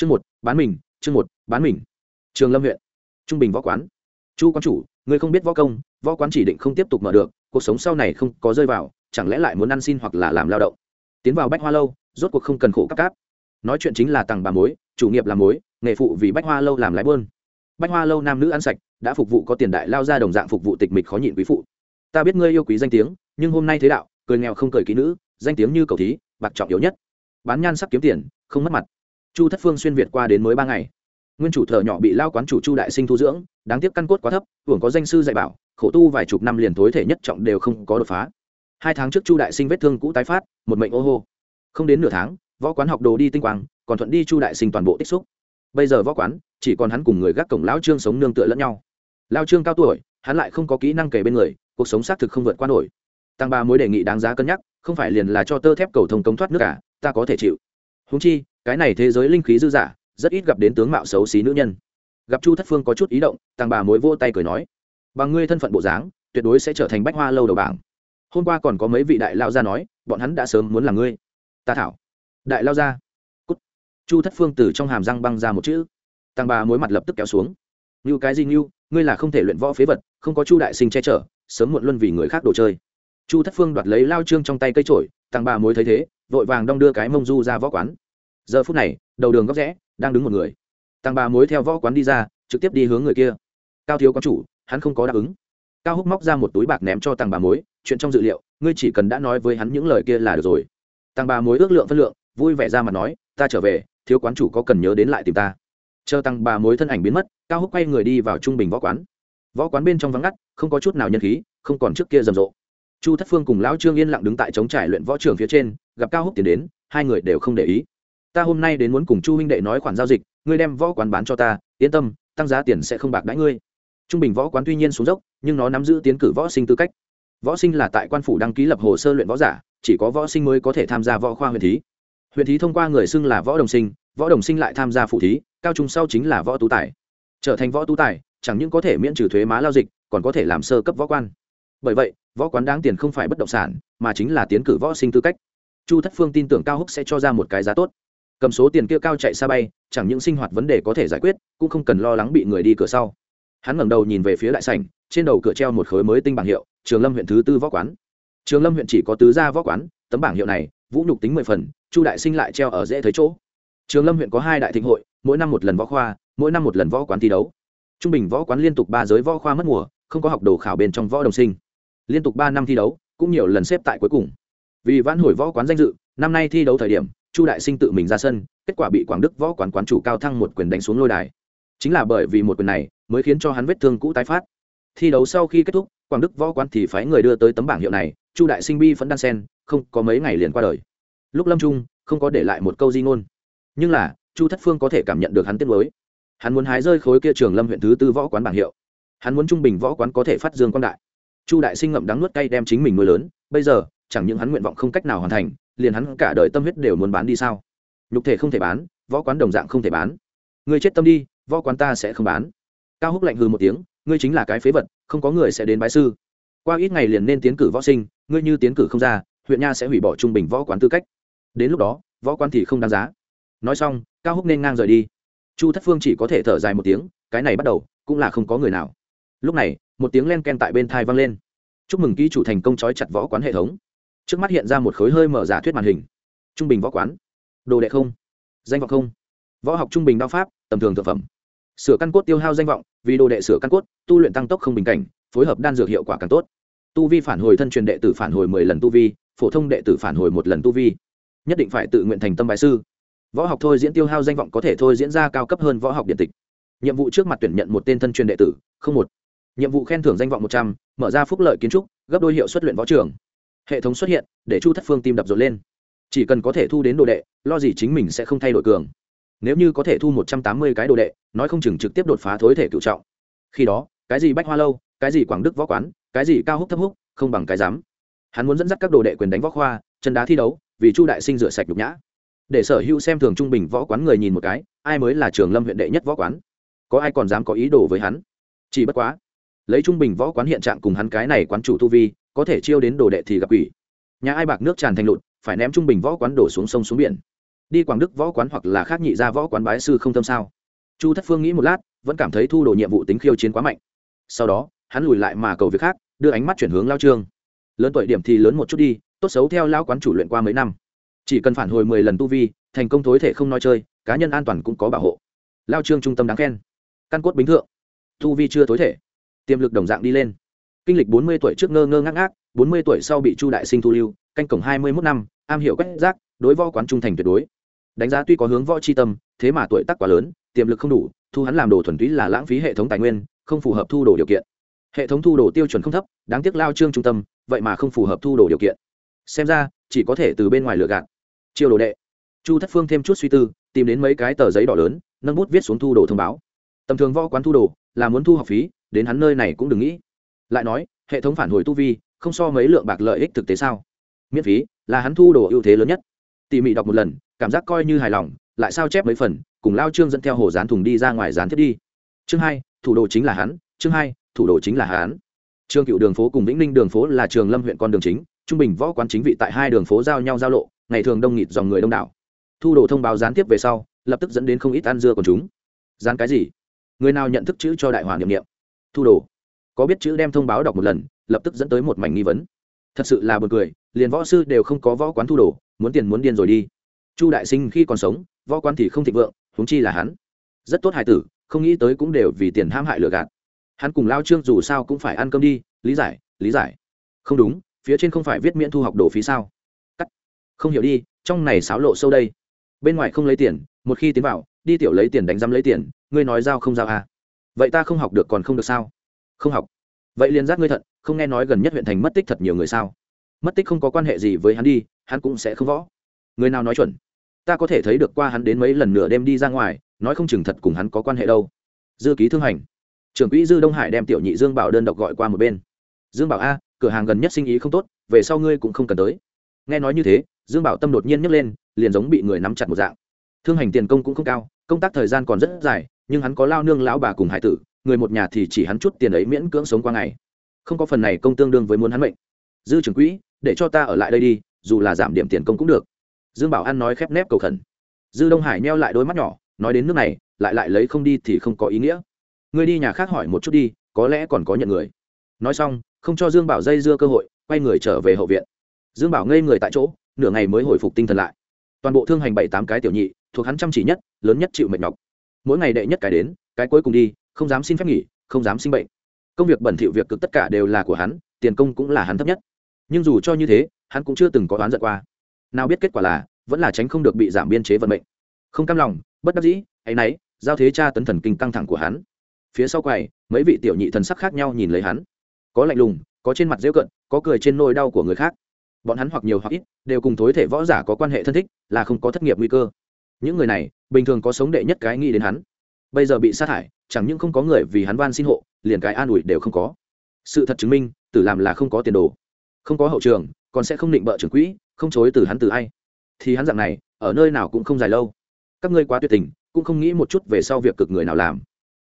chương một, bán mình, chương một, bán mình. Trường lâm huyện, trung bình võ quán. Chu quán chủ, người không biết võ công, võ quán chỉ định không tiếp tục mở được, cuộc sống sau này không có rơi vào, chẳng lẽ lại muốn ăn xin hoặc là làm lao động? Tiến vào bách hoa lâu, rốt cuộc không cần khổ cắp cáp. Nói chuyện chính là tặng bà mối, chủ nghiệp làm mối, nghề phụ vì bách hoa lâu làm lái bơn bách hoa lâu nam nữ ăn sạch, đã phục vụ có tiền đại lao ra đồng dạng phục vụ tịch mịch khó nhịn quý phụ. Ta biết ngươi yêu quý danh tiếng, nhưng hôm nay thế đạo, cười nghèo không cười kỹ nữ, danh tiếng như cầu thí, bạc trọng yếu nhất. Bán nhan sắc kiếm tiền, không mất mặt chu thất phương xuyên việt qua đến mới ba ngày. Nguyên chủ thợ nhỏ bị lao quán chủ chu đại sinh thu dưỡng, đáng tiếc căn cốt quá thấp, hưởng có danh sư dạy bảo, khổ tu vài chục năm liền thối thể nhất trọng đều không có đột phá. Hai tháng trước chu đại sinh vết thương cũ tái phát, một mệnh ô hô. Không đến nửa tháng, võ quán học đồ đi tinh quang, còn thuận đi chu đại sinh toàn bộ tích xúc. Bây giờ võ quán, chỉ còn hắn cùng người gác cổng lão trương sống nương tựa lẫn nhau. Lao trương cao tuổi, hắn lại không có kỹ năng kể bên người, cuộc sống xác thực không vượt qua nổi. Tăng ba mối đề nghị đáng giá cân nhắc, không phải liền là cho tơ thép cầu thông cống thoát nước cả, ta có thể chịu húng chi, cái này thế giới linh khí dư giả rất ít gặp đến tướng mạo xấu xí nữ nhân. Gặp chu thất phương có chút ý động tăng bà mối vô tay cười nói, bằng ngươi thân phận bộ dáng, tuyệt đối sẽ trở thành bách hoa lâu đầu bảng. Hôm qua còn có mấy vị đại lao gia nói, bọn hắn đã sớm muốn làm ngươi. Ta thảo. Đại lao gia? Cút. Chu thất phương từ trong hàm răng băng ra một chữ. Tăng bà mối mặt lập tức kéo xuống. Như cái gì như ngươi là không thể luyện võ phế vật, không có chu đại sinh che chở, sớm muộn luân vì người khác đồ chơi. Chu thất phương đoạt lấy lao trương trong tay cây trổi tăng bà mối thấy thế, vội vàng đong đưa cái mông du ra võ quán. Giờ phút này, đầu đường góc rẽ, đang đứng một người. Tăng bà mối theo võ quán đi ra, trực tiếp đi hướng người kia. Cao thiếu quán chủ, hắn không có đáp ứng. Cao húc móc ra một túi bạc ném cho tăng bà mối, chuyện trong dự liệu, ngươi chỉ cần đã nói với hắn những lời kia là được rồi. Tăng bà mối ước lượng phân lượng, vui vẻ ra mà nói, ta trở về, thiếu quán chủ có cần nhớ đến lại tìm ta. Chờ tăng bà mối thân ảnh biến mất, cao húc quay người đi vào trung bình võ quán. Võ quán bên trong vắng ngắt, không có chút nào nhân khí, không còn trước kia rầm rộ chu thất phương cùng lão trương yên lặng đứng tại chống trải luyện võ trường phía trên, gặp cao húc tiến đến, hai người đều không để ý. Ta hôm nay đến muốn cùng chu huynh đệ nói khoản giao dịch, ngươi đem võ quán bán cho ta, yên tâm, tăng giá tiền sẽ không bạc đãi ngươi. Trung bình võ quán tuy nhiên xuống dốc, nhưng nó nắm giữ tiến cử võ sinh tư cách. Võ sinh là tại quan phủ đăng ký lập hồ sơ luyện võ giả, chỉ có võ sinh mới có thể tham gia võ khoa huyện thí. Huyện thí thông qua người xưng là võ đồng sinh, võ đồng sinh lại tham gia phụ thí, cao trung sau chính là võ tú tài. Trở thành võ tú tài, chẳng những có thể miễn trừ thuế má lao dịch, còn có thể làm sơ cấp võ quan bởi vậy, võ quán đáng tiền không phải bất động sản, mà chính là tiến cử võ sinh tư cách. Chu thất phương tin tưởng cao húc sẽ cho ra một cái giá tốt. Cầm số tiền kia cao chạy xa bay, chẳng những sinh hoạt vấn đề có thể giải quyết, cũng không cần lo lắng bị người đi cửa sau. Hắn ngẩng đầu nhìn về phía đại sảnh, trên đầu cửa treo một khối mới tinh bảng hiệu, trường lâm huyện thứ tư võ quán. Trường lâm huyện chỉ có tứ gia võ quán, tấm bảng hiệu này, vũ nhục tính mười phần, chu đại sinh lại treo ở dễ thấy chỗ. Trường lâm huyện có hai đại thịnh hội, mỗi năm một lần võ khoa, mỗi năm một lần võ quán thi đấu. Trung bình võ quán liên tục ba giới võ khoa mất mùa, không có học đồ khảo bên trong võ đồng sinh liên tục ba năm thi đấu, cũng nhiều lần xếp tại cuối cùng. Vì vãn hồi võ quán danh dự, năm nay thi đấu thời điểm, chu đại sinh tự mình ra sân, kết quả bị quảng đức võ quán quán chủ cao thăng một quyền đánh xuống lôi đài. Chính là bởi vì một quyền này, mới khiến cho hắn vết thương cũ tái phát. Thi đấu sau khi kết thúc, quảng đức võ quán thì phái người đưa tới tấm bảng hiệu này, chu đại sinh bi vẫn đan sen, không có mấy ngày liền qua đời. Lúc lâm trung không có để lại một câu di ngôn. Nhưng là, chu thất phương có thể cảm nhận được hắn tiết mới hắn muốn hái rơi khối kia trường lâm huyện thứ tư võ quán bảng hiệu. Hắn muốn trung bình võ quán có thể phát dương quan đại chu đại sinh ngậm đắng nuốt cay đem chính mình nuôi lớn, bây giờ, chẳng những hắn nguyện vọng không cách nào hoàn thành, liền hắn cả đời tâm huyết đều muốn bán đi sao? Nhục thể không thể bán, võ quán đồng dạng không thể bán. Ngươi chết tâm đi, võ quán ta sẽ không bán. Cao húc lạnh hư một tiếng, ngươi chính là cái phế vật, không có người sẽ đến bái sư. Qua ít ngày liền nên tiến cử võ sinh, ngươi như tiến cử không ra, huyện nha sẽ hủy bỏ trung bình võ quán tư cách. Đến lúc đó, võ quán thì không đáng giá. Nói xong, cao húc nên ngang rời đi. Chu thất phương chỉ có thể thở dài một tiếng, cái này bắt đầu, cũng là không có người nào. Lúc này một tiếng len ken tại bên thai vang lên. Chúc mừng ký chủ thành công trói chặt võ quán hệ thống. Trước mắt hiện ra một khối hơi mở giả thuyết màn hình. Trung bình võ quán. Đồ đệ không. Danh vọng không. Võ học trung bình đao pháp, tầm thường thực phẩm. Sửa căn cốt tiêu hao danh vọng, vì đồ đệ sửa căn cốt, tu luyện tăng tốc không bình cảnh, phối hợp đan dược hiệu quả càng tốt. Tu vi phản hồi thân truyền đệ tử phản hồi mười lần tu vi, phổ thông đệ tử phản hồi một lần tu vi. Nhất định phải tự nguyện thành tâm bài sư. Võ học thôi diễn tiêu hao danh vọng có thể thôi diễn ra cao cấp hơn võ học điện tịch. Nhiệm vụ trước mặt tuyển nhận một tên thân truyền đệ tử, không một nhiệm vụ khen thưởng danh vọng một trăm, mở ra phúc lợi kiến trúc, gấp đôi hiệu suất luyện võ trường. Hệ thống xuất hiện, để chu thất phương tim đập rộn lên. Chỉ cần có thể thu đến đồ đệ, lo gì chính mình sẽ không thay đổi cường. Nếu như có thể thu một trăm tám mươi cái đồ đệ, nói không chừng trực tiếp đột phá thối thể cựu trọng. Khi đó, cái gì bách hoa lâu, cái gì quảng đức võ quán, cái gì cao húc thấp húc, không bằng cái dám hắn muốn dẫn dắt các đồ đệ quyền đánh võ khoa, chân đá thi đấu, vì chu đại sinh rửa sạch nhục nhã. Để sở hữu xem thường trung bình võ quán người nhìn một cái, ai mới là trường lâm huyện đệ nhất võ quán? Có ai còn dám có ý đồ với hắn? Chỉ bất quá lấy trung bình võ quán hiện trạng cùng hắn cái này quán chủ tu vi, có thể chiêu đến đồ đệ thì gặp quỷ. Nhà ai bạc nước tràn thành lụt, phải ném trung bình võ quán đổ xuống sông xuống biển. Đi quảng đức võ quán hoặc là khác nhị ra võ quán bái sư không tâm sao? Chu thất phương nghĩ một lát, vẫn cảm thấy thu đồ nhiệm vụ tính khiêu chiến quá mạnh. Sau đó, hắn lùi lại mà cầu việc khác, đưa ánh mắt chuyển hướng lao trương. Lớn tuổi điểm thì lớn một chút đi, tốt xấu theo lao quán chủ luyện qua mấy năm. Chỉ cần phản hồi mười lần tu vi, thành công thối thể không nói chơi, cá nhân an toàn cũng có bảo hộ. Lao trương trung tâm đáng khen. Căn cốt bính thượng. Tu vi chưa thối thể tiềm lực đồng dạng đi lên. Kinh lịch bốn mươi tuổi trước ngơ ngơ ngác ngác, bốn mươi tuổi sau bị chu đại sinh thu lưu, canh cổng hai mươi mốt năm, am hiểu quét rác, đối võ quán trung thành tuyệt đối. Đánh giá tuy có hướng võ c h i tâm, thế mà tuổi tác quá lớn, tiềm lực không đủ, thu hắn làm đồ thuần túy là lãng phí hệ thống tài nguyên, không phù hợp thu đồ điều kiện. Hệ thống thu đồ tiêu chuẩn không thấp, đáng tiếc lao trương trung tâm, vậy mà không phù hợp thu đồ điều kiện. Xem ra, chỉ có thể từ bên ngoài lựa gạt. Chiêu đồ đệ. Chu thất phương thêm chút suy tư, tìm đến mấy cái tờ giấy đỏ lớn, nâng bút viết xuống thu đồ thông báo. Tầm thường võ quán thu đồ là muốn thu học phí, đến hắn nơi này cũng đừng nghĩ. Lại nói, hệ thống phản hồi tu vi, không so mấy lượng bạc lợi ích thực tế sao? Miễn phí, là hắn thu đồ ưu thế lớn nhất. Tỉ mỉ đọc một lần, cảm giác coi như hài lòng, lại sao chép mấy phần, cùng lao trương dẫn theo hồ dán thùng đi ra ngoài dán thiết đi. Chương hai, thủ đồ chính là hắn, chương hai, thủ đồ chính là hắn. Trương cựu đường phố cùng vĩnh ninh đường phố là trường lâm huyện con đường chính, trung bình võ quán chính vị tại hai đường phố giao nhau giao lộ, ngày thường đông nghịt dòng người đông đảo. Thu đồ thông báo gián tiếp về sau, lập tức dẫn đến không ít ăn dưa của chúng. Dán cái gì? Người nào nhận thức chữ cho đại hòa niệm niệm? Thu đồ. Có biết chữ đem thông báo đọc một lần, lập tức dẫn tới một mảnh nghi vấn. Thật sự là b u ồ n cười, liền võ sư đều không có võ quán thu đồ, muốn tiền muốn điên rồi đi. Chu đại sinh khi còn sống, võ quán thì không thịnh vượng, huống chi là hắn. Rất tốt hài tử, không nghĩ tới cũng đều vì tiền ham hại lừa gạt. Hắn cùng lao trương dù sao cũng phải ăn cơm đi, lý giải lý giải. Không đúng, phía trên không phải viết miễn thu học đồ phí sao? Cắt. Không hiểu đi, trong này xáo lộ sâu đây. Bên ngoài không lấy tiền, một khi tiến vào, đi tiểu lấy tiền đánh giam lấy tiền ngươi nói giao không giao à. vậy ta không học được còn không được sao? Không học. Vậy liền giác ngươi thận, không nghe nói gần nhất huyện thành mất tích thật nhiều người sao? Mất tích không có quan hệ gì với hắn đi, hắn cũng sẽ không võ. Người nào nói chuẩn? Ta có thể thấy được qua hắn đến mấy lần nửa đêm đi ra ngoài, nói không chừng thật cùng hắn có quan hệ đâu. Dư ký thương hành. Trưởng quỹ dư đông hải đem tiểu nhị dương bảo đơn độc gọi qua một bên. Dương bảo a, cửa hàng gần nhất sinh ý không tốt, về sau ngươi cũng không cần tới. Nghe nói như thế, dương bảo tâm đột nhiên nhấc lên, liền giống bị người nắm chặt một dạng. Thương hành tiền công cũng không cao, công tác thời gian còn rất dài nhưng hắn có lao nương lão bà cùng hải tử, người một nhà thì chỉ hắn chút tiền ấy miễn cưỡng sống qua ngày. Không có phần này công tương đương với muốn hắn mệnh. Dư trưởng quỹ, để cho ta ở lại đây đi, dù là giảm điểm tiền công cũng được. Dương bảo an nói khép nép cầu khẩn. Dư đông hải neo lại đôi mắt nhỏ, nói đến nước này, lại lại lấy không đi thì không có ý nghĩa. Ngươi đi nhà khác hỏi một chút đi, có lẽ còn có nhận người. Nói xong, không cho dương bảo dây dưa cơ hội, quay người trở về hậu viện. Dương bảo ngây người tại chỗ, nửa ngày mới hồi phục tinh thần lại. Toàn bộ thương hành bảy tám cái tiểu nhị, thuộc hắn chăm chỉ nhất, lớn nhất chịu mệt nhọc mỗi ngày đệ nhất cái đến, cái cuối cùng đi, không dám xin phép nghỉ, không dám sinh bệnh. Công việc bẩn thỉu việc cực tất cả đều là của hắn, tiền công cũng là hắn thấp nhất. Nhưng dù cho như thế, hắn cũng chưa từng có đoán giận qua. Nào biết kết quả là, vẫn là tránh không được bị giảm biên chế vận mệnh. Không cam lòng, bất đắc dĩ hay náy giao thế cha tấn thần kinh căng thẳng của hắn. Phía sau quầy, mấy vị tiểu nhị thần sắc khác nhau nhìn lấy hắn. Có lạnh lùng, có trên mặt dễ cận, có cười trên nôi đau của người khác. Bọn hắn hoặc nhiều hoặc ít, đều cùng thối thể võ giả có quan hệ thân thích, là không có thất nghiệp nguy cơ những người này, bình thường có sống đệ nhất cái nghĩ đến hắn. Bây giờ bị sát hại, chẳng những không có người vì hắn van xin hộ, liền cái an ủi đều không có. Sự thật chứng minh, tử làm là không có tiền đồ. Không có hậu trường, còn sẽ không định bợ trưởng quỹ, không chối từ hắn từ ai. Thì hắn dạng này, ở nơi nào cũng không dài lâu. Các ngươi quá tuyệt tình, cũng không nghĩ một chút về sau việc cực người nào làm.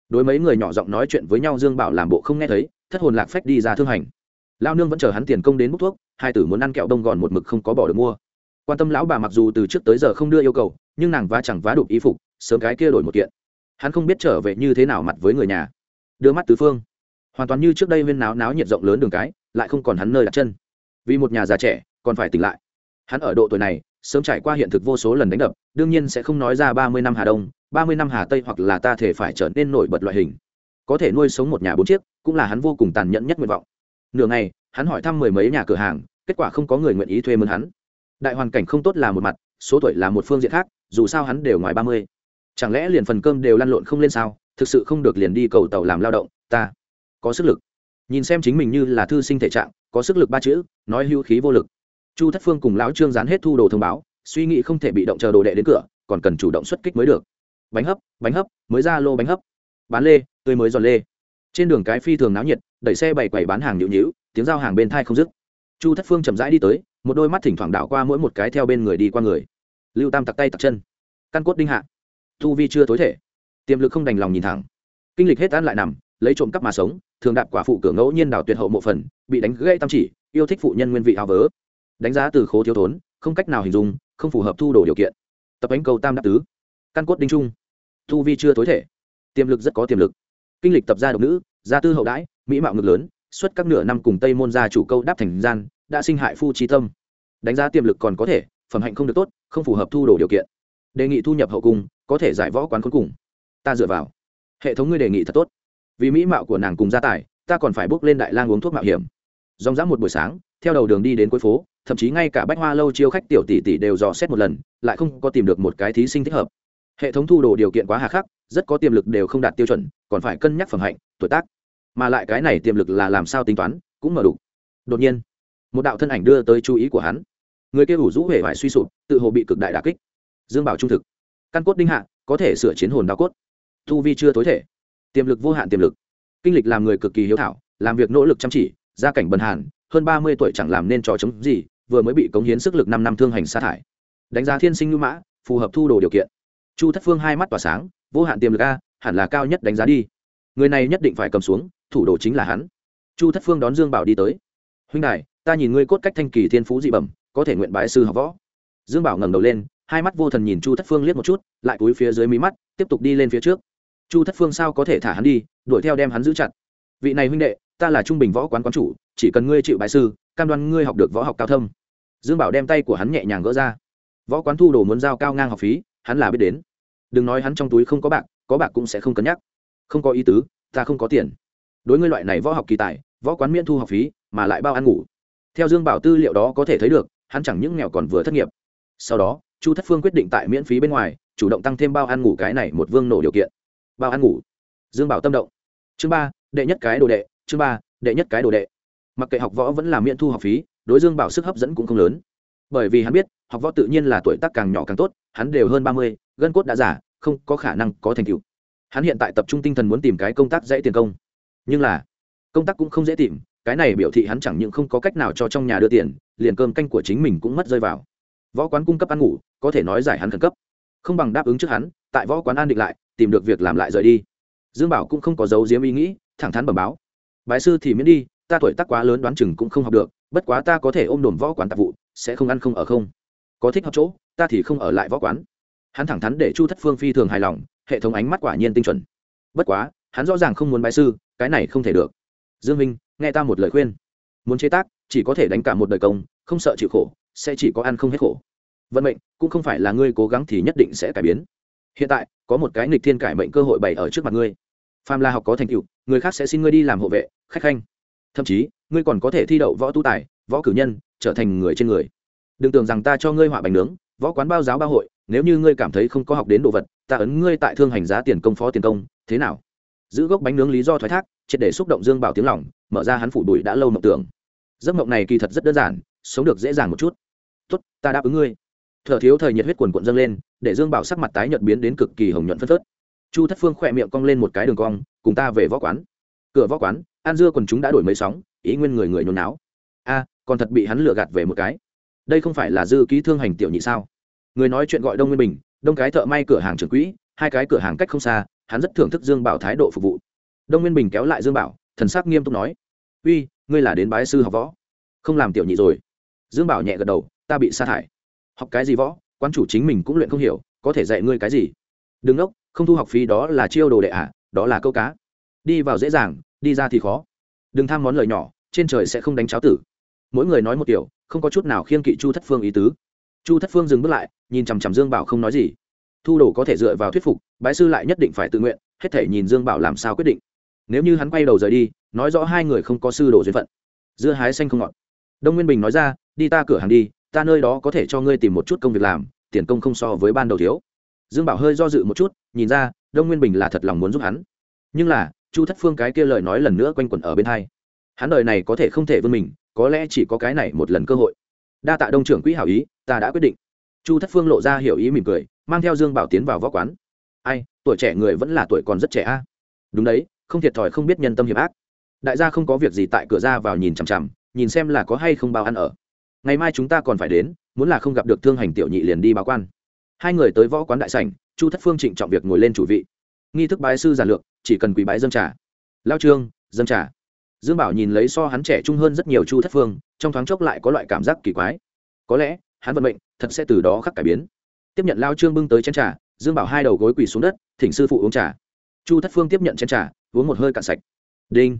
Đối mấy người nhỏ giọng nói chuyện với nhau dương bảo làm bộ không nghe thấy, thất hồn lạc phách đi ra thương hành. Lao nương vẫn chờ hắn tiền công đến bút thuốc, hai tử muốn ăn kẹo đông gòn một mực không có bỏ được mua quan tâm lão bà mặc dù từ trước tới giờ không đưa yêu cầu, nhưng nàng vá chẳng vá đục y phục, sớm cái kia đổi một kiện. Hắn không biết trở về như thế nào mặt với người nhà. Đưa mắt tứ phương. Hoàn toàn như trước đây huyên náo náo nhiệt rộng lớn đường cái, lại không còn hắn nơi đặt chân. Vì một nhà già trẻ, còn phải tỉnh lại. Hắn ở độ tuổi này, sớm trải qua hiện thực vô số lần đánh đập, đương nhiên sẽ không nói ra ba mươi năm hà đông, ba mươi năm hà tây hoặc là ta thể phải trở nên nổi bật loại hình. Có thể nuôi sống một nhà bốn chiếc, cũng là hắn vô cùng tàn nhẫn nhất nguyện vọng. Nửa ngày, hắn hỏi thăm mười mấy nhà cửa hàng, kết quả không có người nguyện ý thuê mướn hắn đại hoàn cảnh không tốt là một mặt, số tuổi là một phương diện khác, dù sao hắn đều ngoài ba mươi. Chẳng lẽ liền phần cơm đều lăn lộn không lên sao? Thực sự không được liền đi cầu tàu làm lao động, ta có sức lực. Nhìn xem chính mình như là thư sinh thể trạng, có sức lực ba chữ, nói hữu khí vô lực. Chu thất phương cùng lão trương dán hết thu đồ thông báo, suy nghĩ không thể bị động chờ đồ đệ đến cửa, còn cần chủ động xuất kích mới được. Bánh hấp bánh hấp, mới ra lô bánh hấp. Bán lê, tươi mới giòn lê. Trên đường cái phi thường náo nhiệt, đẩy xe bày quầy bán hàng nhịu nhịu tiếng giao hàng bên thai không dứt. Chu thất phương chậm rãi đi tới một đôi mắt thỉnh thoảng đảo qua mỗi một cái theo bên người đi qua người. Lưu tam tặc tay tặc chân. Căn cốt đinh hạ. Thu vi chưa tối thể. Tiềm lực không đành lòng nhìn thẳng. Kinh lịch hết ăn lại nằm, lấy trộm cắp mà sống, thường đạp quả phụ cửa ngẫu nhiên đào tuyệt hậu mộ phần, bị đánh gãy tam chỉ, yêu thích phụ nhân nguyên vị áo vớ. Đánh giá từ khố thiếu thốn, không cách nào hình dung, không phù hợp thu đồ điều kiện. Tập ánh cầu tam đáp tứ. Căn cốt đinh trung. Thu vi chưa tối thể. Tiềm lực rất có tiềm lực. Kinh lịch tập gia độc nữ, gia tư hậu đãi, mỹ mạo ngực lớn, xuất các nửa năm cùng tây môn gia chủ câu đáp thành gian đã sinh hại phu trí tâm. Đánh giá tiềm lực còn có thể, phẩm hạnh không được tốt, không phù hợp thu đồ điều kiện. Đề nghị thu nhập hậu cung, có thể giải võ quán cuối cùng. Ta dựa vào. Hệ thống ngươi đề nghị thật tốt. Vì mỹ mạo của nàng cùng gia tài, ta còn phải bước lên đại lang uống thuốc mạo hiểm. Dòng dã một buổi sáng, theo đầu đường đi đến cuối phố, thậm chí ngay cả bách hoa lâu chiêu khách tiểu tỷ tỷ đều dò xét một lần, lại không có tìm được một cái thí sinh thích hợp. Hệ thống thu đồ điều kiện quá hà khắc, rất có tiềm lực đều không đạt tiêu chuẩn, còn phải cân nhắc phẩm hạnh, tuổi tác. Mà lại cái này tiềm lực là làm sao tính toán, cũng mở đủ. Đột nhiên một đạo thân ảnh đưa tới chú ý của hắn. Người kia ủ rũ hề vải suy sụp, tự hồ bị cực đại đà kích. Dương bảo trung thực. Căn cốt đinh hạ, có thể sửa chiến hồn đao cốt. Thu vi chưa tối thể. Tiềm lực vô hạn tiềm lực. Kinh lịch làm người cực kỳ hiếu thảo, làm việc nỗ lực chăm chỉ, gia cảnh bần hàn, hơn ba mươi tuổi chẳng làm nên trò chống gì, vừa mới bị cống hiến sức lực năm năm thương hành sa thải. Đánh giá thiên sinh ngữ mã, phù hợp thu đồ điều kiện. Chu thất phương hai mắt tỏa sáng, vô hạn tiềm lực a, hẳn là cao nhất đánh giá đi. Người này nhất định phải cầm xuống, thủ đồ chính là hắn. Chu thất phương đón dương bảo đi tới. Huynh đại ta nhìn ngươi cốt cách thanh kỳ thiên phú dị bẩm, có thể nguyện bái sư học võ. Dương bảo ngẩng đầu lên, hai mắt vô thần nhìn chu thất phương liếc một chút, lại cúi phía dưới mí mắt, tiếp tục đi lên phía trước. Chu thất phương sao có thể thả hắn đi, đuổi theo đem hắn giữ chặt. Vị này huynh đệ, ta là trung bình võ quán quán chủ, chỉ cần ngươi chịu bài sư, cam đoan ngươi học được võ học cao thâm. Dương bảo đem tay của hắn nhẹ nhàng gỡ ra. Võ quán thu đồ muốn giao cao ngang học phí, hắn là biết đến. Đừng nói hắn trong túi không có bạc có bạc cũng sẽ không cân nhắc. Không có ý tứ, ta không có tiền. Đối ngươi loại này võ học kỳ tài, võ quán miễn thu học phí, mà lại bao ăn ngủ theo dương bảo tư liệu đó có thể thấy được, hắn chẳng những nghèo còn vừa thất nghiệp. Sau đó, chu thất phương quyết định tại miễn phí bên ngoài, chủ động tăng thêm bao ăn ngủ cái này một vương nổ điều kiện. Bao ăn ngủ. Dương bảo tâm động. Chương ba, đệ nhất cái đồ đệ, chương ba, đệ nhất cái đồ đệ. Mặc kệ học võ vẫn là miễn thu học phí, đối dương bảo sức hấp dẫn cũng không lớn. Bởi vì hắn biết, học võ tự nhiên là tuổi tác càng nhỏ càng tốt, hắn đều hơn ba mươi, gân cốt đã giả không có khả năng có thành tựu. Hắn hiện tại tập trung tinh thần muốn tìm cái công tác dễ tiền công. Nhưng là, công tác cũng không dễ tìm cái này biểu thị hắn chẳng những không có cách nào cho trong nhà đưa tiền, liền cơm canh của chính mình cũng mất rơi vào. Võ quán cung cấp ăn ngủ, có thể nói giải hắn khẩn cấp. Không bằng đáp ứng trước hắn, tại võ quán an định lại, tìm được việc làm lại rời đi. Dương bảo cũng không có dấu diếm ý nghĩ, thẳng thắn bẩm báo. Bái sư thì miễn đi, ta tuổi tác quá lớn đoán chừng cũng không học được, bất quá ta có thể ôm đồm võ quán tạp vụ, sẽ không ăn không ở không. Có thích học chỗ, ta thì không ở lại võ quán. Hắn thẳng thắn để chu thất phương phi thường hài lòng, hệ thống ánh mắt quả nhiên tinh chuẩn. Bất quá, hắn rõ ràng không muốn bái sư, cái này không thể được dương minh, nghe ta một lời khuyên. Muốn chế tác, chỉ có thể đánh cả một đời công, không sợ chịu khổ, sẽ chỉ có ăn không hết khổ. Vận mệnh, cũng không phải là ngươi cố gắng thì nhất định sẽ cải biến. Hiện tại, có một cái nghịch thiên cải mệnh cơ hội bày ở trước mặt ngươi. Phàm là học có thành tựu, người khác sẽ xin ngươi đi làm hộ vệ, khách khanh. Thậm chí, ngươi còn có thể thi đậu võ tu tài, võ cử nhân, trở thành người trên người. Đừng tưởng rằng ta cho ngươi họa bánh nướng, võ quán bao giáo ba hội, nếu như ngươi cảm thấy không có học đến đồ vật, ta ấn ngươi tại thương hành giá tiền công phó tiền công, thế nào? Giữ gốc bánh nướng lý do thoái thác triệt để xúc động dương bảo tiếng lòng, mở ra hắn phủ bụi đã lâu mộng tưởng. Giấc mộng này kỳ thật rất đơn giản, sống được dễ dàng một chút. Tốt, ta đáp ứng ngươi. Thợ thiếu thời nhiệt huyết quần quận dâng lên, để dương bảo sắc mặt tái nhợt biến đến cực kỳ hồng nhuận phân phớt. Chu thất phương khỏe miệng cong lên một cái đường cong, cùng ta về võ quán. Cửa võ quán, an dưa quần chúng đã đổi mấy sóng, ý nguyên người người nhốn náo. A, còn thật bị hắn lừa gạt về một cái. Đây không phải là dư ký thương hành tiểu nhị sao? Người nói chuyện gọi đông nguyên bình, đông cái thợ may cửa hàng trưởng quỹ, hai cái cửa hàng cách không xa, hắn rất thưởng thức dương bảo thái độ phục vụ đông nguyên bình kéo lại dương bảo thần sắc nghiêm túc nói uy ngươi là đến bái sư học võ không làm tiểu nhị rồi. Dương bảo nhẹ gật đầu ta bị sa thải. Học cái gì võ? Quan chủ chính mình cũng luyện không hiểu có thể dạy ngươi cái gì? Đừng ốc không thu học phí đó là chiêu đồ đệ ạ à, đó là câu cá. Đi vào dễ dàng đi ra thì khó. Đừng tham món lời nhỏ trên trời sẽ không đánh cháo tử. Mỗi người nói một kiểu không có chút nào khiêng kỵ chu thất phương ý tứ. Chu thất phương dừng bước lại nhìn chằm chằm dương bảo không nói gì. Thu đồ có thể dựa vào thuyết phục bái sư lại nhất định phải tự nguyện hết thể nhìn dương bảo làm sao quyết định nếu như hắn quay đầu rời đi, nói rõ hai người không có sư đồ duyên phận. Dưa hái xanh không ngọt. Đông nguyên bình nói ra, đi ta cửa hàng đi, ta nơi đó có thể cho ngươi tìm một chút công việc làm, tiền công không so với ban đầu thiếu. Dương bảo hơi do dự một chút, nhìn ra, đông nguyên bình là thật lòng muốn giúp hắn. Nhưng là, chu thất phương cái kia lời nói lần nữa quanh quẩn ở bên hai. Hắn đời này có thể không thể vươn mình, có lẽ chỉ có cái này một lần cơ hội. Đa tạ đông trưởng quỹ hảo ý, ta đã quyết định. Chu thất phương lộ ra hiểu ý mỉm cười, mang theo dương bảo tiến vào võ quán. Ai, tuổi trẻ người vẫn là tuổi còn rất trẻ a. Đúng đấy không thiệt thòi không biết nhân tâm hiểm ác. Đại gia không có việc gì tại cửa ra vào nhìn chằm chằm, nhìn xem là có hay không bao ăn ở. Ngày mai chúng ta còn phải đến, muốn là không gặp được thương hành tiểu nhị liền đi báo quan. Hai người tới võ quán đại sảnh, chu thất phương trịnh trọng việc ngồi lên chủ vị. Nghi thức bái sư giản lược, chỉ cần quý bái dâng trà. Lao trương, dâng trà. Dương bảo nhìn lấy so hắn trẻ trung hơn rất nhiều chu thất phương, trong thoáng chốc lại có loại cảm giác kỳ quái. Có lẽ, hắn vận mệnh thật sẽ từ đó khắc cải biến. Tiếp nhận lao trương bưng tới chén trà, dương bảo hai đầu gối quỳ xuống đất, thỉnh sư phụ uống trà chu thất phương tiếp nhận chén trà, uống một hơi cạn sạch. Đinh.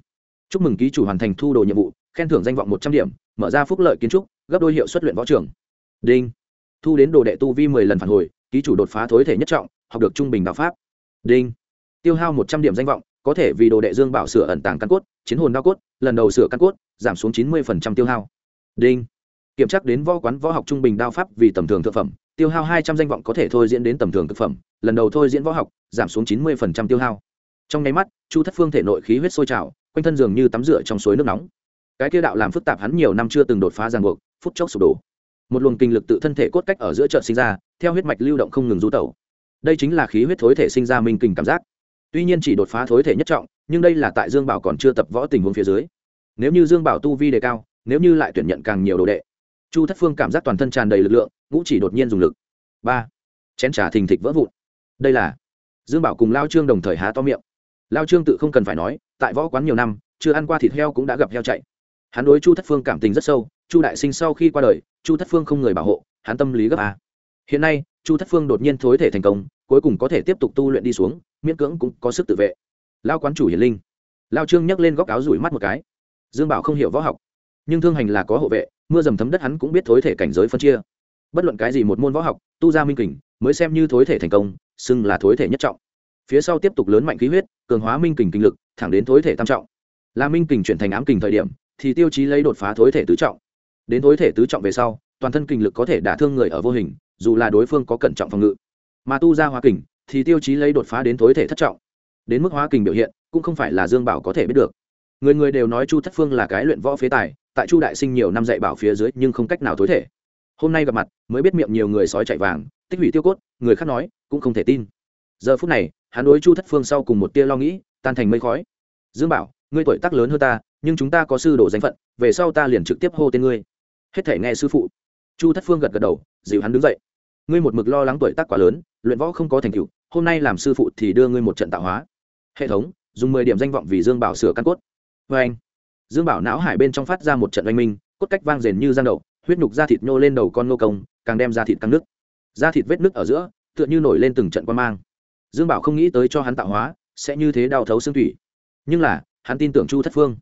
Chúc mừng ký chủ hoàn thành thu đồ nhiệm vụ, khen thưởng danh vọng một trăm điểm, mở ra phúc lợi kiến trúc, gấp đôi hiệu suất luyện võ trường. Đinh. Thu đến đồ đệ tu vi mười lần phản hồi, ký chủ đột phá thối thể nhất trọng, học được trung bình đạo pháp. Đinh. Tiêu hao một trăm điểm danh vọng, có thể vì đồ đệ dương bảo sửa ẩn tàng căn cốt, chiến hồn đao cốt, lần đầu sửa căn cốt, giảm xuống chín mươi tiêu hao. Đinh. Kiểm tra đến võ quán võ học trung bình đao pháp vì tầm thường thực phẩm, tiêu hao hai trăm danh vọng có thể thôi diễn đến tầm thường thực phẩm lần đầu thôi diễn võ học, giảm xuống chín mươi tiêu hao. Trong nháy mắt, chu thất phương thể nội khí huyết sôi trào, quanh thân dường như tắm rửa trong suối nước nóng. Cái kia đạo làm phức tạp hắn nhiều năm chưa từng đột phá ràng buộc, phút chốc sụp đổ. Một luồng kinh lực tự thân thể cốt cách ở giữa chợ sinh ra, theo huyết mạch lưu động không ngừng rú tẩu. Đây chính là khí huyết thối thể sinh ra minh kình cảm giác. Tuy nhiên chỉ đột phá thối thể nhất trọng, nhưng đây là tại dương bảo còn chưa tập võ tình huống phía dưới. Nếu như dương bảo tu vi đề cao, nếu như lại tuyển nhận càng nhiều đồ đệ, chu thất phương cảm giác toàn thân tràn đầy lực lượng, ngũ chỉ đột nhiên dùng lực. Ba. Chén trà thình thịch vỡ vụn đây là dương bảo cùng lao trương đồng thời há to miệng lao trương tự không cần phải nói tại võ quán nhiều năm chưa ăn qua thịt heo cũng đã gặp heo chạy hắn đối chu thất phương cảm tình rất sâu chu đại sinh sau khi qua đời chu thất phương không người bảo hộ hắn tâm lý gấp a hiện nay chu thất phương đột nhiên thối thể thành công cuối cùng có thể tiếp tục tu luyện đi xuống miễn cưỡng cũng có sức tự vệ lao quán chủ hiền linh lao trương nhấc lên góc áo rủi mắt một cái dương bảo không hiểu võ học nhưng thương hành là có hộ vệ mưa dầm thấm đất hắn cũng biết thối thể cảnh giới phân chia bất luận cái gì một môn võ học tu ra minh kình mới xem như thối thể thành công, xưng là thối thể nhất trọng. Phía sau tiếp tục lớn mạnh khí huyết, cường hóa minh kình kinh lực, thẳng đến thối thể tam trọng. Là minh kình chuyển thành ám kình thời điểm, thì tiêu chí lấy đột phá thối thể tứ trọng. Đến thối thể tứ trọng về sau, toàn thân kinh lực có thể đả thương người ở vô hình, dù là đối phương có cẩn trọng phòng ngự. Mà tu ra hóa kình, thì tiêu chí lấy đột phá đến thối thể thất trọng. Đến mức hóa kình biểu hiện, cũng không phải là dương bảo có thể biết được. Người người đều nói chu thất phương là cái luyện võ phế tài, tại chu đại sinh nhiều năm dạy bảo phía dưới nhưng không cách nào thối thể. Hôm nay gặp mặt, mới biết miệng nhiều người sói chạy vàng tích hủy tiêu cốt người khác nói cũng không thể tin. Giờ phút này hắn đối chu thất phương sau cùng một tia lo nghĩ tan thành mây khói. Dương bảo ngươi tuổi tác lớn hơn ta nhưng chúng ta có sư đồ danh phận về sau ta liền trực tiếp hô tên ngươi. Hết thể nghe sư phụ. Chu thất phương gật gật đầu dịu hắn đứng dậy. Ngươi một mực lo lắng tuổi tác quá lớn luyện võ không có thành tựu hôm nay làm sư phụ thì đưa ngươi một trận tạo hóa. Hệ thống dùng mười điểm danh vọng vì dương bảo sửa căn cốt. Vê anh dương bảo não hải bên trong phát ra một trận oanh minh cốt cách vang rền như giang đầu, huyết nhục da thịt nhô lên đầu con nô công càng đem da thịt căng nước da thịt vết nứt ở giữa, tựa như nổi lên từng trận quan mang. Dương bảo không nghĩ tới cho hắn tạo hóa, sẽ như thế đau thấu xương thủy nhưng là, hắn tin tưởng chu thất phương.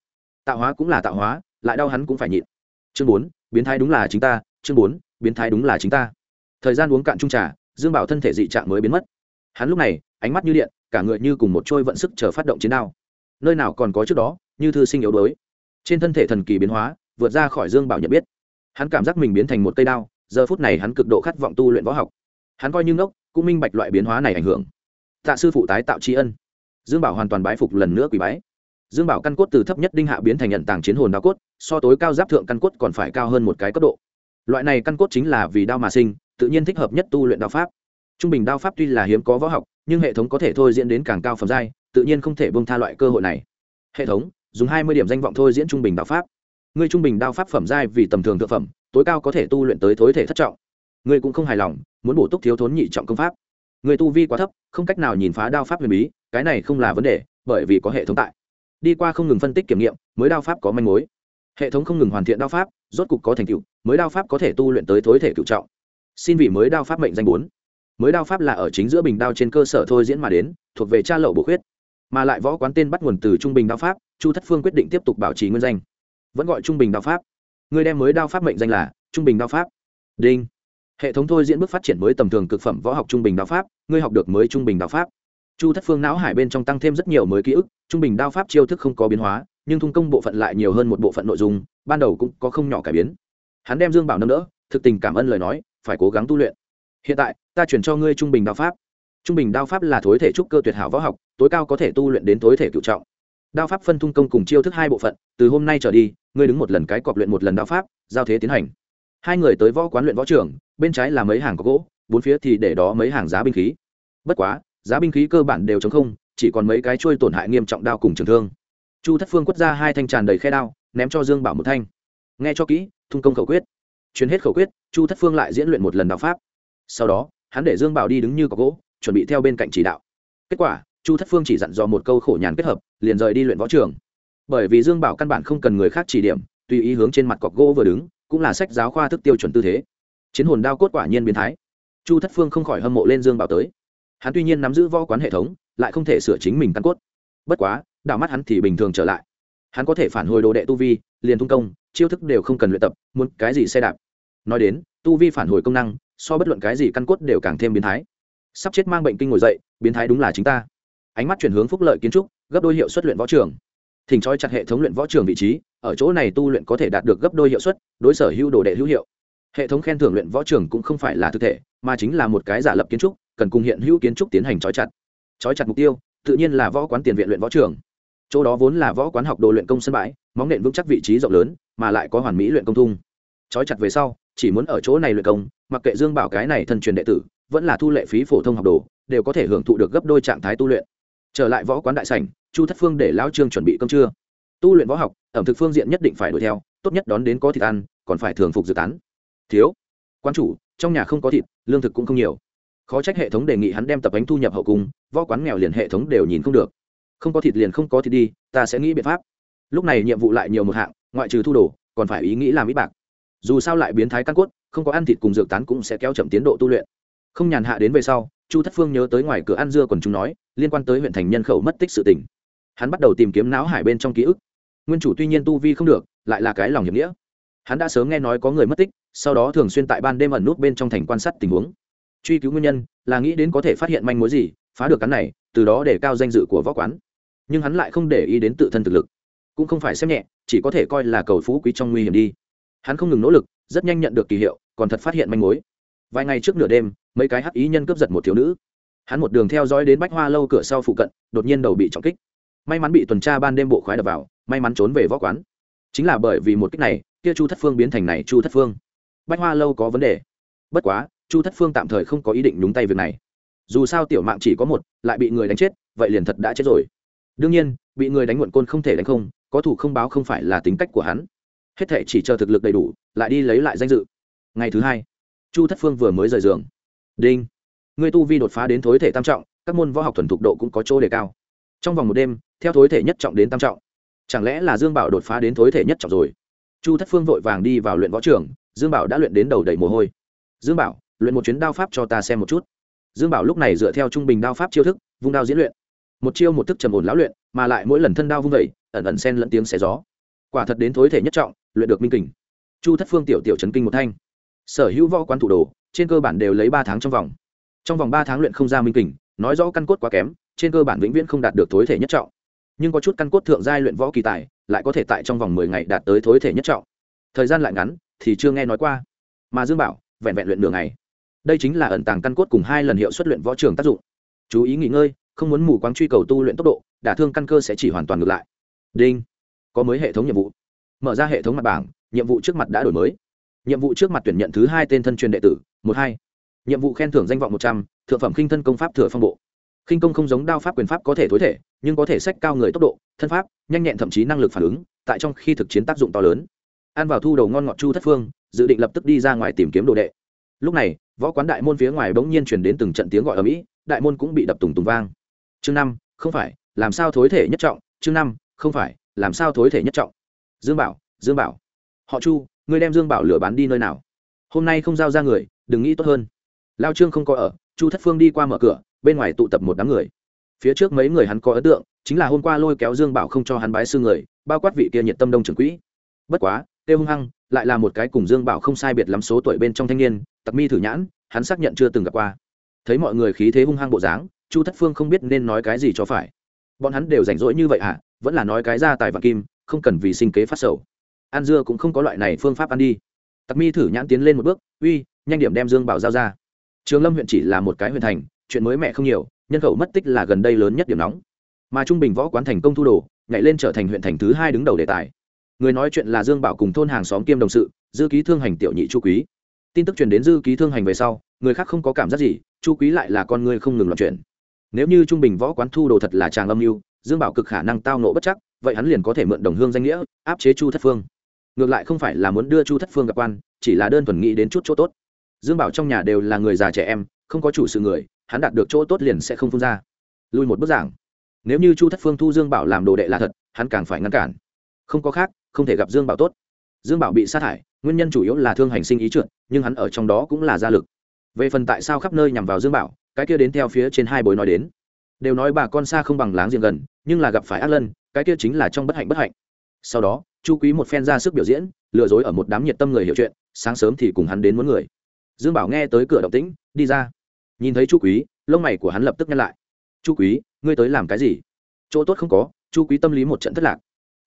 Tạo hóa cũng là tạo hóa, lại đau hắn cũng phải nhịn. Chương bốn, biến thái đúng là chính ta, chương bốn, biến thái đúng là chính ta. Thời gian uống cạn trung trà, dương bảo thân thể dị trạng mới biến mất. Hắn lúc này, ánh mắt như điện, cả người như cùng một trôi vận sức chờ phát động chiến đao. Nơi nào còn có trước đó, như thư sinh yếu đuối. Trên thân thể thần kỳ biến hóa, vượt ra khỏi dương bảo nhận biết. Hắn cảm giác mình biến thành một cây đao giờ phút này hắn cực độ khát vọng tu luyện võ học. Hắn coi như ngốc, cũng minh bạch loại biến hóa này ảnh hưởng. Tạ sư phụ tái tạo tri ân. Dương bảo hoàn toàn bái phục lần nữa quỷ bái. Dương bảo căn cốt từ thấp nhất đinh hạ biến thành nhận tàng chiến hồn đao cốt, so tối cao giáp thượng căn cốt còn phải cao hơn một cái cấp độ. Loại này căn cốt chính là vì đao mà sinh, tự nhiên thích hợp nhất tu luyện đao pháp. Trung bình đao pháp tuy là hiếm có võ học, nhưng hệ thống có thể thôi diễn đến càng cao phẩm giai, tự nhiên không thể bông tha loại cơ hội này. Hệ thống, dùng hai mươi điểm danh vọng thôi diễn trung bình đao pháp. Ngươi trung bình đao pháp phẩm giai vì tầm thường thượng phẩm tối cao có thể tu luyện tới thối thể thất trọng. Ngươi cũng không hài lòng, muốn bổ túc thiếu thốn nhị trọng công pháp. Người tu vi quá thấp, không cách nào nhìn phá đao pháp huyền bí, cái này không là vấn đề, bởi vì có hệ thống tại. Đi qua không ngừng phân tích kiểm nghiệm, mới đao pháp có manh mối. Hệ thống không ngừng hoàn thiện đao pháp, rốt cục có thành tựu, mới đao pháp có thể tu luyện tới thối thể cựu trọng. Xin vị mới đao pháp mệnh danh bốn. Mới đao pháp là ở chính giữa bình đao trên cơ sở thôi diễn mà đến, thuộc về cha lậu bổ khuyết. Mà lại võ quán tên bắt nguồn từ trung bình đao pháp, chu thất phương quyết định tiếp tục bảo trì nguyên danh. Vẫn gọi trung bình đao pháp. Ngươi đem mới đao pháp mệnh danh là trung bình đao pháp. Đinh. Hệ thống thôi diễn bước phát triển mới tầm thường cực phẩm võ học trung bình đao pháp, ngươi học được mới trung bình đao pháp. Chu thất phương não hải bên trong tăng thêm rất nhiều mới ký ức, trung bình đao pháp chiêu thức không có biến hóa, nhưng thung công bộ phận lại nhiều hơn một bộ phận nội dung, ban đầu cũng có không nhỏ cải biến. Hắn đem dương bảo nâng đỡ, thực tình cảm ơn lời nói, phải cố gắng tu luyện. Hiện tại, ta chuyển cho ngươi trung bình đao pháp. Trung bình đao pháp là thối thể trúc cơ tuyệt hảo võ học, tối cao có thể tu luyện đến tối thể cựu trọng đao pháp phân thung công cùng chiêu thức hai bộ phận, từ hôm nay trở đi, ngươi đứng một lần cái cọp luyện một lần đao pháp, giao thế tiến hành. Hai người tới võ quán luyện võ trường, bên trái là mấy hàng có gỗ, bốn phía thì để đó mấy hàng giá binh khí. Bất quá, giá binh khí cơ bản đều chống không, chỉ còn mấy cái trôi tổn hại nghiêm trọng đao cùng trường thương. Chu thất phương quất ra hai thanh tràn đầy khe đao, ném cho dương bảo một thanh. Nghe cho kỹ, thung công khẩu quyết. Chuyến hết khẩu quyết, chu thất phương lại diễn luyện một lần đạo pháp. Sau đó, hắn để dương bảo đi đứng như có gỗ, chuẩn bị theo bên cạnh chỉ đạo. Kết quả chu thất phương chỉ dặn dò một câu khổ nhàn kết hợp, liền rời đi luyện võ trường. Bởi vì dương bảo căn bản không cần người khác chỉ điểm, tùy ý hướng trên mặt cọc gỗ vừa đứng, cũng là sách giáo khoa thức tiêu chuẩn tư thế. Chiến hồn đao cốt quả nhiên biến thái. Chu thất phương không khỏi hâm mộ lên dương bảo tới. Hắn tuy nhiên nắm giữ võ quán hệ thống, lại không thể sửa chính mình căn cốt. Bất quá đảo mắt hắn thì bình thường trở lại. Hắn có thể phản hồi đồ đệ tu vi, liền thung công, chiêu thức đều không cần luyện tập, muốn cái gì xe đạp. Nói đến, tu vi phản hồi công năng, so bất luận cái gì căn cốt đều càng thêm biến thái. Sắp chết mang bệnh kinh ngồi dậy, biến thái đúng là chính ta ánh mắt chuyển hướng phúc lợi kiến trúc, gấp đôi hiệu suất luyện võ trường. Thỉnh trói chặt hệ thống luyện võ trường vị trí, ở chỗ này tu luyện có thể đạt được gấp đôi hiệu suất, đối sở hữu đồ đệ hữu hiệu. Hệ thống khen thưởng luyện võ trường cũng không phải là thực thể, mà chính là một cái giả lập kiến trúc, cần cùng hiện hữu kiến trúc tiến hành trói chặt. Trói chặt mục tiêu, tự nhiên là võ quán tiền viện luyện võ trường. Chỗ đó vốn là võ quán học đồ luyện công sân bãi, móng nện vững chắc vị trí rộng lớn, mà lại có hoàn mỹ luyện công thung. Trói chặt về sau, chỉ muốn ở chỗ này luyện công, mặc kệ dương bảo cái này thân truyền đệ tử, vẫn là thu lệ phí phổ thông học đồ, đều có thể hưởng thụ được gấp đôi trạng thái tu luyện trở lại võ quán đại sảnh, chu thất phương để lão trương chuẩn bị cơm trưa. Tu luyện võ học, ẩm thực phương diện nhất định phải đuổi theo, tốt nhất đón đến có thịt ăn, còn phải thường phục dự tán. Thiếu quan chủ, trong nhà không có thịt, lương thực cũng không nhiều. Khó trách hệ thống đề nghị hắn đem tập ánh thu nhập hậu cung, võ quán nghèo liền hệ thống đều nhìn không được. Không có thịt liền không có thịt đi, ta sẽ nghĩ biện pháp. Lúc này nhiệm vụ lại nhiều một hạng, ngoại trừ thu đồ, còn phải ý nghĩ làm ít bạc. Dù sao lại biến thái căn cốt, không có ăn thịt cùng dược tán cũng sẽ kéo chậm tiến độ tu luyện. Không nhàn hạ đến về sau, chu thất phương nhớ tới ngoài cửa ăn dưa còn chúng nói liên quan tới huyện thành nhân khẩu mất tích sự tình. Hắn bắt đầu tìm kiếm não hải bên trong ký ức. Nguyên chủ tuy nhiên tu vi không được, lại là cái lòng hiểm nghĩa. Hắn đã sớm nghe nói có người mất tích, sau đó thường xuyên tại ban đêm ẩn nút bên trong thành quan sát tình huống. Truy cứu nguyên nhân là nghĩ đến có thể phát hiện manh mối gì, phá được cắn này, từ đó để cao danh dự của võ quán. Nhưng hắn lại không để ý đến tự thân thực lực. Cũng không phải xem nhẹ, chỉ có thể coi là cầu phú quý trong nguy hiểm đi. Hắn không ngừng nỗ lực, rất nhanh nhận được kỳ hiệu, còn thật phát hiện manh mối. Vài ngày trước nửa đêm, mấy cái hắc ý nhân cướp giật một thiếu nữ hắn một đường theo dõi đến bách hoa lâu cửa sau phụ cận, đột nhiên đầu bị trọng kích. May mắn bị tuần tra ban đêm bộ khoái đập vào, may mắn trốn về võ quán. Chính là bởi vì một kích này, kia chu thất phương biến thành này chu thất phương. Bách hoa lâu có vấn đề. Bất quá, chu thất phương tạm thời không có ý định nhúng tay việc này. Dù sao tiểu mạng chỉ có một, lại bị người đánh chết, vậy liền thật đã chết rồi. Đương nhiên, bị người đánh muộn côn không thể đánh không, có thủ không báo không phải là tính cách của hắn. Hết thể chỉ chờ thực lực đầy đủ, lại đi lấy lại danh dự. Ngày thứ hai, chu thất phương vừa mới rời giường. Đinh. Ngươi tu vi đột phá đến thối thể tam trọng, các môn võ học thuần thục độ cũng có chỗ đề cao. Trong vòng một đêm, theo thối thể nhất trọng đến tam trọng. Chẳng lẽ là dương bảo đột phá đến thối thể nhất trọng rồi? Chu thất phương vội vàng đi vào luyện võ trường, dương bảo đã luyện đến đầu đầy mồ hôi. Dương bảo, luyện một chuyến đao pháp cho ta xem một chút. Dương bảo lúc này dựa theo trung bình đao pháp chiêu thức, vung đao diễn luyện. Một chiêu một thức trầm ổn lão luyện, mà lại mỗi lần thân đao vung vẩy ẩn ẩn sen lẫn tiếng xé gió. Quả thật đến thối thể nhất trọng, luyện được minh kình. Chu thất phương tiểu tiểu trấn kinh một thanh. Sở hữu võ quán thủ đồ, trên cơ bản đều lấy ba tháng trong vòng trong vòng ba tháng luyện không ra minh kình, nói rõ căn cốt quá kém, trên cơ bản vĩnh viễn không đạt được thối thể nhất trọng. Nhưng có chút căn cốt thượng giai luyện võ kỳ tài, lại có thể tại trong vòng mười ngày đạt tới thối thể nhất trọng. Thời gian lại ngắn, thì chưa nghe nói qua. Mà dương bảo, vẹn vẹn luyện đường này đây chính là ẩn tàng căn cốt cùng hai lần hiệu suất luyện võ trường tác dụng. Chú ý nghỉ ngơi, không muốn mù quáng truy cầu tu luyện tốc độ, đả thương căn cơ sẽ chỉ hoàn toàn ngược lại. Đinh. Có mới hệ thống nhiệm vụ. Mở ra hệ thống mặt bảng, nhiệm vụ trước mặt đã đổi mới. Nhiệm vụ trước mặt tuyển nhận thứ hai tên thân truyền đệ tử, một hai nhiệm vụ khen thưởng danh vọng một trăm, thượng phẩm khinh thân công pháp thừa phong bộ. Khinh công không giống đao pháp quyền pháp có thể thối thể, nhưng có thể sách cao người tốc độ, thân pháp, nhanh nhẹn thậm chí năng lực phản ứng, tại trong khi thực chiến tác dụng to lớn. Ăn vào thu đầu ngon ngọt chu thất phương, dự định lập tức đi ra ngoài tìm kiếm đồ đệ. Lúc này, võ quán đại môn phía ngoài bỗng nhiên chuyển đến từng trận tiếng gọi ở mỹ, đại môn cũng bị đập tùng tùng vang. Chương năm, không phải, làm sao thối thể nhất trọng? Chương năm, không phải, làm sao thối thể nhất trọng? Dương bảo dương bảo. Họ chu, ngươi đem dương bảo lửa bán đi nơi nào? Hôm nay không giao ra người, đừng nghĩ tốt hơn lao trương không có ở, chu thất phương đi qua mở cửa, bên ngoài tụ tập một đám người. Phía trước mấy người hắn có ấn tượng, chính là hôm qua lôi kéo dương bảo không cho hắn bái sư người, bao quát vị kia nhiệt tâm đông trưởng quỹ. Bất quá tê hung hăng lại là một cái cùng dương bảo không sai biệt lắm số tuổi bên trong thanh niên, tặc mi thử nhãn, hắn xác nhận chưa từng gặp qua. Thấy mọi người khí thế hung hăng bộ dáng, chu thất phương không biết nên nói cái gì cho phải. Bọn hắn đều rảnh rỗi như vậy hả? Vẫn là nói cái ra tài vạn kim, không cần vì sinh kế phát sầu. An dưa cũng không có loại này phương pháp ăn đi. Tặc mi thử nhãn tiến lên một bước, uy, nhanh điểm đem dương bảo giao ra trường lâm huyện chỉ là một cái huyện thành, chuyện mới mẹ không nhiều, nhân khẩu mất tích là gần đây lớn nhất điểm nóng. Mà trung bình võ quán thành công thu đồ, nhảy lên trở thành huyện thành thứ hai đứng đầu đề tài. Người nói chuyện là dương bảo cùng thôn hàng xóm kiêm đồng sự, dư ký thương hành tiểu nhị chu quý. Tin tức truyền đến dư ký thương hành về sau, người khác không có cảm giác gì, chu quý lại là con người không ngừng loạn chuyện nếu như trung bình võ quán thu đồ thật là chàng âm mưu, dương bảo cực khả năng tao nộ bất chắc, vậy hắn liền có thể mượn đồng hương danh nghĩa, áp chế chu thất phương. Ngược lại không phải là muốn đưa chu thất phương gặp quan, chỉ là đơn thuần nghĩ đến chút chỗ tốt dương bảo trong nhà đều là người già trẻ em, không có chủ sự người, hắn đạt được chỗ tốt liền sẽ không phun ra. Lui một bức giảng. Nếu như chu thất phương thu dương bảo làm đồ đệ là thật, hắn càng phải ngăn cản. Không có khác, không thể gặp dương bảo tốt. Dương bảo bị sát hại, nguyên nhân chủ yếu là thương hành sinh ý trượt, nhưng hắn ở trong đó cũng là gia lực. Về phần tại sao khắp nơi nhằm vào dương bảo, cái kia đến theo phía trên hai bối nói đến. Đều nói bà con xa không bằng láng giềng gần, nhưng là gặp phải ác lân, cái kia chính là trong bất hạnh bất hạnh. Sau đó, chu quý một phen ra sức biểu diễn, lừa dối ở một đám nhiệt tâm người hiểu chuyện, sáng sớm thì cùng hắn đến muốn người dương bảo nghe tới cửa động tĩnh, đi ra. Nhìn thấy chu quý, lông mày của hắn lập tức nhăn lại. Chu quý, ngươi tới làm cái gì? Chỗ tốt không có. Chu quý tâm lý một trận thất lạc.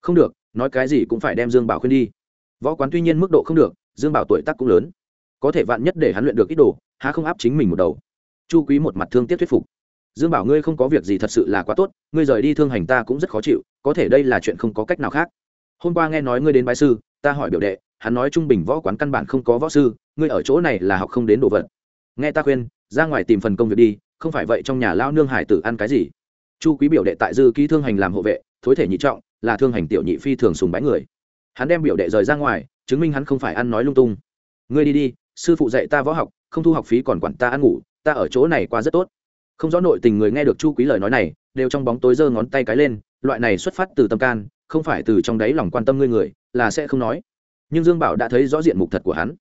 Không được, nói cái gì cũng phải đem dương bảo khuyên đi. Võ quán tuy nhiên mức độ không được, dương bảo tuổi tác cũng lớn. Có thể vạn nhất để hắn luyện được ít đồ, há không áp chính mình một đầu. Chu quý một mặt thương tiếc thuyết phục. Dương bảo ngươi không có việc gì thật sự là quá tốt, ngươi rời đi thương hành ta cũng rất khó chịu, có thể đây là chuyện không có cách nào khác. Hôm qua nghe nói ngươi đến bái sư, ta hỏi biểu đệ, hắn nói trung bình võ quán căn bản không có võ sư ngươi ở chỗ này là học không đến đồ vật. Nghe ta khuyên, ra ngoài tìm phần công việc đi, không phải vậy trong nhà lao nương hải tử ăn cái gì? Chu quý biểu đệ tại dư ký thương hành làm hộ vệ, thối thể nhị trọng, là thương hành tiểu nhị phi thường sùng bái người. Hắn đem biểu đệ rời ra ngoài, chứng minh hắn không phải ăn nói lung tung. Ngươi đi đi, sư phụ dạy ta võ học, không thu học phí còn quản ta ăn ngủ, ta ở chỗ này qua rất tốt. Không rõ nội tình người nghe được chu quý lời nói này, đều trong bóng tối giơ ngón tay cái lên, loại này xuất phát từ tâm can, không phải từ trong đáy lòng quan tâm ngươi người, là sẽ không nói. Nhưng dương bảo đã thấy rõ diện mục thật của hắn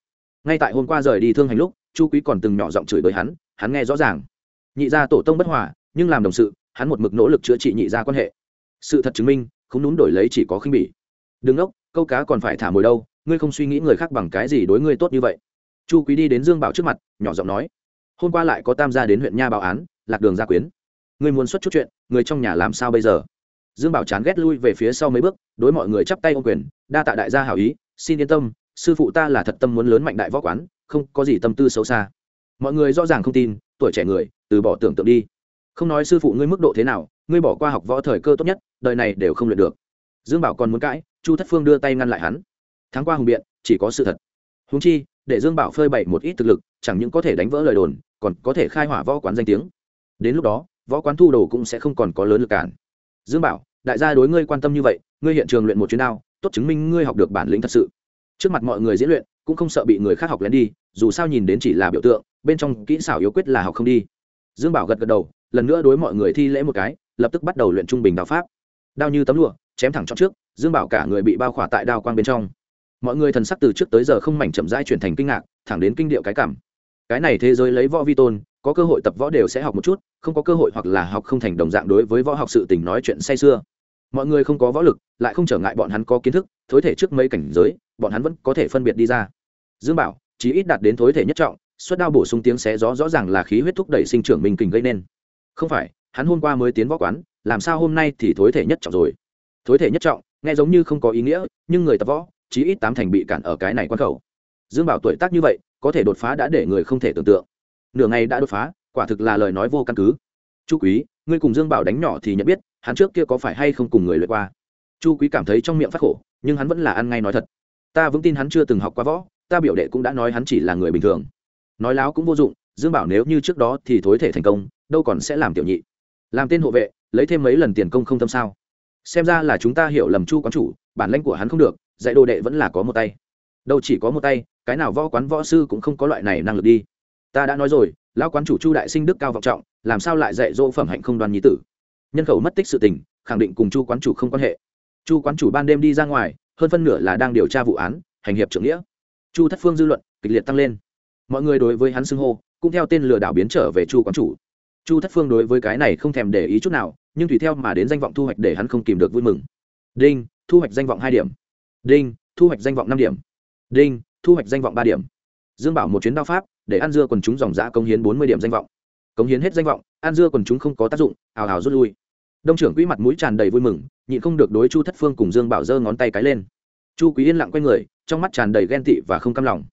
ngay tại hôm qua rời đi thương hành lúc, chu quý còn từng nhỏ giọng chửi bới hắn hắn nghe rõ ràng. Nhị gia tổ tông bất hòa, nhưng làm đồng sự, hắn một mực nỗ lực chữa trị nhị gia quan hệ. Sự thật chứng minh, không đúng đổi lấy chỉ có khinh bỉ. Đừng ốc câu cá còn phải thả mồi đâu, ngươi không suy nghĩ người khác bằng cái gì đối ngươi tốt như vậy. Chu quý đi đến dương bảo trước mặt, nhỏ giọng nói, hôm qua lại có tam gia đến huyện nha báo án, lạc đường gia quyến. Ngươi muốn xuất chút chuyện, người trong nhà làm sao bây giờ? Dương bảo chán ghét lui về phía sau mấy bước, đối mọi người chắp tay ô quyền, đa tạ đại gia hảo ý, xin yên tâm sư phụ ta là thật tâm muốn lớn mạnh đại võ quán không có gì tâm tư xấu xa. Mọi người rõ ràng không tin tuổi trẻ người từ bỏ tưởng tượng đi. Không nói sư phụ ngươi mức độ thế nào ngươi bỏ qua học võ thời cơ tốt nhất đời này đều không luyện được. Dương bảo còn muốn cãi chu thất phương đưa tay ngăn lại hắn. Tháng qua hùng biện chỉ có sự thật. Húng chi để dương bảo phơi bày một ít thực lực chẳng những có thể đánh vỡ lời đồn còn có thể khai hỏa võ quán danh tiếng. Đến lúc đó võ quán thu đồ cũng sẽ không còn có lớn lực cản. Dương bảo đại gia đối ngươi quan tâm như vậy ngươi hiện trường luyện một chuyến nào, tốt chứng minh ngươi học được bản lĩnh thật sự trước mặt mọi người diễn luyện, cũng không sợ bị người khác học lén đi, dù sao nhìn đến chỉ là biểu tượng, bên trong kỹ xảo yếu quyết là học không đi. Dương bảo gật gật đầu, lần nữa đối mọi người thi lễ một cái, lập tức bắt đầu luyện trung bình đao pháp. Đao như tấm lụa, chém thẳng trong trước, dương bảo cả người bị bao khỏa tại đao quang bên trong. Mọi người thần sắc từ trước tới giờ không mảnh chậm rãi chuyển thành kinh ngạc, thẳng đến kinh điệu cái cảm. Cái này thế giới lấy võ vi tôn, có cơ hội tập võ đều sẽ học một chút, không có cơ hội hoặc là học không thành đồng dạng đối với võ học sự tình nói chuyện say xưa mọi người không có võ lực, lại không trở ngại bọn hắn có kiến thức, thối thể trước mấy cảnh giới, bọn hắn vẫn có thể phân biệt đi ra. Dương bảo, chí ít đạt đến thối thể nhất trọng, suất đao bổ sung tiếng xé gió rõ ràng là khí huyết thúc đẩy sinh trưởng mình kình gây nên. Không phải, hắn hôm qua mới tiến võ quán, làm sao hôm nay thì thối thể nhất trọng rồi? Thối thể nhất trọng, nghe giống như không có ý nghĩa, nhưng người tập võ, chí ít tám thành bị cản ở cái này quan khẩu. Dương bảo tuổi tác như vậy, có thể đột phá đã để người không thể tưởng tượng. Nửa ngày đã đột phá, quả thực là lời nói vô căn cứ. Chu quý, ngươi cùng dương bảo đánh nhỏ thì nhận biết hắn trước kia có phải hay không cùng người lượt qua? Chu quý cảm thấy trong miệng phát khổ, nhưng hắn vẫn là ăn ngay nói thật. Ta vững tin hắn chưa từng học qua võ, ta biểu đệ cũng đã nói hắn chỉ là người bình thường. Nói láo cũng vô dụng, dương bảo nếu như trước đó thì thối thể thành công, đâu còn sẽ làm tiểu nhị. Làm tên hộ vệ, lấy thêm mấy lần tiền công không tâm sao? Xem ra là chúng ta hiểu lầm chu quán chủ, bản lãnh của hắn không được, dạy đồ đệ vẫn là có một tay. Đâu chỉ có một tay, cái nào võ quán võ sư cũng không có loại này năng lực đi. Ta đã nói rồi, lão quán chủ chu đại sinh đức cao vọng trọng, làm sao lại dạy dỗ phẩm hạnh không đoan nhí tử? Nhân khẩu mất tích sự tình, khẳng định cùng chu quán chủ không quan hệ. Chu quán chủ ban đêm đi ra ngoài, hơn phân nửa là đang điều tra vụ án, hành hiệp trưởng nghĩa. Chu thất phương dư luận, kịch liệt tăng lên. Mọi người đối với hắn xưng hô, cũng theo tên lừa đảo biến trở về chu quán chủ. Chu thất phương đối với cái này không thèm để ý chút nào, nhưng tùy theo mà đến danh vọng thu hoạch để hắn không kìm được vui mừng. Đinh, thu hoạch danh vọng hai điểm. Đinh, thu hoạch danh vọng năm điểm. Đinh, thu hoạch danh vọng ba điểm. Dương bảo một chuyến đao pháp, để ăn dưa quần chúng dòng giã công hiến bốn mươi điểm danh vọng. Công hiến hết danh vọng, ăn dưa quần chúng không có tác dụng, ào ào rút lui đông trưởng quỹ mặt mũi tràn đầy vui mừng, nhịn không được đối chu thất phương cùng dương bảo giơ ngón tay cái lên. Chu quý yên lặng q u a y người, trong mắt tràn đầy ghen tị và không căm lòng.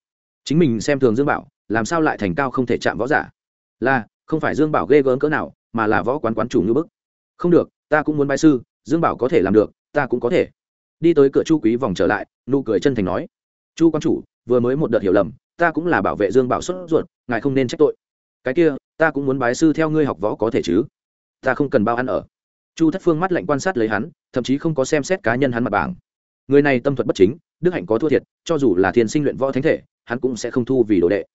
Chính mình xem thường dương bảo, làm sao lại thành cao không thể chạm võ giả? Là, không phải dương bảo ghê gớm cỡ nào, mà là võ quán quán chủ như bức. Không được, ta cũng muốn bài sư, dương bảo có thể làm được, ta cũng có thể. Đi tới cửa chu quý vòng trở lại, nụ cười chân thành nói. Chu quán chủ, vừa mới một đợt hiểu lầm, ta cũng là bảo vệ dương bảo xuất ruột, ngài không nên trách tội. Cái kia, ta cũng muốn bái sư theo ngươi học võ có thể chứ? Ta không cần bao ăn ở chu thất phương mắt lạnh quan sát lấy hắn, thậm chí không có xem xét cá nhân hắn mặt bảng. Người này tâm thuật bất chính, đức hạnh có thua thiệt, cho dù là thiên sinh luyện võ thánh thể, hắn cũng sẽ không thu vì đồ đệ.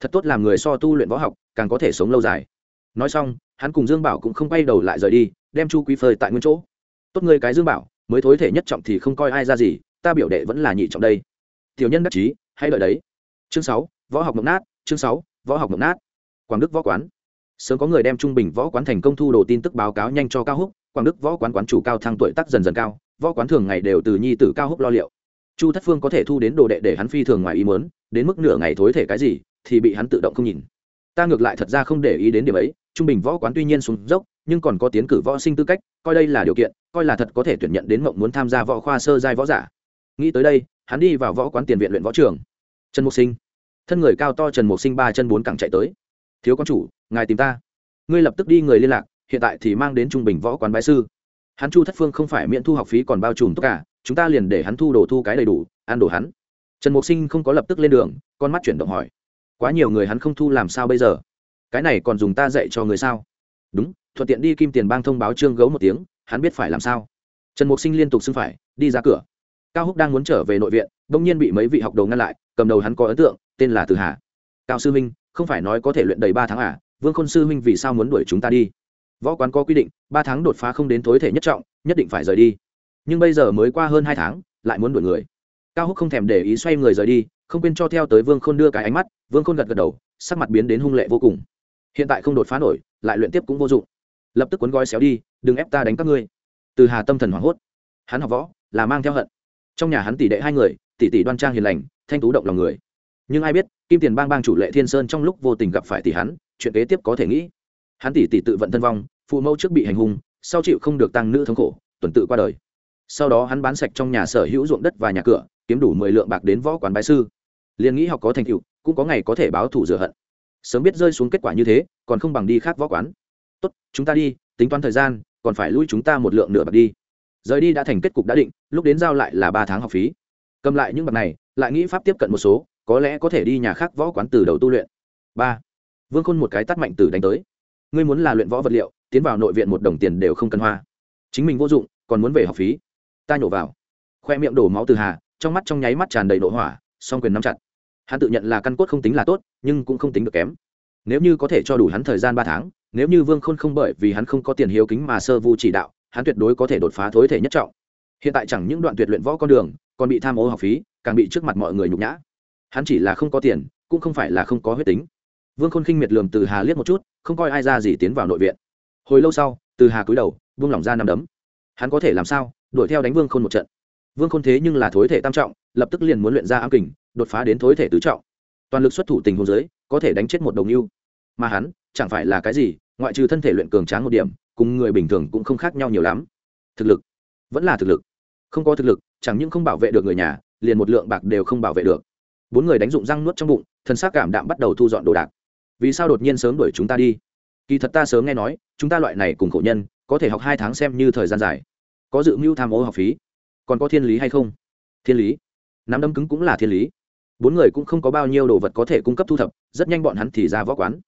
Thật tốt làm người so tu luyện võ học, càng có thể sống lâu dài. Nói xong, hắn cùng dương bảo cũng không quay đầu lại rời đi, đem chu quý phơi tại nguyên chỗ. Tốt ngươi cái dương bảo, mới thối thể nhất trọng thì không coi ai ra gì, ta biểu đệ vẫn là nhị trọng đây. Tiểu nhân đắc chí, hãy đợi đấy. Chương sáu, võ học mộng nát, chương sáu, võ học mộng nát. Quảng đức võ quán. Sớm có người đem trung bình võ quán thành công thu đồ tin tức báo cáo nhanh cho cao húc quảng đức võ quán quán chủ cao thăng tuổi tác dần dần cao, võ quán thường ngày đều từ nhi tử cao húc lo liệu. Chu thất phương có thể thu đến đồ đệ để hắn phi thường ngoài ý mớn đến mức nửa ngày thối thể cái gì, thì bị hắn tự động không nhìn. Ta ngược lại thật ra không để ý đến điểm ấy, trung bình võ quán tuy nhiên xuống dốc, nhưng còn có tiến cử võ sinh tư cách, coi đây là điều kiện, coi là thật có thể tuyển nhận đến mộng muốn tham gia võ khoa sơ giai võ giả. Nghĩ tới đây, hắn đi vào võ quán tiền viện luyện võ trường. Trần mục sinh. Thân người cao to trần mục sinh ba chân bốn cẳng chạy tới. Thiếu quan chủ, ngài tìm ta. Ngươi lập tức đi người liên lạc hiện tại thì mang đến trung bình võ quán bái sư. Hắn chu thất phương không phải miễn thu học phí còn bao trùm tất cả, chúng ta liền để hắn thu đồ thu cái đầy đủ, ăn đồ hắn. Trần mục sinh không có lập tức lên đường, con mắt chuyển động hỏi. Quá nhiều người hắn không thu làm sao bây giờ? Cái này còn dùng ta dạy cho người sao? Đúng, thuận tiện đi kim tiền bang thông báo trương gấu một tiếng, hắn biết phải làm sao. Trần mục sinh liên tục xưng phải, đi ra cửa. Cao húc đang muốn trở về nội viện đ ỗ n g nhiên bị mấy vị học đầu ngăn lại, cầm đầu hắn có ấn tượng, tên là từ hà. Cao sư huynh không phải nói có thể luyện đầy ba tháng à? Vương khôn sư huynh vì sao muốn đuổi chúng ta đi? Võ quán có quy định, ba tháng đột phá không đến tối thể nhất trọng, nhất định phải rời đi. Nhưng bây giờ mới qua hơn hai tháng, lại muốn đuổi người. Cao húc không thèm để ý xoay người rời đi, không quên cho theo tới vương khôn đưa cái ánh mắt, vương khôn gật gật đầu, sắc mặt biến đến hung lệ vô cùng. Hiện tại không đột phá nổi, lại luyện tiếp cũng vô dụng. Lập tức cuốn gói xéo đi, đừng ép ta đánh các ngươi. Từ hà tâm thần hoảng hốt. Hắn học võ, là mang theo hận. Trong nhà hắn tỷ đệ hai người, tỷ tỷ đoan trang hiền lành, thanh tú động lòng người. Nhưng ai biết, kim tiền bang bang chủ lệ thiên sơn trong lúc vô tình gặp phải tỷ hắn, chuyện kế tiếp có thể nghĩ. Hắn tỷ tỷ tự vận thân vong phụ mẫu trước bị hành hung, sau chịu không được tăng nữ thống khổ, tuần tự qua đời. Sau đó hắn bán sạch trong nhà sở hữu ruộng đất và nhà cửa, kiếm đủ mười lượng bạc đến võ quán bái sư. Liền nghĩ học có thành tựu, cũng có ngày có thể báo thủ rửa hận. Sớm biết rơi xuống kết quả như thế, còn không bằng đi khác võ quán. Tốt, chúng ta đi, tính toán thời gian, còn phải lui chúng ta một lượng nửa bạc đi. Rời đi đã thành kết cục đã định, lúc đến giao lại là ba tháng học phí. Cầm lại những bạc này, lại nghĩ pháp tiếp cận một số, có lẽ có thể đi nhà khác võ quán từ đầu tu luyện. Ba. Vương khôn một cái tắt mạnh tử đánh tới. Ngươi muốn là luyện võ vật liệu tiến vào nội viện một đồng tiền đều không cần hoa. Chính mình vô dụng, còn muốn về học phí. Ta nhổ vào. Khoe miệng đổ máu từ hà, trong mắt trong nháy mắt tràn đầy nội hỏa, song quyền nắm chặt. Hắn tự nhận là căn cốt không tính là tốt, nhưng cũng không tính được kém. Nếu như có thể cho đủ hắn thời gian ba tháng, nếu như vương khôn không bởi vì hắn không có tiền hiếu kính mà sơ vu chỉ đạo, hắn tuyệt đối có thể đột phá thối thể nhất trọng. Hiện tại chẳng những đoạn tuyệt luyện võ con đường, còn bị tham ô học phí, càng bị trước mặt mọi người nhục nhã. Hắn chỉ là không có tiền, cũng không phải là không có huyết tính. Vương khôn khinh miệt lườm từ hà liếc một chút, không coi ai ra gì tiến vào nội viện hồi lâu sau, từ hà cúi đầu vương lỏng ra nằm đấm. Hắn có thể làm sao? Đuổi theo đánh vương khôn một trận. Vương khôn thế nhưng là thối thể tam trọng, lập tức liền muốn luyện ra ám kình, đột phá đến thối thể tứ trọng. Toàn lực xuất thủ tình huống giới có thể đánh chết một đồng yêu. Mà hắn, chẳng phải là cái gì, ngoại trừ thân thể luyện cường tráng một điểm, cùng người bình thường cũng không khác nhau nhiều lắm. Thực lực, vẫn là thực lực. Không có thực lực, chẳng những không bảo vệ được người nhà, liền một lượng bạc đều không bảo vệ được. Bốn người đánh dụng răng nuốt trong bụng, thân xác cảm đạm bắt đầu thu dọn đồ đạc. Vì sao đột nhiên sớm đuổi chúng ta đi? Kỳ thật ta sớm nghe nói, chúng ta loại này cùng khổ nhân, có thể học hai tháng xem như thời gian dài. Có dự mưu tham ô học phí. Còn có thiên lý hay không? Thiên lý. Nắm đấm cứng cũng là thiên lý. Bốn người cũng không có bao nhiêu đồ vật có thể cung cấp thu thập, rất nhanh bọn hắn thì ra võ quán.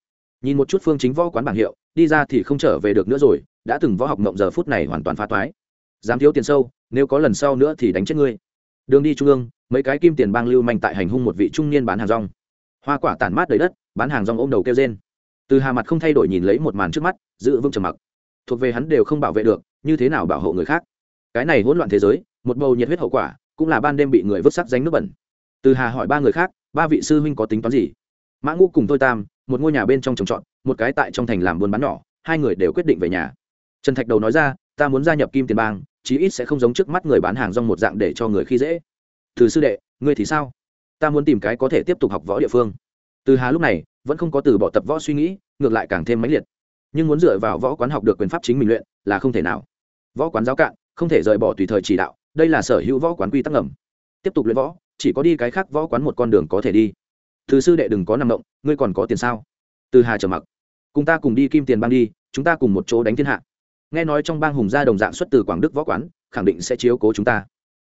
Nhìn một chút phương chính võ quán bảng hiệu, đi ra thì không trở về được nữa rồi, đã từng võ học mộng giờ phút này hoàn toàn phá toái. Dám thiếu tiền sâu, nếu có lần sau nữa thì đánh chết ngươi. Đường đi trung ương, mấy cái kim tiền bang lưu manh tại hành hung một vị trung niên bán hàng rong. Hoa quả tản mát đầy đất, bán hàng rong ôm đầu kêu trên từ hà mặt không thay đổi nhìn lấy một màn trước mắt, giữ vững trầm mặc. Thuộc về hắn đều không bảo vệ được, như thế nào bảo hộ người khác? Cái này hỗn loạn thế giới, một bầu nhiệt huyết hậu quả, cũng là ban đêm bị người vứt sắc danh nước bẩn. Từ hà hỏi ba người khác, ba vị sư huynh có tính toán gì? Mã ngũ cùng tôi tam, một ngôi nhà bên trong trồng trọt, một cái tại trong thành làm buôn bán nhỏ, hai người đều quyết định về nhà. Trần thạch đầu nói ra, ta muốn gia nhập kim tiền bang, chí ít sẽ không giống trước mắt người bán hàng rong một dạng để cho người khi dễ. Từ sư đệ, ngươi thì sao? Ta muốn tìm cái có thể tiếp tục học võ địa phương từ hà lúc này, vẫn không có từ bỏ tập võ suy nghĩ, ngược lại càng thêm mãnh liệt. Nhưng muốn dựa vào võ quán học được quyền pháp chính mình luyện, là không thể nào. Võ quán giáo cạn, không thể rời bỏ tùy thời chỉ đạo, đây là sở hữu võ quán quy tắc ngầm. Tiếp tục luyện võ, chỉ có đi cái khác võ quán một con đường có thể đi. Thứ sư đệ đừng có nằm động, ngươi còn có tiền sao? Từ hà trở mặc. Cùng ta cùng đi kim tiền bang đi, chúng ta cùng một chỗ đánh thiên hạ. Nghe nói trong bang hùng gia đồng dạng xuất từ quảng đức võ quán, khẳng định sẽ chiếu cố chúng ta.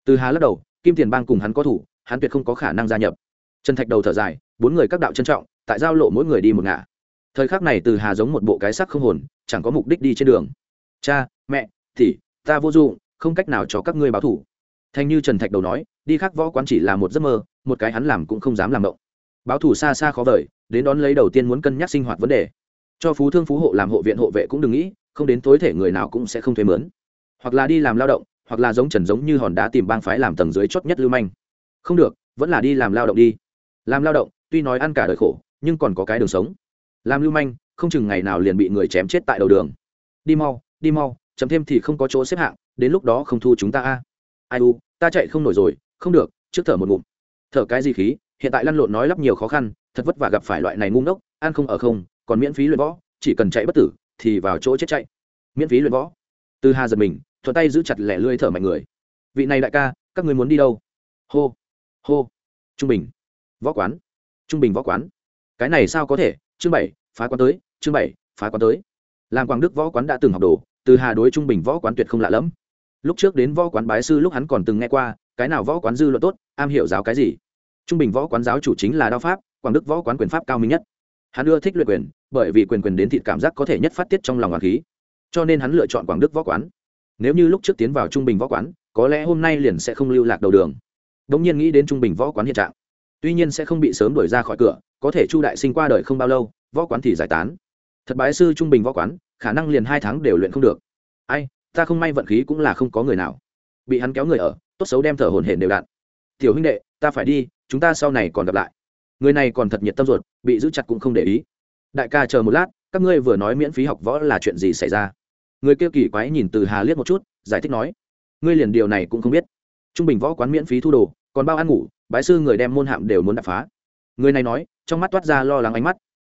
Từ hà lắc đầu, kim tiền bang cùng hắn có thủ, hắn tuyệt không có khả năng gia nhập trần thạch đầu thở dài, bốn người các đạo trân trọng, tại giao lộ mỗi người đi một ngả. Thời khắc này từ hà giống một bộ cái sắc không hồn, chẳng có mục đích đi trên đường. Cha, mẹ thì ta vô dụng, không cách nào cho các ngươi báo thủ. Thanh như trần thạch đầu nói, đi khác võ quán chỉ là một giấc mơ, một cái hắn làm cũng không dám làm động. Báo thủ xa xa khó vời, đến đón lấy đầu tiên muốn cân nhắc sinh hoạt vấn đề. Cho phú thương phú hộ làm hộ viện hộ vệ cũng đừng nghĩ, không đến tối thể người nào cũng sẽ không thuê mướn. Hoặc là đi làm lao động, hoặc là giống trần giống như hòn đá tìm bang phái làm tầng dưới chót nhất lưu manh. Không được, vẫn là đi làm lao động đi làm lao động, tuy nói ăn cả đời khổ, nhưng còn có cái đường sống. Làm lưu manh, không chừng ngày nào liền bị người chém chết tại đầu đường. Đi mau đi mau chấm thêm thì không có chỗ xếp hạng, đến lúc đó không thu chúng ta a. Ai u, ta chạy không nổi rồi, không được, trước thở một ngụm. Thở cái gì khí, hiện tại lăn lộn nói lắp nhiều khó khăn, thật vất vả gặp phải loại này ngu ngốc, ăn không ở không, còn miễn phí luyện võ, chỉ cần chạy bất tử, thì vào chỗ chết chạy. Miễn phí luyện võ. Từ hà giật mình, thuận tay giữ chặt lẻ lươi thở mạnh người. Vị này đại ca, các người muốn đi đâu? Hô hô. Trung bình võ quán. Trung bình võ quán. Cái này sao có thể? Chương bảy, phá quán tới. Chương bảy, phá quán tới. Làm quảng đức võ quán đã từng học đồ, từ hà đối trung bình võ quán tuyệt không lạ lẫm. Lúc trước đến võ quán bái sư lúc hắn còn từng nghe qua, cái nào võ quán dư luận tốt, am hiểu giáo cái gì. Trung bình võ quán giáo chủ chính là đao pháp, quảng đức võ quán quyền pháp cao minh nhất. Hắn ưa thích luyện quyền, bởi vì quyền quyền đến thịt cảm giác có thể nhất phát tiết trong lòng hoàng khí. Cho nên hắn lựa chọn quảng đức võ quán. Nếu như lúc trước tiến vào trung bình võ quán, có lẽ hôm nay liền sẽ không lưu lạc đầu đường. Đ ỗ n g nhiên nghĩ đến trung bình võ quán hiện trạng tuy nhiên sẽ không bị sớm đuổi ra khỏi cửa, có thể chu đại sinh qua đời không bao lâu, võ quán thì giải tán. Thật bái sư trung bình võ quán, khả năng liền hai tháng đều luyện không được. Ai, ta không may vận khí cũng là không có người nào. Bị hắn kéo người ở, tốt xấu đem thở hồn hển đều đạn. Tiểu huynh đệ, ta phải đi, chúng ta sau này còn gặp lại. Người này còn thật nhiệt tâm ruột, bị giữ chặt cũng không để ý. Đại ca chờ một lát, các ngươi vừa nói miễn phí học võ là chuyện gì xảy ra? Người kia kỳ quái nhìn từ hà liếc một chút, giải thích nói. Ngươi liền điều này cũng không biết. Trung bình võ quán miễn phí thu đồ, còn bao ăn ngủ bái sư người đem môn hạm đều muốn đập phá. Người này nói, trong mắt toát ra lo lắng ánh mắt.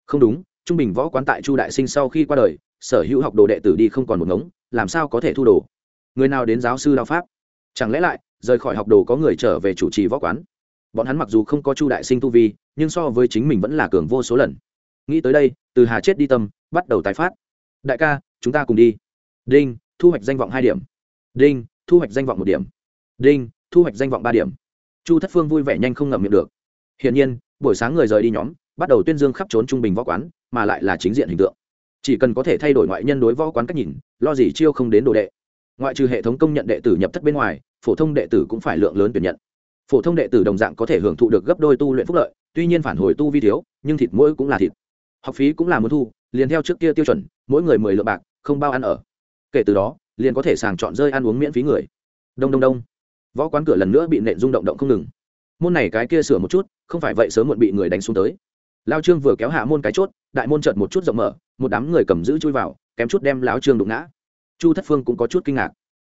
Không đúng, trung bình võ quán tại chu đại sinh sau khi qua đời, sở hữu học đồ đệ tử đi không còn một ngống, làm sao có thể thu đồ? Người nào đến giáo sư đạo pháp? Chẳng lẽ lại, rời khỏi học đồ có người trở về chủ trì võ quán? Bọn hắn mặc dù không có chu đại sinh tu vi, nhưng so với chính mình vẫn là cường vô số lần. Nghĩ tới đây, từ hà chết đi tâm, bắt đầu tái phát. Đại ca, chúng ta cùng đi. Đinh, thu hoạch danh vọng hai điểm. Đinh, thu hoạch danh vọng một điểm. Đinh, thu hoạch danh vọng ba điểm chu thất phương vui vẻ nhanh không ngậm miệng được. Hiển nhiên, buổi sáng người rời đi nhóm, bắt đầu tuyên dương khắp trốn trung bình võ quán, mà lại là chính diện hình tượng. Chỉ cần có thể thay đổi ngoại nhân đối võ quán cách nhìn, lo gì chiêu không đến đồ đệ. Ngoại trừ hệ thống công nhận đệ tử nhập thất bên ngoài, phổ thông đệ tử cũng phải lượng lớn tuyển nhận. Phổ thông đệ tử đồng dạng có thể hưởng thụ được gấp đôi tu luyện phúc lợi, tuy nhiên phản hồi tu vi thiếu, nhưng thịt mỗi cũng là thịt. Học phí cũng là muốn thu, liền theo trước kia tiêu chuẩn, mỗi người mười lượng bạc, không bao ăn ở. Kể từ đó, liền có thể sàng chọn rơi ăn uống miễn phí người. Đông đông đông võ quán cửa lần nữa bị nện rung động động không ngừng. Môn này cái kia sửa một chút, không phải vậy sớm muộn bị người đánh xuống tới. Lao trương vừa kéo hạ môn cái chốt, đại môn trợt một chút rộng mở, một đám người cầm giữ chui vào, kém chút đem lão trương đụng ngã. Chu thất phương cũng có chút kinh ngạc.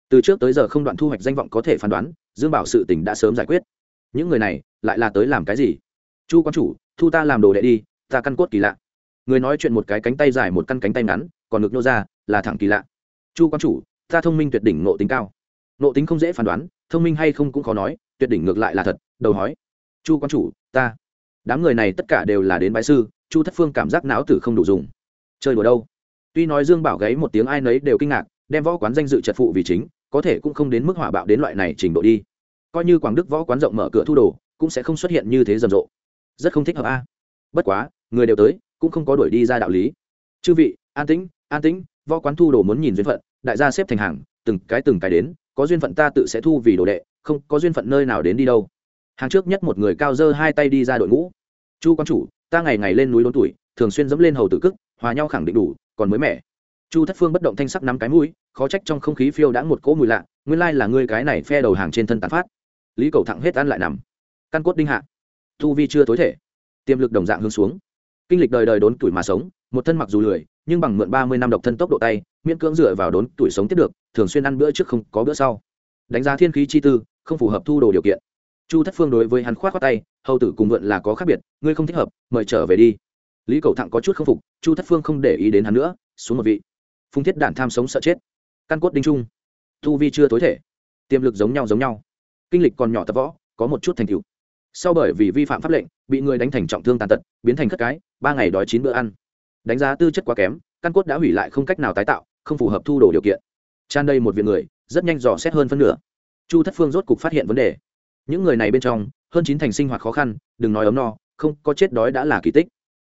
Từ trước tới giờ không đoạn thu hoạch danh vọng có thể phán đoán, dương bảo sự tỉnh đã sớm giải quyết. Những người này, lại là tới làm cái gì? Chu quan chủ, thu ta làm đồ đệ đi, ta căn cốt kỳ lạ. Người nói chuyện một cái cánh tay dài một căn cánh tay ngắn, còn ngực nô ra, là thẳng kỳ lạ. Chu quan chủ, ta thông minh tuyệt đỉnh nộ tính cao. Nộ tính không dễ phán đoán thông minh hay không cũng khó nói, tuyệt đỉnh ngược lại là thật, đầu hói. Chu quan chủ, ta. Đám người này tất cả đều là đến bái sư, chu thất phương cảm giác não tử không đủ dùng. Chơi đùa đâu? Tuy nói dương bảo gáy một tiếng ai nấy đều kinh ngạc, đem võ quán danh dự trật phụ vì chính, có thể cũng không đến mức hỏa bạo đến loại này trình độ đi. Coi như quảng đức võ quán rộng mở cửa thu đồ, cũng sẽ không xuất hiện như thế rầm rộ. Rất không thích hợp a. Bất quá, người đều tới, cũng không có đuổi đi ra đạo lý. Chư vị, an tĩnh an tĩnh, võ quán thu đồ muốn nhìn duyên phận, đại gia xếp thành hàng, từng cái từng cái đến có duyên phận ta tự sẽ thu vì đồ đệ, không có duyên phận nơi nào đến đi đâu. Hàng trước nhất một người cao dơ hai tay đi ra đội ngũ. Chu quan chủ, ta ngày ngày lên núi đốn tuổi, thường xuyên dẫm lên hầu tử cức, hòa nhau khẳng định đủ, còn mới mẻ. Chu thất phương bất động thanh sắc nắm cái mũi, khó trách trong không khí phiêu đã một cỗ mùi lạ, nguyên lai là ngươi cái này phe đầu hàng trên thân tàn phát. Lý cầu thẳng hết ăn lại nằm. Căn cốt đinh hạ. Thu vi chưa tối thể. Tiềm lực đồng dạng hướng xuống. Kinh lịch đời đời đốn tuổi mà sống, một thân mặc dù lười, nhưng bằng mượn ba mươi năm độc thân tốc độ tay, miễn cưỡng dựa vào đốn tuổi sống tiếp được thường xuyên ăn bữa trước không có bữa sau. Đánh giá thiên khí chi tư, không phù hợp thu đồ điều kiện. Chu thất phương đối với hắn khoát khoác tay, hầu tử cùng vượn là có khác biệt, ngươi không thích hợp, mời trở về đi. Lý cầu thẳng có chút k phục, chu thất phương không để ý đến hắn nữa, xuống một vị. Phung thiết đản tham sống sợ chết. Căn cốt đinh trung. Thu vi chưa tối thể. Tiềm lực giống nhau giống nhau. Kinh lịch còn nhỏ tập võ, có một chút thành tựu. Sau bởi vì vi phạm pháp lệnh, bị người đánh thành trọng thương tàn tật, biến thành khất cái, ba ngày đói chín bữa ăn. Đánh giá tư chất quá kém, căn cốt đã hủy lại không cách nào tái tạo, không phù hợp thu đồ điều kiện tràn đây một viện người, rất nhanh dò xét hơn phân nửa. Chu thất phương rốt cục phát hiện vấn đề. Những người này bên trong, hơn chín thành sinh hoạt khó khăn, đừng nói ấm no, không có chết đói đã là kỳ tích.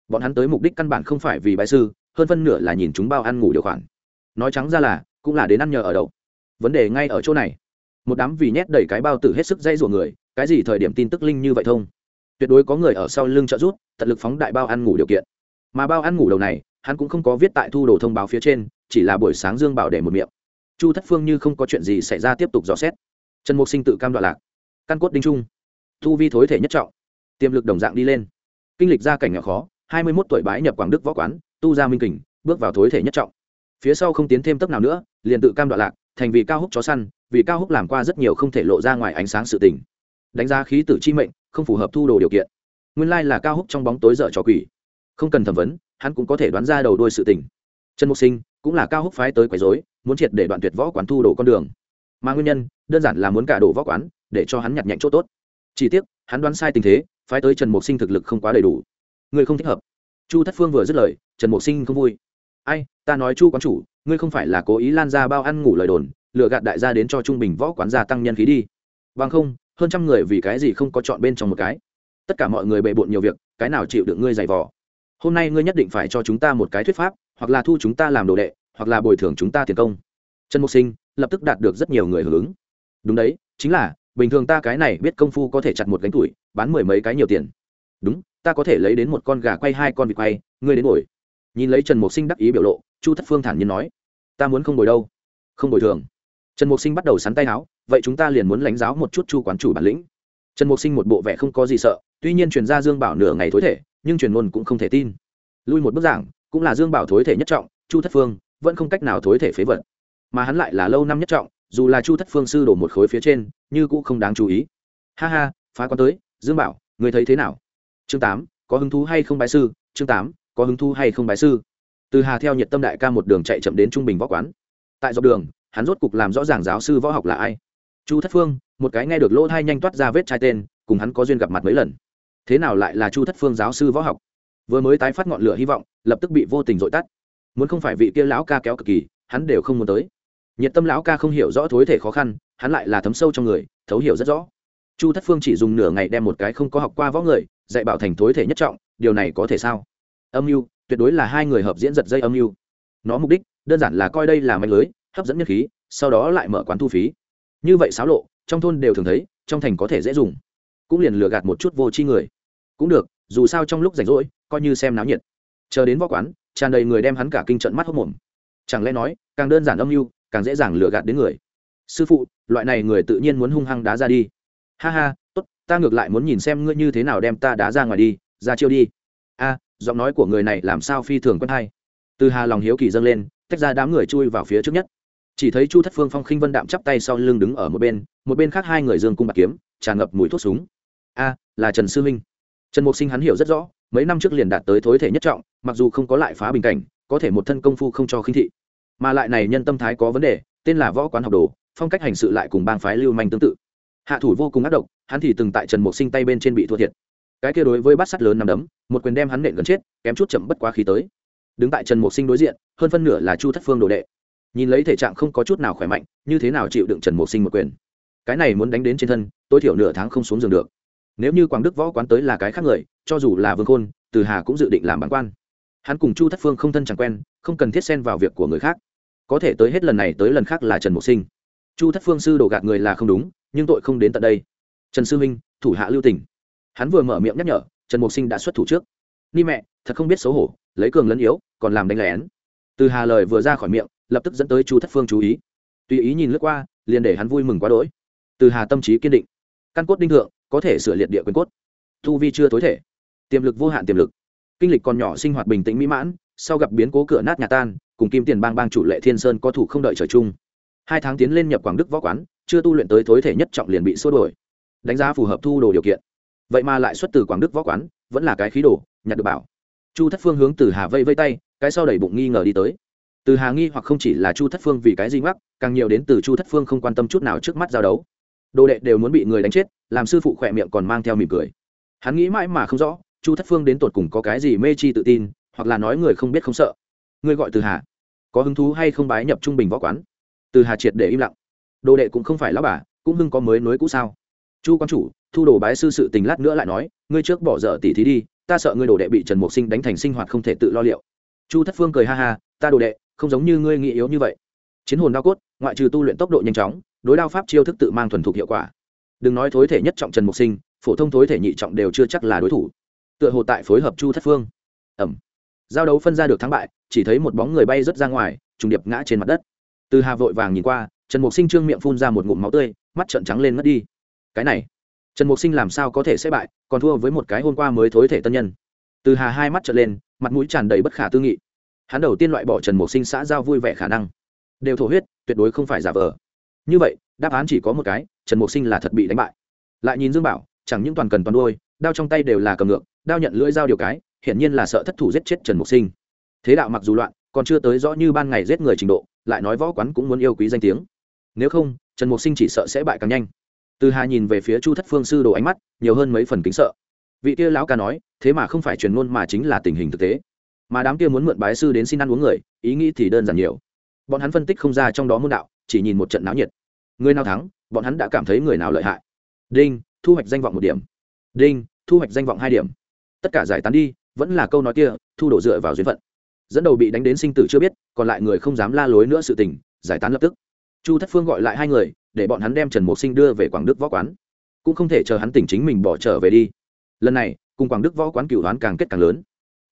Bọn hắn tới mục đích căn bản không phải vì bại sư, hơn phân nửa là nhìn chúng bao ăn ngủ điều khoản. Nói trắng ra là, cũng là đến ăn nhờ ở đậu. Vấn đề ngay ở chỗ này. Một đám vì nhét đầy cái bao tử hết sức dây rủa người, cái gì thời điểm tin tức linh như vậy thông? Tuyệt đối có người ở sau lưng trợ rút tận lực phóng đại bao ăn ngủ điều kiện. Mà bao ăn ngủ đầu này, hắn cũng không có viết tại thu đồ thông báo phía trên, chỉ là buổi sáng dương bảo để một miệng chu thất phương như không có chuyện gì xảy ra tiếp tục dò xét. Trần mục sinh tự cam đoạn lạc. Căn cốt đinh trung. Thu vi thối thể nhất trọng. Tiềm lực đồng dạng đi lên. Kinh lịch gia cảnh nhỏ khó, hai mươi mốt tuổi bái nhập quảng đức võ quán, tu ra minh kình, bước vào thối thể nhất trọng. Phía sau không tiến thêm tấp nào nữa, liền tự cam đoạn lạc, thành vì cao húc chó săn, vì cao húc làm qua rất nhiều không thể lộ ra ngoài ánh sáng sự tình. Đánh giá khí tử chi mệnh, không phù hợp thu đồ điều kiện. Nguyên lai là cao húc trong bóng tối dở trò quỷ. Không cần thẩm vấn, hắn cũng có thể đoán ra đầu đôi sự tình. Trần mục sinh cũng là cao húc phái tới quấy dối muốn triệt để đoạn tuyệt võ quán thu đồ con đường. Mà nguyên nhân, đơn giản là muốn cả đổ võ quán để cho hắn nhặt nhạnh chỗ tốt. Chỉ tiếc, hắn đoán sai tình thế, phái tới trần mộc sinh thực lực không quá đầy đủ. Người không thích hợp. Chu thất phương vừa dứt lời, trần mộc sinh không vui. Ai, ta nói chu quán chủ, ngươi không phải là cố ý lan ra bao ăn ngủ lời đồn lựa gạt đại gia đến cho trung bình võ quán gia tăng nhân khí đi. Bằng không, hơn trăm người vì cái gì không có chọn bên trong một cái? Tất cả mọi người bề bộn nhiều việc, cái nào chịu được ngươi giày vò? Hôm nay ngươi nhất định phải cho chúng ta một cái thuyết pháp, hoặc là thu chúng ta làm đồ đệ hoặc là bồi thường chúng ta tiền công. Trần mục sinh lập tức đạt được rất nhiều người hưởng ứng. Đúng đấy, chính là, bình thường ta cái này biết công phu có thể chặt một gánh tuổi, bán mười mấy cái nhiều tiền. Đúng, ta có thể lấy đến một con gà quay hai con vịt quay, ngươi đến ngồi. Nhìn lấy trần mục sinh đắc ý biểu lộ, chu thất phương thản nhiên nói, ta muốn không bồi đâu, không bồi thường. Trần mục sinh bắt đầu sắn tay áo, vậy chúng ta liền muốn lãnh giáo một chút chu quán chủ bản lĩnh. Trần mục sinh một bộ vẻ không có gì sợ, tuy nhiên truyền ra dương bảo nửa ngày thối thể, nhưng truyền ngôn cũng không thể tin. Lui một bức giảng, cũng là dương bảo thối thể nhất trọng, chu thất phương vẫn không cách nào thối thể phế vật. Mà hắn lại là lâu năm nhất trọng, dù là chu thất phương sư đổ một khối phía trên, như cũng không đáng chú ý. Ha ha, phá quan tới, dương bảo, người thấy thế nào? Chương tám, có hứng thú hay không bái sư? Chương tám, có hứng thú hay không bái sư? Từ hà theo nhiệt tâm đại ca một đường chạy chậm đến trung bình võ quán. Tại dọc đường, hắn rốt cục làm rõ ràng giáo sư võ học là ai. Chu thất phương, một cái nghe được lỗ thai nhanh toát ra vết trai tên, cùng hắn có duyên gặp mặt mấy lần. Thế nào lại là chu thất phương giáo sư võ học? Vừa mới tái phát ngọn lửa hy vọng, lập tức bị vô tình dội tắt muốn không phải vị kia lão ca kéo cực kỳ, hắn đều không muốn tới. Nhiệt tâm lão ca không hiểu rõ thối thể khó khăn, hắn lại là thấm sâu trong người, thấu hiểu rất rõ. Chu thất phương chỉ dùng nửa ngày đem một cái không có học qua võ người, dạy bảo thành thối thể nhất trọng, điều này có thể sao? Âm mưu, tuyệt đối là hai người hợp diễn giật dây âm mưu. Nó mục đích, đơn giản là coi đây là manh lưới, hấp dẫn nhất khí, sau đó lại mở quán thu phí. Như vậy xáo lộ, trong thôn đều thường thấy, trong thành có thể dễ dùng. Cũng liền lừa gạt một chút vô tri người. Cũng được, dù sao trong lúc rảnh rỗi, coi như xem náo nhiệt. Chờ đến võ quán tràn đầy người đem hắn cả kinh trận mắt hốc mồm. Chẳng lẽ nói, càng đơn giản âm mưu, càng dễ dàng lừa gạt đến người? Sư phụ, loại này người tự nhiên muốn hung hăng đá ra đi. Ha ha, tốt, ta ngược lại muốn nhìn xem ngươi như thế nào đem ta đá ra ngoài đi, ra chiêu đi. A, giọng nói của người này làm sao phi thường quen hay. Từ hà lòng hiếu kỳ dâng lên, tách ra đám người chui vào phía trước nhất. Chỉ thấy chu thất phương phong khinh vân đạm chắp tay sau lưng đứng ở một bên một bên khác hai người dương cung bạc kiếm, tràn ngập mùi thuốc súng. A, là trần sư minh. Trần mục sinh hắn hiểu rất rõ mấy năm trước liền đạt tới thối thể nhất trọng, mặc dù không có lại phá bình cảnh, có thể một thân công phu không cho khinh thị. Mà lại này nhân tâm thái có vấn đề, tên là võ quán học đồ, phong cách hành sự lại cùng bang phái lưu manh tương tự. Hạ thủ vô cùng ác độc, hắn thì từng tại trần mục sinh tay bên trên bị thua thiệt. Cái kia đối với bát sắt lớn nằm đấm, một quyền đem hắn nện gần chết, kém chút chậm bất quá khí tới. Đứng tại trần mục sinh đối diện, hơn phân nửa là chu thất phương đồ đệ. Nhìn lấy thể trạng không có chút nào khỏe mạnh, như thế nào chịu đựng trần mục sinh một quyền? Cái này muốn đánh đến trên thân, tối thiểu nửa tháng không xuống giường được. Nếu như quảng đức võ quán tới là cái khác người cho dù là vương khôn, từ hà cũng dự định làm bản quan. Hắn cùng chu thất phương không thân chẳng quen, không cần thiết xen vào việc của người khác. Có thể tới hết lần này tới lần khác là trần mục sinh. Chu thất phương sư đổ gạt người là không đúng, nhưng tội không đến tận đây. Trần sư minh, thủ hạ lưu tỉnh hắn vừa mở miệng nhắc nhở, trần mục sinh đã xuất thủ trước. Ni mẹ, thật không biết xấu hổ, lấy cường lẫn yếu, còn làm đánh lén. Từ hà lời vừa ra khỏi miệng, lập tức dẫn tới chu thất phương chú ý. Tùy ý nhìn lướt qua, liền để hắn vui mừng quá đỗi. Từ hà tâm trí kiên định. Căn cốt đinh thượng, có thể sửa liệt địa quyền cốt. Thu vi chưa tối thể tiềm lực vô hạn tiềm lực. Kinh lịch còn nhỏ sinh hoạt bình tĩnh mỹ mãn, sau gặp biến cố cửa nát nhà tan, cùng kim tiền bang bang chủ lệ thiên sơn có thủ không đợi trời chung. Hai tháng tiến lên nhập quảng đức võ quán, chưa tu luyện tới thối thể nhất trọng liền bị xua đổi đánh giá phù hợp thu đồ điều kiện. Vậy mà lại xuất từ quảng đức võ quán, vẫn là cái khí đồ, nhặt được bảo. Chu thất phương hướng từ hà vây vây tay, cái sau đẩy bụng nghi ngờ đi tới. Từ hà nghi hoặc không chỉ là chu thất phương vì cái gì mắc càng nhiều đến từ chu thất phương không quan tâm chút nào trước mắt giao đấu. Đồ đệ đều muốn bị người đánh chết, làm sư phụ khỏe miệng còn mang theo mỉm cười. Hắn nghĩ mãi mà không rõ chu thất phương đến tột cùng có cái gì mê chi tự tin, hoặc là nói người không biết không sợ. Ngươi gọi từ hà. Có hứng thú hay không bái nhập trung bình võ quán? Từ hà triệt để im lặng. Đồ đệ cũng không phải lão bà, cũng hưng có mới nối cũ sao? Chu quan chủ, thu đồ bái sư sự tình lát nữa lại nói, ngươi trước bỏ dở tỉ thí đi, ta sợ ngươi đồ đệ bị trần mục sinh đánh thành sinh hoạt không thể tự lo liệu. Chu thất phương cười ha ha, ta đồ đệ, không giống như ngươi nghĩ yếu như vậy. Chiến hồn đao cốt, ngoại trừ tu luyện tốc độ nhanh chóng, đối đao pháp chiêu thức tự mang thuần thục hiệu quả. Đừng nói thối thể nhất trọng trần mục sinh, phổ thông thối thể nhị trọng đều chưa chắc là đối thủ tựa hồ tại phối hợp chu thất phương. Ẩm. Giao đấu phân ra được thắng bại, chỉ thấy một bóng người bay rớt ra ngoài, trùng điệp ngã trên mặt đất. Từ hà vội vàng nhìn qua, trần mục sinh trương miệng phun ra một ngụm máu tươi, mắt trợn trắng lên mất đi. Cái này, trần mục sinh làm sao có thể sẽ bại, còn thua với một cái hôm qua mới thối thể tân nhân. Từ hà hai mắt trợn lên, mặt mũi tràn đầy bất khả tư nghị. Hắn đầu tiên loại bỏ trần mục sinh xã giao vui vẻ khả năng. Đều thổ huyết, tuyệt đối không phải giả vờ. Như vậy, đáp án chỉ có một cái, trần mục sinh là thật bị đánh bại. Lại nhìn dương bảo, chẳng những toàn cần toàn đôi đao trong tay đều là cầm ngược, đao nhận lưỡi dao điều cái, hiển nhiên là sợ thất thủ giết chết trần mục sinh. Thế đạo mặc dù loạn, còn chưa tới rõ như ban ngày giết người trình độ, lại nói võ quán cũng muốn yêu quý danh tiếng. Nếu không, trần mục sinh chỉ sợ sẽ bại càng nhanh. Từ hà nhìn về phía chu thất phương sư đồ ánh mắt, nhiều hơn mấy phần kính sợ. Vị kia lão ca nói, thế mà không phải truyền ngôn mà chính là tình hình thực tế. Mà đám kia muốn mượn bái sư đến xin ăn uống người, ý nghĩ thì đơn giản nhiều. Bọn hắn phân tích không ra trong đó môn đạo, chỉ nhìn một trận náo nhiệt. Người nào thắng, bọn hắn đã cảm thấy người nào lợi hại. Đinh, thu hoạch danh vọng một điểm. Đinh thu hoạch danh vọng hai điểm. Tất cả giải tán đi, vẫn là câu nói kia, thu đổ dựa vào duyên phận. Dẫn đầu bị đánh đến sinh tử chưa biết, còn lại người không dám la lối nữa sự tình, giải tán lập tức. Chu thất phương gọi lại hai người, để bọn hắn đem trần mục sinh đưa về quảng đức võ quán. Cũng không thể chờ hắn tỉnh chính mình bỏ trở về đi. Lần này, cùng quảng đức võ quán cửu đoán càng kết càng lớn.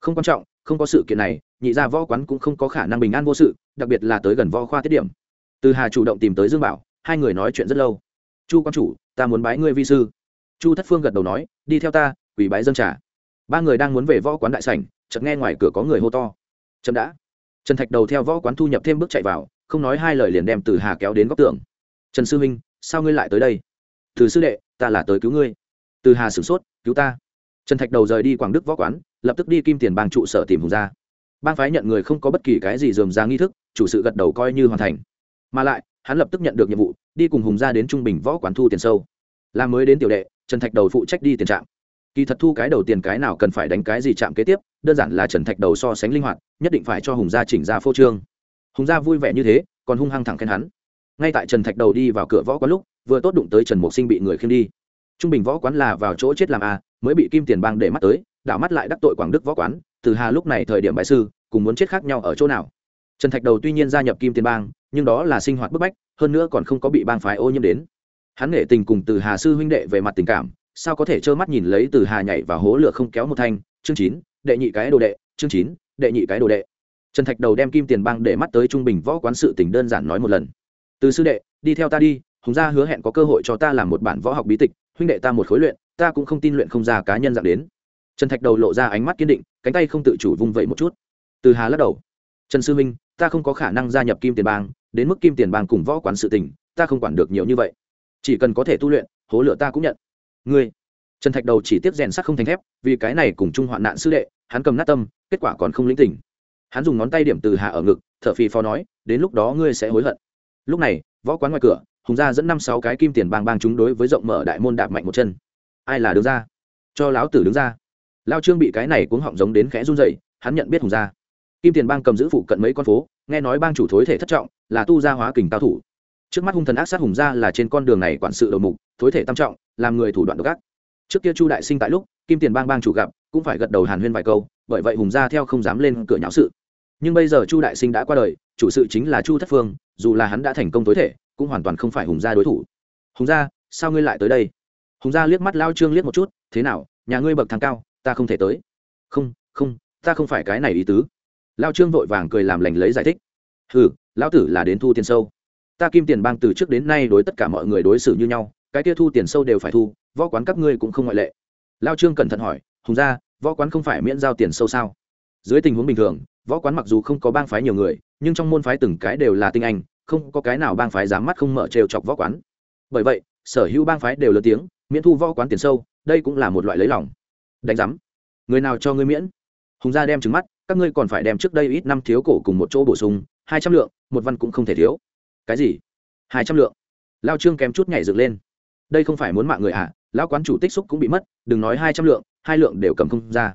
Không quan trọng, không có sự kiện này, nhị ra võ quán cũng không có khả năng bình an vô sự, đặc biệt là tới gần võ khoa tiết điểm. Từ hà chủ động tìm tới dương bảo, hai người nói chuyện rất lâu. Chu quan chủ, ta muốn bái ngươi vi sư chu thất phương gật đầu nói, đi theo ta quỷ bái dân trả ba người đang muốn về võ quán đại sảnh, chợt nghe ngoài cửa có người hô to. Chậm đã. Trần thạch đầu theo võ quán thu nhập thêm bước chạy vào, không nói hai lời liền đem từ hà kéo đến góc tường. Trần sư huynh, sao ngươi lại tới đây? Từ sư đệ, ta là tới cứu ngươi. Từ hà sửng sốt, cứu ta? Trần thạch đầu rời đi quảng đức võ quán, lập tức đi kim tiền bang trụ sở tìm hùng gia. Bang phái nhận người không có bất kỳ cái gì dườm ra nghi thức, chủ sự gật đầu coi như hoàn thành. Mà lại, hắn lập tức nhận được nhiệm vụ, đi cùng hùng gia đến trung bình võ quán thu tiền sâu. Làm mới đến tiểu đệ trần thạch đầu phụ trách đi tiền trạm. Kỳ thật thu cái đầu tiền cái nào cần phải đánh cái gì chạm kế tiếp, đơn giản là trần thạch đầu so sánh linh hoạt, nhất định phải cho hùng gia chỉnh ra phô trương. Hùng gia vui vẻ như thế, còn hung hăng thẳng khen hắn. Ngay tại trần thạch đầu đi vào cửa võ quán lúc, vừa tốt đụng tới trần mục sinh bị người khiêng đi. Trung bình võ quán là vào chỗ chết làm a, mới bị kim tiền bang để mắt tới, đảo mắt lại đắc tội quảng đức võ quán, từ hà lúc này thời điểm bại sư, cùng muốn chết khác nhau ở chỗ nào. Trần thạch đầu tuy nhiên gia nhập kim tiền bang, nhưng đó là sinh hoạt bức bách, hơn nữa còn không có bị bang phái ô nhiễm đến hắn nghệ tình cùng từ hà sư huynh đệ về mặt tình cảm, sao có thể trơ mắt nhìn lấy từ hà nhảy và hố lửa không kéo một thanh? Chương chín, đệ nhị cái đồ đệ, chương chín, đệ nhị cái đồ đệ. Trần thạch đầu đem kim tiền bang để mắt tới trung bình võ quán sự tình đơn giản nói một lần. Từ sư đệ, đi theo ta đi, hùng gia hứa hẹn có cơ hội cho ta làm một bản võ học bí tịch, huynh đệ ta một khối luyện, ta cũng không tin luyện không ra cá nhân dạng đến. Trần thạch đầu lộ ra ánh mắt kiên định, cánh tay không tự chủ vung vẩy một chút. Từ hà lắc đầu. Trần sư minh ta không có khả năng gia nhập kim tiền bang, đến mức kim tiền bang cùng võ quán sự tình, ta không quản được nhiều như vậy chỉ cần có thể tu luyện, hố lửa ta cũng nhận. Ngươi, trần thạch đầu chỉ tiếp rèn sắt không thành thép, vì cái này cùng chung hoạn nạn sư đệ, hắn cầm nát tâm, kết quả còn không lĩnh tỉnh. Hắn dùng ngón tay điểm từ hạ ở ngực, thở phì phò nói, đến lúc đó ngươi sẽ hối hận. Lúc này, võ quán ngoài cửa, hùng gia dẫn năm sáu cái kim tiền bang bang chúng đối với rộng mở đại môn đạp mạnh một chân. Ai là đứng ra? Cho lão tử đứng ra. Lao trương bị cái này cuống họng giống đến khẽ run dậy hắn nhận biết hùng gia. Kim tiền bang cầm giữ phụ cận mấy con phố, nghe nói bang chủ thối thể thất trọng, là tu gia hóa kình cao thủ trước mắt hung thần ác sát hùng gia là trên con đường này quản sự đầu mục, thối thể tam trọng, làm người thủ đoạn độc ác. Trước kia chu đại sinh tại lúc, kim tiền bang bang chủ gặp, cũng phải gật đầu hàn huyên vài câu, bởi vậy hùng gia theo không dám lên cửa nháo sự. Nhưng bây giờ chu đại sinh đã qua đời, chủ sự chính là chu thất phương, dù là hắn đã thành công tối thể, cũng hoàn toàn không phải hùng gia đối thủ. Hùng gia sao ngươi lại tới đây? Hùng gia liếc mắt lao trương liếc một chút, thế nào, nhà ngươi bậc thang cao, ta không thể tới. Không không, ta không phải cái này ý tứ. Lao trương vội vàng cười làm lành lấy giải thích. Ừ lão tử là đến thu tiền sâu ta kim tiền bang từ trước đến nay đối tất cả mọi người đối xử như nhau, cái kia thu tiền sâu đều phải thu, võ quán các ngươi cũng không ngoại lệ. Lao trương cẩn thận hỏi, hùng gia, võ quán không phải miễn giao tiền sâu sao? Dưới tình huống bình thường, võ quán mặc dù không có bang phái nhiều người, nhưng trong môn phái từng cái đều là tinh anh, không có cái nào bang phái dám mắt không mở trêu chọc võ quán. Bởi vậy, sở hữu bang phái đều lớn tiếng, miễn thu võ quán tiền sâu, đây cũng là một loại lấy lòng. Đánh giám, người nào cho ngươi miễn? Hùng gia đem trứng mắt, các ngươi còn phải đem trước đây ít năm thiếu cổ cùng một chỗ bổ sung, hai trăm lượng, một văn cũng không thể thiếu cái gì? Hai trăm lượng. Lao trương kém chút nhảy dựng lên. Đây không phải muốn mạng người à? Lão quán chủ tích xúc cũng bị mất, đừng nói hai trăm lượng, hai lượng đều cầm không ra.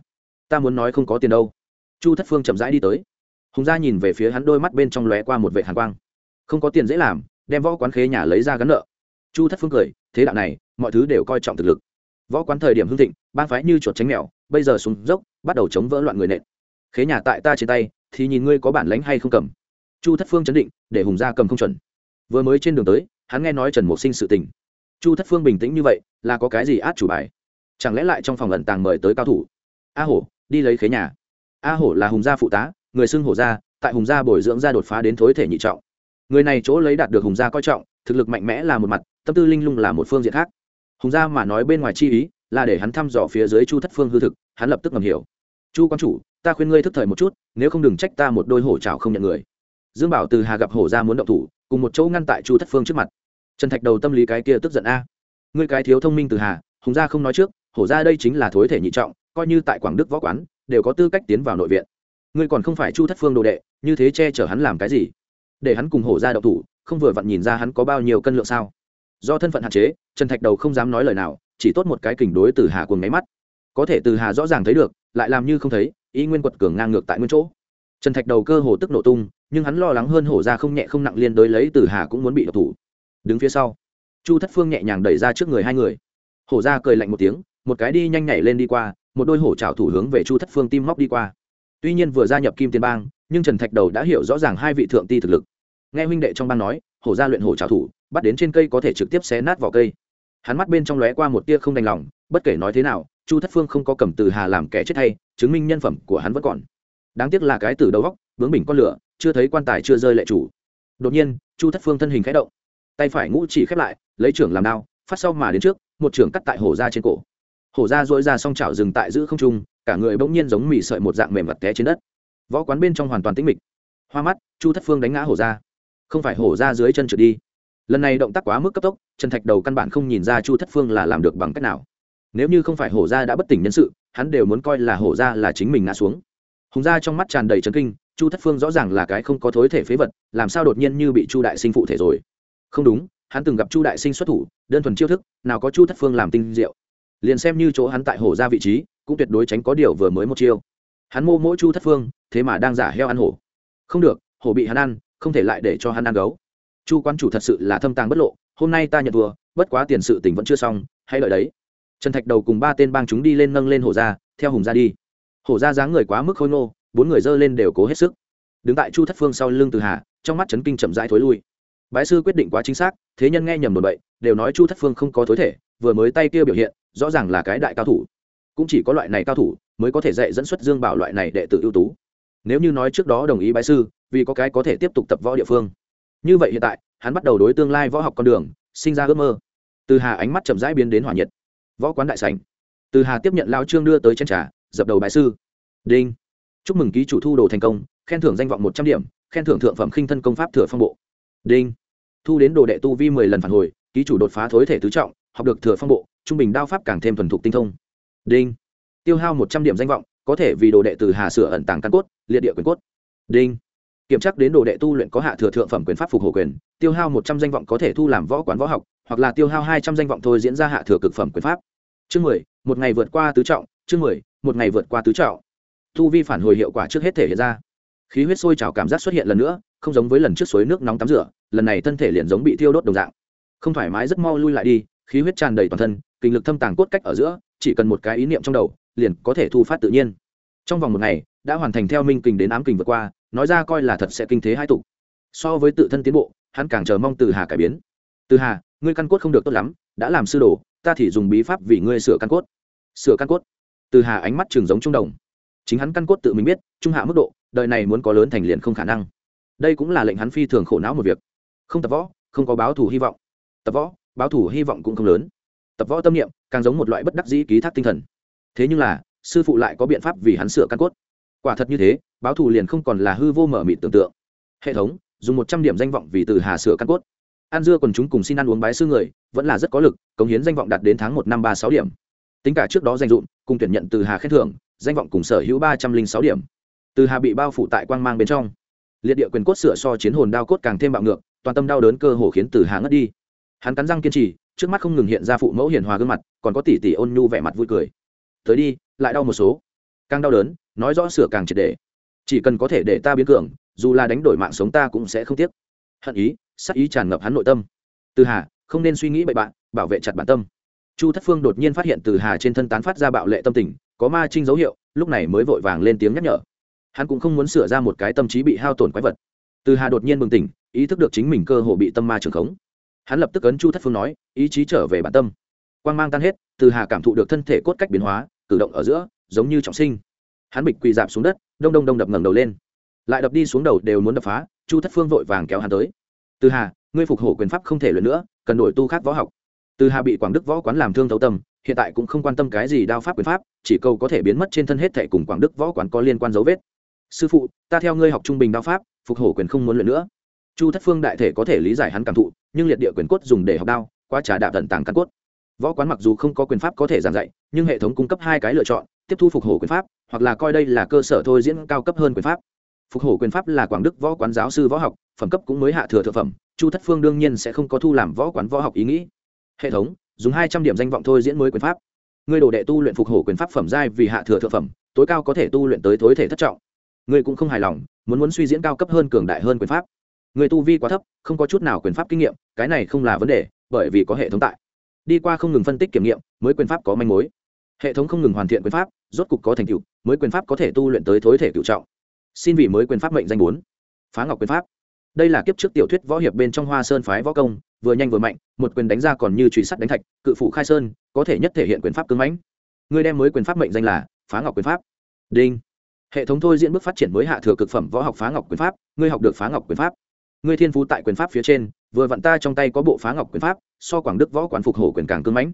Ta muốn nói không có tiền đâu. Chu thất phương chậm rãi đi tới. Hùng gia nhìn về phía hắn đôi mắt bên trong lóe qua một vệ hàn quang. Không có tiền dễ làm, đem võ quán khế nhà lấy ra gắn nợ. Chu thất phương cười, thế đạo này, mọi thứ đều coi trọng thực lực. Võ quán thời điểm hưng thịnh ban phái như chuột tránh mèo, bây giờ xuống dốc, bắt đầu chống vỡ loạn người nện. Khế nhà tại ta trên tay, thì nhìn ngươi có bản lánh hay không cầm chu thất phương chấn định, để hùng gia cầm không chuẩn. Vừa mới trên đường tới, hắn nghe nói trần mộc sinh sự tình. Chu thất phương bình tĩnh như vậy, là có cái gì át chủ bài? Chẳng lẽ lại trong phòng ẩn tàng mời tới cao thủ? A hổ, đi lấy khế nhà. A hổ là hùng gia phụ tá, người xưng hổ gia, tại hùng gia bồi dưỡng gia đột phá đến thối thể nhị trọng. Người này chỗ lấy đạt được hùng gia coi trọng, thực lực mạnh mẽ là một mặt, tâm tư linh lung là một phương diện khác. Hùng gia mà nói bên ngoài chi ý, là để hắn thăm dò phía dưới chu thất phương hư thực, hắn lập tức ngầm hiểu. Chu quan chủ, ta khuyên ngươi thức thời một chút, nếu không đừng trách ta một đôi hổ trào không nhận người dương bảo từ hà gặp hổ ra muốn động thủ, cùng một chỗ ngăn tại chu thất phương trước mặt. Trần thạch đầu tâm lý cái kia tức giận a. Ngươi cái thiếu thông minh từ hà, hùng gia không nói trước, hổ ra đây chính là thối thể nhị trọng, coi như tại quảng đức võ quán, đều có tư cách tiến vào nội viện. Ngươi còn không phải chu thất phương đồ đệ, như thế che chở hắn làm cái gì? Để hắn cùng hổ ra động thủ, không vừa vặn nhìn ra hắn có bao nhiêu cân lượng sao? Do thân phận hạn chế, trần thạch đầu không dám nói lời nào, chỉ tốt một cái kình đối từ hà cùng nháy mắt. Có thể từ hà rõ ràng thấy được, lại làm như không thấy, ý nguyên quật cường ngang ngược tại nguyên chỗ. Trần thạch đầu cơ hồ tức nổ tung nhưng hắn lo lắng hơn hổ ra không nhẹ không nặng liên đối lấy từ hà cũng muốn bị độc thủ. Đứng phía sau, chu thất phương nhẹ nhàng đẩy ra trước người hai người. Hổ ra cười lạnh một tiếng, một cái đi nhanh nhảy lên đi qua, một đôi hổ trào thủ hướng về chu thất phương tim móc đi qua. Tuy nhiên vừa gia nhập kim tiên bang, nhưng trần thạch đầu đã hiểu rõ ràng hai vị thượng ti thực lực. Nghe huynh đệ trong bang nói, hổ ra luyện hổ trào thủ, bắt đến trên cây có thể trực tiếp xé nát vỏ cây. Hắn mắt bên trong lóe qua một tia không đành lòng, bất kể nói thế nào, chu thất phương không có cầm từ hà làm kẻ chết hay, chứng minh nhân phẩm của hắn vẫn còn. Đáng tiếc là cái từ đầu góc bướng bình con lửa chưa thấy quan tài chưa rơi lệ chủ. Đột nhiên, chu thất phương thân hình khẽ động. Tay phải ngũ chỉ khép lại, lấy trưởng làm đao, phát sau mà đến trước, một trưởng cắt tại hổ ra trên cổ. Hổ ra dỗi ra s o n g chảo dừng tại giữ không trung, cả người bỗng nhiên giống mì sợi một dạng mềm vật té trên đất. Võ quán bên trong hoàn toàn tĩnh mịch. Hoa mắt, chu thất phương đánh ngã hổ ra không phải hổ ra dưới chân trượt đi. Lần này động tác quá mức cấp tốc, trần thạch đầu căn bản không nhìn ra chu thất phương là làm được bằng cách nào. Nếu như không phải hổ ra đã bất tỉnh nhân sự, hắn đều muốn coi là hổ ra là chính mình ngã xuống. Hùng ra trong mắt tràn đầy trấn kinh chu thất phương rõ ràng là cái không có thối thể phế vật, làm sao đột nhiên như bị chu đại sinh phụ thể rồi? Không đúng, hắn từng gặp chu đại sinh xuất thủ, đơn thuần chiêu thức, nào có chu thất phương làm tinh diệu. Liền xem như chỗ hắn tại hổ ra vị trí, cũng tuyệt đối tránh có điều vừa mới một chiêu. Hắn mô mỗi chu thất phương, thế mà đang giả heo ăn hổ. Không được, hổ bị hắn ăn, không thể lại để cho hắn ăn gấu. Chu quan chủ thật sự là thâm tàng bất lộ, hôm nay ta nhận thua, bất quá tiền sự tình vẫn chưa xong hay lợi đấy. Trần thạch đầu cùng ba tên bang chúng đi lên nâng lên hổ ra, theo hùng ra đi. Hổ ra dáng người quá mức khôi ngô bốn người dơ lên đều cố hết sức. Đứng tại chu thất phương sau lưng từ hà, trong mắt chấn kinh chậm rãi thối lui. Bái sư quyết định quá chính xác, thế nhân nghe nhầm đồn bậy, đều nói chu thất phương không có thối thể, vừa mới tay kia biểu hiện, rõ ràng là cái đại cao thủ. Cũng chỉ có loại này cao thủ mới có thể dạy dẫn xuất dương bảo loại này đệ tử ưu tú. Nếu như nói trước đó đồng ý bái sư, vì có cái có thể tiếp tục tập võ địa phương. Như vậy hiện tại, hắn bắt đầu đối tương lai võ học con đường, sinh ra ước mơ. Từ hà ánh mắt chậm rãi biến đến hỏa nhiệt. Võ quán đại sảnh. Từ hà tiếp nhận lao trương đưa tới chân trà, dập đầu bái sư. Đinh chúc mừng ký chủ thu đồ thành công, khen thưởng danh vọng một trăm điểm, khen thưởng thượng phẩm khinh thân công pháp thừa phong bộ. Đinh. Thu đến đồ đệ tu vi mười lần phản hồi, ký chủ đột phá thối thể tứ trọng, học được thừa phong bộ, trung bình đao pháp càng thêm thuần thục tinh thông. Đinh. Tiêu hao một trăm điểm danh vọng, có thể vì đồ đệ từ hà sửa ẩn tàng căn cốt, liệt địa quyền cốt. Đinh. Kiểm tra đến đồ đệ tu luyện có hạ thừa thượng phẩm quyền pháp phục hộ quyền, tiêu hao một trăm danh vọng có thể thu làm võ quán võ học, hoặc là tiêu hao hai trăm danh vọng thôi diễn ra hạ thừa cực phẩm quyền pháp. Chương mười, một ngày vượt qua tứ trọng, chương mười, một ngày vượt qua tứ trọng thu vi phản hồi hiệu quả trước hết thể hiện ra. Khí huyết sôi trào cảm giác xuất hiện lần nữa, không giống với lần trước suối nước nóng tắm rửa, lần này thân thể liền giống bị thiêu đốt đồng dạng. Không thoải mái rất mau lui lại đi, khí huyết tràn đầy toàn thân, kinh lực thâm tàng cốt cách ở giữa, chỉ cần một cái ý niệm trong đầu, liền có thể thu phát tự nhiên. Trong vòng một ngày, đã hoàn thành theo minh kình đến ám kình vượt qua, nói ra coi là thật sẽ kinh thế hai tục so với tự thân tiến bộ, hắn càng chờ mong từ hà cải biến. Từ hà, ngươi căn cốt không được tốt lắm, đã làm sư đồ, ta thì dùng bí pháp vì ngươi sửa căn cốt. Sửa căn cốt? Từ hà ánh mắt trường giống trung đồng chính hắn căn cốt tự mình biết, trung hạ mức độ, đời này muốn có lớn thành liền không khả năng. Đây cũng là lệnh hắn phi thường khổ não một việc. Không tập võ, không có báo thù hy vọng. Tập võ, báo thù hy vọng cũng không lớn. Tập võ tâm niệm, càng giống một loại bất đắc dĩ ký thác tinh thần. Thế nhưng là, sư phụ lại có biện pháp vì hắn sửa căn cốt. Quả thật như thế, báo thù liền không còn là hư vô mở mịt tưởng tượng. Hệ thống, dùng một trăm điểm danh vọng vì từ hà sửa căn cốt. An dưa còn chúng cùng xin ăn uống bái sư người, vẫn là rất có lực, cống hiến danh vọng đạt đến tháng một năm ba sáu điểm. Tính cả trước đó danh dụng cùng tuyển nhận từ hà khen thưởng danh vọng cùng sở hữu ba trăm linh sáu điểm. Từ hà bị bao phủ tại quang mang bên trong. Liệt địa quyền cốt sửa so chiến hồn đao cốt càng thêm bạo ngược, toàn tâm đau đớn cơ hồ khiến từ hà ngất đi. Hắn cắn răng kiên trì, trước mắt không ngừng hiện ra phụ mẫu hiền hòa gương mặt, còn có tỷ tỷ ôn nhu vẻ mặt vui cười. Tới đi, lại đau một số. Càng đau đớn, nói rõ sửa càng triệt để. Chỉ cần có thể để ta biến cường, dù là đánh đổi mạng sống ta cũng sẽ không tiếc. Hận ý sắc ý tràn ngập hắn nội tâm. Từ hà, không nên suy nghĩ bậy bạn bảo vệ chặt bản tâm. Chu thất phương đột nhiên phát hiện từ hà trên thân tán phát ra bạo lệ tâm tình có ma trinh dấu hiệu, lúc này mới vội vàng lên tiếng nhắc nhở. Hắn cũng không muốn sửa ra một cái tâm trí bị hao tổn quái vật. Từ hà đột nhiên bừng tỉnh, ý thức được chính mình cơ hồ bị tâm ma trường khống. Hắn lập tức ấn chu thất phương nói, ý chí trở về bản tâm. Quan g mang tan hết, từ hà cảm thụ được thân thể cốt cách biến hóa, cử động ở giữa, giống như trọng sinh. Hắn bịch quỳ dạp xuống đất, đông đông đông đập ngẩng đầu lên. Lại đập đi xuống đầu đều muốn đập phá, chu thất phương vội vàng kéo hắn tới. Từ hà, ngươi phục hổ quyền pháp không thể luyện nữa, cần đổi tu khác võ học. Từ hà bị quảng đức võ quán làm thương thấu tâm hiện tại cũng không quan tâm cái gì đao pháp quyền pháp, chỉ cầu có thể biến mất trên thân hết thệ cùng quảng đức võ quán có liên quan dấu vết. Sư phụ, ta theo ngươi học trung bình đao pháp, phục hổ quyền không muốn luyện nữa. Chu thất phương đại thể có thể lý giải hắn cảm thụ, nhưng liệt địa quyền cốt dùng để học đao, quá trà đạp tận tàng căn cốt. Võ quán mặc dù không có quyền pháp có thể giảng dạy, nhưng hệ thống cung cấp hai cái lựa chọn, tiếp thu phục hổ quyền pháp, hoặc là coi đây là cơ sở thôi diễn cao cấp hơn quyền pháp. Phục hổ quyền pháp là quảng đức võ quán giáo sư võ học, phẩm cấp cũng mới hạ thừa thượng phẩm, chu thất phương đương nhiên sẽ không có thu làm võ quán võ học ý nghĩ. Hệ thống dùng hai trăm điểm danh vọng thôi diễn mới quyền pháp. Ngươi đồ đệ tu luyện phục hổ quyền pháp phẩm giai vì hạ thừa thượng phẩm, tối cao có thể tu luyện tới thối thể thất trọng. Ngươi cũng không hài lòng, muốn muốn suy diễn cao cấp hơn cường đại hơn quyền pháp. Người tu vi quá thấp, không có chút nào quyền pháp kinh nghiệm, cái này không là vấn đề, bởi vì có hệ thống tại. Đi qua không ngừng phân tích kiểm nghiệm, mới quyền pháp có manh mối. Hệ thống không ngừng hoàn thiện quyền pháp, rốt cục có thành tựu, mới quyền pháp có thể tu luyện tới thối thể cựu trọng. Xin vì mới quyền pháp mệnh danh bốn. Phá ngọc quyền pháp đây là kiếp trước tiểu thuyết võ hiệp bên trong hoa sơn phái võ công, vừa nhanh vừa mạnh, một quyền đánh ra còn như truy sắt đánh thạch, cự phụ khai sơn, có thể nhất thể hiện quyền pháp cứng mãnh. Người đem mới quyền pháp mệnh danh là phá ngọc quyền pháp. Đinh. Hệ thống thôi diễn bước phát triển mới hạ thừa cực phẩm võ học phá ngọc quyền pháp, ngươi học được phá ngọc quyền pháp. Ngươi thiên phú tại quyền pháp phía trên, vừa vặn ta trong tay có bộ phá ngọc quyền pháp, so quảng đức võ quán phục hổ quyền càng cưng mãnh.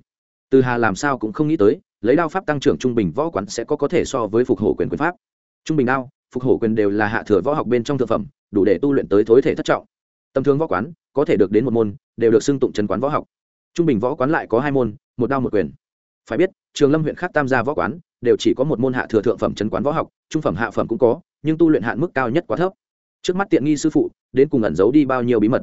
Từ hà làm sao cũng không nghĩ tới, lấy đao pháp tăng trưởng trung bình võ quán sẽ có có thể so với phục hổ quyền quyền pháp. Trung bình đao, phục hổ quyền đều là hạ thừa võ học bên trong thực phẩm đủ để tu luyện tới thối thể thất trọng. Tầm thường võ quán có thể được đến một môn đều được xưng tụng trần quán võ học. Trung bình võ quán lại có hai môn một đao một quyền. Phải biết trường lâm huyện khác tam gia võ quán đều chỉ có một môn hạ thừa thượng phẩm trần quán võ học trung phẩm hạ phẩm cũng có nhưng tu luyện hạn mức cao nhất quá thấp. Trước mắt tiện nghi sư phụ đến cùng ẩn giấu đi bao nhiêu bí mật.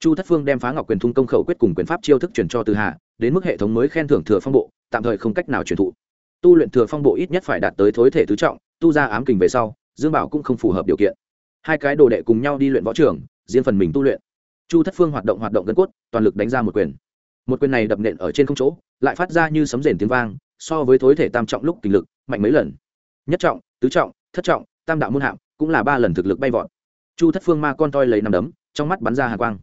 Chu thất phương đem phá ngọc quyền thung công khẩu quyết cùng quyền pháp chiêu thức truyền cho từ hà, đến mức hệ thống mới khen thưởng thừa phong bộ tạm thời không cách nào truyền thụ. Tu luyện thừa phong bộ ít nhất phải đạt tới thối thể tứ trọng tu ra ám kình về sau dương bảo cũng không phù hợp điều kiện hai cái đồ đệ cùng nhau đi luyện võ trường, riêng phần mình tu luyện. Chu thất phương hoạt động hoạt động gân cốt, toàn lực đánh ra một quyền. Một quyền này đập nện ở trên không chỗ, lại phát ra như sấm rền tiếng vang, so với thối thể tam trọng lúc kình lực, mạnh mấy lần. Nhất trọng, tứ trọng, thất trọng, tam đạo môn hạm, cũng là ba lần thực lực bay vọt. Chu thất phương ma con toi lấy nằm đấm, trong mắt bắn ra hà quang.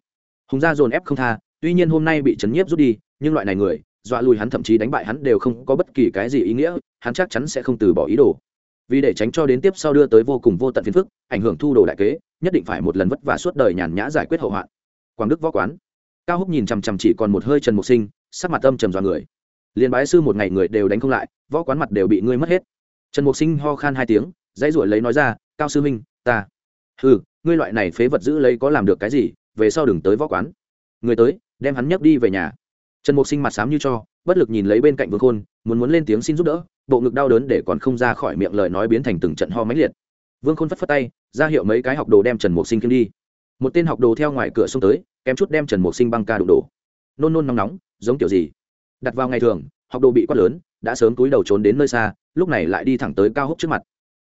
Hùng gia dồn ép không tha, tuy nhiên hôm nay bị chấn nhiếp rút đi, nhưng loại này người, dọa lùi hắn thậm chí đánh bại hắn đều không có bất kỳ cái gì ý nghĩa, hắn chắc chắn sẽ không từ bỏ ý đồ vì để tránh cho đến tiếp sau đưa tới vô cùng vô tận phiền phức, ảnh hưởng thu đồ đại kế, nhất định phải một lần vất vả suốt đời nhàn nhã giải quyết hậu hoạn. Quảng đức võ quán. Cao húc nhìn chằm chằm chỉ còn một hơi trần mục sinh, sắc mặt âm trầm dọa người. Liền bái sư một ngày người đều đánh không lại, võ quán mặt đều bị ngươi mất hết. Trần mục sinh ho khan hai tiếng, dãy ruổi lấy nói ra, cao sư minh, ta. Ừ ngươi loại này phế vật giữ lấy có làm được cái gì, về sau đừng tới võ quán. Người tới, đem hắn nhấc đi về nhà. Trần mục sinh mặt sám như cho, bất lực nhìn lấy bên cạnh vương khôn, muốn muốn lên tiếng xin giúp đỡ bộ ngực đau đớn để còn không ra khỏi miệng lời nói biến thành từng trận ho máy liệt. Vương khôn phất phất tay, ra hiệu mấy cái học đồ đem trần mộc sinh kiếm đi. Một tên học đồ theo ngoài cửa xông tới, kém chút đem trần mộc sinh băng ca đụng đổ. Nôn nôn nóng nóng, giống kiểu gì? Đặt vào ngày thường, học đồ bị quát lớn, đã sớm túi đầu trốn đến nơi xa, lúc này lại đi thẳng tới cao húc trước mặt.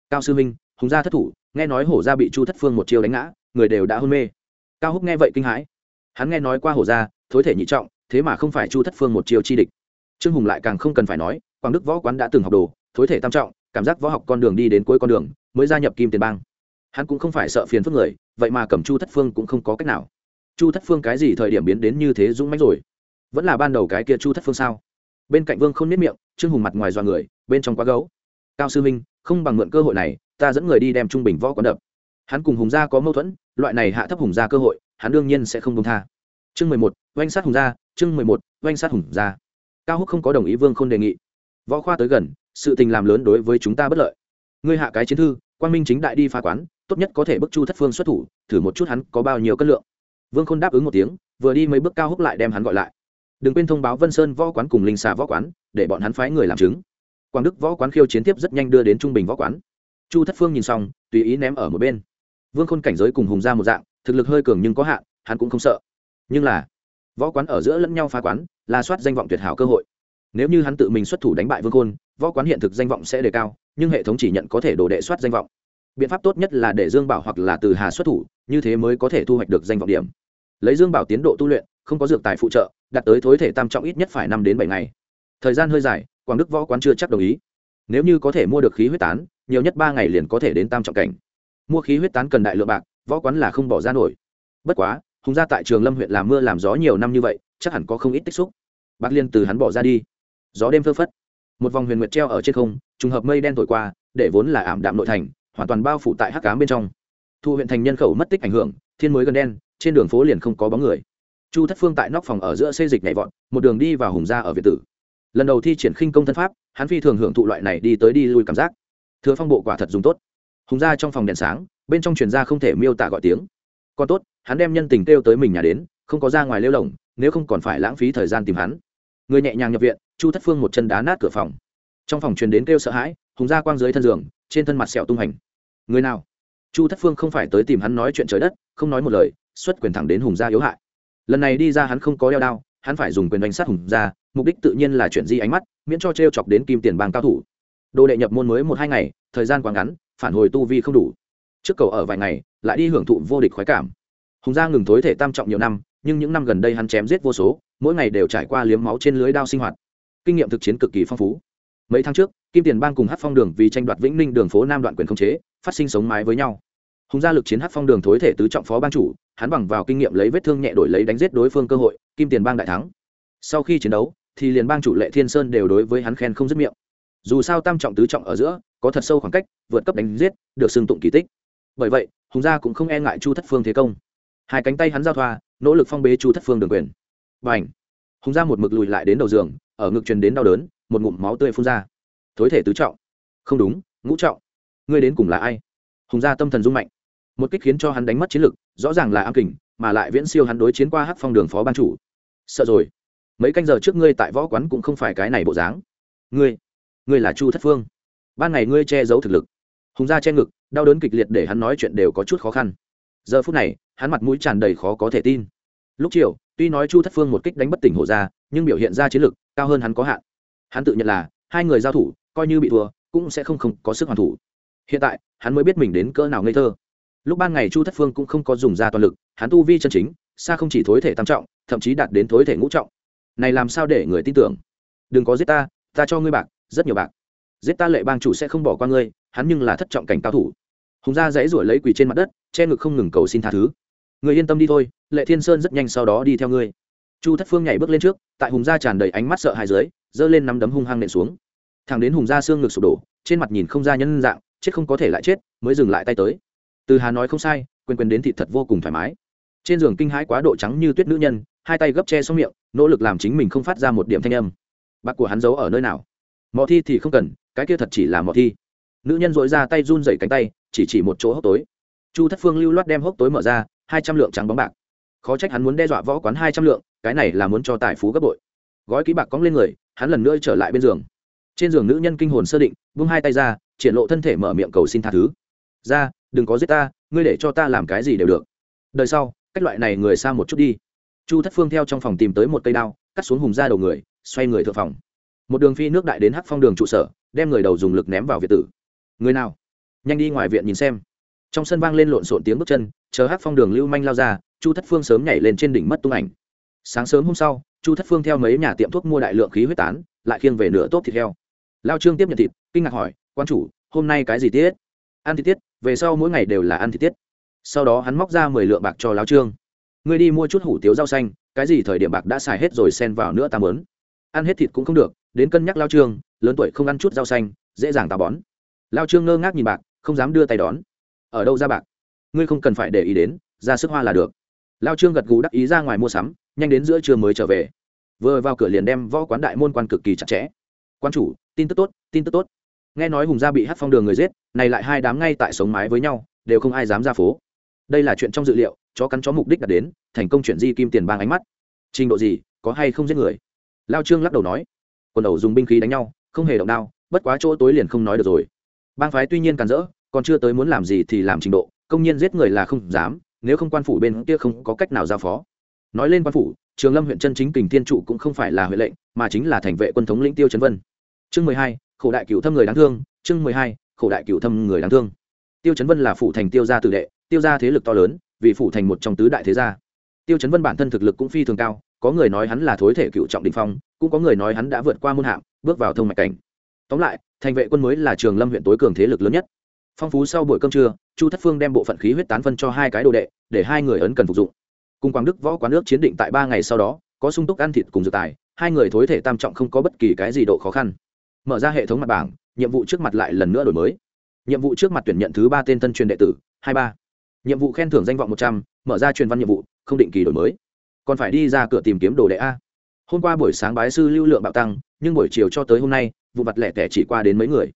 Cao sư minh hùng gia thất thủ, nghe nói hổ gia bị chu thất phương một chiêu đánh ngã, người đều đã hôn mê. Cao húc nghe vậy kinh hãi. Hắn nghe nói qua hổ gia, thối thể nhị trọng, thế mà không phải chu thất phương một chiêu chi địch. Trương hùng lại càng không cần phải nói quảng đức võ quán đã từng học đồ, thối thể tam trọng, cảm giác võ học con đường đi đến cuối con đường, mới gia nhập kim tiền bang. Hắn cũng không phải sợ phiền phức người, vậy mà cầm chu thất phương cũng không có cách nào. Chu thất phương cái gì thời điểm biến đến như thế dũng mãnh rồi? Vẫn là ban đầu cái kia chu thất phương sao? Bên cạnh vương không nếp miệng, trương hùng mặt ngoài dọa người, bên trong quá gấu. Cao sư minh, không bằng mượn cơ hội này, ta dẫn người đi đem trung bình võ quán đập. Hắn cùng hùng gia có mâu thuẫn, loại này hạ thấp hùng gia cơ hội, hắn đương nhiên sẽ không công tha. Chương mười một, oanh sát hùng gia, chương mười một, oanh sát hùng gia. Cao húc không có đồng ý vương không đề nghị võ khoa tới gần, sự tình làm lớn đối với chúng ta bất lợi. Ngươi hạ cái chiến thư quan minh chính đại đi phá quán, tốt nhất có thể bức chu thất phương xuất thủ, thử một chút hắn có bao nhiêu cân lượng. Vương khôn đáp ứng một tiếng, vừa đi mấy bước cao húc lại đem hắn gọi lại. Đừng quên thông báo vân sơn võ quán cùng linh xà võ quán, để bọn hắn phái người làm chứng. Quảng đức võ quán khiêu chiến tiếp rất nhanh đưa đến trung bình võ quán. Chu thất phương nhìn xong, tùy ý ném ở một bên. Vương khôn cảnh giới cùng hùng ra một dạng, thực lực hơi cường nhưng có hạn, hắn cũng không sợ. Nhưng là, võ quán ở giữa lẫn nhau phá quán, là soát danh vọng tuyệt hảo cơ hội nếu như hắn tự mình xuất thủ đánh bại vương khôn, võ quán hiện thực danh vọng sẽ đề cao, nhưng hệ thống chỉ nhận có thể đổ đệ soát danh vọng. Biện pháp tốt nhất là để dương bảo hoặc là từ hà xuất thủ, như thế mới có thể thu hoạch được danh vọng điểm. Lấy dương bảo tiến độ tu luyện, không có dược tài phụ trợ, đạt tới thối thể tam trọng ít nhất phải năm đến bảy ngày. Thời gian hơi dài, quảng đức võ quán chưa chắc đồng ý. Nếu như có thể mua được khí huyết tán, nhiều nhất ba ngày liền có thể đến tam trọng cảnh. Mua khí huyết tán cần đại lượng bạc, võ quán là không bỏ ra nổi. Bất quá, hùng gia tại trường lâm huyện làm mưa làm gió nhiều năm như vậy, chắc hẳn có không ít tích xúc. Bạc liên từ hắn bỏ ra đi gió đêm phơ phất. Một vòng huyền nguyệt treo ở trên không, trùng hợp mây đen thổi qua, để vốn là ảm đạm nội thành, hoàn toàn bao phủ tại hắc cám bên trong. Thu huyện thành nhân khẩu mất tích ảnh hưởng, thiên mới gần đen, trên đường phố liền không có bóng người. Chu thất phương tại nóc phòng ở giữa xây dịch nhảy vọt, một đường đi vào hùng gia ở việt tử. Lần đầu thi triển khinh công thân pháp, hắn phi thường hưởng thụ loại này đi tới đi lui cảm giác. Thừa phong bộ quả thật dùng tốt. Hùng gia trong phòng đèn sáng, bên trong truyền ra không thể miêu tả gọi tiếng. Còn tốt, hắn đem nhân tình kêu tới mình nhà đến, không có ra ngoài lêu lồng nếu không còn phải lãng phí thời gian tìm hắn. Người nhẹ nhàng nhập viện chu thất phương một chân đá nát cửa phòng. Trong phòng truyền đến kêu sợ hãi, hùng ra quang dưới thân giường, trên thân mặt sẹo tung hành. Người nào? Chu thất phương không phải tới tìm hắn nói chuyện trời đất, không nói một lời, xuất quyền thẳng đến hùng gia yếu hại. Lần này đi ra hắn không có đeo đao, hắn phải dùng quyền đánh sát hùng gia mục đích tự nhiên là chuyển di ánh mắt, miễn cho t r e o chọc đến kim tiền bang cao thủ. Đồ đệ nhập môn mới một hai ngày, thời gian quá ngắn, phản hồi tu vi không đủ. Trước cầu ở vài ngày, lại đi hưởng thụ vô địch khoái cảm. Hùng gia ngừng thối thể tam trọng nhiều năm, nhưng những năm gần đây hắn chém giết vô số, mỗi ngày đều trải qua liếm máu trên lưới đao sinh hoạt kinh nghiệm thực chiến cực kỳ phong phú. Mấy tháng trước, kim tiền bang cùng hát phong đường vì tranh đoạt vĩnh ninh đường phố nam đoạn quyền không chế, phát sinh sống mái với nhau. Hùng gia lực chiến hát phong đường thối thể tứ trọng phó ban chủ, hắn bằng vào kinh nghiệm lấy vết thương nhẹ đổi lấy đánh giết đối phương cơ hội, kim tiền bang đại thắng. Sau khi chiến đấu, thì liền bang chủ lệ thiên sơn đều đối với hắn khen không dứt miệng. Dù sao tam trọng tứ trọng ở giữa, có thật sâu khoảng cách, vượt cấp đánh giết, được xưng tụng kỳ tích. Bởi vậy, hùng gia cũng không e ngại chu thất phương thế công. Hai cánh tay hắn giao thoa, nỗ lực phong bế chu thất phương đường quyền. Và hùng gia một mực lùi lại đến đầu giường ở ngực truyền đến đau đớn, một ngụm máu tươi phun ra. Thối thể tứ trọng. Không đúng, ngũ trọng. Ngươi đến cùng là ai? Hùng gia tâm thần rung mạnh. Một kích khiến cho hắn đánh mất chiến lực, rõ ràng là am kình, mà lại viễn siêu hắn đối chiến qua hắc phong đường phó ban chủ. Sợ rồi. Mấy canh giờ trước ngươi tại võ quán cũng không phải cái này bộ dáng. Ngươi ngươi là chu thất phương. Ban ngày ngươi che giấu thực lực. Hùng gia che ngực, đau đớn kịch liệt để hắn nói chuyện đều có chút khó khăn. Giờ phút này, hắn mặt mũi tràn đầy khó có thể tin. Lúc chiều, tuy nói chu thất phương một kích đánh bất tỉnh hổ ra, nhưng biểu hiện ra chiến lực cao hơn hắn có hạn. Hắn tự nhận là, hai người giao thủ, coi như bị thua, cũng sẽ không không có sức hoàn thủ. Hiện tại, hắn mới biết mình đến cỡ nào ngây thơ. Lúc ban ngày chu thất phương cũng không có dùng ra toàn lực, hắn tu vi chân chính, xa không chỉ thối thể tam trọng, thậm chí đạt đến thối thể ngũ trọng. Này làm sao để người tin tưởng? Đừng có giết ta ta cho ngươi bạc, rất nhiều bạc. Giết ta lệ bang chủ sẽ không bỏ qua ngươi, hắn nhưng là thất trọng cảnh cao thủ. Hùng gia dãy ruổi lấy quỳ trên mặt đất, che ngực không ngừng cầu xin tha thứ. Người yên tâm đi thôi, lệ thiên sơn rất nhanh sau đó đi theo ngươi chu thất phương nhảy bước lên trước, tại hùng gia tràn đầy ánh mắt sợ hai dưới, giơ lên nắm đấm hung hăng nện xuống. Thằng đến hùng gia xương ngực sụp đổ, trên mặt nhìn không ra nhân dạng, chết không có thể lại chết, mới dừng lại tay tới. Từ hà nói không sai quên quên đến thịt thật vô cùng thoải mái. Trên giường kinh hãi quá độ trắng như tuyết nữ nhân, hai tay gấp che xuống miệng, nỗ lực làm chính mình không phát ra một điểm thanh âm. Bạc của hắn giấu ở nơi nào? Mọ thi thì không cần, cái kia thật chỉ là mọ thi. Nữ nhân dội ra tay run dày cánh tay, chỉ chỉ một chỗ hốc tối. Chu thất phương lưu loát đem hốc tối mở ra, hai trăm lượng trắng bóng bạc khó trách hắn muốn đe dọa võ quán hai trăm lượng, cái này là muốn cho tài phú gấp bội. Gói ký bạc cóng lên người, hắn lần nữa trở lại bên giường. Trên giường nữ nhân kinh hồn sơ định, vung hai tay ra, triển lộ thân thể mở miệng cầu xin tha thứ. Ra, đừng có giết ta, ngươi để cho ta làm cái gì đều được. Đời sau, cách loại này người xa một chút đi. Chu thất phương theo trong phòng tìm tới một cây đao, cắt xuống hùng ra đầu người, xoay người thượng phòng. Một đường phi nước đại đến hắc phong đường trụ sở, đem người đầu dùng lực ném vào việt tử. Người nào? Nhanh đi ngoài viện nhìn xem. Trong sân vang lên lộn xộn tiếng bước chân, chờ hắc phong đường lưu manh lao ra chu thất phương sớm nhảy lên trên đỉnh mất tung ảnh. Sáng sớm hôm sau, chu thất phương theo mấy nhà tiệm thuốc mua đại lượng khí huyết tán, lại khiêng về nửa tốp thịt heo. Lao trương tiếp nhận thịt, kinh ngạc hỏi, quan chủ, hôm nay cái gì tiết? Ăn thịt tiết, về sau mỗi ngày đều là ăn thịt tiết. Sau đó hắn móc ra mười lượng bạc cho lao trương. Ngươi đi mua chút hủ tiếu rau xanh, cái gì thời điểm bạc đã xài hết rồi xen vào nữa ta mớn ăn hết thịt cũng không được, đến cân nhắc lao trương, lớn tuổi không ăn chút rau xanh, dễ dàng tà bón. Lao trương ngơ ngác nhìn bạc, không dám đưa tay đón. Ở đâu ra bạc? Ngươi không cần phải để ý đến, ra sức hoa là được lao trương gật gù đắc ý ra ngoài mua sắm, nhanh đến giữa trưa mới trở về. Vừa vào cửa liền đem võ quán đại môn quan cực kỳ chặt chẽ. Quan chủ, tin tức tốt, tin tức tốt. Nghe nói hùng gia bị hát phong đường người giết, này lại hai đám ngay tại sống mái với nhau, đều không ai dám ra phố. Đây là chuyện trong dự liệu, chó cắn chó mục đích đạt đến, thành công chuyển di kim tiền bang ánh mắt. Trình độ gì, có hay không giết người? Lao trương lắc đầu nói. Quần đầu dùng binh khí đánh nhau, không hề động đao, bất quá chỗ tối liền không nói được rồi. Bang phái tuy nhiên càn rỡ, còn chưa tới muốn làm gì thì làm trình độ, công nhân giết người là không dám nếu không quan phủ bên kia không có cách nào giao phó. Nói lên quan phủ, trường lâm huyện chân chính kình thiên trụ cũng không phải là huệ lệnh, mà chính là thành vệ quân thống lĩnh tiêu trấn vân. Chương mười hai, khổ đại cựu thâm người đáng thương, chương mười hai, khổ đại cựu thâm người đáng thương. Tiêu trấn vân là phủ thành tiêu gia tử đệ, tiêu gia thế lực to lớn, vì phủ thành một trong tứ đại thế gia. Tiêu trấn vân bản thân thực lực cũng phi thường cao, có người nói hắn là thối thể cựu trọng đình phong, cũng có người nói hắn đã vượt qua môn hạm bước vào thông mạch cảnh. Tóm lại, thành vệ quân mới là trường lâm huyện tối cường thế lực lớn nhất. Phong phú sau buổi cơm trưa chu thất phương đem bộ phận khí huyết tán phân cho hai cái đồ đệ, để hai người ấn cần phục dụng. Cùng quảng đức võ quán nước chiến định tại ba ngày sau đó, có sung túc ăn thịt cùng dự tài, hai người thối thể tam trọng không có bất kỳ cái gì độ khó khăn. Mở ra hệ thống mặt bảng, nhiệm vụ trước mặt lại lần nữa đổi mới. Nhiệm vụ trước mặt tuyển nhận thứ ba tên thân truyền đệ tử, hai ba. Nhiệm vụ khen thưởng danh vọng một trăm, mở ra truyền văn nhiệm vụ, không định kỳ đổi mới. Còn phải đi ra cửa tìm kiếm đồ đệ a. Hôm qua buổi sáng bái sư lưu lượng bạo tăng, nhưng buổi chiều cho tới hôm nay, vụ vặt lẻ tẻ chỉ qua đến mấy người.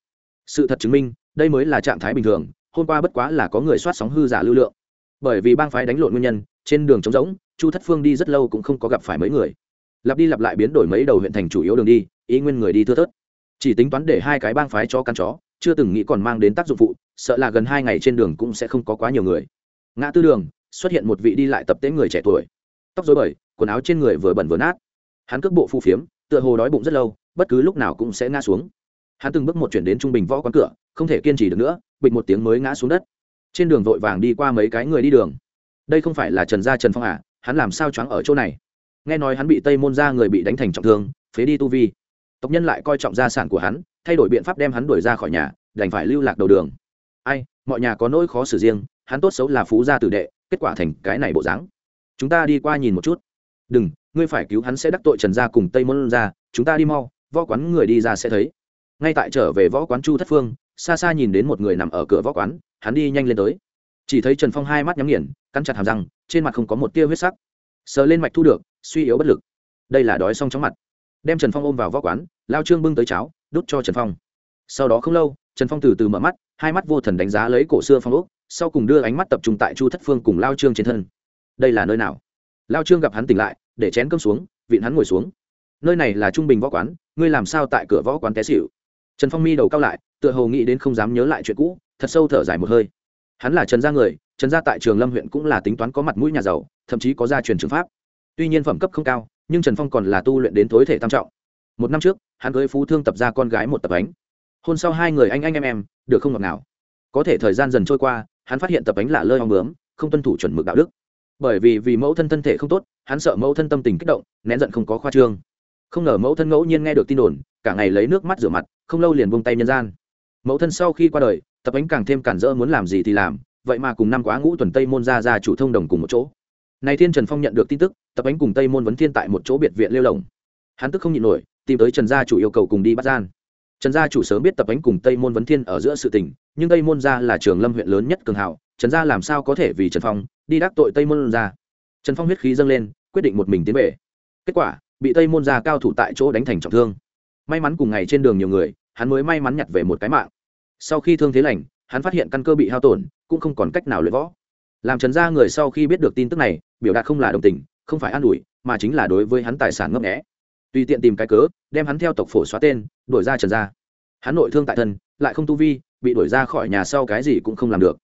Sự thật chứng minh, đây mới là trạng thái bình thường hôm qua bất quá là có người soát sóng hư giả lưu lượng. Bởi vì bang phái đánh lộn nguyên nhân, trên đường trống rỗng, chu thất phương đi rất lâu cũng không có gặp phải mấy người. Lặp đi lặp lại biến đổi mấy đầu huyện thành chủ yếu đường đi, ý nguyên người đi thưa thớt. Chỉ tính toán để hai cái bang phái cho căn chó, chưa từng nghĩ còn mang đến tác dụng phụ, sợ là gần hai ngày trên đường cũng sẽ không có quá nhiều người. Ngã tư đường, xuất hiện một vị đi lại tập tế người trẻ tuổi. Tóc dối bời, quần áo trên người vừa bẩn vừa nát. Hắn cước bộ phu phiếm, tựa hồ đói bụng rất lâu, bất cứ lúc nào cũng sẽ ngã xuống hắn từng bước một chuyển đến trung bình võ quán cửa, không thể kiên trì được nữa, bịch một tiếng mới ngã xuống đất. Trên đường vội vàng đi qua mấy cái người đi đường. Đây không phải là trần gia trần phong à hắn làm sao choáng ở chỗ này? Nghe nói hắn bị tây môn ra người bị đánh thành trọng thương, phế đi tu vi. Tộc nhân lại coi trọng gia sản của hắn, thay đổi biện pháp đem hắn đuổi ra khỏi nhà, đành phải lưu lạc đầu đường. Ai, mọi nhà có nỗi khó xử riêng, hắn tốt xấu là phú gia tử đệ, kết quả thành cái này bộ dáng. Chúng ta đi qua nhìn một chút. Đừng, ngươi phải cứu hắn sẽ đắc tội trần gia cùng tây môn ra chúng ta đi mau, võ quán người đi ra sẽ thấy ngay tại trở về võ quán chu thất phương, xa xa nhìn đến một người nằm ở cửa võ quán, hắn đi nhanh lên tới. Chỉ thấy trần phong hai mắt nhắm nghiền, cắn chặt hàm răng, trên mặt không có một tia huyết sắc. Sờ lên mạch thu được, suy yếu bất lực. Đây là đói xong chóng mặt. Đem trần phong ôm vào võ quán, lao trương bưng tới cháo, đút cho trần phong. Sau đó không lâu, trần phong từ từ mở mắt, hai mắt vô thần đánh giá lấy cổ xưa phong ốc, sau cùng đưa ánh mắt tập trung tại chu thất phương cùng lao trương trên thân. Đây là nơi nào? Lao trương gặp hắn tỉnh lại, để chén cơm xuống, vịn hắn ngồi xuống. Nơi này là trung bình võ quán, ngươi làm sao tại cửa võ quán té xịu trần phong mi đầu cao lại, tựa hồ nghĩ đến không dám nhớ lại chuyện cũ, thật sâu thở dài một hơi. Hắn là trần gia người, trần gia tại trường lâm huyện cũng là tính toán có mặt mũi nhà giàu, thậm chí có gia truyền trường pháp. Tuy nhiên phẩm cấp không cao, nhưng trần phong còn là tu luyện đến tối thể tam trọng. Một năm trước, hắn cưới phú thương tập ra con gái một tập ánh hôn sau hai người anh anh em em, được không ngọt nào có thể thời gian dần trôi qua, hắn phát hiện tập ánh lạ lơi hoang bướm, không tuân thủ chuẩn mực đạo đức. Bởi vì vì mẫu thân thân thể không tốt, hắn sợ mẫu thân tâm tình kích động, nén giận không có khoa trương. Không ngờ mẫu thân ngẫu nhiên nghe được tin đồn cả ngày lấy nước mắt rửa mặt, không lâu liền buông tay nhân gian. Mẫu thân sau khi qua đời, tập ánh càng thêm cản rỡ muốn làm gì thì làm, vậy mà cùng năm quá ngũ tuần tây môn ra ra chủ thông đồng cùng một chỗ. Này thiên trần phong nhận được tin tức, tập ánh cùng tây môn vấn thiên tại một chỗ biệt viện lêu lồng. Hắn tức không nhịn nổi, tìm tới trần gia chủ yêu cầu cùng đi bắt gian. Trần gia chủ sớm biết tập ánh cùng tây môn vấn thiên ở giữa sự tình, nhưng tây môn gia là trường lâm huyện lớn nhất cường hảo trần gia làm sao có thể vì trần phong đi đắc tội tây môn gia? Trần phong huyết khí dâng lên, quyết định một mình tiến về. Kết quả, bị tây môn gia cao thủ tại chỗ đánh thành trọng thương may mắn cùng ngày trên đường nhiều người, hắn mới may mắn nhặt về một cái mạng. Sau khi thương thế lành, hắn phát hiện căn cơ bị hao tổn, cũng không còn cách nào luyện võ. Làm trần gia người sau khi biết được tin tức này, biểu đạt không là đồng tình, không phải an ủi, mà chính là đối với hắn tài sản ngấp nghẽ tùy tiện tìm cái cớ, đem hắn theo tộc phổ xóa tên, đuổi ra trần gia. Hắn nội thương tại thân, lại không tu vi, bị đuổi ra khỏi nhà sau cái gì cũng không làm được.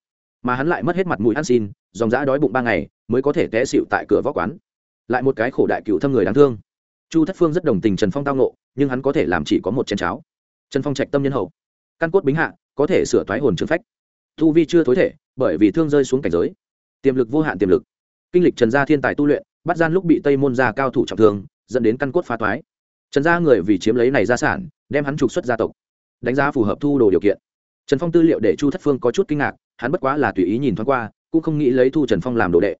Mà hắn lại mất hết mặt mũi ăn xin, dòng dã đói bụng ba ngày, mới có thể té xịu tại cửa võ quán. Lại một cái khổ đại cựu thâm người đáng thương chu thất phương rất đồng tình trần phong tao nộ nhưng hắn có thể làm chỉ có một chén cháo. Trần phong trạch tâm nhân hậu. Căn cốt bính hạ, có thể sửa thoái hồn trương phách. Thu vi chưa thối thể, bởi vì thương rơi xuống cảnh giới. Tiềm lực vô hạn tiềm lực. Kinh lịch trần gia thiên tài tu luyện, bắt gian lúc bị tây môn gia cao thủ trọng thương, dẫn đến căn cốt phá thoái. Trần gia người vì chiếm lấy này gia sản, đem hắn trục xuất gia tộc. Đánh giá phù hợp thu đồ điều kiện. Trần phong tư liệu để chu thất phương có chút kinh ngạc, hắn bất quá là tùy ý nhìn thoáng qua, cũng không nghĩ lấy thu trần phong làm đồ đệ.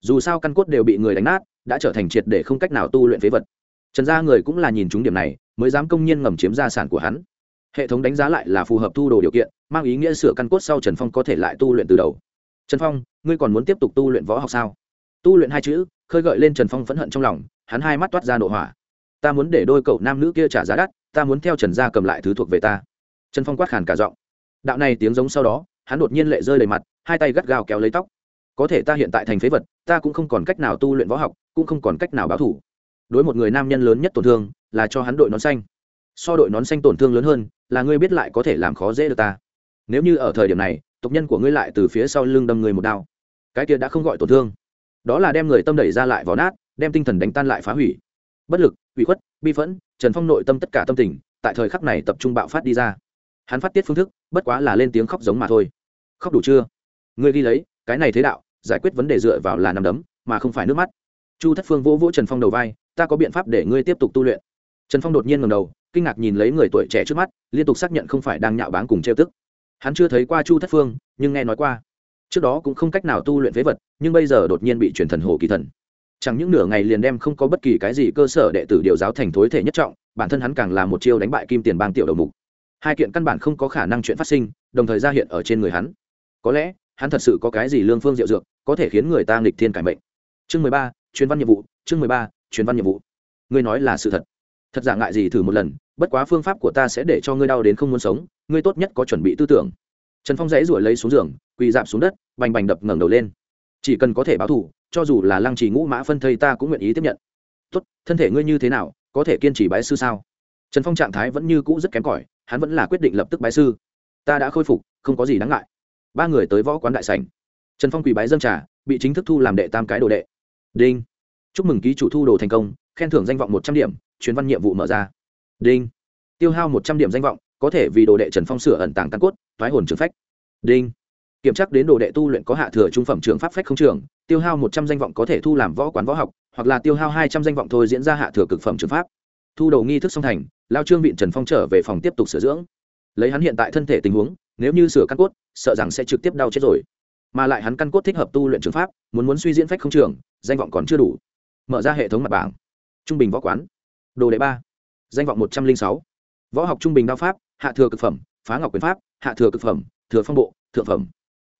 Dù sao căn cốt đều bị người đánh nát, đã trở thành triệt để không cách nào tu luyện phế vật trần gia người cũng là nhìn chúng điểm này, mới dám công nhiên ngầm chiếm gia sản của hắn. Hệ thống đánh giá lại là phù hợp thu đồ điều kiện, mang ý nghĩa sửa căn cốt sau trần phong có thể lại tu luyện từ đầu. Trần phong, ngươi còn muốn tiếp tục tu luyện võ học sao? Tu luyện hai chữ, khơi gợi lên trần phong phẫn hận trong lòng, hắn hai mắt toát ra nội hỏa. Ta muốn để đôi cậu nam nữ kia trả giá đắt, ta muốn theo trần gia cầm lại thứ thuộc về ta. Trần phong quát khàn cả giọng. Đạo này tiếng giống sau đó, hắn đột nhiên lệ rơi đầy mặt, hai tay gắt gao kéo lấy tóc. Có thể ta hiện tại thành phế vật, ta cũng không còn cách nào tu luyện võ học, cũng không còn cách nào báo thủ đối một người nam nhân lớn nhất tổn thương là cho hắn đội nón xanh. So đội nón xanh tổn thương lớn hơn, là ngươi biết lại có thể làm khó dễ được ta. Nếu như ở thời điểm này, tộc nhân của ngươi lại từ phía sau lưng đâm người một đao, cái kia đã không gọi tổn thương. Đó là đem người tâm đẩy ra lại vỏ nát, đem tinh thần đánh tan lại phá hủy. Bất lực, ủy khuất, bi phẫn, trần phong nội tâm tất cả tâm tình, tại thời khắc này tập trung bạo phát đi ra. Hắn phát tiết phương thức, bất quá là lên tiếng khóc giống mà thôi. Khóc đủ chưa? Ngươi ghi lấy, cái này thế đạo, giải quyết vấn đề dựa vào là nằm đấm, mà không phải nước mắt. Chu thất phương vỗ vỗ trần phong đầu vai ta có biện pháp để ngươi tiếp tục tu luyện. Trần phong đột nhiên ngầm đầu, kinh ngạc nhìn lấy người tuổi trẻ trước mắt, liên tục xác nhận không phải đang nhạo báng cùng trêu tức. Hắn chưa thấy qua chu thất phương, nhưng nghe nói qua. Trước đó cũng không cách nào tu luyện phế vật, nhưng bây giờ đột nhiên bị truyền thần hồ kỳ thần. Chẳng những nửa ngày liền đem không có bất kỳ cái gì cơ sở đệ tử điều giáo thành thối thể nhất trọng, bản thân hắn càng là một chiêu đánh bại kim tiền bang tiểu đầu mục. Hai kiện căn bản không có khả năng chuyện phát sinh, đồng thời ra hiện ở trên người hắn. Có lẽ, hắn thật sự có cái gì lương phương diệu dược, có thể khiến người ta nghịch thiên cải mệnh. Chương mười ba, chuyên văn nhiệm vụ, chương mười ba truyền văn nhiệm vụ. Ngươi nói là sự thật. Thật giả ngại gì thử một lần, bất quá phương pháp của ta sẽ để cho ngươi đau đến không muốn sống, ngươi tốt nhất có chuẩn bị tư tưởng. Trần phong dãy ruổi lấy xuống giường, quỳ dạp xuống đất, bành bành đập ngẩng đầu lên. Chỉ cần có thể báo thù, cho dù là lăng trì ngũ mã phân thây ta cũng nguyện ý tiếp nhận. Tốt, thân thể ngươi như thế nào, có thể kiên trì bái sư sao? Trần phong trạng thái vẫn như cũ rất kém cỏi, hắn vẫn là quyết định lập tức bái sư. Ta đã khôi phục, không có gì đáng ngại. Ba người tới võ quán đại sảnh. Trần phong quỳ bái dâng trà, bị chính thức thu làm đệ tam cái đồ đệ. Đinh chúc mừng ký chủ thu đồ thành công, khen thưởng danh vọng một trăm điểm, chuyến văn nhiệm vụ mở ra. Đinh. Tiêu hao một trăm điểm danh vọng, có thể vì đồ đệ trần phong sửa ẩn tàng căn cốt, thoái hồn trường phách. Đinh. Kiểm tra đến đồ đệ tu luyện có hạ thừa trung phẩm trường pháp phách không trường, tiêu hao một trăm danh vọng có thể thu làm võ quán võ học, hoặc là tiêu hao hai trăm danh vọng thôi diễn ra hạ thừa cực phẩm trường pháp. Thu đầu nghi thức song thành, lao trương vịn trần phong trở về phòng tiếp tục sửa dưỡng. Lấy hắn hiện tại thân thể tình huống, nếu như sửa căn cốt, sợ rằng sẽ trực tiếp đau chết rồi. Mà lại hắn căn cốt thích hợp tu luyện trường pháp, muốn muốn suy diễn phách không trường, danh vọng còn chưa đủ mở ra hệ thống mặt bảng. Trung bình võ quán. Đồ đệ ba. Danh vọng một trăm linh sáu. Võ học trung bình đao pháp, hạ thừa cực phẩm, phá ngọc quyền pháp, hạ thừa cực phẩm, thừa phong bộ, thượng phẩm.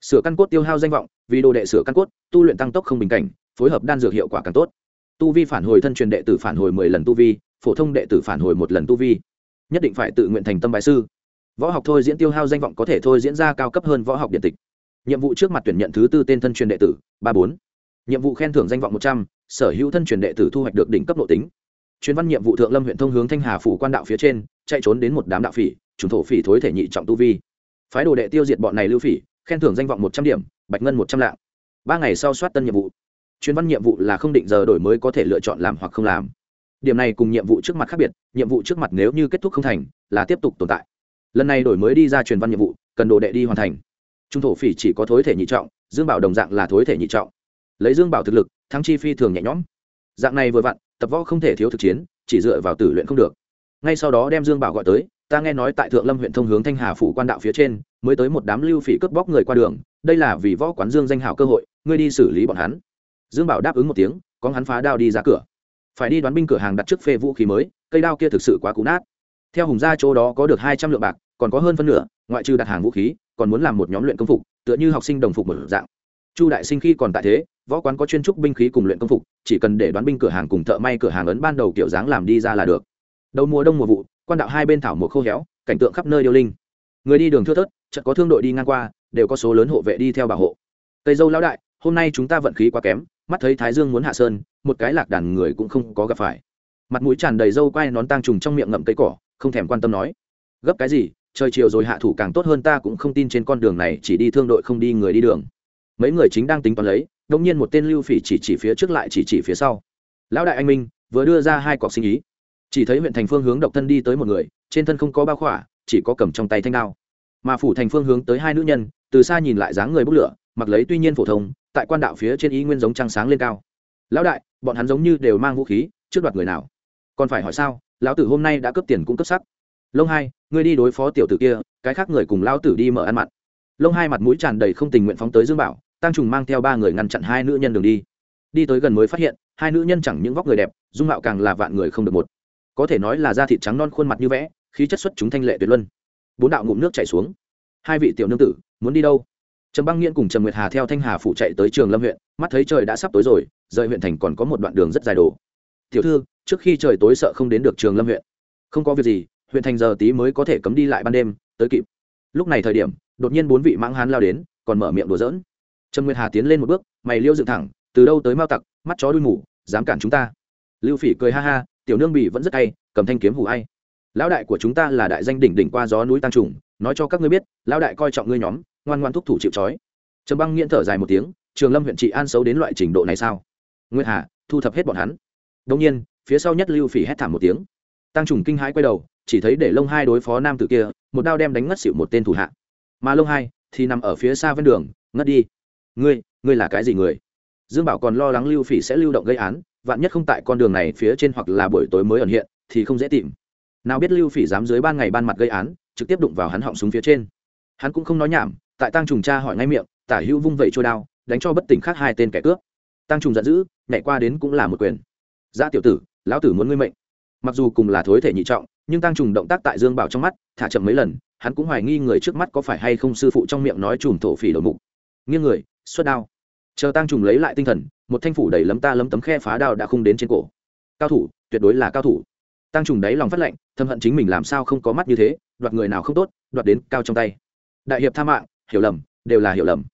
Sửa căn cốt tiêu hao danh vọng, vì đồ đệ sửa căn cốt, tu luyện tăng tốc không bình cảnh, phối hợp đan dược hiệu quả càng tốt. Tu vi phản hồi thân truyền đệ tử phản hồi mười lần tu vi, phổ thông đệ tử phản hồi một lần tu vi. Nhất định phải tự nguyện thành tâm bài sư. Võ học thôi diễn tiêu hao danh vọng có thể thôi diễn ra cao cấp hơn võ học điện tịch. Nhiệm vụ trước mặt tuyển nhận thứ tư tên thân truyền đệ tử, ba bốn. Nhiệm vụ khen thưởng danh vọng một trăm sở hữu thân truyền đệ tử thu hoạch được đỉnh cấp nội tính. Chuyên văn nhiệm vụ thượng lâm huyện thông hướng thanh hà phủ quan đạo phía trên, chạy trốn đến một đám đạo phỉ, trùng thổ phỉ thối thể nhị trọng tu vi. Phái đồ đệ tiêu diệt bọn này lưu phỉ, khen thưởng danh vọng một trăm điểm, bạch ngân một trăm lạng. Ba ngày sau soát tân nhiệm vụ. Chuyên văn nhiệm vụ là không định giờ đổi mới có thể lựa chọn làm hoặc không làm. Điểm này cùng nhiệm vụ trước mặt khác biệt, nhiệm vụ trước mặt nếu như kết thúc không thành, là tiếp tục tồn tại. Lần này đổi mới đi ra truyền văn nhiệm vụ, cần đồ đệ đi hoàn thành. Trung thổ phỉ chỉ có thối thể nhị trọng, dương bảo đồng dạng là thối thể nhị trọng. Lấy dương bảo thực lực thắng chi phi thường nhẹ nhõm. Dạng này vừa vặn, tập võ không thể thiếu thực chiến, chỉ dựa vào tử luyện không được. Ngay sau đó đem dương bảo gọi tới, ta nghe nói tại thượng lâm huyện thông hướng thanh hà phủ quan đạo phía trên, mới tới một đám lưu phỉ cướp bóc người qua đường, đây là vì võ quán dương danh hào cơ hội, ngươi đi xử lý bọn hắn. Dương bảo đáp ứng một tiếng, có hắn phá đao đi ra cửa. Phải đi đoán binh cửa hàng đặt trước phê vũ khí mới, cây đao kia thực sự quá cũ nát. Theo hùng gia chỗ đó có được hai trăm lượng bạc, còn có hơn phân nửa, ngoại trừ đặt hàng vũ khí, còn muốn làm một nhóm luyện công phục, tựa như học sinh đồng phục một dạng chu đại sinh khi còn tại thế, võ quán có chuyên trúc binh khí cùng luyện công phục, chỉ cần để đoán binh cửa hàng cùng thợ may cửa hàng ấn ban đầu kiểu dáng làm đi ra là được. Đầu mùa đông mùa vụ, quan đạo hai bên thảo một khô héo, cảnh tượng khắp nơi điêu linh. Người đi đường thưa thớt, chợt có thương đội đi ngang qua, đều có số lớn hộ vệ đi theo bảo hộ. Tây dâu lão đại, hôm nay chúng ta vận khí quá kém, mắt thấy thái dương muốn hạ sơn, một cái lạc đàn người cũng không có gặp phải. Mặt mũi tràn đầy dâu quai nón tang trùng trong miệng ngậm cây cỏ, không thèm quan tâm nói. Gấp cái gì, trời chiều rồi hạ thủ càng tốt hơn ta cũng không tin trên con đường này, chỉ đi thương đội không đi người đi đường mấy người chính đang tính toán lấy đông nhiên một tên lưu phỉ chỉ chỉ phía trước lại chỉ chỉ phía sau. Lão đại anh minh, vừa đưa ra hai cọc sinh ý. Chỉ thấy huyện thành phương hướng độc thân đi tới một người, trên thân không có bao khỏa, chỉ có cầm trong tay thanh đao. Mà phủ thành phương hướng tới hai nữ nhân, từ xa nhìn lại dáng người bốc lửa, mặc lấy tuy nhiên phổ thông, tại quan đạo phía trên ý nguyên giống trăng sáng lên cao. Lão đại, bọn hắn giống như đều mang vũ khí, trước đoạt người nào? Còn phải hỏi sao, lão tử hôm nay đã cướp tiền cũng cướp sắc. Lông hai, ngươi đi đối phó tiểu tử kia, cái khác người cùng lão tử đi mở ăn mặn. Lông hai mặt mũi tràn đầy không tình nguyện phóng tới dương bảo tăng trùng mang theo ba người ngăn chặn hai nữ nhân đường đi. Đi tới gần mới phát hiện, hai nữ nhân chẳng những vóc người đẹp, dung mạo càng là vạn người không được một. Có thể nói là da thịt trắng non khuôn mặt như vẽ, khí chất xuất chúng thanh lệ tuyệt luân. Bốn đạo ngụm nước chảy xuống. Hai vị tiểu nương tử, muốn đi đâu? Trầm băng nghiễn cùng trầm nguyệt hà theo thanh hà phụ chạy tới trường lâm huyện, mắt thấy trời đã sắp tối rồi, rời huyện thành còn có một đoạn đường rất dài đồ tiểu thư, trước khi trời tối sợ không đến được trường lâm huyện. Không có việc gì, huyện thành giờ tí mới có thể cấm đi lại ban đêm, tới kịp. Lúc này thời điểm, đột nhiên bốn vị mãng hán lao đến, còn mở miệng đùa giỡn. Trâm nguyệt hà tiến lên một bước mày liêu dựng thẳng từ đâu tới mao tặc mắt chó đuôi mủ, dám cản chúng ta. Lưu phỉ cười ha ha tiểu nương bỉ vẫn rất hay cầm thanh kiếm hủ hay lão đại của chúng ta là đại danh đỉnh đỉnh qua gió núi tăng trùng nói cho các ngươi biết lão đại coi trọng ngươi nhóm ngoan ngoan thúc thủ chịu trói. Trầm băng nghiện thở dài một tiếng trường lâm huyện trị an xấu đến loại trình độ này sao? Nguyệt hà thu thập hết bọn hắn. Đông nhiên phía sau nhất lưu phỉ hét thảm một tiếng. Tăng trùng kinh hãi quay đầu chỉ thấy để lông hai đối phó nam tử kia một đao đem đánh ngất xỉu một tên thủ hạ. Mà lông hai thì nằm ở phía xa ven đường ngất đi ngươi ngươi là cái gì người? Dương bảo còn lo lắng lưu phỉ sẽ lưu động gây án, vạn nhất không tại con đường này phía trên hoặc là buổi tối mới ẩn hiện, thì không dễ tìm. Nào biết lưu phỉ dám dưới ban ngày ban mặt gây án, trực tiếp đụng vào hắn họng súng phía trên. Hắn cũng không nói nhảm, tại tăng trùng cha hỏi ngay miệng, tả hữu vung vẩy trôi đao, đánh cho bất tỉnh khác hai tên kẻ cướp. Tăng trùng giận dữ, nhảy qua đến cũng là một quyền. Gia tiểu tử, lão tử muốn ngươi mệnh. Mặc dù cùng là thối thể nhị trọng, nhưng tăng trùng động tác tại dương bảo trong mắt, thả chậm mấy lần, hắn cũng hoài nghi người trước mắt có phải hay không sư phụ trong miệng nói chùm thổ phỉ đầu mục. Nghiêng người xuất đao. Chờ tăng trùng lấy lại tinh thần, một thanh phủ đầy lấm ta lấm tấm khe phá đao đã khung đến trên cổ. Cao thủ, tuyệt đối là cao thủ. Tăng trùng đáy lòng phát lệnh thâm hận chính mình làm sao không có mắt như thế, đoạt người nào không tốt, đoạt đến cao trong tay. Đại hiệp tha mạng, hiểu lầm, đều là hiểu lầm.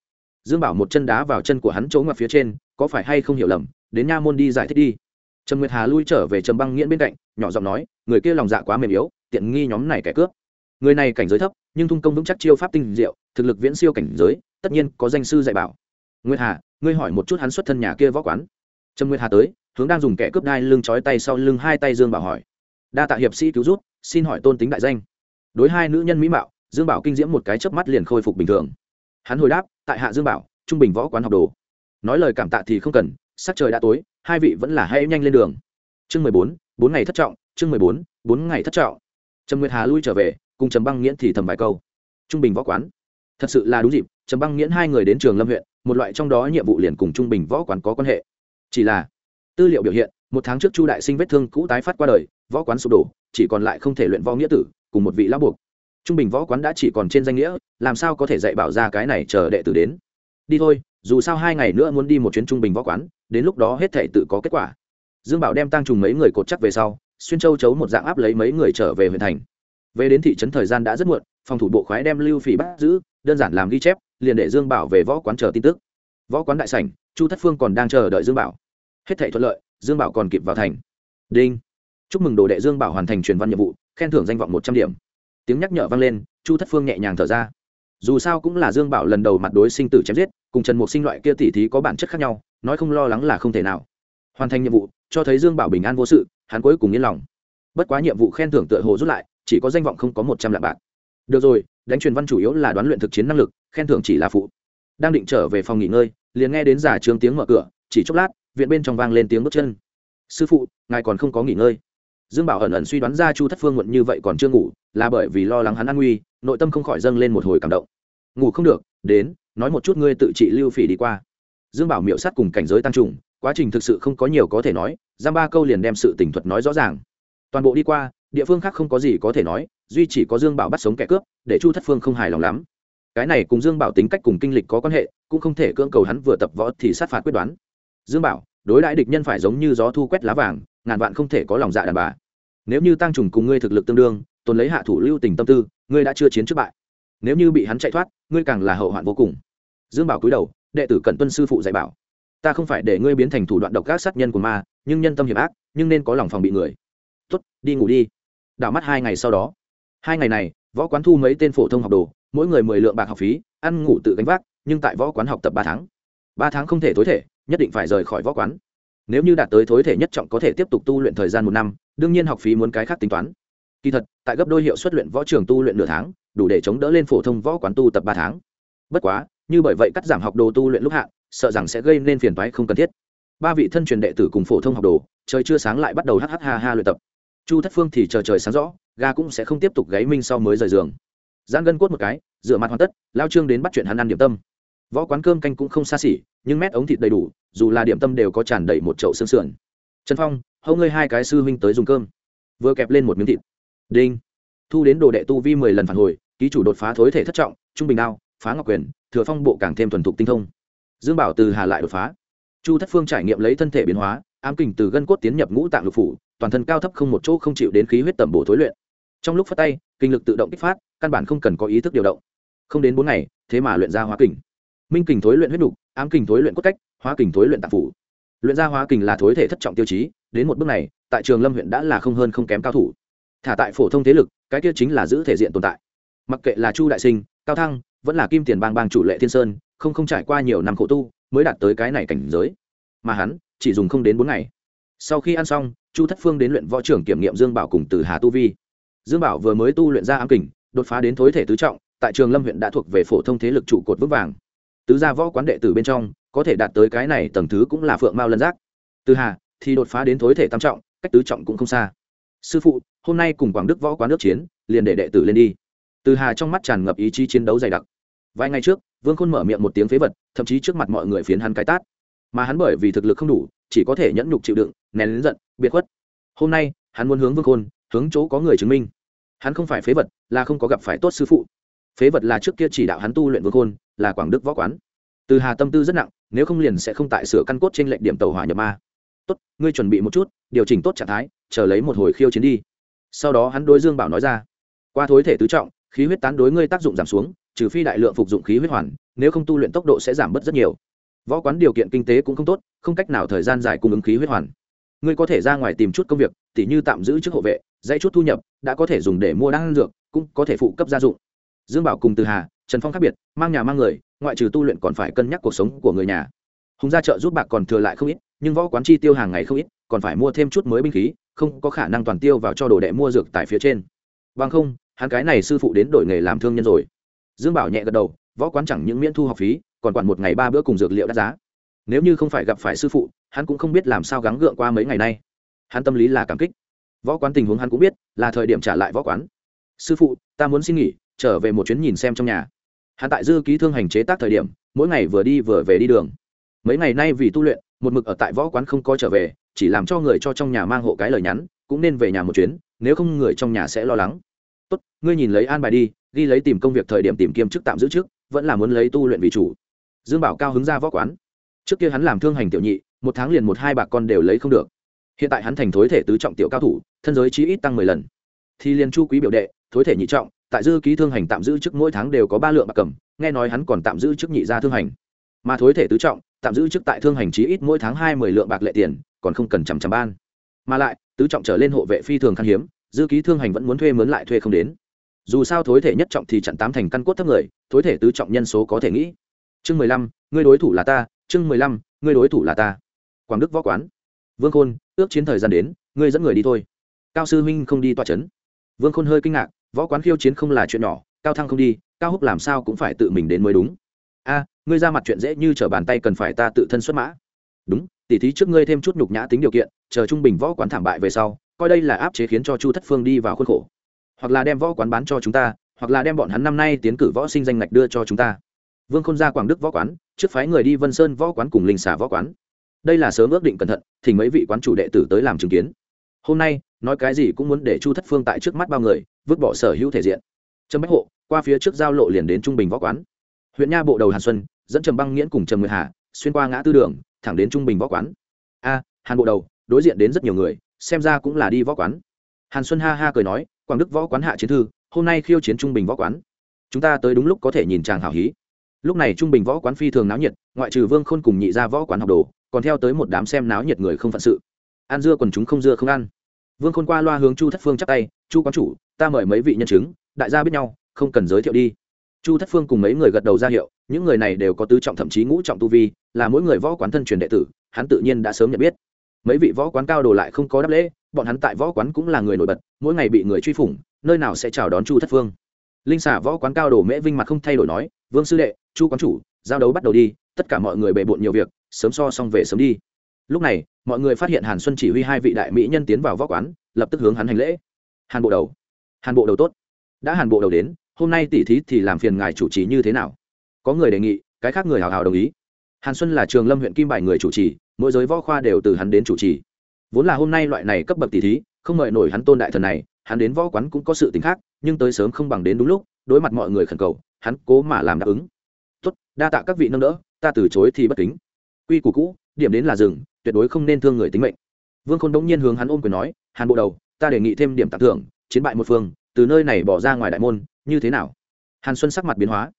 Dương bảo một chân đá vào chân của hắn chỗ ngoặt phía trên, có phải hay không hiểu lầm, đến nha môn đi giải thích đi. Trần nguyệt hà lui trở về trầm băng nghiễn bên cạnh, nhỏ giọng nói, người kia lòng dạ quá mềm yếu, tiện nghi nhóm này kẻ cướp. Người này cảnh giới thấp, nhưng thung công vững chắc chiêu pháp tinh diệu, thực lực viễn siêu cảnh giới tất nhiên có danh sư dạy bảo. Nguyệt hà, ngươi hỏi một chút hắn xuất thân nhà kia võ quán. Trầm nguyệt hà tới, hướng đang dùng kẻ cướp đai lưng trói tay sau lưng hai tay dương bảo hỏi. Đa tạ hiệp sĩ cứu rút xin hỏi tôn tính đại danh. Đối hai nữ nhân mỹ mạo, dương bảo kinh diễm một cái chớp mắt liền khôi phục bình thường. Hắn hồi đáp, tại hạ dương bảo, trung bình võ quán học đồ. Nói lời cảm tạ thì không cần, sắc trời đã tối, hai vị vẫn là hãy nhanh lên đường. Chương mười bốn bốn ngày thất trọng, chương mười bốn bốn ngày thất trọng. Trầm nguyệt hà lui trở về, cùng trầm băng nghiễn thì thầm vài câu. Trung bình võ quán. Thật sự là đúng dịp trầm băng nghiễn hai người đến trường lâm huyện, một loại trong đó nhiệm vụ liền cùng trung bình võ quán có quan hệ. Chỉ là, tư liệu biểu hiện, một tháng trước chu đại sinh vết thương cũ tái phát qua đời, võ quán sụp đổ, chỉ còn lại không thể luyện võ nghĩa tử, cùng một vị lão buộc. Trung bình võ quán đã chỉ còn trên danh nghĩa, làm sao có thể dạy bảo ra cái này chờ đệ tử đến? Đi thôi, dù sao hai ngày nữa muốn đi một chuyến trung bình võ quán, đến lúc đó hết thể tự có kết quả. Dương bảo đem tăng trùng mấy người cột chắc về sau, xuyên châu chấu một dạng áp lấy mấy người trở về huyện thành. Về đến thị trấn thời gian đã rất muộn, phòng thủ bộ khoái đem lưu phỉ bắt giữ, đơn giản làm ghi chép liền để dương bảo về võ quán chờ tin tức. Võ quán đại sảnh, chu thất phương còn đang chờ đợi dương bảo. Hết thể thuận lợi, dương bảo còn kịp vào thành. Đinh. Chúc mừng đồ đệ dương bảo hoàn thành truyền văn nhiệm vụ, khen thưởng danh vọng một trăm điểm. Tiếng nhắc nhở vang lên, chu thất phương nhẹ nhàng thở ra. Dù sao cũng là dương bảo lần đầu mặt đối sinh tử chém giết, cùng trần mục sinh loại kia tỉ thí có bản chất khác nhau, nói không lo lắng là không thể nào. Hoàn thành nhiệm vụ, cho thấy dương bảo bình an vô sự, hắn cuối cùng yên lòng. Bất quá nhiệm vụ khen thưởng tựa hồ rút lại, chỉ có danh vọng không có một trăm lạng bạc. Được rồi, đánh truyền văn chủ yếu là đoán luyện thực chiến năng lực khen thưởng chỉ là phụ. Đang định trở về phòng nghỉ ngơi, liền nghe đến giả trương tiếng mở cửa, chỉ chốc lát, viện bên trong vang lên tiếng bước chân. Sư phụ, ngài còn không có nghỉ ngơi. Dương bảo ẩn ẩn suy đoán ra chu thất phương muộn như vậy còn chưa ngủ, là bởi vì lo lắng hắn an nguy, nội tâm không khỏi dâng lên một hồi cảm động. Ngủ không được, đến, nói một chút ngươi tự trị lưu phỉ đi qua. Dương bảo miệu sát cùng cảnh giới tăng trùng quá trình thực sự không có nhiều có thể nói, giam ba câu liền đem sự tình thuật nói rõ ràng. Toàn bộ đi qua, địa phương khác không có gì có thể nói, duy chỉ có dương bảo bắt sống kẻ cướp, để chu thất phương không hài lòng lắm cái này cùng dương bảo tính cách cùng kinh lịch có quan hệ, cũng không thể cưỡng cầu hắn vừa tập võ thì sát phạt quyết đoán. Dương bảo, đối đãi địch nhân phải giống như gió thu quét lá vàng, ngàn vạn không thể có lòng dạ đàn bà. Nếu như tăng trùng cùng ngươi thực lực tương đương tồn lấy hạ thủ lưu tình tâm tư, ngươi đã chưa chiến trước bại. Nếu như bị hắn chạy thoát, ngươi càng là hậu hoạn vô cùng. Dương bảo cúi đầu, đệ tử cận tuân sư phụ dạy bảo, ta không phải để ngươi biến thành thủ đoạn độc ác sát nhân của ma, nhưng nhân tâm hiểm ác, nhưng nên có lòng phòng bị người. Tuất đi ngủ đi. Đảo mắt hai ngày sau đó. Hai ngày này, võ quán thu mấy tên phổ thông học đồ mỗi người mười lượng bạc học phí ăn ngủ tự gánh vác nhưng tại võ quán học tập ba tháng. Ba tháng không thể tối thể nhất định phải rời khỏi võ quán. Nếu như đạt tới tối thể nhất trọng có thể tiếp tục tu luyện thời gian một năm đương nhiên học phí muốn cái khác tính toán. Kỳ thật tại gấp đôi hiệu suất luyện võ trường tu luyện nửa tháng đủ để chống đỡ lên phổ thông võ quán tu tập ba tháng. Bất quá như bởi vậy cắt giảm học đồ tu luyện lúc hạ, sợ rằng sẽ gây nên phiền toái không cần thiết. Ba vị thân truyền đệ tử cùng phổ thông học đồ trời chưa sáng lại bắt đầu hh ha ha luyện tập. Chu thất phương thì chờ trời sáng rõ ga cũng sẽ không tiếp tục gáy minh sau mới rời giường giãn gân cốt một cái, rửa mặt hoàn tất, lao trương đến bắt chuyện hắn ăn điểm tâm. Võ quán cơm canh cũng không xa xỉ, nhưng mét ống thịt đầy đủ, dù là điểm tâm đều có tràn đầy một chậu xương sườn. Trần phong hâu ngươi hai cái sư huynh tới dùng cơm. Vừa kẹp lên một miếng thịt. Đinh. Thu đến đồ đệ tu vi mười lần phản hồi, ký chủ đột phá thối thể thất trọng, trung bình đao, phá ngọc quyền, thừa phong bộ càng thêm thuần thục tinh thông. Dương bảo từ hà lại đột phá. Chu thất phương trải nghiệm lấy thân thể biến hóa, ám kình từ gân cốt tiến nhập ngũ tạng lục phủ, toàn thân cao thấp không một chỗ không chịu đến khí huyết tẩm bổ thối luyện trong lúc phát tay, kinh lực tự động kích phát, căn bản không cần có ý thức điều động. Không đến bốn ngày, thế mà luyện ra hóa kình. Minh kình thối luyện huyết đục ám kình thối luyện cốt cách, hóa kình thối luyện tạp phủ. Luyện ra hóa kình là thối thể thất trọng tiêu chí, đến một bước này, tại trường lâm huyện đã là không hơn không kém cao thủ. Thả tại phổ thông thế lực, cái kia chính là giữ thể diện tồn tại. Mặc kệ là chu đại sinh, cao thăng, vẫn là kim tiền bang bang chủ lệ thiên sơn, không không trải qua nhiều năm khổ tu, mới đạt tới cái này cảnh giới. Mà hắn, chỉ dùng không đến bốn ngày. Sau khi ăn xong, chu thất phương đến luyện võ trưởng kiểm nghiệm dương bảo cùng từ hà tu vi dương bảo vừa mới tu luyện ra ám kình, đột phá đến thối thể tứ trọng, tại trường lâm huyện đã thuộc về phổ thông thế lực trụ cột vững vàng. Tứ gia võ quán đệ tử bên trong, có thể đạt tới cái này tầng thứ cũng là phượng mao lân giác. Từ hà, thì đột phá đến thối thể tam trọng, cách tứ trọng cũng không xa. Sư phụ, hôm nay cùng quảng đức võ quán nước chiến, liền để đệ tử lên đi. Từ hà trong mắt tràn ngập ý chí chiến đấu dày đặc. Vài ngày trước, vương khôn mở miệng một tiếng phế vật, thậm chí trước mặt mọi người phiến hắn cái tát. Mà hắn bởi vì thực lực không đủ, chỉ có thể nhẫn nhục chịu đựng, nén lớn giận, biệt khuất. Hôm nay, hắn muốn hướng vương khôn hướng chỗ có người chứng minh. Hắn không phải phế vật, là không có gặp phải tốt sư phụ. Phế vật là trước kia chỉ đạo hắn tu luyện vương khôn, là quảng đức võ quán. Từ hà tâm tư rất nặng, nếu không liền sẽ không tại sửa căn cốt trên lệnh điểm tàu hỏa nhập ma. Tốt, ngươi chuẩn bị một chút, điều chỉnh tốt trạng thái, chờ lấy một hồi khiêu chiến đi. Sau đó hắn đối dương bảo nói ra. Qua thối thể tứ trọng, khí huyết tán đối ngươi tác dụng giảm xuống, trừ phi đại lượng phục dụng khí huyết hoàn, nếu không tu luyện tốc độ sẽ giảm bớt rất nhiều. Võ quán điều kiện kinh tế cũng không tốt, không cách nào thời gian dài cung ứng khí huyết hoàn. Ngươi có thể ra ngoài tìm chút công việc, tỉ như tạm giữ chức hộ vệ dãy chút thu nhập, đã có thể dùng để mua đan dược, cũng có thể phụ cấp gia dụng. Dương bảo cùng từ hà, trần phong khác biệt, mang nhà mang người, ngoại trừ tu luyện còn phải cân nhắc cuộc sống của người nhà. Hùng gia chợ giúp bạc còn thừa lại không ít, nhưng võ quán chi tiêu hàng ngày không ít, còn phải mua thêm chút mới binh khí, không có khả năng toàn tiêu vào cho đồ đệ mua dược tại phía trên. Bằng không, hắn cái này sư phụ đến đổi nghề làm thương nhân rồi. Dương bảo nhẹ gật đầu, võ quán chẳng những miễn thu học phí, còn quản một ngày ba bữa cùng dược liệu đắt giá. Nếu như không phải gặp phải sư phụ, hắn cũng không biết làm sao gắng gượng qua mấy ngày nay. Hắn tâm lý là cảm kích võ quán tình huống hắn cũng biết, là thời điểm trả lại võ quán. Sư phụ, ta muốn xin nghỉ, trở về một chuyến nhìn xem trong nhà. Hắn tại dư ký thương hành chế tác thời điểm, mỗi ngày vừa đi vừa về đi đường. Mấy ngày nay vì tu luyện, một mực ở tại võ quán không có trở về, chỉ làm cho người cho trong nhà mang hộ cái lời nhắn, cũng nên về nhà một chuyến, nếu không người trong nhà sẽ lo lắng. Tốt, ngươi nhìn lấy an bài đi, ghi lấy tìm công việc thời điểm tìm kiếm chức tạm giữ trước, vẫn là muốn lấy tu luyện vì chủ. Dương bảo cao hứng ra võ quán. Trước kia hắn làm thương hành tiểu nhị, một tháng liền một hai bạc con đều lấy không được. Hiện tại hắn thành thối thể tứ trọng tiểu cao thủ thân giới chí ít tăng mười lần. Thì liền chu quý biểu đệ, thối thể nhị trọng, tại dư ký thương hành tạm giữ chức mỗi tháng đều có ba lượng bạc cầm, nghe nói hắn còn tạm giữ chức nhị gia thương hành. Mà thối thể tứ trọng, tạm giữ chức tại thương hành chí ít mỗi tháng hai mươi lượng bạc lệ tiền, còn không cần chằm chằm ban. Mà lại, tứ trọng trở lên hộ vệ phi thường khan hiếm, dư ký thương hành vẫn muốn thuê mướn lại thuê không đến. Dù sao thối thể nhất trọng thì chặn tám thành căn cốt thấp người, thối thể tứ trọng nhân số có thể nghĩ. Chương mười lăm, ngươi đối thủ là ta, chương mười lăm, ngươi đối thủ là ta. Quảng đức võ quán. Vương khôn, ước chiến thời gian đến, ngươi dẫn người đi thôi cao sư huynh không đi toa c h ấ n vương khôn hơi kinh ngạc, võ quán khiêu chiến không là chuyện nhỏ, cao thăng không đi, cao húc làm sao cũng phải tự mình đến mới đúng. A, ngươi ra mặt chuyện dễ như t r ở bàn tay cần phải ta tự thân xuất mã. Đúng, tỉ thí trước ngươi thêm chút nhục nhã tính điều kiện, chờ trung bình võ quán thảm bại về sau, coi đây là áp chế khiến cho chu thất phương đi vào khuôn khổ. Hoặc là đem võ quán bán cho chúng ta, hoặc là đem bọn hắn năm nay tiến cử võ sinh danh ngạch đưa cho chúng ta. Vương khôn ra quảng đức võ quán, trước phái người đi vân sơn võ quán cùng linh xả võ quán. Đây là sớm ước định cẩn thận thì mấy vị quán chủ đệ tử tới làm chứng kiến hôm nay, nói cái gì cũng muốn để chu thất phương tại trước mắt bao người, vứt bỏ sở hữu thể diện. Trầm bách hộ, qua phía trước giao lộ liền đến trung bình võ quán. Huyện nha bộ đầu hàn xuân, dẫn trầm băng nghiễn cùng trầm nguyệt hà, xuyên qua ngã tư đường, thẳng đến trung bình võ quán. A, hàn bộ đầu, đối diện đến rất nhiều người, xem ra cũng là đi võ quán. Hàn xuân ha ha cười nói, quảng đức võ quán hạ chiến thư, hôm nay khiêu chiến trung bình võ quán. Chúng ta tới đúng lúc có thể nhìn chàng hảo hí. Lúc này trung bình võ quán phi thường náo nhiệt, ngoại trừ vương khôn cùng nhị ra võ quán học đồ, còn theo tới một đám xem náo nhiệt người không phận sự. Ăn dưa còn chúng không dưa không ăn vương khôn qua loa hướng chu thất phương chắc tay, chu quán chủ, ta mời mấy vị nhân chứng, đại gia biết nhau, không cần giới thiệu đi. Chu thất phương cùng mấy người gật đầu ra hiệu, những người này đều có tứ trọng thậm chí ngũ trọng tu vi, là mỗi người võ quán thân truyền đệ tử, hắn tự nhiên đã sớm nhận biết. Mấy vị võ quán cao đồ lại không có đáp lễ, bọn hắn tại võ quán cũng là người nổi bật, mỗi ngày bị người truy phủng, nơi nào sẽ chào đón chu thất phương. Linh xả võ quán cao đồ mễ vinh mặt không thay đổi nói, vương sư đệ, chu quán chủ, giao đấu bắt đầu đi, tất cả mọi người bề bộn nhiều việc, sớm so xong về sớm đi. Lúc này mọi người phát hiện hàn xuân chỉ huy hai vị đại mỹ nhân tiến vào võ quán, lập tức hướng hắn hành lễ. Hàn bộ đầu. Hàn bộ đầu tốt. Đã hàn bộ đầu đến, hôm nay tỉ thí thì làm phiền ngài chủ trì như thế nào? Có người đề nghị, cái khác người hào hào đồng ý. Hàn xuân là trường lâm huyện kim bài người chủ trì, mỗi giới võ khoa đều từ hắn đến chủ trì. Vốn là hôm nay loại này cấp bậc tỷ thí, không mời nổi hắn tôn đại thần này, hắn đến võ quán cũng có sự t khác, nhưng tới sớm không bằng đến đúng lúc, đối mặt mọi người khẩn cầu, hắn cố mà làm đáp ứng. Tốt, đa tạ các vị nâng đỡ, ta từ chối thì bất kính. Quy củ cũ điểm đến là rừng, tuyệt đối không nên thương người tính mệnh. Vương khôn đống nhiên hướng hắn ôm quyền nói, hàn bộ đầu, ta đề nghị thêm điểm tặng thưởng, chiến bại một phương, từ nơi này bỏ ra ngoài đại môn, như thế nào? Hàn xuân sắc mặt biến hóa.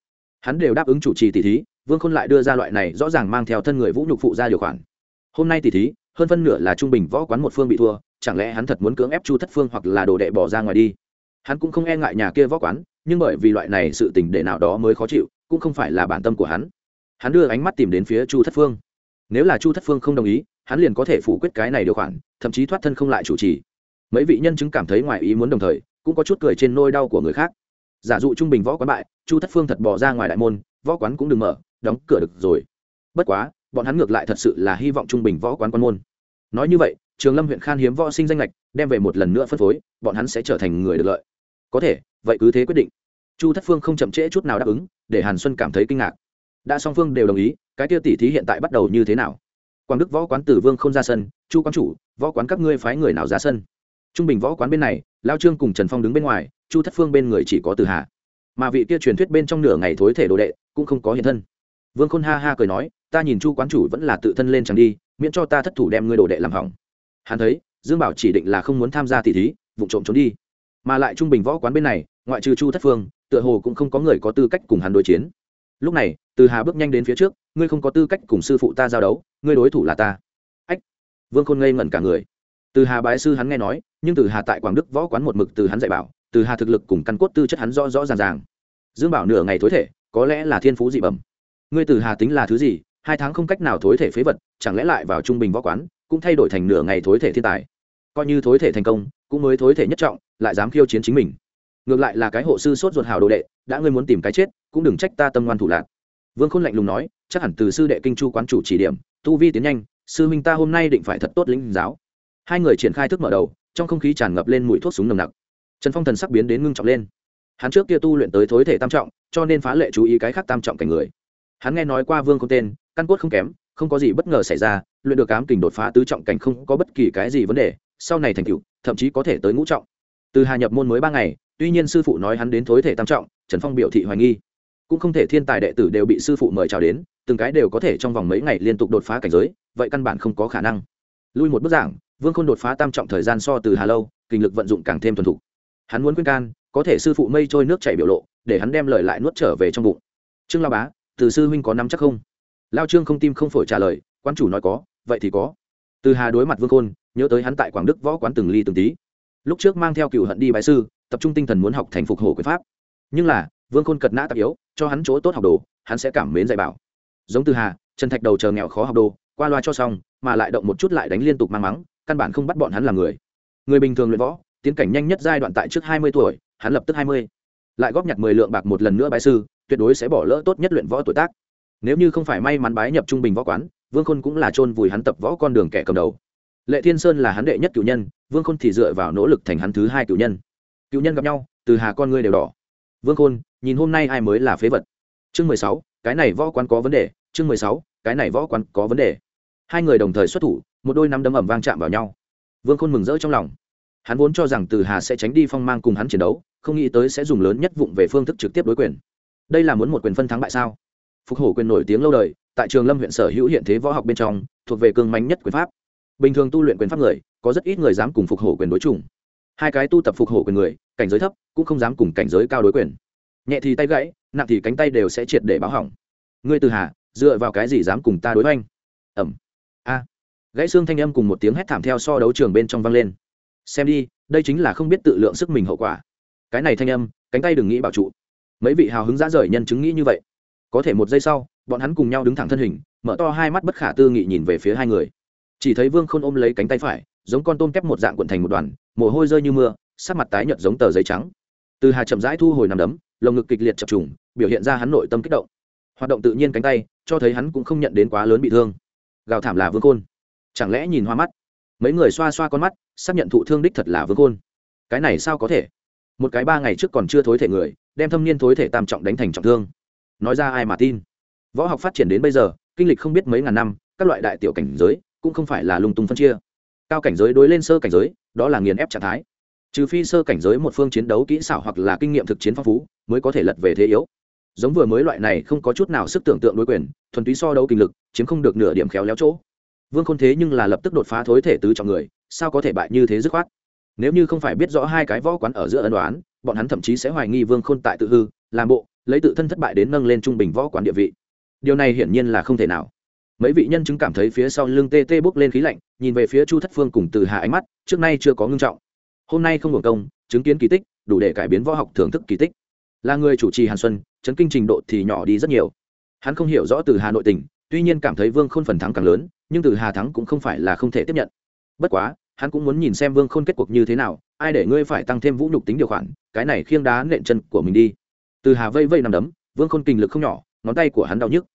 Hắn đều đáp ứng chủ trì tỷ thí, vương khôn lại đưa ra loại này rõ ràng mang theo thân người vũ nhục phụ ra điều khoản. Hôm nay tỷ thí, hơn phân nửa là trung bình võ quán một phương bị thua, chẳng lẽ hắn thật muốn cưỡng ép chu thất phương hoặc là đồ đệ bỏ ra ngoài đi? Hắn cũng không e ngại nhà kia võ quán, nhưng bởi vì loại này sự tình để nào đó mới khó chịu, cũng không phải là bản tâm của hắn. Hắn đưa ánh mắt tìm đến phía chu thất phương nếu là chu thất phương không đồng ý, hắn liền có thể phủ quyết cái này điều khoản, thậm chí thoát thân không lại chủ trì. Mấy vị nhân chứng cảm thấy ngoài ý muốn đồng thời, cũng có chút cười trên nôi đau của người khác. Giả dụ trung bình võ quán bại, chu thất phương thật bỏ ra ngoài đại môn, võ quán cũng đừng mở, đóng cửa được rồi. Bất quá, bọn hắn ngược lại thật sự là hy vọng trung bình võ quán quan môn. Nói như vậy, trường lâm huyện khan hiếm võ sinh danh lệch đem về một lần nữa phân phối, bọn hắn sẽ trở thành người được lợi. Có thể, vậy cứ thế quyết định. Chu thất phương không chậm trễ chút nào đáp ứng, để hàn xuân cảm thấy kinh ngạc đã song phương đều đồng ý, cái tiêu tỷ thí hiện tại bắt đầu như thế nào? Quảng đức võ quán tử vương không ra sân, chu quán chủ, võ quán các ngươi phái người nào ra sân? Trung bình võ quán bên này, lao trương cùng trần phong đứng bên ngoài, chu thất phương bên người chỉ có từ hà. Mà vị kia truyền thuyết bên trong nửa ngày thối thể đồ đệ, cũng không có hiện thân. Vương khôn ha ha cười nói, ta nhìn chu quán chủ vẫn là tự thân lên chẳng đi, miễn cho ta thất thủ đem ngươi đồ đệ làm hỏng. Hắn thấy, dương bảo chỉ định là không muốn tham gia tỷ thí vụ trộm trốn đi. Mà lại trung bình võ quán bên này, ngoại trừ chu thất phương, tựa hồ cũng không có người có tư cách cùng hắn đối chiến. Lúc này từ hà bước nhanh đến phía trước, ngươi không có tư cách cùng sư phụ ta giao đấu, ngươi đối thủ là ta. Ách, vương khôn ngây ngẩn cả người. Từ hà bái sư hắn nghe nói, nhưng từ hà tại quảng đức võ quán một mực từ hắn dạy bảo, từ hà thực lực cùng căn cốt tư chất hắn rõ rõ ràng ràng. Dương bảo nửa ngày thối thể, có lẽ là thiên phú dị bẩm. Ngươi từ hà tính là thứ gì, hai tháng không cách nào thối thể phế vật, chẳng lẽ lại vào trung bình võ quán, cũng thay đổi thành nửa ngày thối thể thiên tài. Coi như thối thể thành công, cũng mới thối thể nhất trọng, lại dám khiêu chiến chính mình. Ngược lại là cái hộ sư sốt ruột hào đồ đệ, đã ngươi muốn tìm cái chết, cũng đừng trách ta tâm ngoan thủ lạc vương khôn lạnh lùng nói, chắc hẳn từ sư đệ kinh chu quán chủ chỉ điểm, tu vi tiến nhanh, sư minh ta hôm nay định phải thật tốt lĩnh giáo. Hai người triển khai thức mở đầu, trong không khí tràn ngập lên mùi thuốc súng nồng nặc. Trần phong thần sắc biến đến ngưng trọng lên. Hắn trước kia tu luyện tới thối thể tam trọng, cho nên phá lệ chú ý cái khác tam trọng cảnh người. Hắn nghe nói qua vương không tên, căn cốt không kém, không có gì bất ngờ xảy ra, luyện được cám kình đột phá tứ trọng cảnh không có bất kỳ cái gì vấn đề, sau này thành cựu thậm chí có thể tới ngũ trọng. Từ hà nhập môn mới ba ngày, tuy nhiên sư phụ nói hắn đến thối thể tam trọng, trần phong biểu thị hoài nghi cũng không thể thiên tài đệ tử đều bị sư phụ mời chào đến, từng cái đều có thể trong vòng mấy ngày liên tục đột phá cảnh giới, vậy căn bản không có khả năng. Lui một bức giảng, vương khôn đột phá tam trọng thời gian so từ hà lâu, kinh lực vận dụng càng thêm thuần thục. Hắn muốn khuyên can, có thể sư phụ mây trôi nước chảy biểu lộ, để hắn đem lời lại nuốt trở về trong bụng. Trương lao bá, từ sư huynh có nắm chắc không? Lao trương không tim không phổi trả lời, quan chủ nói có, vậy thì có. Từ hà đối mặt vương khôn, nhớ tới hắn tại quảng đức võ quán từng ly từng tí. Lúc trước mang theo cựu hận đi bái sư, tập trung tinh thần muốn học thành phục hổ quyền pháp. Nhưng là vương khôn cật nã tạp yếu, cho hắn chỗ tốt học đồ, hắn sẽ cảm mến dạy bảo. Giống từ hà, trần thạch đầu chờ nghèo khó học đồ, qua loa cho xong, mà lại động một chút lại đánh liên tục mang mắng, căn bản không bắt bọn hắn làm người. Người bình thường luyện võ, tiến cảnh nhanh nhất giai đoạn tại trước hai mươi tuổi, hắn lập tức hai mươi. Lại góp nhặt mười lượng bạc một lần nữa bái sư, tuyệt đối sẽ bỏ lỡ tốt nhất luyện võ tuổi tác. Nếu như không phải may mắn bái nhập trung bình võ quán, vương khôn cũng là chôn vùi hắn tập võ con đường kẻ cầm đầu. Lệ thiên sơn là hắn đệ nhất cựu nhân, vương khôn thì dựa vào nỗ lực thành hắn thứ hai cựu nhân. Cựu nhân gặp nhau, từ hà con ngươi đều đỏ. Vương khôn nhìn hôm nay ai mới là phế vật. Chương mười sáu, cái này võ quán có vấn đề. Chương mười sáu, cái này võ quán có vấn đề. Hai người đồng thời xuất thủ, một đôi nắm đấm ẩm vang chạm vào nhau. Vương khôn mừng rỡ trong lòng. Hắn vốn cho rằng từ hà sẽ tránh đi phong mang cùng hắn chiến đấu, không nghĩ tới sẽ dùng lớn nhất vụng về phương thức trực tiếp đối quyền. Đây là muốn một quyền phân thắng bại sao? Phục hổ quyền nổi tiếng lâu đời, tại trường lâm huyện sở hữu hiện thế võ học bên trong, thuộc về cương mánh nhất quyền pháp. Bình thường tu luyện quyền pháp người, có rất ít người dám cùng phục hổ quyền đối chủng. Hai cái tu tập phục hổ quyền người, cảnh giới thấp, cũng không dám cùng cảnh giới cao đối quyền nhẹ thì tay gãy, nặng thì cánh tay đều sẽ triệt để báo hỏng. Ngươi từ hà, dựa vào cái gì dám cùng ta đối oanh ẩm. A. Gãy xương thanh âm cùng một tiếng hét thảm theo so đấu trường bên trong vang lên. Xem đi, đây chính là không biết tự lượng sức mình hậu quả. Cái này thanh âm, cánh tay đừng nghĩ bảo trụ. Mấy vị hào hứng dã rời nhân chứng nghĩ như vậy. Có thể một giây sau, bọn hắn cùng nhau đứng thẳng thân hình, mở to hai mắt bất khả tư nghị nhìn về phía hai người. Chỉ thấy vương khôn ôm lấy cánh tay phải, giống con tôm kép một dạng quận thành một đoàn, mồ hôi rơi như mưa, sắc mặt tái nhợt giống tờ giấy trắng. Từ hà chậm rãi thu hồi nằm đấm lồng ngực kịch liệt chập trùng, biểu hiện ra hắn nội tâm kích động. Hoạt động tự nhiên cánh tay, cho thấy hắn cũng không nhận đến quá lớn bị thương. Gào thảm là vương khôn. Chẳng lẽ nhìn hoa mắt? Mấy người xoa xoa con mắt, xác nhận thụ thương đích thật là vương khôn. Cái này sao có thể? Một cái ba ngày trước còn chưa thối thể người, đem thâm niên thối thể tam trọng đánh thành trọng thương. Nói ra ai mà tin? Võ học phát triển đến bây giờ, kinh lịch không biết mấy ngàn năm, các loại đại tiểu cảnh giới cũng không phải là lung tung phân chia. Cao cảnh giới đối lên sơ cảnh giới, đó là nghiền ép trạng thái trừ phi sơ cảnh giới một phương chiến đấu kỹ xảo hoặc là kinh nghiệm thực chiến phong phú, mới có thể lật về thế yếu. Giống vừa mới loại này không có chút nào sức tưởng tượng đối quyền, thuần túy so đấu kinh lực, chiếm không được nửa điểm khéo léo chỗ. Vương khôn thế nhưng là lập tức đột phá thối thể tứ trọng người, sao có thể bại như thế dứt khoát? Nếu như không phải biết rõ hai cái võ quán ở giữa ân đoán bọn hắn thậm chí sẽ hoài nghi vương khôn tại tự hư, làm bộ, lấy tự thân thất bại đến nâng lên trung bình võ quán địa vị. Điều này hiển nhiên là không thể nào. Mấy vị nhân chứng cảm thấy phía sau lưng tê tê bốc lên khí lạnh, nhìn về phía chu thất phương cùng từ hạ ánh mắt, trước nay chưa có ngưng trọng hôm nay không hưởng công, chứng kiến kỳ tích, đủ để cải biến võ học thưởng thức kỳ tích. Là người chủ trì hàn xuân, chấn kinh trình độ thì nhỏ đi rất nhiều. Hắn không hiểu rõ từ hà nội tình tuy nhiên cảm thấy vương khôn phần thắng càng lớn, nhưng từ hà thắng cũng không phải là không thể tiếp nhận. Bất quá, hắn cũng muốn nhìn xem vương khôn kết cuộc như thế nào, ai để ngươi phải tăng thêm vũ nhục tính điều khoản, cái này khiêng đá nện chân của mình đi. Từ hà vây vây nằm đấm, vương khôn kinh lực không nhỏ, ngón tay của hắn đau nhức.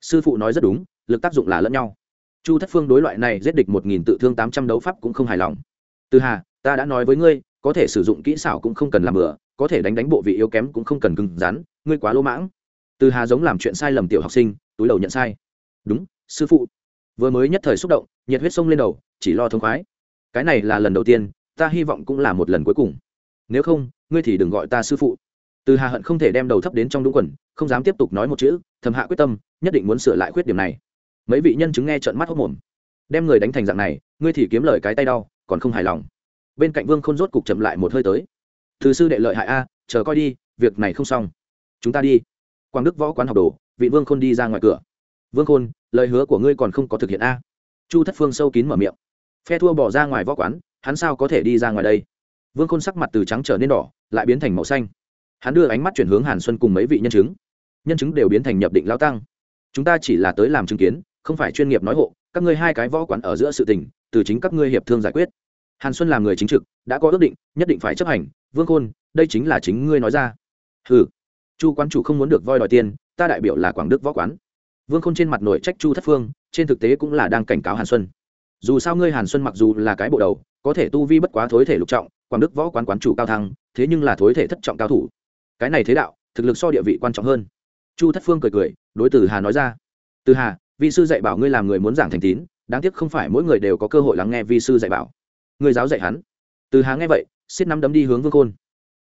Sư phụ nói rất đúng, lực tác dụng là lẫn nhau. Chu thất phương đối loại này giết địch một nghìn tự thương tám trăm đấu pháp cũng không hài lòng. Từ hà ta đã nói với ngươi, có thể sử dụng kỹ xảo cũng không cần làm bừa, có thể đánh đánh bộ vị yếu kém cũng không cần cứng rắn, ngươi quá lỗ mãng. Từ hà giống làm chuyện sai lầm tiểu học sinh, túi đầu nhận sai. Đúng, sư phụ. Vừa mới nhất thời xúc động, nhiệt huyết sông lên đầu, chỉ lo thông khoái. Cái này là lần đầu tiên, ta hy vọng cũng là một lần cuối cùng. Nếu không, ngươi thì đừng gọi ta sư phụ. Từ hà hận không thể đem đầu thấp đến trong đúng quần, không dám tiếp tục nói một chữ, thầm hạ quyết tâm, nhất định muốn sửa lại khuyết điểm này. Mấy vị nhân chứng nghe trợn mắt hốc mồm. Đem người đánh thành dạng này, ngươi thì kiếm lời cái tay đau, còn không hài lòng bên cạnh vương khôn rốt cục chậm lại một hơi tới. Thứ sư đệ lợi hại a, chờ coi đi, việc này không xong. Chúng ta đi. Quang đức võ quán học đồ, vị vương khôn đi ra ngoài cửa. Vương khôn, lời hứa của ngươi còn không có thực hiện a? Chu thất phương sâu kín mở miệng. Phe thua bỏ ra ngoài võ quán, hắn sao có thể đi ra ngoài đây? Vương khôn sắc mặt từ trắng trở nên đỏ, lại biến thành màu xanh. Hắn đưa ánh mắt chuyển hướng hàn xuân cùng mấy vị nhân chứng. Nhân chứng đều biến thành nhập định lao tăng. Chúng ta chỉ là tới làm chứng kiến, không phải chuyên nghiệp nói hộ, các ngươi hai cái võ quán ở giữa sự tình, từ chính các ngươi hiệp thương giải quyết hàn xuân làm người chính trực, đã có ước định, nhất định phải chấp hành. Vương khôn, đây chính là chính ngươi nói ra. Ừ chu quán chủ không muốn được voi đòi tiền, ta đại biểu là quảng đức võ quán. Vương khôn trên mặt nội trách chu thất phương, trên thực tế cũng là đang cảnh cáo hàn xuân. Dù sao ngươi hàn xuân mặc dù là cái bộ đầu, có thể tu vi bất quá thối thể lục trọng, quảng đức võ quán quán chủ cao thăng, thế nhưng là thối thể thất trọng cao thủ. Cái này thế đạo, thực lực so địa vị quan trọng hơn. Chu thất phương cười cười, đối từ hà nói ra. Từ hà, vi sư dạy bảo ngươi làm người muốn giảng thành tín, đáng tiếc không phải mỗi người đều có cơ hội lắng nghe vi sư dạy bảo ngươi giáo dạy hắn. Từ hà nghe vậy, xiết nắm đấm đi hướng vương khôn.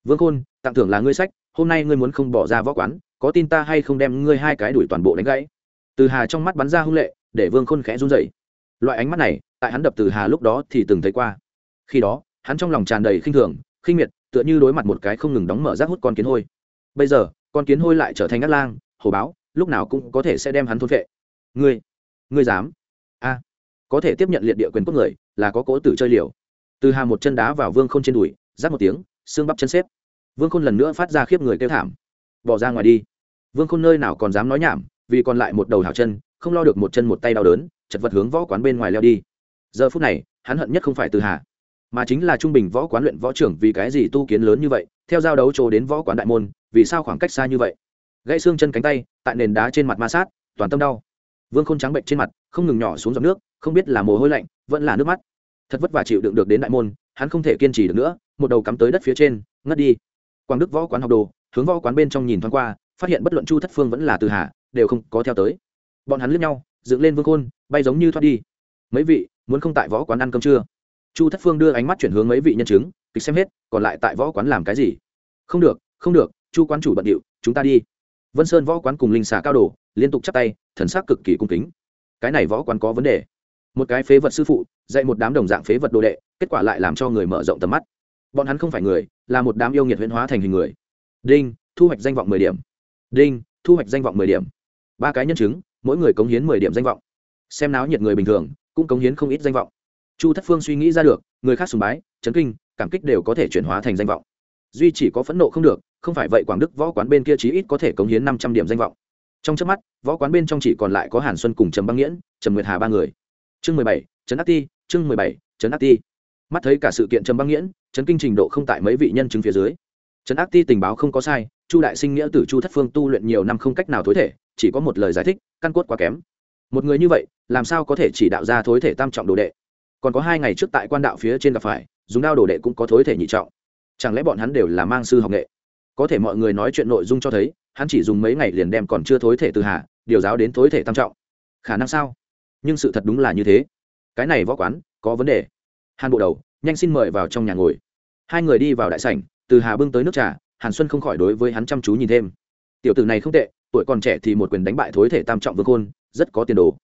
Vương khôn, tặng thưởng là ngươi sách, hôm nay ngươi muốn không bỏ ra võ quán, có tin ta hay không đem ngươi hai cái đuổi toàn bộ đánh gãy? Từ hà trong mắt bắn ra hung lệ, để vương khôn khẽ run dậy loại ánh mắt này, tại hắn đập từ hà lúc đó thì từng thấy qua. Khi đó, hắn trong lòng tràn đầy khinh thường, khinh miệt, tựa như đối mặt một cái không ngừng đóng mở rác hút con kiến hôi. Bây giờ, con kiến hôi lại trở thành ngắt lang hồ báo, lúc nào cũng có thể sẽ đem hắn thôn vệ ngươi ngươi dám? A có thể tiếp nhận liệt địa quyền quốc người, là có cố tử chơi liều từ hà một chân đá vào vương khôn trên đùi giáp một tiếng, xương bắp chân xếp. Vương khôn lần nữa phát ra khiếp người kêu thảm. Bỏ ra ngoài đi. Vương khôn nơi nào còn dám nói nhảm, vì còn lại một đầu hào chân, không lo được một chân một tay đau đớn, chật vật hướng võ quán bên ngoài leo đi. Giờ phút này, hắn hận nhất không phải từ hà, mà chính là trung bình võ quán luyện võ trưởng vì cái gì tu kiến lớn như vậy, theo giao đấu trồ đến võ quán đại môn, vì sao khoảng cách xa như vậy? Gãy xương chân cánh tay, tại nền đá trên mặt ma sát, toàn tâm đau. Vương khôn trắng bệnh trên mặt, không ngừng nhỏ xuống giọt nước, không biết là mồ hôi lạnh, vẫn là nước mắt thật vất vả chịu đựng được đến đại môn, hắn không thể kiên trì được nữa, một đầu cắm tới đất phía trên, ngất đi. Quang đức võ quán học đồ, hướng võ quán bên trong nhìn thoáng qua, phát hiện bất luận chu thất phương vẫn là từ hà, đều không có theo tới. Bọn hắn lướt nhau, dựng lên vương khôn, bay giống như thoát đi. Mấy vị, muốn không tại võ quán ăn cơm chưa? Chu thất phương đưa ánh mắt chuyển hướng mấy vị nhân chứng, kịch xem hết, còn lại tại võ quán làm cái gì? Không được không được, chu quán chủ bận điệu, chúng ta đi. Vân sơn võ quán cùng linh xà cao đồ, liên tục chắp tay, thần sắc cực kỳ cung kính. Cái này võ quán có vấn đề một cái phế vật sư phụ, dạy một đám đồng dạng phế vật đồ đệ, kết quả lại làm cho người mở rộng tầm mắt. Bọn hắn không phải người, là một đám yêu nghiệt huyễn hóa thành hình người. Đinh, thu hoạch danh vọng mười điểm. Đinh, thu hoạch danh vọng mười điểm. Ba cái nhân chứng, mỗi người cống hiến mười điểm danh vọng. Xem náo nhiệt người bình thường, cũng cống hiến không ít danh vọng. Chu thất phương suy nghĩ ra được, người khác sùng bái, chấn kinh, cảm kích đều có thể chuyển hóa thành danh vọng. Duy chỉ có phẫn nộ không được, không phải vậy quảng đức võ quán bên kia chí ít có thể cống hiến năm trăm điểm danh vọng. Trong trước mắt, võ quán bên trong chỉ còn lại có hàn xuân cùng trầm băng nghiễn, trầm nguyệt hà ba người chương mười bảy, trấn ác ti, chương mười bảy, trấn ác ti. Mắt thấy cả sự kiện trầm băng nghiễn, trấn kinh trình độ không tại mấy vị nhân chứng phía dưới. Trấn ác ti tình báo không có sai, chu đại sinh nghĩa tử chu thất phương tu luyện nhiều năm không cách nào thối thể, chỉ có một lời giải thích, căn cốt quá kém. Một người như vậy, làm sao có thể chỉ đạo ra thối thể tam trọng đồ đệ? Còn có hai ngày trước tại quan đạo phía trên gặp phải, dùng đao đồ đệ cũng có thối thể nhị trọng. Chẳng lẽ bọn hắn đều là mang sư học nghệ? Có thể mọi người nói chuyện nội dung cho thấy, hắn chỉ dùng mấy ngày liền đem còn chưa thối thể từ hạ điều giáo đến thối thể tam trọng. Khả năng sao? Nhưng sự thật đúng là như thế. Cái này võ quán, có vấn đề. Hàn bộ đầu, nhanh xin mời vào trong nhà ngồi. Hai người đi vào đại sảnh, từ hà bưng tới nước trà, hàn xuân không khỏi đối với hắn chăm chú nhìn thêm. Tiểu tử này không tệ, tuổi còn trẻ thì một quyền đánh bại thối thể tam trọng vương khôn, rất có tiền đồ.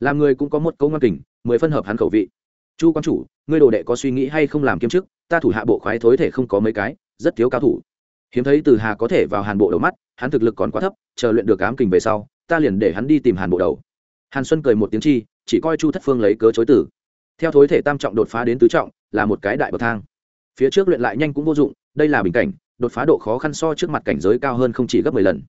Làm người cũng có một câu ngoan kình, mười phân hợp hắn khẩu vị. Chu quan chủ, ngươi đồ đệ có suy nghĩ hay không làm kiêm chức? Ta thủ hạ bộ khoái thối thể không có mấy cái, rất thiếu cao thủ. Hiếm thấy từ hà có thể vào hàn bộ đầu mắt, hắn thực lực còn quá thấp, chờ luyện được ám kình về sau, ta liền để hắn đi tìm hàn bộ đầu hàn xuân cười một tiếng chi, chỉ coi chu thất phương lấy cớ chối tử theo thối thể tam trọng đột phá đến tứ trọng, là một cái đại bậc thang. Phía trước luyện lại nhanh cũng vô dụng, đây là bình cảnh, đột phá độ khó khăn so trước mặt cảnh giới cao hơn không chỉ gấp mười lần.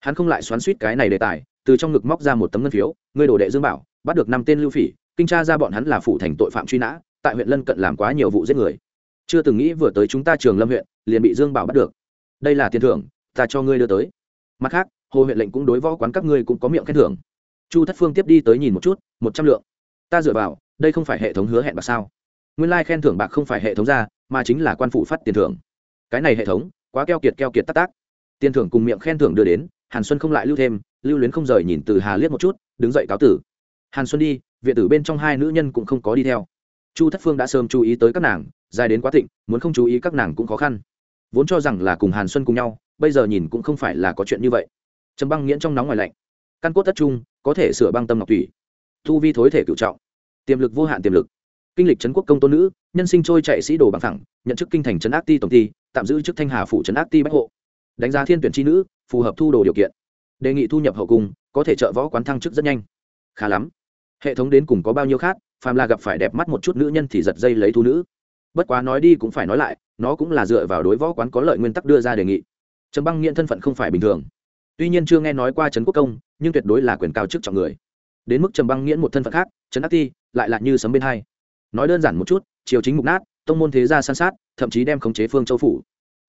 Hắn không lại xoắn suýt cái này đề tài, từ trong ngực móc ra một tấm ngân phiếu, người đồ đệ dương bảo, bắt được năm tên lưu phỉ, kinh tra ra bọn hắn là phụ thành tội phạm truy nã, tại huyện lân cận làm quá nhiều vụ giết người. Chưa từng nghĩ vừa tới chúng ta trường lâm huyện, liền bị dương bảo bắt được. Đây là tiền thưởng, ta cho ngươi đưa tới. Mặt khác, hồ huyện lệnh cũng đối võ quán các ngươi cũng có miệng khen thưởng chu thất phương tiếp đi tới nhìn một chút, một trăm lượng. Ta dựa vào, đây không phải hệ thống hứa hẹn bạc sao? Nguyên lai khen thưởng bạc không phải hệ thống ra, mà chính là quan phủ phát tiền thưởng. Cái này hệ thống, quá keo kiệt keo kiệt tắc tác tiền thưởng cùng miệng khen thưởng đưa đến, hàn xuân không lại lưu thêm, lưu luyến không rời nhìn từ hà liếc một chút, đứng dậy cáo tử. Hàn xuân đi, viện tử bên trong hai nữ nhân cũng không có đi theo. Chu thất phương đã sớm chú ý tới các nàng, dài đến quá thịnh, muốn không chú ý các nàng cũng khó khăn. Vốn cho rằng là cùng hàn xuân cùng nhau, bây giờ nhìn cũng không phải là có chuyện như vậy. Trầm băng nghiễn trong nóng ngoài lạnh. Căn cốt tất trung có thể sửa băng tâm ngọc thủy. Thu vi thối thể cựu trọng. Tiềm lực vô hạn tiềm lực. Kinh lịch trấn quốc công tôn nữ, nhân sinh trôi chạy sĩ đồ bằng thẳng, nhận chức kinh thành trấn ác ti tổng ty tạm giữ chức thanh hà phủ trấn ác ti bách hộ. Đánh giá thiên tuyển tri nữ, phù hợp thu đồ điều kiện. Đề nghị thu nhập hậu cung, có thể trợ võ quán thăng chức rất nhanh. Khá lắm. Hệ thống đến cùng có bao nhiêu khác, phàm là gặp phải đẹp mắt một chút nữ nhân thì giật dây lấy thu nữ. Bất quá nói đi cũng phải nói lại, nó cũng là dựa vào đối võ quán có lợi nguyên tắc đưa ra đề nghị. Trầm băng nghiện thân phận không phải bình thường tuy nhiên chưa nghe nói qua trấn quốc công, nhưng tuyệt đối là quyền cao chức trọng người. Đến mức trầm băng nghiễn một thân phận khác, trấn ác ti lại là như sấm bên hai. Nói đơn giản một chút, triều chính mục nát, tông môn thế gia san sát, thậm chí đem khống chế phương châu phủ.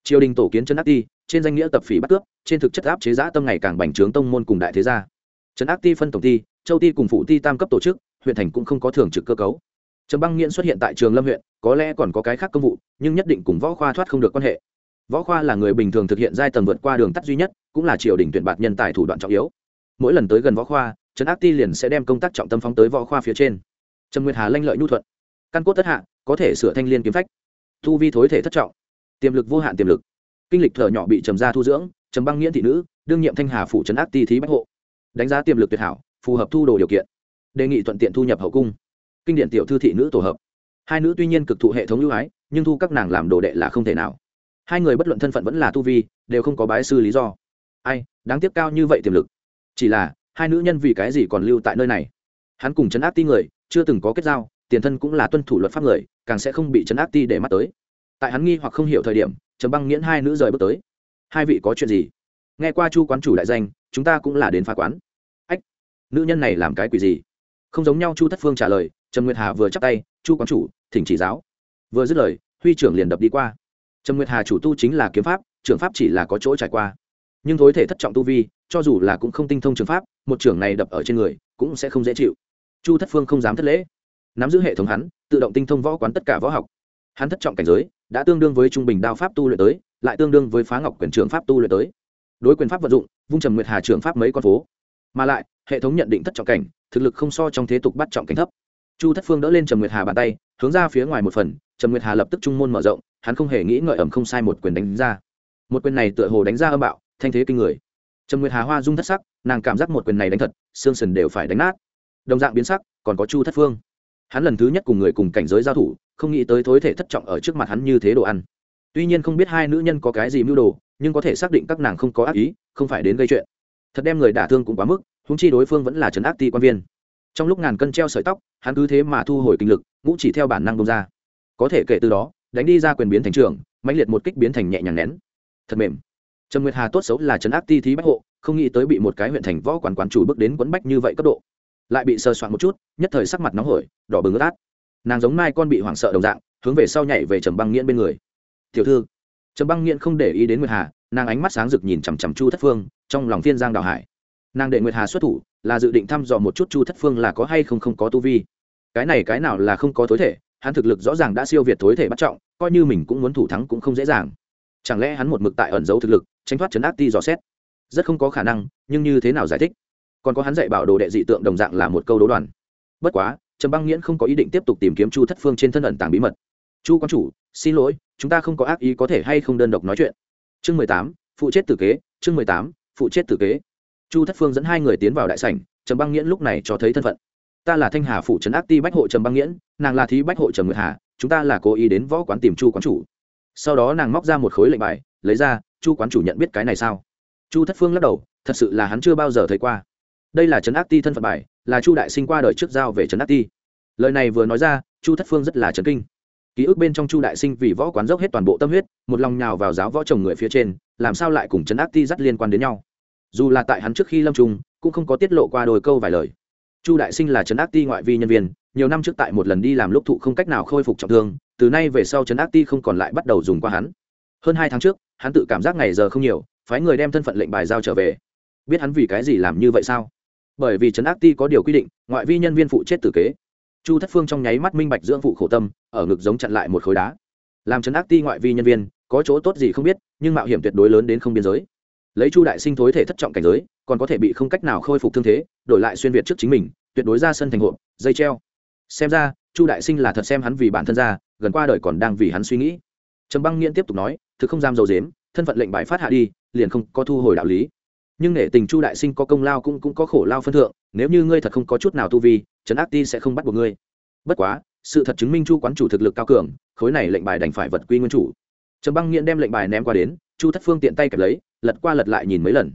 Triều đình tổ kiến trấn ác ti, trên danh nghĩa tập phỉ bắt cướp, trên thực chất áp chế giã tâm ngày càng bành trướng tông môn cùng đại thế gia. Trấn ác ti phân tổng ty châu ti cùng phụ ti tam cấp tổ chức, huyện thành cũng không có thường trực cơ cấu. Trầm băng nghiễn xuất hiện tại trường lâm huyện, có lẽ còn có cái khác công vụ, nhưng nhất định cùng võ khoa thoát không được quan hệ võ khoa là người bình thường thực hiện giai tầng vượt qua đường tắt duy nhất, cũng là triều đình tuyển bạt nhân tài thủ đoạn trọng yếu. Mỗi lần tới gần võ khoa, trấn ác ti liền sẽ đem công tác trọng tâm phóng tới võ khoa phía trên. Trần nguyệt hà lanh lợi nhu thuận. Căn cốt tất hạ, có thể sửa thanh liên kiếm phách. Thu vi thối thể thất trọng. Tiềm lực vô hạn tiềm lực. Kinh lịch thở nhỏ bị trầm gia thu dưỡng, trầm băng nghĩa thị nữ, đương nhiệm thanh hà phủ trấn ác ti thí bách hộ. Đánh giá tiềm lực tuyệt hảo, phù hợp thu đồ điều kiện. Đề nghị thuận tiện thu nhập hậu cung. Kinh điển tiểu thư thị nữ tổ hợp. Hai nữ tuy nhiên cực thụ hệ thống ưu ái, nhưng thu các nàng làm đồ đệ là không thể nào hai người bất luận thân phận vẫn là tu vi, đều không có bái sư lý do. Ai, đáng tiếc cao như vậy tiềm lực. Chỉ là, hai nữ nhân vì cái gì còn lưu tại nơi này? Hắn cùng chấn áp ti người, chưa từng có kết giao, tiền thân cũng là tuân thủ luật pháp người, càng sẽ không bị chấn áp ti để mắt tới. Tại hắn nghi hoặc không hiểu thời điểm, trầm băng nghiễn hai nữ rời bước tới. Hai vị có chuyện gì? Nghe qua chu quán chủ đại danh, chúng ta cũng là đến phá quán. Ách, nữ nhân này làm cái quỷ gì? Không giống nhau chu thất phương trả lời Trần nguyệt hà vừa chắc tay, chu quán chủ, thỉnh chỉ giáo. Vừa dứt lời, huy trưởng liền đập đi qua trầm nguyệt hà chủ tu chính là kiếm pháp trường pháp chỉ là có chỗ trải qua. Nhưng thối thể thất trọng tu vi, cho dù là cũng không tinh thông trường pháp, một trưởng này đập ở trên người, cũng sẽ không dễ chịu. Chu thất phương không dám thất lễ. Nắm giữ hệ thống hắn, tự động tinh thông võ quán tất cả võ học. Hắn thất trọng cảnh giới, đã tương đương với trung bình đao pháp tu luyện tới, lại tương đương với phá ngọc quyền trường pháp tu luyện tới. Đối quyền pháp vận dụng, vung trầm nguyệt hà trường pháp mấy con phố. Mà lại, hệ thống nhận định thất trọng cảnh, thực lực không so trong thế tục bắt trọng cảnh thấp. Chu thất phương đỡ lên trầm nguyệt hà bàn tay, hướng ra phía ngoài một phần, trầm nguyệt hà lập tức trung môn mở rộng hắn không hề nghĩ ngợi ẩm không sai một quyền đánh ra. Một quyền này tựa hồ đánh ra âm bạo, thanh thế kinh người. Trần nguyệt hà hoa dung thất sắc, nàng cảm giác một quyền này đánh thật, xương sần đều phải đánh nát. Đồng dạng biến sắc, còn có chu thất phương. Hắn lần thứ nhất cùng người cùng cảnh giới giao thủ, không nghĩ tới thối thể thất trọng ở trước mặt hắn như thế đồ ăn. Tuy nhiên không biết hai nữ nhân có cái gì mưu đồ, nhưng có thể xác định các nàng không có ác ý, không phải đến gây chuyện. Thật đem người đả thương cũng quá mức húng chi đối phương vẫn là trấn ác ti quan viên. Trong lúc ngàn cân treo sợi tóc, hắn cứ thế mà thu hồi kinh lực, ngũ chỉ theo bản năng bông ra. Có thể kể từ đó đánh đi ra quyền biến thành trường, mãnh liệt một kích biến thành nhẹ nhàng nén. Thật mềm. Trần nguyệt hà tốt xấu là trấn áp ti thí bách hộ, không nghĩ tới bị một cái huyện thành võ quản quán chủ bước đến quấn bách như vậy cấp độ. Lại bị sơ soạn một chút, nhất thời sắc mặt nóng hổi, đỏ bừng ướt át. Nàng giống mai con bị hoảng sợ đồng dạng, hướng về sau nhảy về trầm băng nghiễn bên người. Tiểu thư. Trầm băng nghiễn không để ý đến nguyệt hà, nàng ánh mắt sáng rực nhìn chằm chằm chu thất phương, trong lòng phiên giang đào hải. Nàng để nguyệt hà xuất thủ, là dự định thăm dò một chút chu thất phương là có hay không không có tu vi. Cái này cái nào là không có tối thể hắn thực lực rõ ràng đã siêu việt tối thể bắt trọng, coi như mình cũng muốn thủ thắng cũng không dễ dàng. Chẳng lẽ hắn một mực tại ẩn giấu thực lực, tránh thoát chấn áp ti dò xét? Rất không có khả năng, nhưng như thế nào giải thích? Còn có hắn dạy bảo đồ đệ dị tượng đồng dạng là một câu đố đoàn. Bất quá, trầm băng nghiễn không có ý định tiếp tục tìm kiếm chu thất phương trên thân ẩn tàng bí mật. Chu quan chủ, xin lỗi, chúng ta không có ác ý có thể hay không đơn độc nói chuyện. Chương mười tám, phụ chết tử kế, chương mười tám, phụ chết tử kế. Chu thất phương dẫn hai người tiến vào đại sảnh, trầm băng nghiễn lúc này cho thấy thân phận ta là thanh hà phụ trấn ác ti bách hộ trầm băng nghiễn, nàng là thí bách hộ trầm nguyệt hà, chúng ta là cố ý đến võ quán tìm chu quán chủ. Sau đó nàng móc ra một khối lệnh bài, lấy ra, chu quán chủ nhận biết cái này sao? Chu thất phương lắc đầu, thật sự là hắn chưa bao giờ thấy qua. Đây là trấn ác ti thân phận bài, là chu đại sinh qua đời trước giao về trấn ác ti. Lời này vừa nói ra, chu thất phương rất là trấn kinh. Ký ức bên trong chu đại sinh vì võ quán dốc hết toàn bộ tâm huyết, một lòng nhào vào giáo võ chồng người phía trên, làm sao lại cùng trấn ác ti dắt liên quan đến nhau? Dù là tại hắn trước khi lâm trung cũng không có tiết lộ qua đôi câu vài lời chu đại sinh là trấn ác ti ngoại vi nhân viên, nhiều năm trước tại một lần đi làm lúc thụ không cách nào khôi phục trọng thương, từ nay về sau trấn ác ti không còn lại bắt đầu dùng qua hắn. Hơn hai tháng trước, hắn tự cảm giác ngày giờ không nhiều, phái người đem thân phận lệnh bài giao trở về. Biết hắn vì cái gì làm như vậy sao? Bởi vì trấn ác ti có điều quy định, ngoại vi nhân viên phụ chết tử kế. Chu thất phương trong nháy mắt minh bạch dưỡng phụ khổ tâm, ở ngực giống chặn lại một khối đá. Làm trấn ác ti ngoại vi nhân viên, có chỗ tốt gì không biết, nhưng mạo hiểm tuyệt đối lớn đến không biên giới lấy chu đại sinh thối thể thất trọng cảnh giới, còn có thể bị không cách nào khôi phục thương thế, đổi lại xuyên việt trước chính mình, tuyệt đối ra sân thành hộp, dây treo. Xem ra, chu đại sinh là thật xem hắn vì bản thân ra, gần qua đời còn đang vì hắn suy nghĩ. Trầm băng nghiện tiếp tục nói, thực không dám dầu dếm, thân phận lệnh bài phát hạ đi, liền không có thu hồi đạo lý. Nhưng nể tình chu đại sinh có công lao cũng cũng có khổ lao phân thượng, nếu như ngươi thật không có chút nào tu vi, trấn ác ti sẽ không bắt buộc ngươi. Bất quá, sự thật chứng minh chu quán chủ thực lực cao cường, khối này lệnh bài đành phải vật quy nguyên chủ. Trầm băng nghiện đem lệnh bài ném qua đến chu thất phương tiện tay kẹp lấy, lật qua lật lại nhìn mấy lần.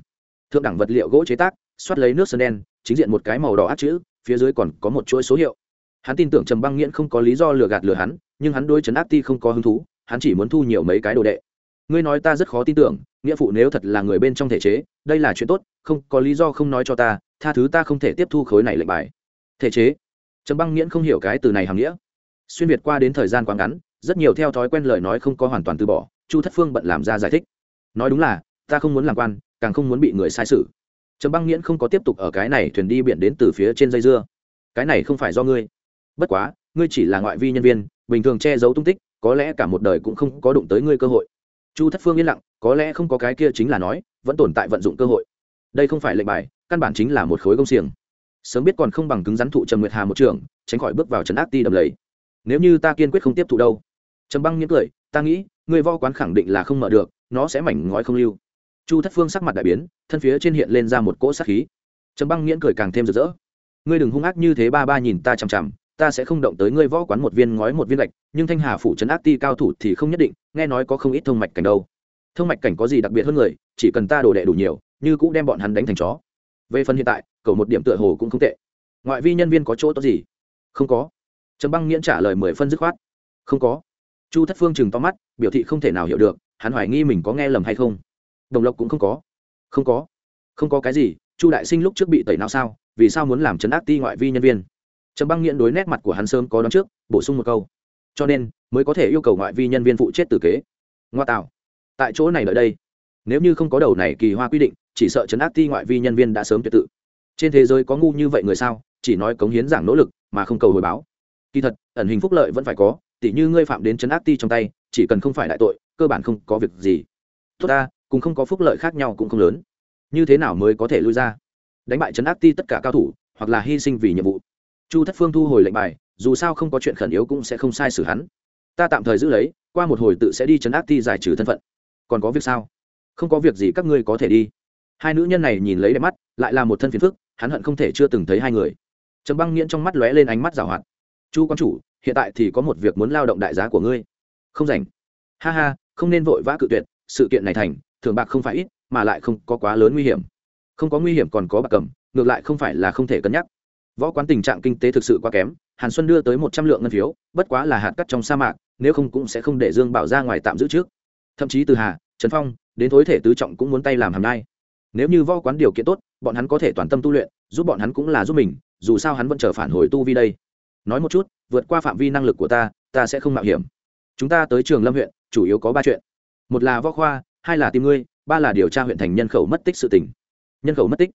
Thượng đẳng vật liệu gỗ chế tác, xoát lấy nước sơn đen, chính diện một cái màu đỏ át chữ, phía dưới còn có một chuỗi số hiệu. Hắn tin tưởng trầm băng nghiễn không có lý do lừa gạt lừa hắn, nhưng hắn đôi trấn áp ti không có hứng thú, hắn chỉ muốn thu nhiều mấy cái đồ đệ. Ngươi nói ta rất khó tin tưởng, nghĩa phụ nếu thật là người bên trong thể chế, đây là chuyện tốt, không, có lý do không nói cho ta, tha thứ ta không thể tiếp thu khối này lệnh bài. Thể chế? Trầm băng nghiễn không hiểu cái từ này hàm nghĩa. Xuyên việt qua đến thời gian quá ngắn, rất nhiều theo thói quen lời nói không có hoàn toàn từ bỏ, chu thất phương bận làm ra giải thích nói đúng là, ta không muốn làm quan, càng không muốn bị người sai sự trầm băng nghiễn không có tiếp tục ở cái này thuyền đi biển đến từ phía trên dây dưa. Cái này không phải do ngươi. Bất quá, ngươi chỉ là ngoại vi nhân viên, bình thường che giấu tung tích, có lẽ cả một đời cũng không có đụng tới ngươi cơ hội. Chu thất phương yên lặng, có lẽ không có cái kia chính là nói, vẫn tồn tại vận dụng cơ hội. Đây không phải lệnh bài, căn bản chính là một khối công xiềng. Sớm biết còn không bằng cứng rắn thụ trầm nguyệt hà một trường, tránh khỏi bước vào trấn ác ti đầm lầy. Nếu như ta kiên quyết không tiếp thụ đâu. Trầm băng nghiễn cười, ta nghĩ người vo quán khẳng định là không mở được nó sẽ mảnh ngói không lưu. Chu thất phương sắc mặt đại biến, thân phía trên hiện lên ra một cỗ sát khí. Trầm băng nghiễn cười càng thêm rực rỡ. Ngươi đừng hung ác như thế ba ba nhìn ta chằm chằm, ta sẽ không động tới ngươi võ quán một viên ngói một viên gạch, nhưng thanh hà phủ trấn ác ti cao thủ thì không nhất định, nghe nói có không ít thông mạch cảnh đâu. Thông mạch cảnh có gì đặc biệt hơn người, chỉ cần ta đổ đệ đủ nhiều, như cũng đem bọn hắn đánh thành chó. Về phần hiện tại cầu một điểm tựa hồ cũng không tệ. Ngoại vi nhân viên có chỗ tốt gì? Không có. Trầm băng nghiễn trả lời mười phân dứt khoát. Không có. Chu thất phương chừng to mắt, biểu thị không thể nào hiểu được hắn hoài nghi mình có nghe lầm hay không. Đồng lộc cũng không có. Không có. Không có cái gì, chu đại sinh lúc trước bị tẩy não sao, vì sao muốn làm chấn ác ti ngoại vi nhân viên? Trầm băng nghiện đối nét mặt của hắn sớm có đón trước, bổ sung một câu. Cho nên, mới có thể yêu cầu ngoại vi nhân viên phụ chết tử kế. Ngoa tạo. Tại chỗ này đợi đây, nếu như không có đầu này kỳ hoa quy định, chỉ sợ chấn áp ti ngoại vi nhân viên đã sớm tuyệt tự. Trên thế giới có ngu như vậy người sao, chỉ nói cống hiến giảng nỗ lực mà không cầu hồi báo. Kỳ thật, ẩn hình phúc lợi vẫn phải có, tỉ như ngươi phạm đến chấn áp ti trong tay chỉ cần không phải đại tội, cơ bản không có việc gì. Tốt ta, cùng không có phúc lợi khác nhau cũng không lớn. Như thế nào mới có thể lui ra? Đánh bại Trấn áp ti tất cả cao thủ, hoặc là hy sinh vì nhiệm vụ. Chu thất phương thu hồi lệnh bài, dù sao không có chuyện khẩn yếu cũng sẽ không sai xử hắn. Ta tạm thời giữ lấy, qua một hồi tự sẽ đi Trấn áp ti giải trừ thân phận. Còn có việc sao? Không có việc gì các ngươi có thể đi. Hai nữ nhân này nhìn lấy đẹp mắt, lại là một thân phiền phức, hắn hận không thể chưa từng thấy hai người. Trầm băng nghiễn trong mắt lóe lên ánh mắt rào hoạt. Chu quan chủ, hiện tại thì có một việc muốn lao động đại giá của ngươi không rảnh. Ha ha, không nên vội vã cự tuyệt, sự kiện này thành thường bạc không phải ít, mà lại không có quá lớn nguy hiểm. Không có nguy hiểm còn có bạc cầm, ngược lại không phải là không thể cân nhắc. Võ quán tình trạng kinh tế thực sự quá kém, hàn xuân đưa tới một trăm lượng ngân phiếu, bất quá là hạt cắt trong sa mạc, nếu không cũng sẽ không để dương bảo ra ngoài tạm giữ trước. Thậm chí từ hà, trần phong, đến thối thể tứ trọng cũng muốn tay làm hàm nai nếu như võ quán điều kiện tốt, bọn hắn có thể toàn tâm tu luyện, giúp bọn hắn cũng là giúp mình, dù sao hắn vẫn chờ phản hồi tu vi đây. Nói một chút, vượt qua phạm vi năng lực của ta ta sẽ không mạo hiểm chúng ta tới trường lâm huyện, chủ yếu có ba chuyện. Một là võ khoa, hai là tìm ngươi, ba là điều tra huyện thành nhân khẩu mất tích sự tình. Nhân khẩu mất tích.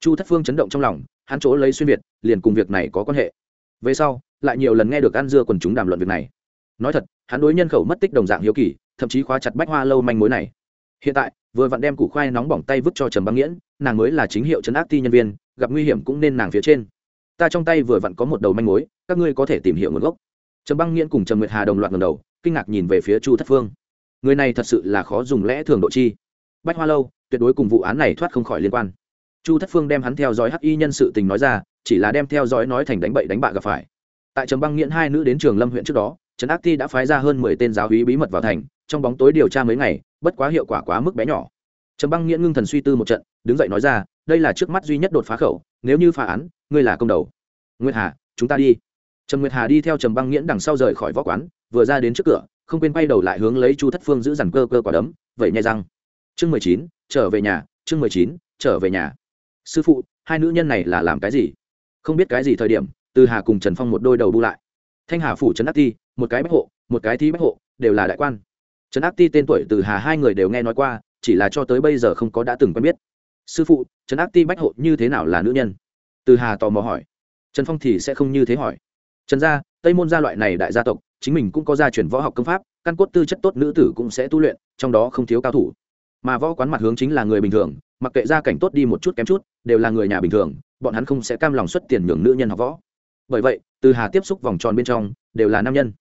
Chu thất phương chấn động trong lòng, hắn chỗ lấy xuyên việt, liền cùng việc này có quan hệ. Về sau, lại nhiều lần nghe được ăn dưa quần chúng đàm luận việc này. Nói thật, hắn đối nhân khẩu mất tích đồng dạng hiếu kỳ, thậm chí khóa chặt bách hoa lâu manh mối này. Hiện tại, vừa vặn đem củ khoai nóng bỏng tay vứt cho trầm băng nghiễn, nàng mới là chính hiệu chấn áp ti nhân viên, gặp nguy hiểm cũng nên nàng phía trên. Ta trong tay vừa vặn có một đầu manh mối, các ngươi có thể tìm hiểu nguồn gốc. Trầm băng nghiễn cùng trầm nguyệt hà đồng loạt ngầm đầu kinh ngạc nhìn về phía chu thất phương. Người này thật sự là khó dùng lẽ thường độ chi. Bách hoa lâu, tuyệt đối cùng vụ án này thoát không khỏi liên quan. Chu thất phương đem hắn theo dõi hắc y nhân sự tình nói ra, chỉ là đem theo dõi nói thành đánh bậy đánh bạ gặp phải. Tại trầm băng nghiễn hai nữ đến trường lâm huyện trước đó trấn ác ti đã phái ra hơn mười tên giáo hí bí mật vào thành, trong bóng tối điều tra mấy ngày, bất quá hiệu quả quá mức bé nhỏ. Trầm băng nghiễn ngưng thần suy tư một trận, đứng dậy nói ra, đây là trước mắt duy nhất đột phá khẩu, nếu như phá án, ngươi là công đầu. Nguyệt hà, chúng ta đi. Trầm nguyệt hà đi theo trầm băng nghiễn đằng sau rời khỏi võ quán vừa ra đến trước cửa, không quên quay đầu lại hướng lấy chu thất phương giữ dằn cơ cơ quả đấm, vậy nhai răng. Chương mười chín, trở về nhà, chương mười chín, trở về nhà. Sư phụ, hai nữ nhân này là làm cái gì? Không biết cái gì thời điểm, từ hà cùng trần phong một đôi đầu bu lại. Thanh hà phủ trấn ác ti, một cái bách hộ, một cái thi bách hộ, đều là đại quan. Trấn ác ti tên tuổi từ hà hai người đều nghe nói qua, chỉ là cho tới bây giờ không có đã từng quen biết. Sư phụ trấn ác ti bách hộ như thế nào là nữ nhân? Từ hà tò mò hỏi. Trần phong thì sẽ không như thế hỏi. Trần gia, tây môn gia loại này đại gia tộc chính mình cũng có gia truyền võ học công pháp, căn cốt tư chất tốt nữ tử cũng sẽ tu luyện, trong đó không thiếu cao thủ. Mà võ quán mặt hướng chính là người bình thường, mặc kệ gia cảnh tốt đi một chút kém chút, đều là người nhà bình thường, bọn hắn không sẽ cam lòng xuất tiền nhường nữ nhân học võ. Bởi vậy, từ hà tiếp xúc vòng tròn bên trong, đều là nam nhân.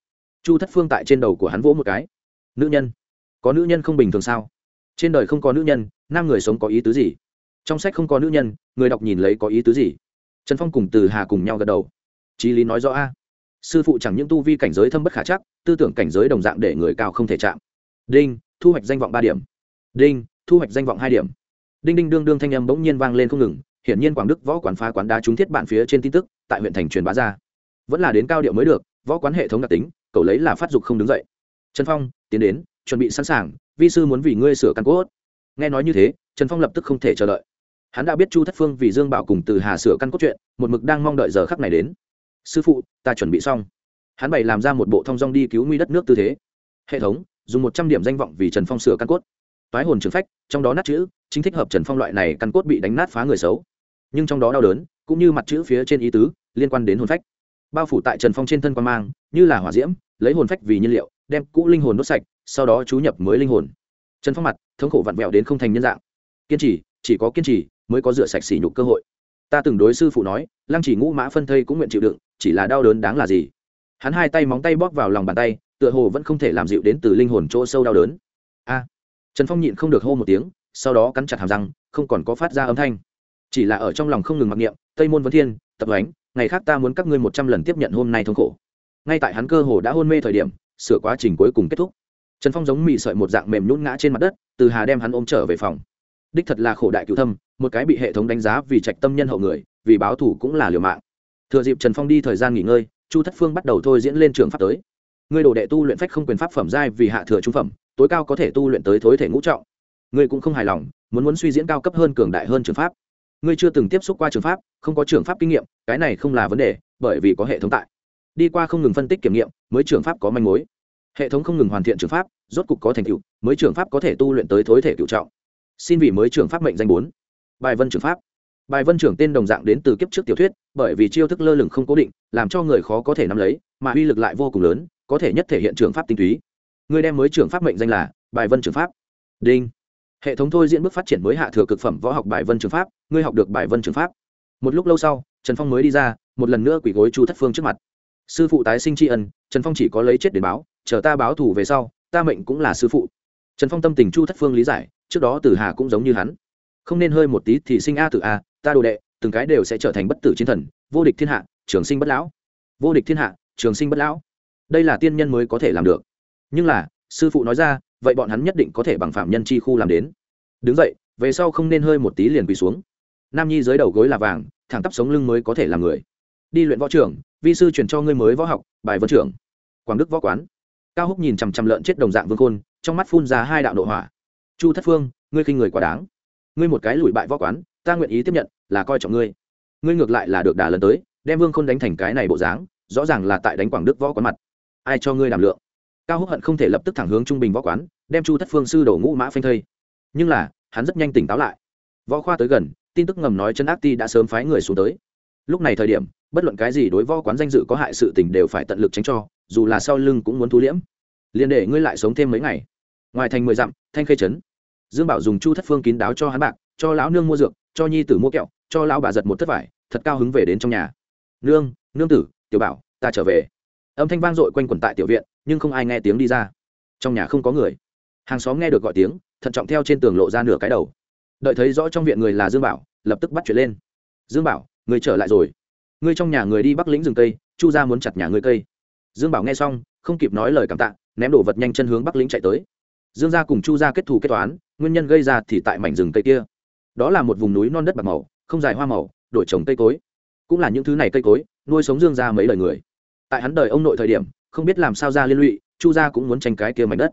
Chu thất phương tại trên đầu của hắn vỗ một cái. Nữ nhân? Có nữ nhân không bình thường sao? Trên đời không có nữ nhân, nam người sống có ý tứ gì? Trong sách không có nữ nhân, người đọc nhìn lấy có ý tứ gì? Trần phong cùng từ hà cùng nhau gật đầu. Trí lý nói rõ a sư phụ chẳng những tu vi cảnh giới thâm bất khả chắc, tư tưởng cảnh giới đồng dạng để người cao không thể chạm. Đinh, thu hoạch danh vọng ba điểm. Đinh, thu hoạch danh vọng hai điểm. Đinh đinh đương đương thanh âm bỗng nhiên vang lên không ngừng, hiển nhiên quảng đức võ quán phá quán đá trúng thiết bản phía trên tin tức, tại huyện thành truyền bá ra. Vẫn là đến cao điệu mới được, võ quán hệ thống đặc tính, cậu lấy là phát dục không đứng dậy. Trần phong, tiến đến, chuẩn bị sẵn sàng, vi sư muốn vì ngươi sửa căn cốt. Nghe nói như thế, trần phong lập tức không thể chờ đợi. Hắn đã biết chu thất phương vì dương bảo cùng từ hà sửa căn cốt chuyện, một mực đang mong đợi giờ khắc này đến sư phụ, ta chuẩn bị xong. Hắn bày làm ra một bộ thong dong đi cứu nguy đất nước tư thế. Hệ thống, dùng một trăm điểm danh vọng vì trần phong sửa căn cốt. Toái hồn trường phách, trong đó nát chữ, chính thích hợp trần phong loại này căn cốt bị đánh nát phá người xấu. Nhưng trong đó đau đớn, cũng như mặt chữ phía trên ý tứ, liên quan đến hồn phách. Bao phủ tại trần phong trên thân quan mang, như là hỏa diễm, lấy hồn phách vì nhiên liệu, đem cũ linh hồn đốt sạch, sau đó chú nhập mới linh hồn. Trần phong mặt, thống khổ vặn vẹo đến không thành nhân dạng. Kiên trì, chỉ có kiên trì mới có rửa sạch sỉ nhục cơ hội. Ta từng đối sư phụ nói, lăng chỉ ngũ mã phân thây cũng nguyện chịu đựng chỉ là đau đớn đáng là gì? Hắn hai tay móng tay bóp vào lòng bàn tay, tựa hồ vẫn không thể làm dịu đến từ linh hồn chỗ sâu đau đớn. A! Trần phong nhịn không được hô một tiếng, sau đó cắn chặt hàm răng, không còn có phát ra âm thanh. Chỉ là ở trong lòng không ngừng mặc niệm, tây môn vấn thiên, tập ánh ngày khác ta muốn các ngươi một trăm lần tiếp nhận hôm nay thống khổ. Ngay tại hắn cơ hồ đã hôn mê thời điểm, sửa quá trình cuối cùng kết thúc. Trần phong giống mị sợi một dạng mềm nhún ngã trên mặt đất, từ hà đem hắn ôm trở về phòng. Đích thật là khổ đại cựu thâm, một cái bị hệ thống đánh giá vì trạch tâm nhân hậu người, vì báo thủ cũng là liều mạng thừa dịp trần phong đi thời gian nghỉ ngơi, chu thất phương bắt đầu thôi diễn lên trường pháp tới. Ngươi đồ đệ tu luyện phách không quyền pháp phẩm giai vì hạ thừa trung phẩm, tối cao có thể tu luyện tới thối thể ngũ trọng. Ngươi cũng không hài lòng, muốn muốn suy diễn cao cấp hơn cường đại hơn trường pháp. Ngươi chưa từng tiếp xúc qua trường pháp, không có trường pháp kinh nghiệm, cái này không là vấn đề, bởi vì có hệ thống tại. Đi qua không ngừng phân tích kiểm nghiệm, mới trường pháp có manh mối. Hệ thống không ngừng hoàn thiện trường pháp, rốt cục có thành tựu, mới trường pháp có thể tu luyện tới thối thể cựu trọng. Xin vì mới trường pháp mệnh danh bốn. Bài vân trường pháp bài vân trưởng tên đồng dạng đến từ kiếp trước tiểu thuyết, bởi vì chiêu thức lơ lửng không cố định, làm cho người khó có thể nắm lấy, mà uy lực lại vô cùng lớn, có thể nhất thể hiện trường pháp tinh túy. Người đem mới trường pháp mệnh danh là bài vân trường pháp. Đinh. Hệ thống thôi diễn bước phát triển mới hạ thừa cực phẩm võ học bài vân trường pháp, ngươi học được bài vân trường pháp. Một lúc lâu sau, trần phong mới đi ra, một lần nữa quỳ gối chu thất phương trước mặt. Sư phụ tái sinh tri ân, trần phong chỉ có lấy chết để báo, chờ ta báo thủ về sau, ta mệnh cũng là sư phụ. Trần phong tâm tình chu thất phương lý giải, trước đó từ hà cũng giống như hắn. Không nên hơi một tí thì sinh a từ a ta đồ đệ, từng cái đều sẽ trở thành bất tử chiến thần, vô địch thiên hạ, trường sinh bất lão. Vô địch thiên hạ, trường sinh bất lão. Đây là tiên nhân mới có thể làm được. Nhưng là, sư phụ nói ra, vậy bọn hắn nhất định có thể bằng phạm nhân chi khu làm đến. Đứng dậy, về sau không nên hơi một tí liền quỳ xuống. Nam nhi dưới đầu gối là vàng, thẳng tắp sống lưng mới có thể làm người. Đi luyện võ trưởng, vi sư truyền cho ngươi mới võ học, bài vân trưởng. Quảng đức võ quán. Cao húc nhìn chằm chằm lợn chết đồng dạng vương khôn, trong mắt phun ra hai đạo nội hỏa. Chu thất phương, ngươi khinh người quá đáng. Ngươi một cái lùi bại võ quán, ta nguyện ý tiếp nhận là coi trọng ngươi. Ngươi ngược lại là được đà lần tới, đem vương khôn đánh thành cái này bộ dáng, rõ ràng là tại đánh quảng đức võ quán mặt. Ai cho ngươi đảm lượng? Cao húc hận không thể lập tức thẳng hướng trung bình võ quán, đem chu thất phương sư đổ ngũ mã phanh thây. Nhưng là, hắn rất nhanh tỉnh táo lại. Võ khoa tới gần, tin tức ngầm nói chân ác ti đã sớm phái người xuống tới. Lúc này thời điểm, bất luận cái gì đối võ quán danh dự có hại sự tình đều phải tận lực tránh cho, dù là sau lưng cũng muốn thu liễm. Liền để ngươi lại sống thêm mấy ngày. Ngoài thành mười dặm, thanh khê trấn. Dương bảo dùng chu thất phương kín đáo cho hắn bạc, cho lão nương mua dược, cho nhi tử mua kẹo cho lão bà giật một thất vải, thật cao hứng về đến trong nhà. Nương nương tử, tiểu bảo, ta trở về. Âm thanh vang dội quanh quẩn tại tiểu viện, nhưng không ai nghe tiếng đi ra. Trong nhà không có người. Hàng xóm nghe được gọi tiếng, thận trọng theo trên tường lộ ra nửa cái đầu. Đợi thấy rõ trong viện người là dương bảo, lập tức bắt chuyện lên. Dương bảo, người trở lại rồi. Ngươi trong nhà người đi bắc lĩnh rừng cây, chu ra muốn chặt nhà ngươi cây. Dương bảo nghe xong, không kịp nói lời cảm tạ, ném đồ vật nhanh chân hướng bắc lĩnh chạy tới. Dương gia cùng chu gia kết thù kết toán, nguyên nhân gây ra thì tại mảnh rừng cây kia. Đó là một vùng núi non đất bạc màu không dài hoa màu, đổi trồng cây cối. Cũng là những thứ này cây cối, nuôi sống dương gia mấy đời người. Tại hắn đời ông nội thời điểm, không biết làm sao ra liên lụy, chu gia cũng muốn tranh cái kia mảnh đất.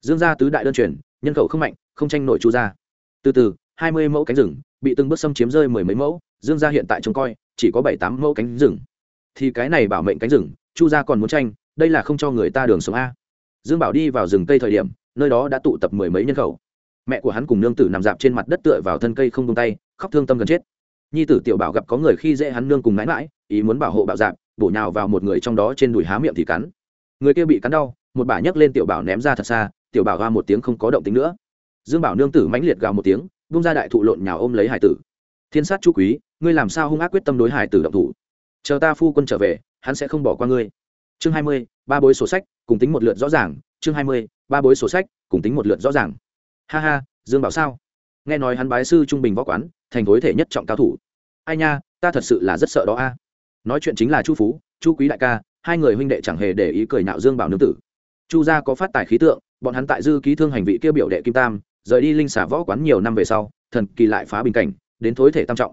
Dương gia tứ đại đơn truyền, nhân khẩu không mạnh, không tranh nổi chu gia. Từ từ, hai mươi mẫu cánh rừng, bị từng bước xâm chiếm rơi mười mấy mẫu, dương gia hiện tại trông coi, chỉ có bảy tám mẫu cánh rừng. Thì cái này bảo mệnh cánh rừng, chu gia còn muốn tranh, đây là không cho người ta đường sống a. Dương bảo đi vào rừng cây thời điểm, nơi đó đã tụ tập mười mấy nhân khẩu. Mẹ của hắn cùng nương tử nằm dạp trên mặt đất tựa vào thân cây không tung tay, khóc thương tâm gần chết nhi tử tiểu bảo gặp có người khi dễ hắn nương cùng nãi mãi, ý muốn bảo hộ bạo dạp bổ nhào vào một người trong đó trên đùi há miệng thì cắn. Người kia bị cắn đau, một bà nhấc lên tiểu bảo ném ra thật xa, tiểu bảo ga một tiếng không có động tính nữa. Dương bảo nương tử mãnh liệt gào một tiếng bung ra đại thụ lộn nhào ôm lấy hải tử. Thiên sát chú quý, ngươi làm sao hung ác quyết tâm đối hải tử động thủ? Chờ ta phu quân trở về, hắn sẽ không bỏ qua ngươi. Chương hai mươi, ba bối sổ sách, cùng tính một lượt rõ ràng. Chương hai mươi, ba bối sổ sách, cùng tính một lượt rõ ràng. Ha ha, dương bảo sao? Nghe nói hắn bái sư trung bình võ quán, thành thối thể nhất trọng cao thủ. Ai nha, ta thật sự là rất sợ đó a. Nói chuyện chính là chu phú, chu quý đại ca, hai người huynh đệ chẳng hề để ý cười nạo dương bảo nương tử. Chu gia có phát tài khí tượng, bọn hắn tại dư ký thương hành vị kia biểu đệ kim tam, rời đi linh xả võ quán nhiều năm về sau, thần kỳ lại phá bình cảnh, đến thối thể tam trọng.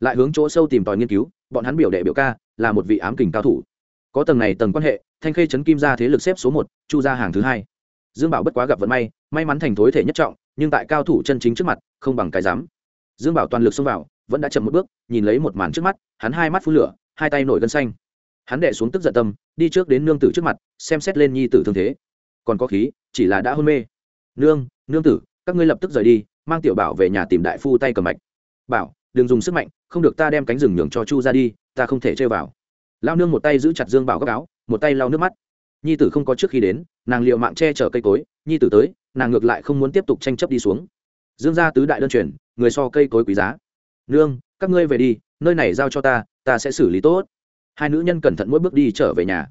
Lại hướng chỗ sâu tìm tòi nghiên cứu, bọn hắn biểu đệ biểu ca là một vị ám kình cao thủ. Có tầng này tầng quan hệ, thanh khê chấn kim ra thế lực xếp số một, chu ra hàng thứ hai. Dương bảo bất quá gặp vận may may mắn thành thối thể nhất trọng nhưng tại cao thủ chân chính trước mặt, không bằng cái dám dương bảo toàn lực xông vào, vẫn đã chậm một bước, nhìn lấy một màn trước mắt, hắn hai mắt phun lửa, hai tay nổi gân xanh. Hắn đệ xuống tức giận tâm, đi trước đến nương tử trước mặt, xem xét lên nhi tử thương thế. Còn có khí, chỉ là đã hôn mê. Nương nương tử, các ngươi lập tức rời đi, mang tiểu bảo về nhà tìm đại phu tay cầm mạch. Bảo, đừng dùng sức mạnh, không được ta đem cánh rừng nhường cho chu ra đi, ta không thể chơi vào. Lao nương một tay giữ chặt dương bảo góc áo, một tay lau nước mắt nhi tử không có trước khi đến, nàng liệu mạng che chở cây cối, nhi tử tới, nàng ngược lại không muốn tiếp tục tranh chấp đi xuống. Dương gia tứ đại đơn truyền, người so cây cối quý giá. Nương, các ngươi về đi, nơi này giao cho ta ta sẽ xử lý tốt. Hai nữ nhân cẩn thận mỗi bước đi trở về nhà.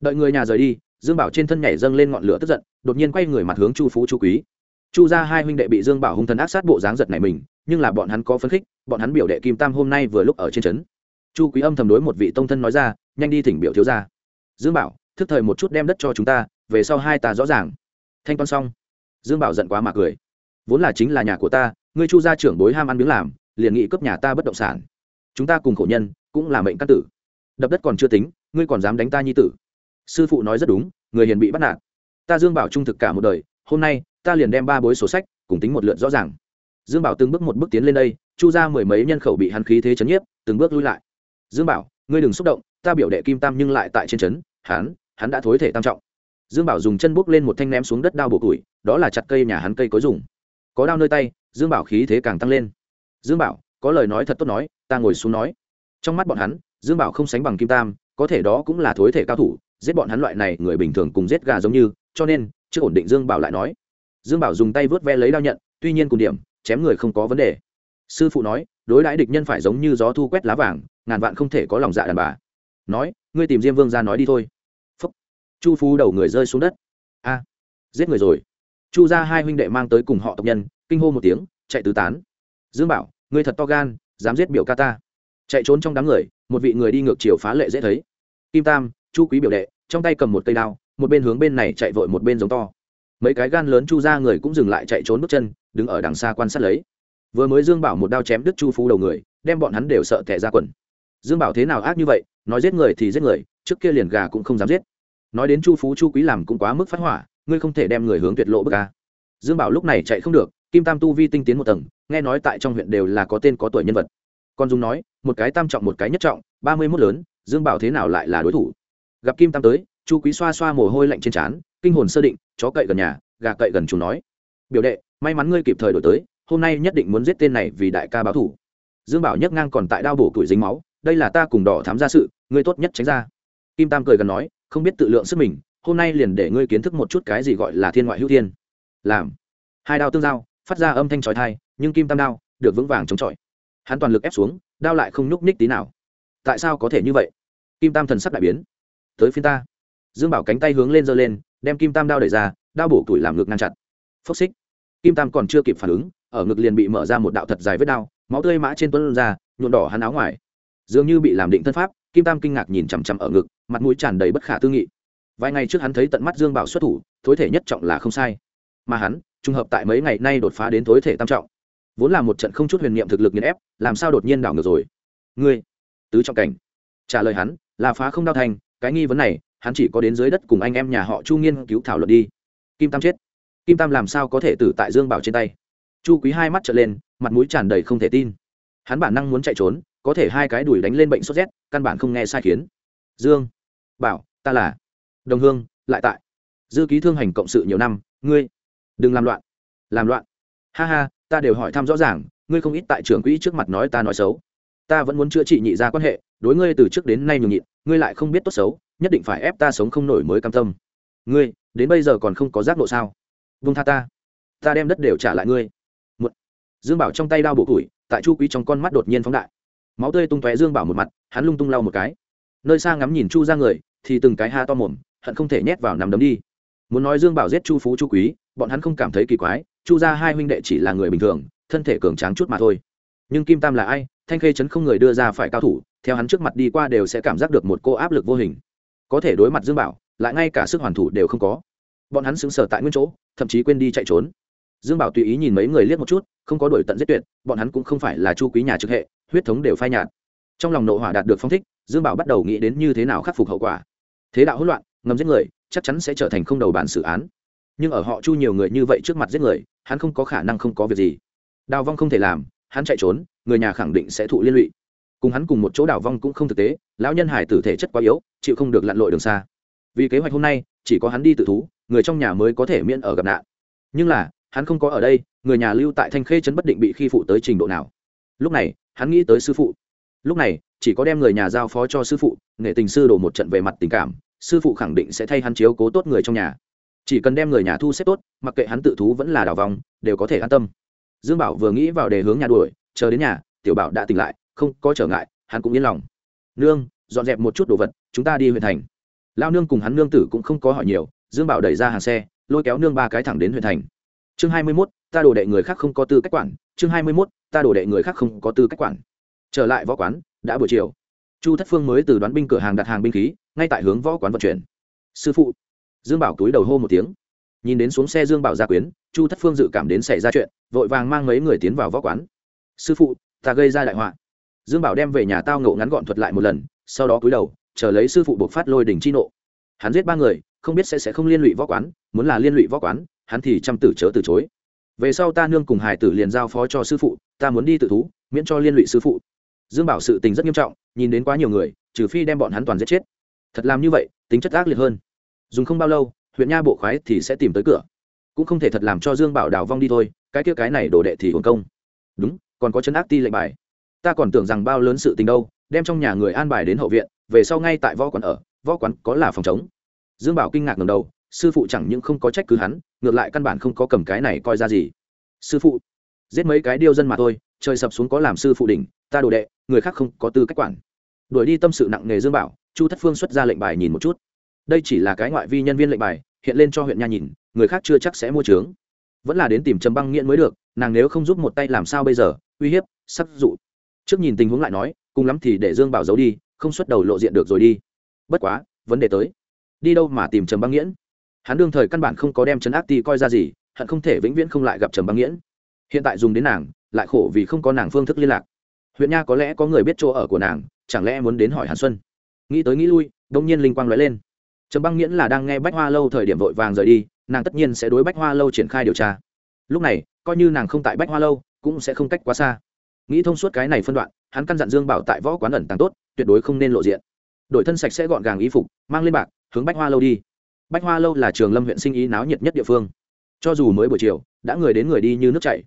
Đợi người nhà rời đi, dương bảo trên thân nhảy dâng lên ngọn lửa tức giận, đột nhiên quay người mặt hướng chu phú chu quý. Chu ra hai huynh đệ bị dương bảo hung thần ác sát bộ dáng giật này mình, nhưng là bọn hắn có phấn khích, bọn hắn biểu đệ kim tam hôm nay vừa lúc ở trên trấn. Chu quý âm thầm đối một vị tông thân nói ra, nhanh đi thỉnh biểu thiếu ra dương bảo thức thời một chút đem đất cho chúng ta, về sau hai ta rõ ràng. Thanh toán xong, dương bảo giận quá mà cười. Vốn là chính là nhà của ta, ngươi chu gia trưởng bối ham ăn miếng làm, liền nghị cấp nhà ta bất động sản. Chúng ta cùng khổ nhân, cũng là mệnh căn tử. Đập đất còn chưa tính, ngươi còn dám đánh ta nhi tử. Sư phụ nói rất đúng, người hiền bị bắt nạt. Ta dương bảo trung thực cả một đời, hôm nay, ta liền đem ba bối sổ sách, cùng tính một lượt rõ ràng. Dương bảo từng bước một bước tiến lên đây, chu ra mười mấy nhân khẩu bị hắn khí thế chấn nhiếp, từng bước lui lại. Dương bảo, ngươi đừng xúc động, ta biểu đệ kim tam nhưng lại tại trên trấn, hắn hắn đã thối thể tam trọng. Dương bảo dùng chân bước lên một thanh ném xuống đất đao bổ củi, đó là chặt cây nhà hắn cây cối dùng. Có đao nơi tay, dương bảo khí thế càng tăng lên. Dương bảo, có lời nói thật tốt nói, ta ngồi xuống nói. Trong mắt bọn hắn, dương bảo không sánh bằng kim tam, có thể đó cũng là thối thể cao thủ, giết bọn hắn loại này người bình thường cùng giết gà giống như, cho nên, chưa ổn định dương bảo lại nói. Dương bảo dùng tay vớt ve lấy đao nhận, tuy nhiên cùng điểm, chém người không có vấn đề. Sư phụ nói, đối đãi địch nhân phải giống như gió thu quét lá vàng, ngàn vạn không thể có lòng dạ đàn bà. Nói, ngươi tìm diêm vương ra nói đi thôi chu phú đầu người rơi xuống đất. A, giết người rồi. Chu ra hai huynh đệ mang tới cùng họ tộc nhân, kinh hô một tiếng, chạy tứ tán. Dương bảo, ngươi thật to gan, dám giết biểu ca ta. Chạy trốn trong đám người, một vị người đi ngược chiều phá lệ dễ thấy. Kim tam, chu quý biểu đệ, trong tay cầm một cây đao, một bên hướng bên này chạy vội một bên giống to. Mấy cái gan lớn chu ra người cũng dừng lại chạy trốn bước chân, đứng ở đằng xa quan sát lấy. Vừa mới dương bảo một đao chém đứt chu phú đầu người, đem bọn hắn đều sợ tẻ ra quần. Dương bảo thế nào ác như vậy, nói giết người thì giết người, trước kia liền gà cũng không dám giết nói đến chu phú chu quý làm cũng quá mức phát hỏa, ngươi không thể đem người hướng tuyệt lộ bức ca dương bảo lúc này chạy không được, kim tam tu vi tinh tiến một tầng, nghe nói tại trong huyện đều là có tên có tuổi nhân vật. Còn dung nói, một cái tam trọng một cái nhất trọng, ba mươi mốt lớn, dương bảo thế nào lại là đối thủ? Gặp kim tam tới, chu quý xoa xoa mồ hôi lạnh trên trán, kinh hồn sơ định, chó cậy gần nhà, gà cậy gần chúng nói. Biểu đệ, may mắn ngươi kịp thời đổi tới, hôm nay nhất định muốn giết tên này vì đại ca báo thủ. Dương bảo nhấc ngang còn tại đao bổ tuổi dính máu, đây là ta cùng đỏ thám ra sự, ngươi tốt nhất tránh ra. Kim tam cười gần nói không biết tự lượng sức mình, hôm nay liền để ngươi kiến thức một chút cái gì gọi là thiên ngoại hữu thiên. Làm. Hai đao tương giao, phát ra âm thanh trói thai nhưng kim tam đao được vững vàng chống chọi. Hắn toàn lực ép xuống, đao lại không nhúc nhích tí nào. Tại sao có thể như vậy? Kim tam thần sắc đại biến. Tới phiên ta. Dương bảo cánh tay hướng lên giơ lên, đem kim tam đao đẩy ra, đao bổ tuổi làm ngực ngăn chặn. Phốc xích. Kim tam còn chưa kịp phản ứng, ở ngực liền bị mở ra một đạo thật dài vết đao, máu tươi mã trên tuấn ra nhuộn đỏ hắn áo ngoài. Dường như bị làm định thân pháp, kim tam kinh ngạc nhìn chằm chằm ở ngực mặt mũi tràn đầy bất khả tư nghị. Vài ngày trước hắn thấy tận mắt dương bảo xuất thủ, thối thể nhất trọng là không sai. Mà hắn, trùng hợp tại mấy ngày nay đột phá đến thối thể tam trọng. Vốn là một trận không chút huyền niệm thực lực nghiền ép, làm sao đột nhiên đảo ngược rồi? Ngươi, tứ trọng cảnh. Trả lời hắn, là phá không đau thành, cái nghi vấn này, hắn chỉ có đến dưới đất cùng anh em nhà họ chu nghiên cứu thảo luận đi. Kim tam chết. Kim tam làm sao có thể tử tại dương bảo trên tay? Chu quý hai mắt trở lên, mặt mũi tràn đầy không thể tin. Hắn bản năng muốn chạy trốn, có thể hai cái đuổi đánh lên bệnh sốt rét, căn bản không nghe sai khiến. Dương bảo, ta là đồng hương, lại tại. Dư ký thương hành cộng sự nhiều năm, ngươi đừng làm loạn làm loạn. Ha ha, ta đều hỏi thăm rõ ràng, ngươi không ít tại trưởng quỹ trước mặt nói ta nói xấu. Ta vẫn muốn chữa trị nhị ra quan hệ, đối ngươi từ trước đến nay nhường nhịn, ngươi lại không biết tốt xấu, nhất định phải ép ta sống không nổi mới cam tâm. Ngươi, đến bây giờ còn không có giác độ sao? Vung tha ta. Ta đem đất đều trả lại ngươi. Một dương bảo trong tay đao bộ củi, tại chu quý trong con mắt đột nhiên phóng đại. Máu tươi tung tóe dương bảo một mặt, hắn lung tung lau một cái nơi xa ngắm nhìn chu ra người, thì từng cái ha to mồm, hận không thể nhét vào nằm đấm đi. Muốn nói dương bảo giết chu phú chu quý, bọn hắn không cảm thấy kỳ quái, chu ra hai huynh đệ chỉ là người bình thường, thân thể cường tráng chút mà thôi. Nhưng kim tam là ai? Thanh khê chấn không người đưa ra phải cao thủ, theo hắn trước mặt đi qua đều sẽ cảm giác được một cô áp lực vô hình. Có thể đối mặt dương bảo, lại ngay cả sức hoàn thủ đều không có. Bọn hắn xứng sở tại nguyên chỗ, thậm chí quên đi chạy trốn. Dương bảo tùy ý nhìn mấy người liếc một chút, không có đổi tận giết tuyệt, bọn hắn cũng không phải là chu quý nhà trực hệ, huyết thống đều phai nhạt. Trong lòng nộ hỏa đạt được phong thích dương bảo bắt đầu nghĩ đến như thế nào khắc phục hậu quả. Thế đạo hỗn loạn, ngầm giết người, chắc chắn sẽ trở thành không đầu bản xử án. Nhưng ở họ chu nhiều người như vậy trước mặt giết người, hắn không có khả năng không có việc gì. Đào vong không thể làm, hắn chạy trốn, người nhà khẳng định sẽ thụ liên lụy. Cùng hắn cùng một chỗ đào vong cũng không thực tế, lão nhân hải tử thể chất quá yếu, chịu không được lặn lội đường xa. Vì kế hoạch hôm nay, chỉ có hắn đi tự thú, người trong nhà mới có thể miễn ở gặp nạn. Nhưng là, hắn không có ở đây, người nhà lưu tại thanh khê trấn bất định bị khi phụ tới trình độ nào. Lúc này, hắn nghĩ tới sư phụ lúc này, chỉ có đem người nhà giao phó cho sư phụ, nghệ tình sư đổ một trận về mặt tình cảm, sư phụ khẳng định sẽ thay hắn chiếu cố tốt người trong nhà. Chỉ cần đem người nhà thu xếp tốt, mặc kệ hắn tự thú vẫn là đào vòng đều có thể an tâm. Dương bảo vừa nghĩ vào đề hướng nhà đuổi, chờ đến nhà, tiểu bảo đã tỉnh lại, không có trở ngại, hắn cũng yên lòng. Nương, dọn dẹp một chút đồ vật, chúng ta đi huyện thành. Lao nương cùng hắn nương tử cũng không có hỏi nhiều, dương bảo đẩy ra hàng xe, lôi kéo nương ba cái thẳng đến huyện thành. Chương hai mươi mốt, ta đổ đệ người khác không có tư cách quản, chương hai mươi mốt, ta đổ đệ người khác không có tư cách quản trở lại võ quán, đã buổi chiều. Chu thất phương mới từ đoán binh cửa hàng đặt hàng binh khí, ngay tại hướng võ quán vận chuyển. Sư phụ. Dương bảo túi đầu hô một tiếng. Nhìn đến xuống xe dương bảo gia quyến, chu thất phương dự cảm đến xảy ra chuyện, vội vàng mang mấy người tiến vào võ quán. Sư phụ, ta gây ra đại họa. Dương bảo đem về nhà tao ngộ ngắn gọn thuật lại một lần, sau đó cúi đầu, chờ lấy sư phụ buộc phát lôi đỉnh chi nộ. Hắn giết ba người, không biết sẽ sẽ không liên lụy võ quán, muốn là liên lụy võ quán, hắn thì chăm tử chớ từ chối. Về sau ta nương cùng hải tử liền giao phó cho sư phụ, ta muốn đi tự thú, miễn cho liên lụy sư phụ dương bảo sự tình rất nghiêm trọng, nhìn đến quá nhiều người, trừ phi đem bọn hắn toàn giết chết. Thật làm như vậy, tính chất ác liệt hơn. Dùng không bao lâu, huyện nha bộ khoái thì sẽ tìm tới cửa. Cũng không thể thật làm cho dương bảo đào vong đi thôi, cái kia cái này đổ đệ thì hồn công. Đúng, còn có chân ác ti lệnh bài. Ta còn tưởng rằng bao lớn sự tình đâu, đem trong nhà người an bài đến hậu viện, về sau ngay tại võ quán ở, võ quán có là phòng chống. Dương bảo kinh ngạc ngầm đầu, sư phụ chẳng những không có trách cứ hắn, ngược lại căn bản không có cầm cái này coi ra gì. Sư phụ, giết mấy cái điêu dân mà thôi, trời sập xuống có làm sư phụ đỉnh ta đồ đệ, người khác không có tư cách quản. Đuổi đi tâm sự nặng nề dương bảo, chu thất phương xuất ra lệnh bài nhìn một chút. Đây chỉ là cái ngoại vi nhân viên lệnh bài, hiện lên cho huyện nha nhìn, người khác chưa chắc sẽ mua trướng vẫn là đến tìm trầm băng nghiện mới được, nàng nếu không giúp một tay làm sao bây giờ, uy hiếp, sắc dụ. Trước nhìn tình huống lại nói, cùng lắm thì để dương bảo giấu đi, không xuất đầu lộ diện được rồi đi. Bất quá, vấn đề tới. Đi đâu mà tìm trầm băng nghiễn? Hắn đương thời căn bản không có đem chấn áp ti coi ra gì, hận không thể vĩnh viễn không lại gặp trầm băng nghiễn. Hiện tại dùng đến nàng, lại khổ vì không có nàng phương thức liên lạc huyện nha có lẽ có người biết chỗ ở của nàng, chẳng lẽ muốn đến hỏi hàn xuân? Nghĩ tới nghĩ lui, đông nhiên linh quang lóe lên. Trầm băng nghiễn là đang nghe bách hoa lâu thời điểm vội vàng rời đi, nàng tất nhiên sẽ đối bách hoa lâu triển khai điều tra. Lúc này, coi như nàng không tại bách hoa lâu, cũng sẽ không cách quá xa. Nghĩ thông suốt cái này phân đoạn, hắn căn dặn dương bảo tại võ quán ẩn tàng tốt, tuyệt đối không nên lộ diện. Đội thân sạch sẽ gọn gàng y phục, mang lên bạc, hướng bách hoa lâu đi. Bách hoa lâu là trường lâm huyện sinh ý náo nhiệt nhất địa phương. Cho dù mới buổi chiều, đã người đến người đi như nước chảy.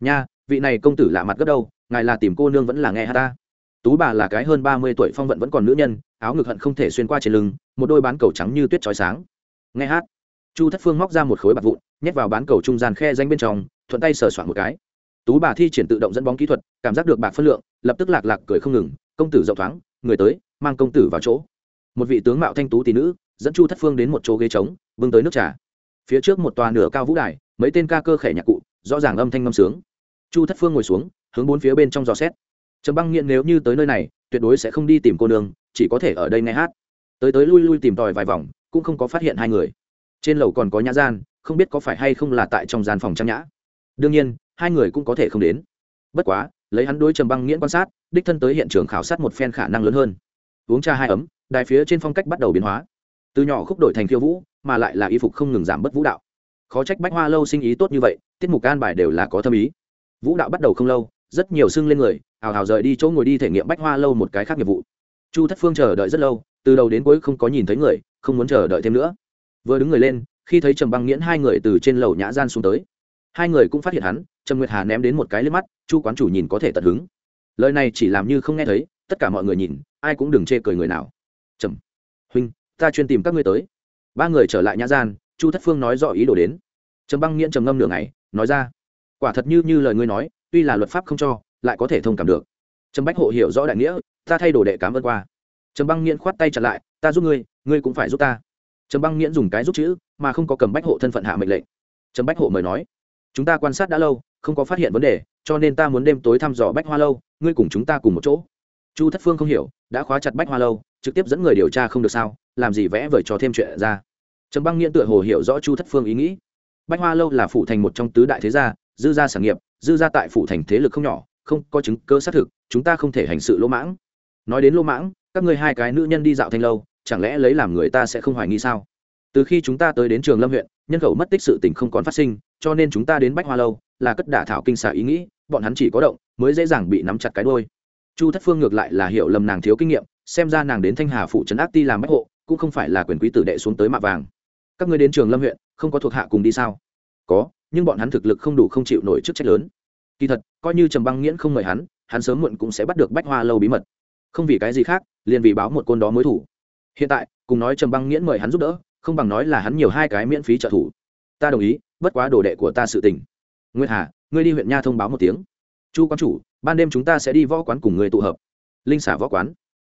Nha, vị này công tử lạ mặt gấp đâu ngài là tìm cô nương vẫn là nghe hát ta? Tú bà là cái hơn ba mươi tuổi phong vận vẫn còn nữ nhân, áo ngực hận không thể xuyên qua trên lưng, một đôi bán cầu trắng như tuyết trói sáng. Nghe hát. Chu thất phương móc ra một khối bạc vụn, nhét vào bán cầu trung gian khe danh bên trong, thuận tay sờ soạn một cái. Tú bà thi triển tự động dẫn bóng kỹ thuật, cảm giác được bạc phân lượng, lập tức lạc lạc cười không ngừng, công tử rộng thoáng, người tới, mang công tử vào chỗ. Một vị tướng mạo thanh tú tỷ nữ, dẫn chu thất phương đến một chỗ ghế trống, bưng tới nước trà. Phía trước một tòa nửa cao vũ đài, mấy tên ca cơ khẻ nhạc cụ, rõ ràng âm thanh ngâm sướng. Chu thất phương ngồi xuống hướng bốn phía bên trong dò xét. Trầm băng nghiện nếu như tới nơi này, tuyệt đối sẽ không đi tìm cô nương, chỉ có thể ở đây nghe hát. Tới tới lui lui tìm tòi vài vòng, cũng không có phát hiện hai người. Trên lầu còn có nhã gian, không biết có phải hay không là tại trong gian phòng trang nhã. Đương nhiên, hai người cũng có thể không đến. Bất quá, lấy hắn đối trầm băng nghiễn quan sát, đích thân tới hiện trường khảo sát một phen khả năng lớn hơn. Uống trà hai ấm, đài phía trên phong cách bắt đầu biến hóa. Từ nhỏ khúc đổi thành khiêu vũ, mà lại là y phục không ngừng giảm bớt vũ đạo. Khó trách bách hoa lâu sinh ý tốt như vậy, tiết mục can bài đều là có thâm ý. Vũ đạo bắt đầu không lâu rất nhiều sưng lên người, hào hào rời đi chỗ ngồi đi thể nghiệm bách hoa lâu một cái khác nghiệp vụ. Chu thất phương chờ đợi rất lâu, từ đầu đến cuối không có nhìn thấy người, không muốn chờ đợi thêm nữa. Vừa đứng người lên, khi thấy trầm băng nghiễn hai người từ trên lầu nhã gian xuống tới. Hai người cũng phát hiện hắn, trầm nguyệt hà ném đến một cái lên mắt, chu quán chủ nhìn có thể tận hứng. Lời này chỉ làm như không nghe thấy, tất cả mọi người nhìn, ai cũng đừng chê cười người nào. Trầm, huynh, ta chuyên tìm các ngươi tới. Ba người trở lại nhã gian, chu thất phương nói rõ ý đồ đến. Trầm băng nghiễn trầm ngâm nửa ngày, nói ra, quả thật như như lời ngươi nói tuy là luật pháp không cho, lại có thể thông cảm được. Trầm bách hộ hiểu rõ đại nghĩa, ta thay đồ đệ cám ơn qua. Trầm băng nghiễn khoát tay chặt lại, ta giúp ngươi ngươi cũng phải giúp ta. Trầm băng nghiễn dùng cái giúp chữ, mà không có cầm bách hộ thân phận hạ mệnh lệnh. Trầm bách hộ mời nói, chúng ta quan sát đã lâu, không có phát hiện vấn đề, cho nên ta muốn đêm tối thăm dò bách hoa lâu, ngươi cùng chúng ta cùng một chỗ. Chu thất phương không hiểu, đã khóa chặt bách hoa lâu, trực tiếp dẫn người điều tra không được sao, làm gì vẽ vời cho thêm chuyện ra. Trầm băng nghiễn tựa hồ hiểu rõ chu thất phương ý nghĩ. Bách hoa lâu là phủ thành một trong tứ đại thế gia dư gia sản nghiệp, dư gia tại phủ thành thế lực không nhỏ, không có chứng cơ xác thực, chúng ta không thể hành sự lỗ mãng. Nói đến lỗ mãng, các ngươi hai cái nữ nhân đi dạo thanh lâu, chẳng lẽ lấy làm người ta sẽ không hoài nghi sao? Từ khi chúng ta tới đến trường lâm huyện, nhân khẩu mất tích sự tình không còn phát sinh, cho nên chúng ta đến bách hoa lâu là cất đả thảo kinh xả ý nghĩ, bọn hắn chỉ có động, mới dễ dàng bị nắm chặt cái đôi chu thất phương ngược lại là hiểu lầm nàng thiếu kinh nghiệm, xem ra nàng đến thanh hà phụ trấn ác ti làm bách hộ, cũng không phải là quyền quý tử đệ xuống tới mạ vàng. Các ngươi đến trường lâm huyện, không có thuộc hạ cùng đi sao? Có nhưng bọn hắn thực lực không đủ không chịu nổi chức trách lớn. Kỳ thật, coi như trầm băng nghiễn không mời hắn hắn sớm muộn cũng sẽ bắt được bách hoa lâu bí mật. Không vì cái gì khác, liền vì báo một côn đó mối thủ. Hiện tại, cùng nói trầm băng nghiễn mời hắn giúp đỡ, không bằng nói là hắn nhiều hai cái miễn phí trợ thủ. Ta đồng ý, bất quá đồ đệ của ta sự tình. Nguyệt hà, ngươi đi huyện nha thông báo một tiếng. Chu quán chủ, ban đêm chúng ta sẽ đi võ quán cùng người tụ hợp. Linh xả võ quán.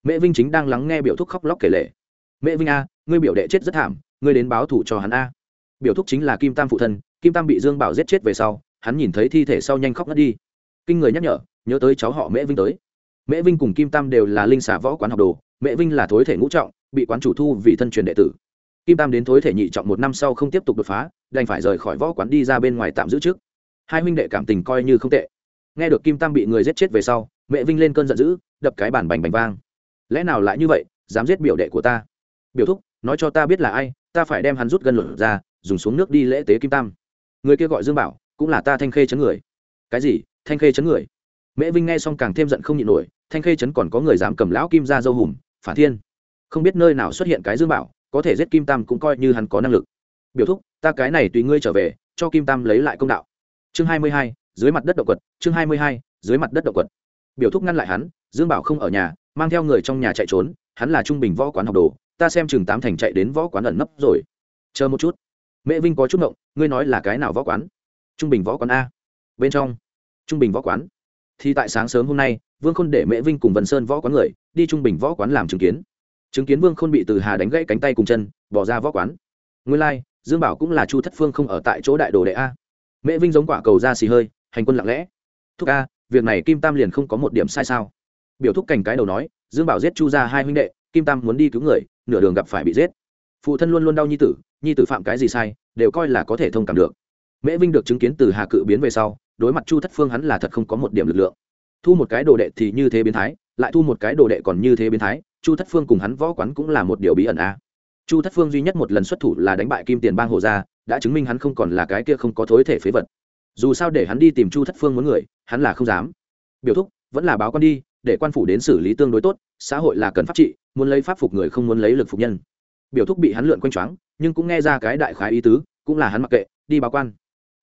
Mẹ vinh chính đang lắng nghe biểu thúc khóc lóc kể lệ mẹ vinh a, ngươi biểu đệ chết rất thảm, ngươi đến báo thủ cho hắn a. Biểu thúc chính là kim tam phụ thân kim tam bị dương bảo giết chết về sau, hắn nhìn thấy thi thể sau nhanh khóc ngất đi. Kinh người nhắc nhở, nhớ tới cháu họ mễ vinh tới. Mễ vinh cùng kim tam đều là linh xà võ quán học đồ, mễ vinh là thối thể ngũ trọng, bị quán chủ thu vì thân truyền đệ tử. Kim tam đến thối thể nhị trọng một năm sau không tiếp tục đột phá, đành phải rời khỏi võ quán đi ra bên ngoài tạm giữ trước. Hai huynh đệ cảm tình coi như không tệ. Nghe được kim tam bị người giết chết về sau mẹ vinh lên cơn giận dữ, đập cái bàn bành bành vang. Lẽ nào lại như vậy, dám giết biểu đệ của ta? Biểu thúc, nói cho ta biết là ai, ta phải đem hắn rút gân lửa ra, dùng xuống nước đi lễ tế kim tam người kia gọi dương bảo cũng là ta thanh khê chấn người cái gì thanh khê chấn người mễ vinh nghe xong càng thêm giận không nhịn nổi thanh khê chấn còn có người dám cầm lão kim ra dâu hùm phản thiên không biết nơi nào xuất hiện cái dương bảo có thể giết kim tam cũng coi như hắn có năng lực biểu thúc ta cái này tùy ngươi trở về cho kim tam lấy lại công đạo chương hai mươi hai, dưới mặt đất động quật chương hai mươi hai, dưới mặt đất động quật biểu thúc ngăn lại hắn dương bảo không ở nhà mang theo người trong nhà chạy trốn hắn là trung bình võ quán học đồ ta xem chừng tám thành chạy đến võ quán ẩn nấp rồi chờ một chút mẹ vinh có chút ngộng ngươi nói là cái nào võ quán? Trung bình võ quán a. Bên trong trung bình võ quán. Thì tại sáng sớm hôm nay vương khôn để mẹ vinh cùng vân sơn võ quán người đi trung bình võ quán làm chứng kiến. Chứng kiến vương khôn bị từ hà đánh gãy cánh tay cùng chân bỏ ra võ quán. Nguyên lai、like, dương bảo cũng là chu thất phương không ở tại chỗ đại đồ đệ a. Mẹ vinh giống quả cầu ra xì hơi hành quân lặng lẽ. Thúc a việc này kim tam liền không có một điểm sai sao? Biểu thúc cảnh cái đầu nói dương bảo giết chu ra hai huynh đệ kim tam muốn đi cứu người nửa đường gặp phải bị giết. Phụ thân luôn luôn đau nhi tử nhi tử phạm cái gì sai, đều coi là có thể thông cảm được. Mễ vinh được chứng kiến từ hà cự biến về sau, đối mặt chu thất phương hắn là thật không có một điểm lực lượng. Thu một cái đồ đệ thì như thế biến thái, lại thu một cái đồ đệ còn như thế biến thái, chu thất phương cùng hắn võ quán cũng là một điều bí ẩn a. Chu thất phương duy nhất một lần xuất thủ là đánh bại kim tiền bang hồ gia, đã chứng minh hắn không còn là cái kia không có thối thể phế vật. Dù sao để hắn đi tìm chu thất phương muốn người, hắn là không dám. Biểu thúc, vẫn là báo quan đi, để quan phủ đến xử lý tương đối tốt, xã hội là cần pháp trị, muốn lấy pháp phục người không muốn lấy lực phục nhân biểu thúc bị hắn lượn quanh choáng nhưng cũng nghe ra cái đại khái ý tứ cũng là hắn mặc kệ đi báo quan.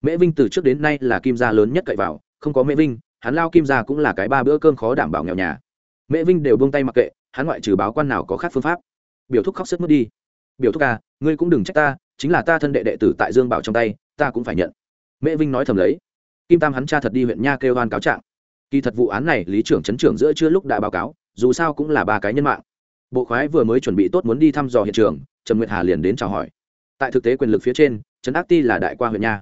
Mễ vinh từ trước đến nay là kim gia lớn nhất cậy vào không có mễ vinh hắn lao kim gia cũng là cái ba bữa cơm khó đảm bảo nghèo nhà. Mễ vinh đều buông tay mặc kệ hắn ngoại trừ báo quan nào có khác phương pháp. Biểu thúc khóc sức mất đi. Biểu thúc ca, ngươi cũng đừng trách ta chính là ta thân đệ đệ tử tại dương bảo trong tay ta cũng phải nhận. Mễ vinh nói thầm lấy. Kim tam hắn cha thật đi huyện nha kêu oan cáo trạng. Kỳ thật vụ án này lý trưởng chấn trưởng giữa chưa lúc đã báo cáo dù sao cũng là ba cái nhân mạng bộ khoái vừa mới chuẩn bị tốt muốn đi thăm dò hiện trường trần nguyệt hà liền đến chào hỏi. Tại thực tế quyền lực phía trên, trấn ác ti là đại qua huyện nha.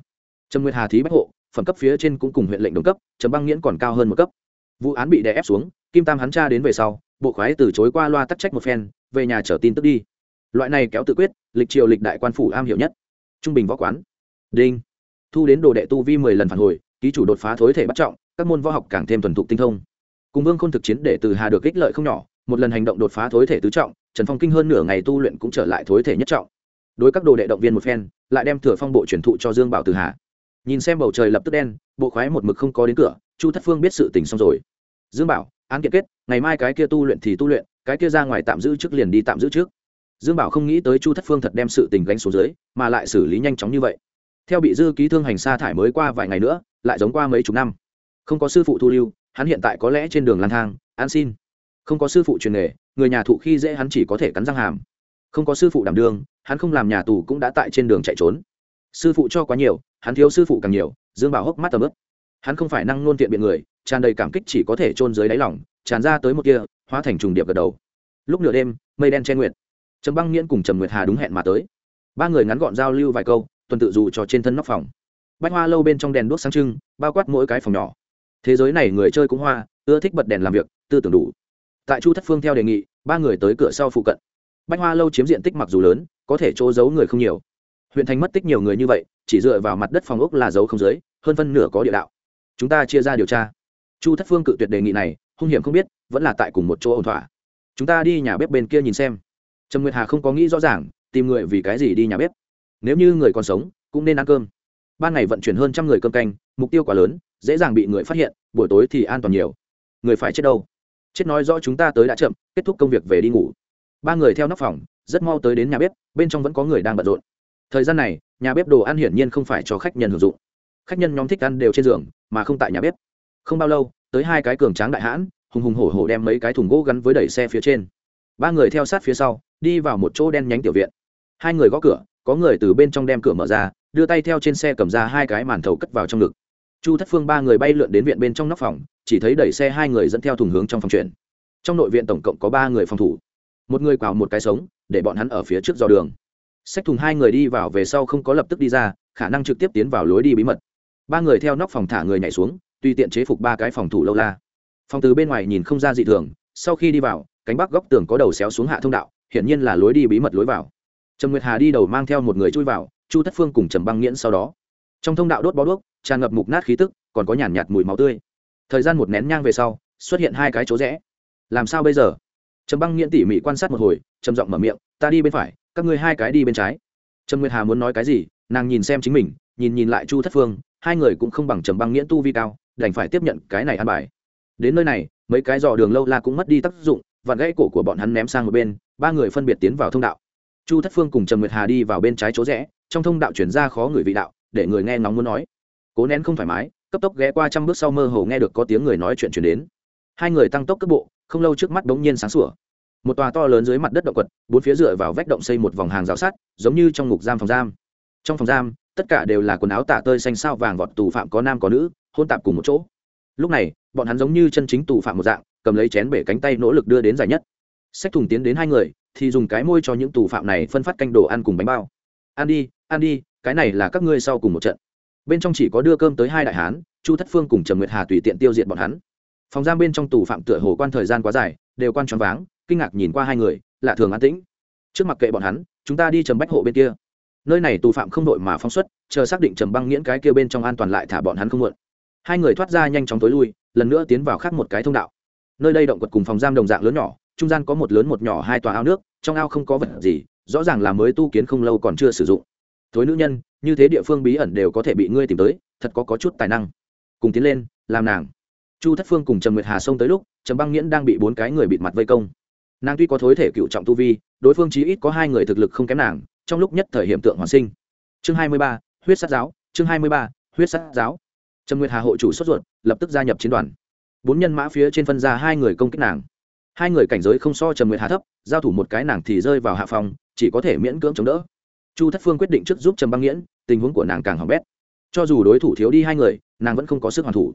Trần nguyệt hà thí bách hộ, phẩm cấp phía trên cũng cùng huyện lệnh đồng cấp trần băng nghiễn còn cao hơn một cấp. Vụ án bị đè ép xuống, kim tam hắn cha đến về sau, bộ khoái từ chối qua loa tắc trách một phen, về nhà trở tin tức đi. Loại này kéo tự quyết, lịch triều lịch đại quan phủ am hiểu nhất. Trung bình võ quán. Đinh. Thu đến đồ đệ tu vi mười lần phản hồi, ký chủ đột phá thối thể bắt trọng, các môn võ học càng thêm thuần thục tinh thông. Cùng vương khôn thực chiến để từ hà được ích lợi không nhỏ một lần hành động đột phá thối thể tứ trọng, trần phong kinh hơn nửa ngày tu luyện cũng trở lại thối thể nhất trọng. Đối các đồ đệ động viên một phen, lại đem thừa phong bộ truyền thụ cho dương bảo từ hà. Nhìn xem bầu trời lập tức đen, bộ khoái một mực không có đến cửa, chu thất phương biết sự tình xong rồi. Dương bảo, án kiện kết, ngày mai cái kia tu luyện thì tu luyện, cái kia ra ngoài tạm giữ trước liền đi tạm giữ trước. Dương bảo không nghĩ tới chu thất phương thật đem sự tình gánh xuống dưới, mà lại xử lý nhanh chóng như vậy. Theo bị dư ký thương hành sa thải mới qua vài ngày nữa, lại giống qua mấy chục năm. Không có sư phụ thu lưu, hắn hiện tại có lẽ trên đường lang thang, an xin không có sư phụ truyền nghề, người nhà thụ khi dễ hắn chỉ có thể cắn răng hàm. Không có sư phụ đảm đương, hắn không làm nhà tù cũng đã tại trên đường chạy trốn. Sư phụ cho quá nhiều, hắn thiếu sư phụ càng nhiều, dương bảo hốc mắt tầm ướp hắn không phải năng nôn tiện biện người, tràn đầy cảm kích chỉ có thể trôn dưới đáy lỏng tràn ra tới một kia, hóa thành trùng điệp gật đầu. Lúc nửa đêm, mây đen che nguyệt. Trầm băng nghiễn cùng trầm nguyệt hà đúng hẹn mà tới. Ba người ngắn gọn giao lưu vài câu, tuần tự dù cho trên thân nóc phòng. Bách hoa lâu bên trong đèn đuốc sáng trưng, bao quát mỗi cái phòng nhỏ. Thế giới này người chơi cũng hoa, ưa thích bật đèn làm việc, tư tưởng đủ tại chu thất phương theo đề nghị, ba người tới cửa sau phụ cận. Bách hoa lâu chiếm diện tích mặc dù lớn, có thể chỗ giấu người không nhiều. Huyện thành mất tích nhiều người như vậy, chỉ dựa vào mặt đất phòng ốc là giấu không dưới, hơn phân nửa có địa đạo. Chúng ta chia ra điều tra. Chu thất phương cự tuyệt đề nghị này, hung hiểm không biết, vẫn là tại cùng một chỗ ổn thỏa. Chúng ta đi nhà bếp bên kia nhìn xem. Trầm nguyệt hà không có nghĩ rõ ràng, tìm người vì cái gì đi nhà bếp. Nếu như người còn sống, cũng nên ăn cơm. Ban ngày vận chuyển hơn trăm người cơm canh, mục tiêu quá lớn, dễ dàng bị người phát hiện, buổi tối thì an toàn nhiều. Người phải chết đâu? Chết nói rõ chúng ta tới đã chậm, kết thúc công việc về đi ngủ. Ba người theo nóc phòng, rất mau tới đến nhà bếp, bên trong vẫn có người đang bận rộn. Thời gian này, nhà bếp đồ ăn hiển nhiên không phải cho khách nhân hưởng dụng. Khách nhân nhóm thích ăn đều trên giường, mà không tại nhà bếp. Không bao lâu, tới hai cái cường tráng đại hãn, hùng hùng hổ hổ đem mấy cái thùng gỗ gắn với đẩy xe phía trên. Ba người theo sát phía sau, đi vào một chỗ đen nhánh tiểu viện. Hai người gõ cửa, có người từ bên trong đem cửa mở ra, đưa tay theo trên xe cầm ra hai cái màn thầu cất vào trong ngực chu thất phương ba người bay lượn đến viện bên trong nóc phòng, chỉ thấy đẩy xe hai người dẫn theo thùng hướng trong phòng chuyển. Trong nội viện tổng cộng có ba người phòng thủ. Một người quào một cái sống, để bọn hắn ở phía trước dò đường. Xách thùng hai người đi vào về sau không có lập tức đi ra, khả năng trực tiếp tiến vào lối đi bí mật. Ba người theo nóc phòng thả người nhảy xuống, tùy tiện chế phục ba cái phòng thủ lâu la. Phòng từ bên ngoài nhìn không ra dị thường, sau khi đi vào, cánh bắc góc tường có đầu xéo xuống hạ thông đạo, hiển nhiên là lối đi bí mật lối vào. Trầm nguyệt hà đi đầu mang theo một người chui vào, chu thất phương cùng trầm băng nghiễn sau đó. Trong thông đạo đốt bó đuốc tràn ngập mục nát khí tức còn có nhàn nhạt, nhạt mùi máu tươi. Thời gian một nén nhang về sau xuất hiện hai cái chỗ rẽ. Làm sao bây giờ? Trầm băng nghiễn tỉ mỉ quan sát một hồi trầm giọng mở miệng ta đi bên phải các ngươi hai cái đi bên trái. Trầm nguyệt hà muốn nói cái gì nàng nhìn xem chính mình nhìn nhìn lại chu thất phương hai người cũng không bằng trầm băng nghiễn tu vi cao đành phải tiếp nhận cái này ăn bài. Đến nơi này mấy cái dò đường lâu la cũng mất đi tác dụng và gãy cổ của bọn hắn ném sang một bên ba người phân biệt tiến vào thông đạo. Chu thất phương cùng trầm nguyệt hà đi vào bên trái chỗ rẽ trong thông đạo chuyển ra khó người vị đạo để người nghe ngóng muốn nói cố nén không thoải mái, cấp tốc ghé qua trăm bước sau mơ hồ nghe được có tiếng người nói chuyện chuyển đến. Hai người tăng tốc cấp bộ, không lâu trước mắt bỗng nhiên sáng sủa. Một tòa to lớn dưới mặt đất động quật, bốn phía dựa vào vách động xây một vòng hàng rào sắt, giống như trong ngục giam phòng giam. Trong phòng giam, tất cả đều là quần áo tạ tơi xanh sao vàng vọt tù phạm có nam có nữ, hôn tạp cùng một chỗ. Lúc này, bọn hắn giống như chân chính tù phạm một dạng, cầm lấy chén bể cánh tay nỗ lực đưa đến giải nhất. Sách thùng tiến đến hai người, thì dùng cái môi cho những tù phạm này phân phát canh đồ ăn cùng bánh bao. Ăn đi ăn đi, cái này là các ngươi sau cùng một trận bên trong chỉ có đưa cơm tới hai đại hán, chu thất phương cùng trầm nguyệt hà tùy tiện tiêu diệt bọn hắn. Phòng giam bên trong tù phạm tựa hồ quan thời gian quá dài, đều quan tròn váng, kinh ngạc nhìn qua hai người, lạ thường an tĩnh. Trước mặt kệ bọn hắn, chúng ta đi trầm bách hộ bên kia. Nơi này tù phạm không đội mà phóng xuất, chờ xác định trầm băng nghiễn cái kia bên trong an toàn lại thả bọn hắn không muộn. Hai người thoát ra nhanh chóng tối lui, lần nữa tiến vào khác một cái thông đạo. Nơi đây động quật cùng phòng giam đồng dạng lớn nhỏ, trung gian có một lớn một nhỏ hai tòa ao nước, trong ao không có vật gì, rõ ràng là mới tu kiến không lâu còn chưa sử dụng. Thối nữ nhân như thế địa phương bí ẩn đều có thể bị ngươi tìm tới thật có, có chút tài năng. Cùng tiến lên làm nàng. Chu thất phương cùng trần nguyệt hà xông tới lúc trần băng nghiễn đang bị bốn cái người bịt mặt vây công. Nàng tuy có thối thể cựu trọng tu vi đối phương chí ít có hai người thực lực không kém nàng trong lúc nhất thời hiện tượng hoàn sinh. Chương hai mươi ba huyết sát giáo chương hai mươi ba huyết sát giáo. Trần nguyệt hà hộ chủ sốt ruột lập tức gia nhập chiến đoàn. Bốn nhân mã phía trên phân ra hai người công kích nàng. Hai người cảnh giới không so trần nguyệt hà thấp giao thủ một cái nàng thì rơi vào hạ phòng chỉ có thể miễn cưỡng chống đỡ. Chu thất phương quyết định trước giúp trầm băng nghiễn tình huống của nàng càng hỏng bét. Cho dù đối thủ thiếu đi hai người, nàng vẫn không có sức hoàn thủ.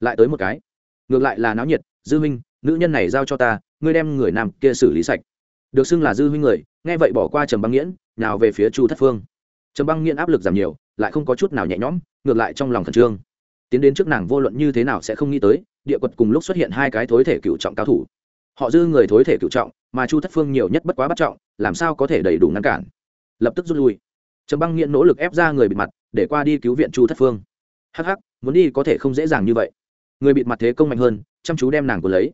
Lại tới một cái. Ngược lại là náo nhiệt, dư minh nữ nhân này giao cho ta, ngươi đem người nam kia xử lý sạch. Được xưng là dư huynh người, nghe vậy bỏ qua trầm băng nghiễn nào về phía chu thất phương. Trầm băng nghiễn áp lực giảm nhiều, lại không có chút nào nhẹ nhõm, ngược lại trong lòng khẩn trương. Tiến đến trước nàng vô luận như thế nào sẽ không nghĩ tới, địa quật cùng lúc xuất hiện hai cái thối thể cựu trọng cao thủ. Họ dư người thối thể cựu trọng, mà chu thất phương nhiều nhất bất quá bất trọng, làm sao có thể đầy đủ ngăn cản. Lập tức rút lui trầm băng nghiện nỗ lực ép ra người bịt mặt, để qua đi cứu viện chu thất phương. Hắc hắc, muốn đi có thể không dễ dàng như vậy. Người bịt mặt thế công mạnh hơn, chăm chú đem nàng của lấy.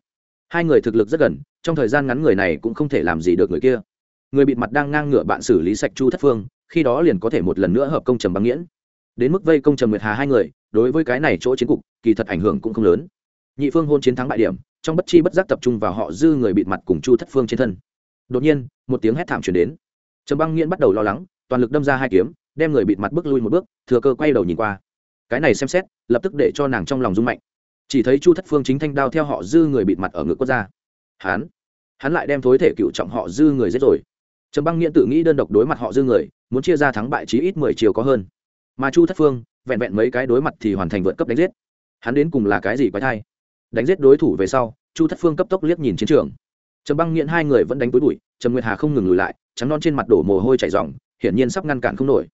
Hai người thực lực rất gần, trong thời gian ngắn người này cũng không thể làm gì được người kia. Người bịt mặt đang ngang ngửa bạn xử lý sạch chu thất phương, khi đó liền có thể một lần nữa hợp công trầm băng nghiễn. Đến mức vây công trầm nguyệt hà hai người, đối với cái này chỗ chiến cục, kỳ thật ảnh hưởng cũng không lớn. Nhị phương hôn chiến thắng bại điểm, trong bất chi bất giác tập trung vào họ dư người bịt mặt cùng chu thất phương trên thân. Đột nhiên, một tiếng hét thảm chuyển đến. Trầm băng nghiễn bắt đầu lo lắng toàn lực đâm ra hai kiếm, đem người bịt mặt bước lui một bước, thừa cơ quay đầu nhìn qua. Cái này xem xét, lập tức để cho nàng trong lòng rung mạnh. Chỉ thấy chu thất phương chính thanh đao theo họ dư người bịt mặt ở ngực quốc gia hắn hắn lại đem thối thể cựu trọng họ dư người giết rồi. Trầm băng nghiễn tự nghĩ đơn độc đối mặt họ dư người, muốn chia ra thắng bại chí ít mười chiều có hơn. Mà chu thất phương, vẹn vẹn mấy cái đối mặt thì hoàn thành vượt cấp đánh giết. Hắn đến cùng là cái gì quái thai? Đánh giết đối thủ về sau, chu thất phương cấp tốc liếc nhìn chiến trường. Trầm băng nghiện hai người vẫn đánh túi bụi, trầm nguyệt hà không ngừng lùi lại, trắng non trên mặt đổ mồ hôi chảy dòng hiển nhiên sắp ngăn cản không nổi.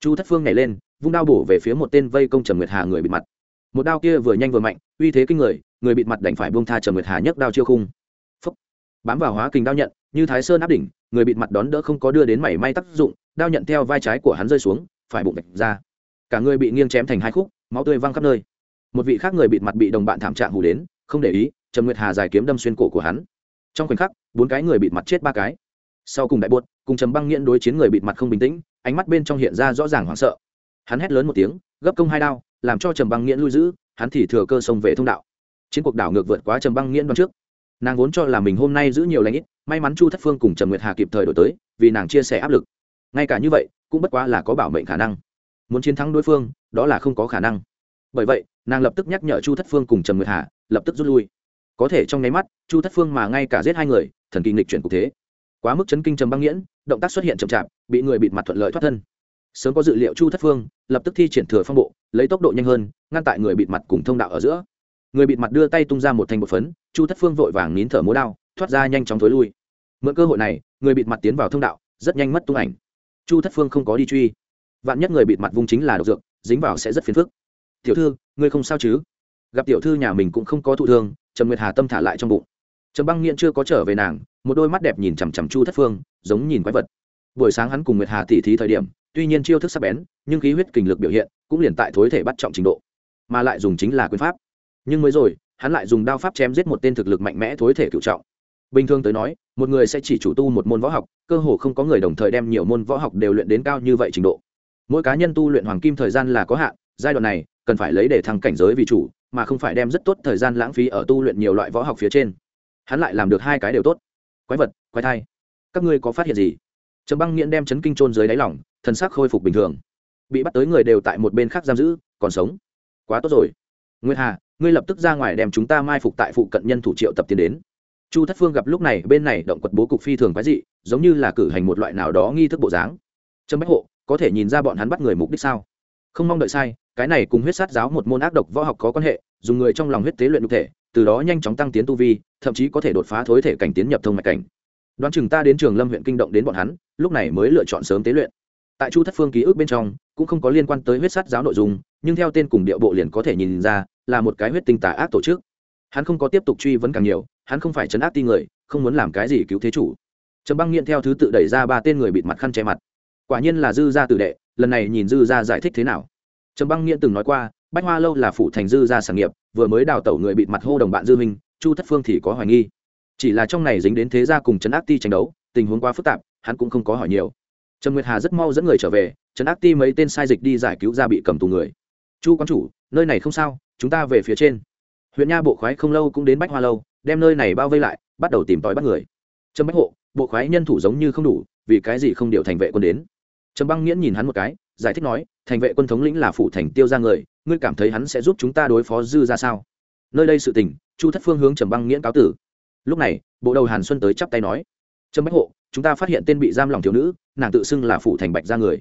Chu thất phương nhảy lên, vung đao bổ về phía một tên vây công trầm nguyệt hà người bịt mặt. Một đao kia vừa nhanh vừa mạnh, uy thế kinh người người bịt mặt đành phải buông tha trầm nguyệt hà nhấc đao chiêu khung. Phúc. bám vào hóa kình đao nhận, như thái sơn áp đỉnh, người bịt mặt đón đỡ không có đưa đến mảy may tác dụng, đao nhận theo vai trái của hắn rơi xuống, phải bụng vạch ra. Cả người bị nghiêng chém thành hai khúc, máu tươi văng khắp nơi. Một vị khác người bịt mặt bị đồng bạn thảm trạng hù đến, không để ý, trầm nguyệt hà dài kiếm đâm xuyên cổ của hắn. Trong khoảnh khắc, bốn cái người bịt mặt chết ba cái sau cùng đại buốt, cùng trầm băng nghiện đối chiến người bịt mặt không bình tĩnh, ánh mắt bên trong hiện ra rõ ràng hoảng sợ. Hắn hét lớn một tiếng, gấp công hai đao, làm cho trầm băng nghiễn lui giữ, hắn thì thừa cơ sông về thông đạo. Chiến cuộc đảo ngược vượt quá trầm băng nghiễn đoạn trước. Nàng vốn cho là mình hôm nay giữ nhiều lãnh ít, may mắn chu thất phương cùng trầm nguyệt hà kịp thời đổi tới, vì nàng chia sẻ áp lực. Ngay cả như vậy, cũng bất quá là có bảo mệnh khả năng. Muốn chiến thắng đối phương, đó là không có khả năng. Bởi vậy, nàng lập tức nhắc nhở chu thất phương cùng trầm nguyệt hà, lập tức rút lui. Có thể trong nháy mắt, chu thất phương mà ngay cả giết hai người, thần kỳ nghịch chuyển cục thế quá mức chấn kinh trầm băng nghiễn, động tác xuất hiện chậm chạp, bị người bịt mặt thuận lợi thoát thân. Sớm có dự liệu chu thất phương, lập tức thi triển thừa phong bộ, lấy tốc độ nhanh hơn, ngăn tại người bịt mặt cùng thông đạo ở giữa. Người bịt mặt đưa tay tung ra một thành bột phấn, chu thất phương vội vàng nín thở múa đao, thoát ra nhanh chóng thối lui. Mượn cơ hội này, người bịt mặt tiến vào thông đạo, rất nhanh mất tung ảnh. Chu thất phương không có đi truy. Vạn nhất người bịt mặt vung chính là độc dược, dính vào sẽ rất phiền phức. Tiểu thư, ngươi không sao chứ? Gặp tiểu thư nhà mình cũng không có thụ thương Trần nguyệt hà tâm thả lại trong bụng trầm băng nghiện chưa có trở về nàng, một đôi mắt đẹp nhìn chằm chằm chu thất phương, giống nhìn quái vật. Buổi sáng hắn cùng nguyệt hà tỉ thí thời điểm, tuy nhiên chiêu thức sắc bén, nhưng khí huyết kình lực biểu hiện cũng liền tại thối thể bắt trọng trình độ, mà lại dùng chính là quyền pháp. Nhưng mới rồi, hắn lại dùng đao pháp chém giết một tên thực lực mạnh mẽ thối thể cựu trọng. Bình thường tới nói, một người sẽ chỉ chủ tu một môn võ học, cơ hồ không có người đồng thời đem nhiều môn võ học đều luyện đến cao như vậy trình độ. Mỗi cá nhân tu luyện hoàng kim thời gian là có hạn, giai đoạn này, cần phải lấy để thăng cảnh giới vì chủ, mà không phải đem rất tốt thời gian lãng phí ở tu luyện nhiều loại võ học phía trên hắn lại làm được hai cái đều tốt. Quái vật, quái thai. Các ngươi có phát hiện gì? Trầm băng nghiện đem chấn kinh trôn dưới đáy lỏng thân xác khôi phục bình thường. Bị bắt tới người đều tại một bên khác giam giữ, còn sống. Quá tốt rồi. Nguyên hà, ngươi lập tức ra ngoài đem chúng ta mai phục tại phụ cận nhân thủ triệu tập tiến đến. Chu thất phương gặp lúc này, bên này động quật bố cục phi thường quái dị, giống như là cử hành một loại nào đó nghi thức bộ dáng. Trâm bách hộ, có thể nhìn ra bọn hắn bắt người mục đích sao? Không mong đợi sai, cái này cùng huyết sát giáo một môn ác độc võ học có quan hệ, dùng người trong lòng huyết tế luyện nhục thể, từ đó nhanh chóng tăng tiến tu vi thậm chí có thể đột phá thối thể cảnh tiến nhập thông mạch cảnh. Đoán chừng ta đến trường lâm huyện kinh động đến bọn hắn, lúc này mới lựa chọn sớm tế luyện. Tại chu thất phương ký ức bên trong, cũng không có liên quan tới huyết sát giáo nội dung, nhưng theo tên cùng điệu bộ liền có thể nhìn ra, là một cái huyết tinh tà ác tổ chức. Hắn không có tiếp tục truy vấn càng nhiều, hắn không phải chấn áp ti người, không muốn làm cái gì cứu thế chủ. Trầm băng nghiện theo thứ tự đẩy ra ba tên người bịt mặt khăn che mặt. Quả nhiên là dư gia tử đệ, lần này nhìn dư gia giải thích thế nào. Trầm băng nghiện từng nói qua, bách hoa lâu là phủ thành dư gia sản nghiệp, vừa mới đào tẩu người bịt mặt hô đồng bạn dư minh chu thất phương thì có hoài nghi. Chỉ là trong này dính đến thế gia cùng trấn áp ti tranh đấu, tình huống quá phức tạp, hắn cũng không có hỏi nhiều. Trần nguyệt hà rất mau dẫn người trở về, trấn áp ti mấy tên sai dịch đi giải cứu ra bị cầm tù người. Chu quán chủ, nơi này không sao, chúng ta về phía trên. Huyện nha bộ khoái không lâu cũng đến bách hoa lâu, đem nơi này bao vây lại, bắt đầu tìm tòi bắt người. Trâm bách hộ, bộ khoái nhân thủ giống như không đủ, vì cái gì không điều thành vệ quân đến? Trầm băng nghiễn nhìn hắn một cái, giải thích nói, thành vệ quân thống lĩnh là phụ thành tiêu ra người, ngươi cảm thấy hắn sẽ giúp chúng ta đối phó dư ra sao? Nơi đây sự tình, chu thất phương hướng trầm băng nghiễn cáo tử. Lúc này, bộ đầu hàn xuân tới chắp tay nói trâm bách hộ, chúng ta phát hiện tên bị giam lòng thiếu nữ, nàng tự xưng là phụ thành bạch gia người.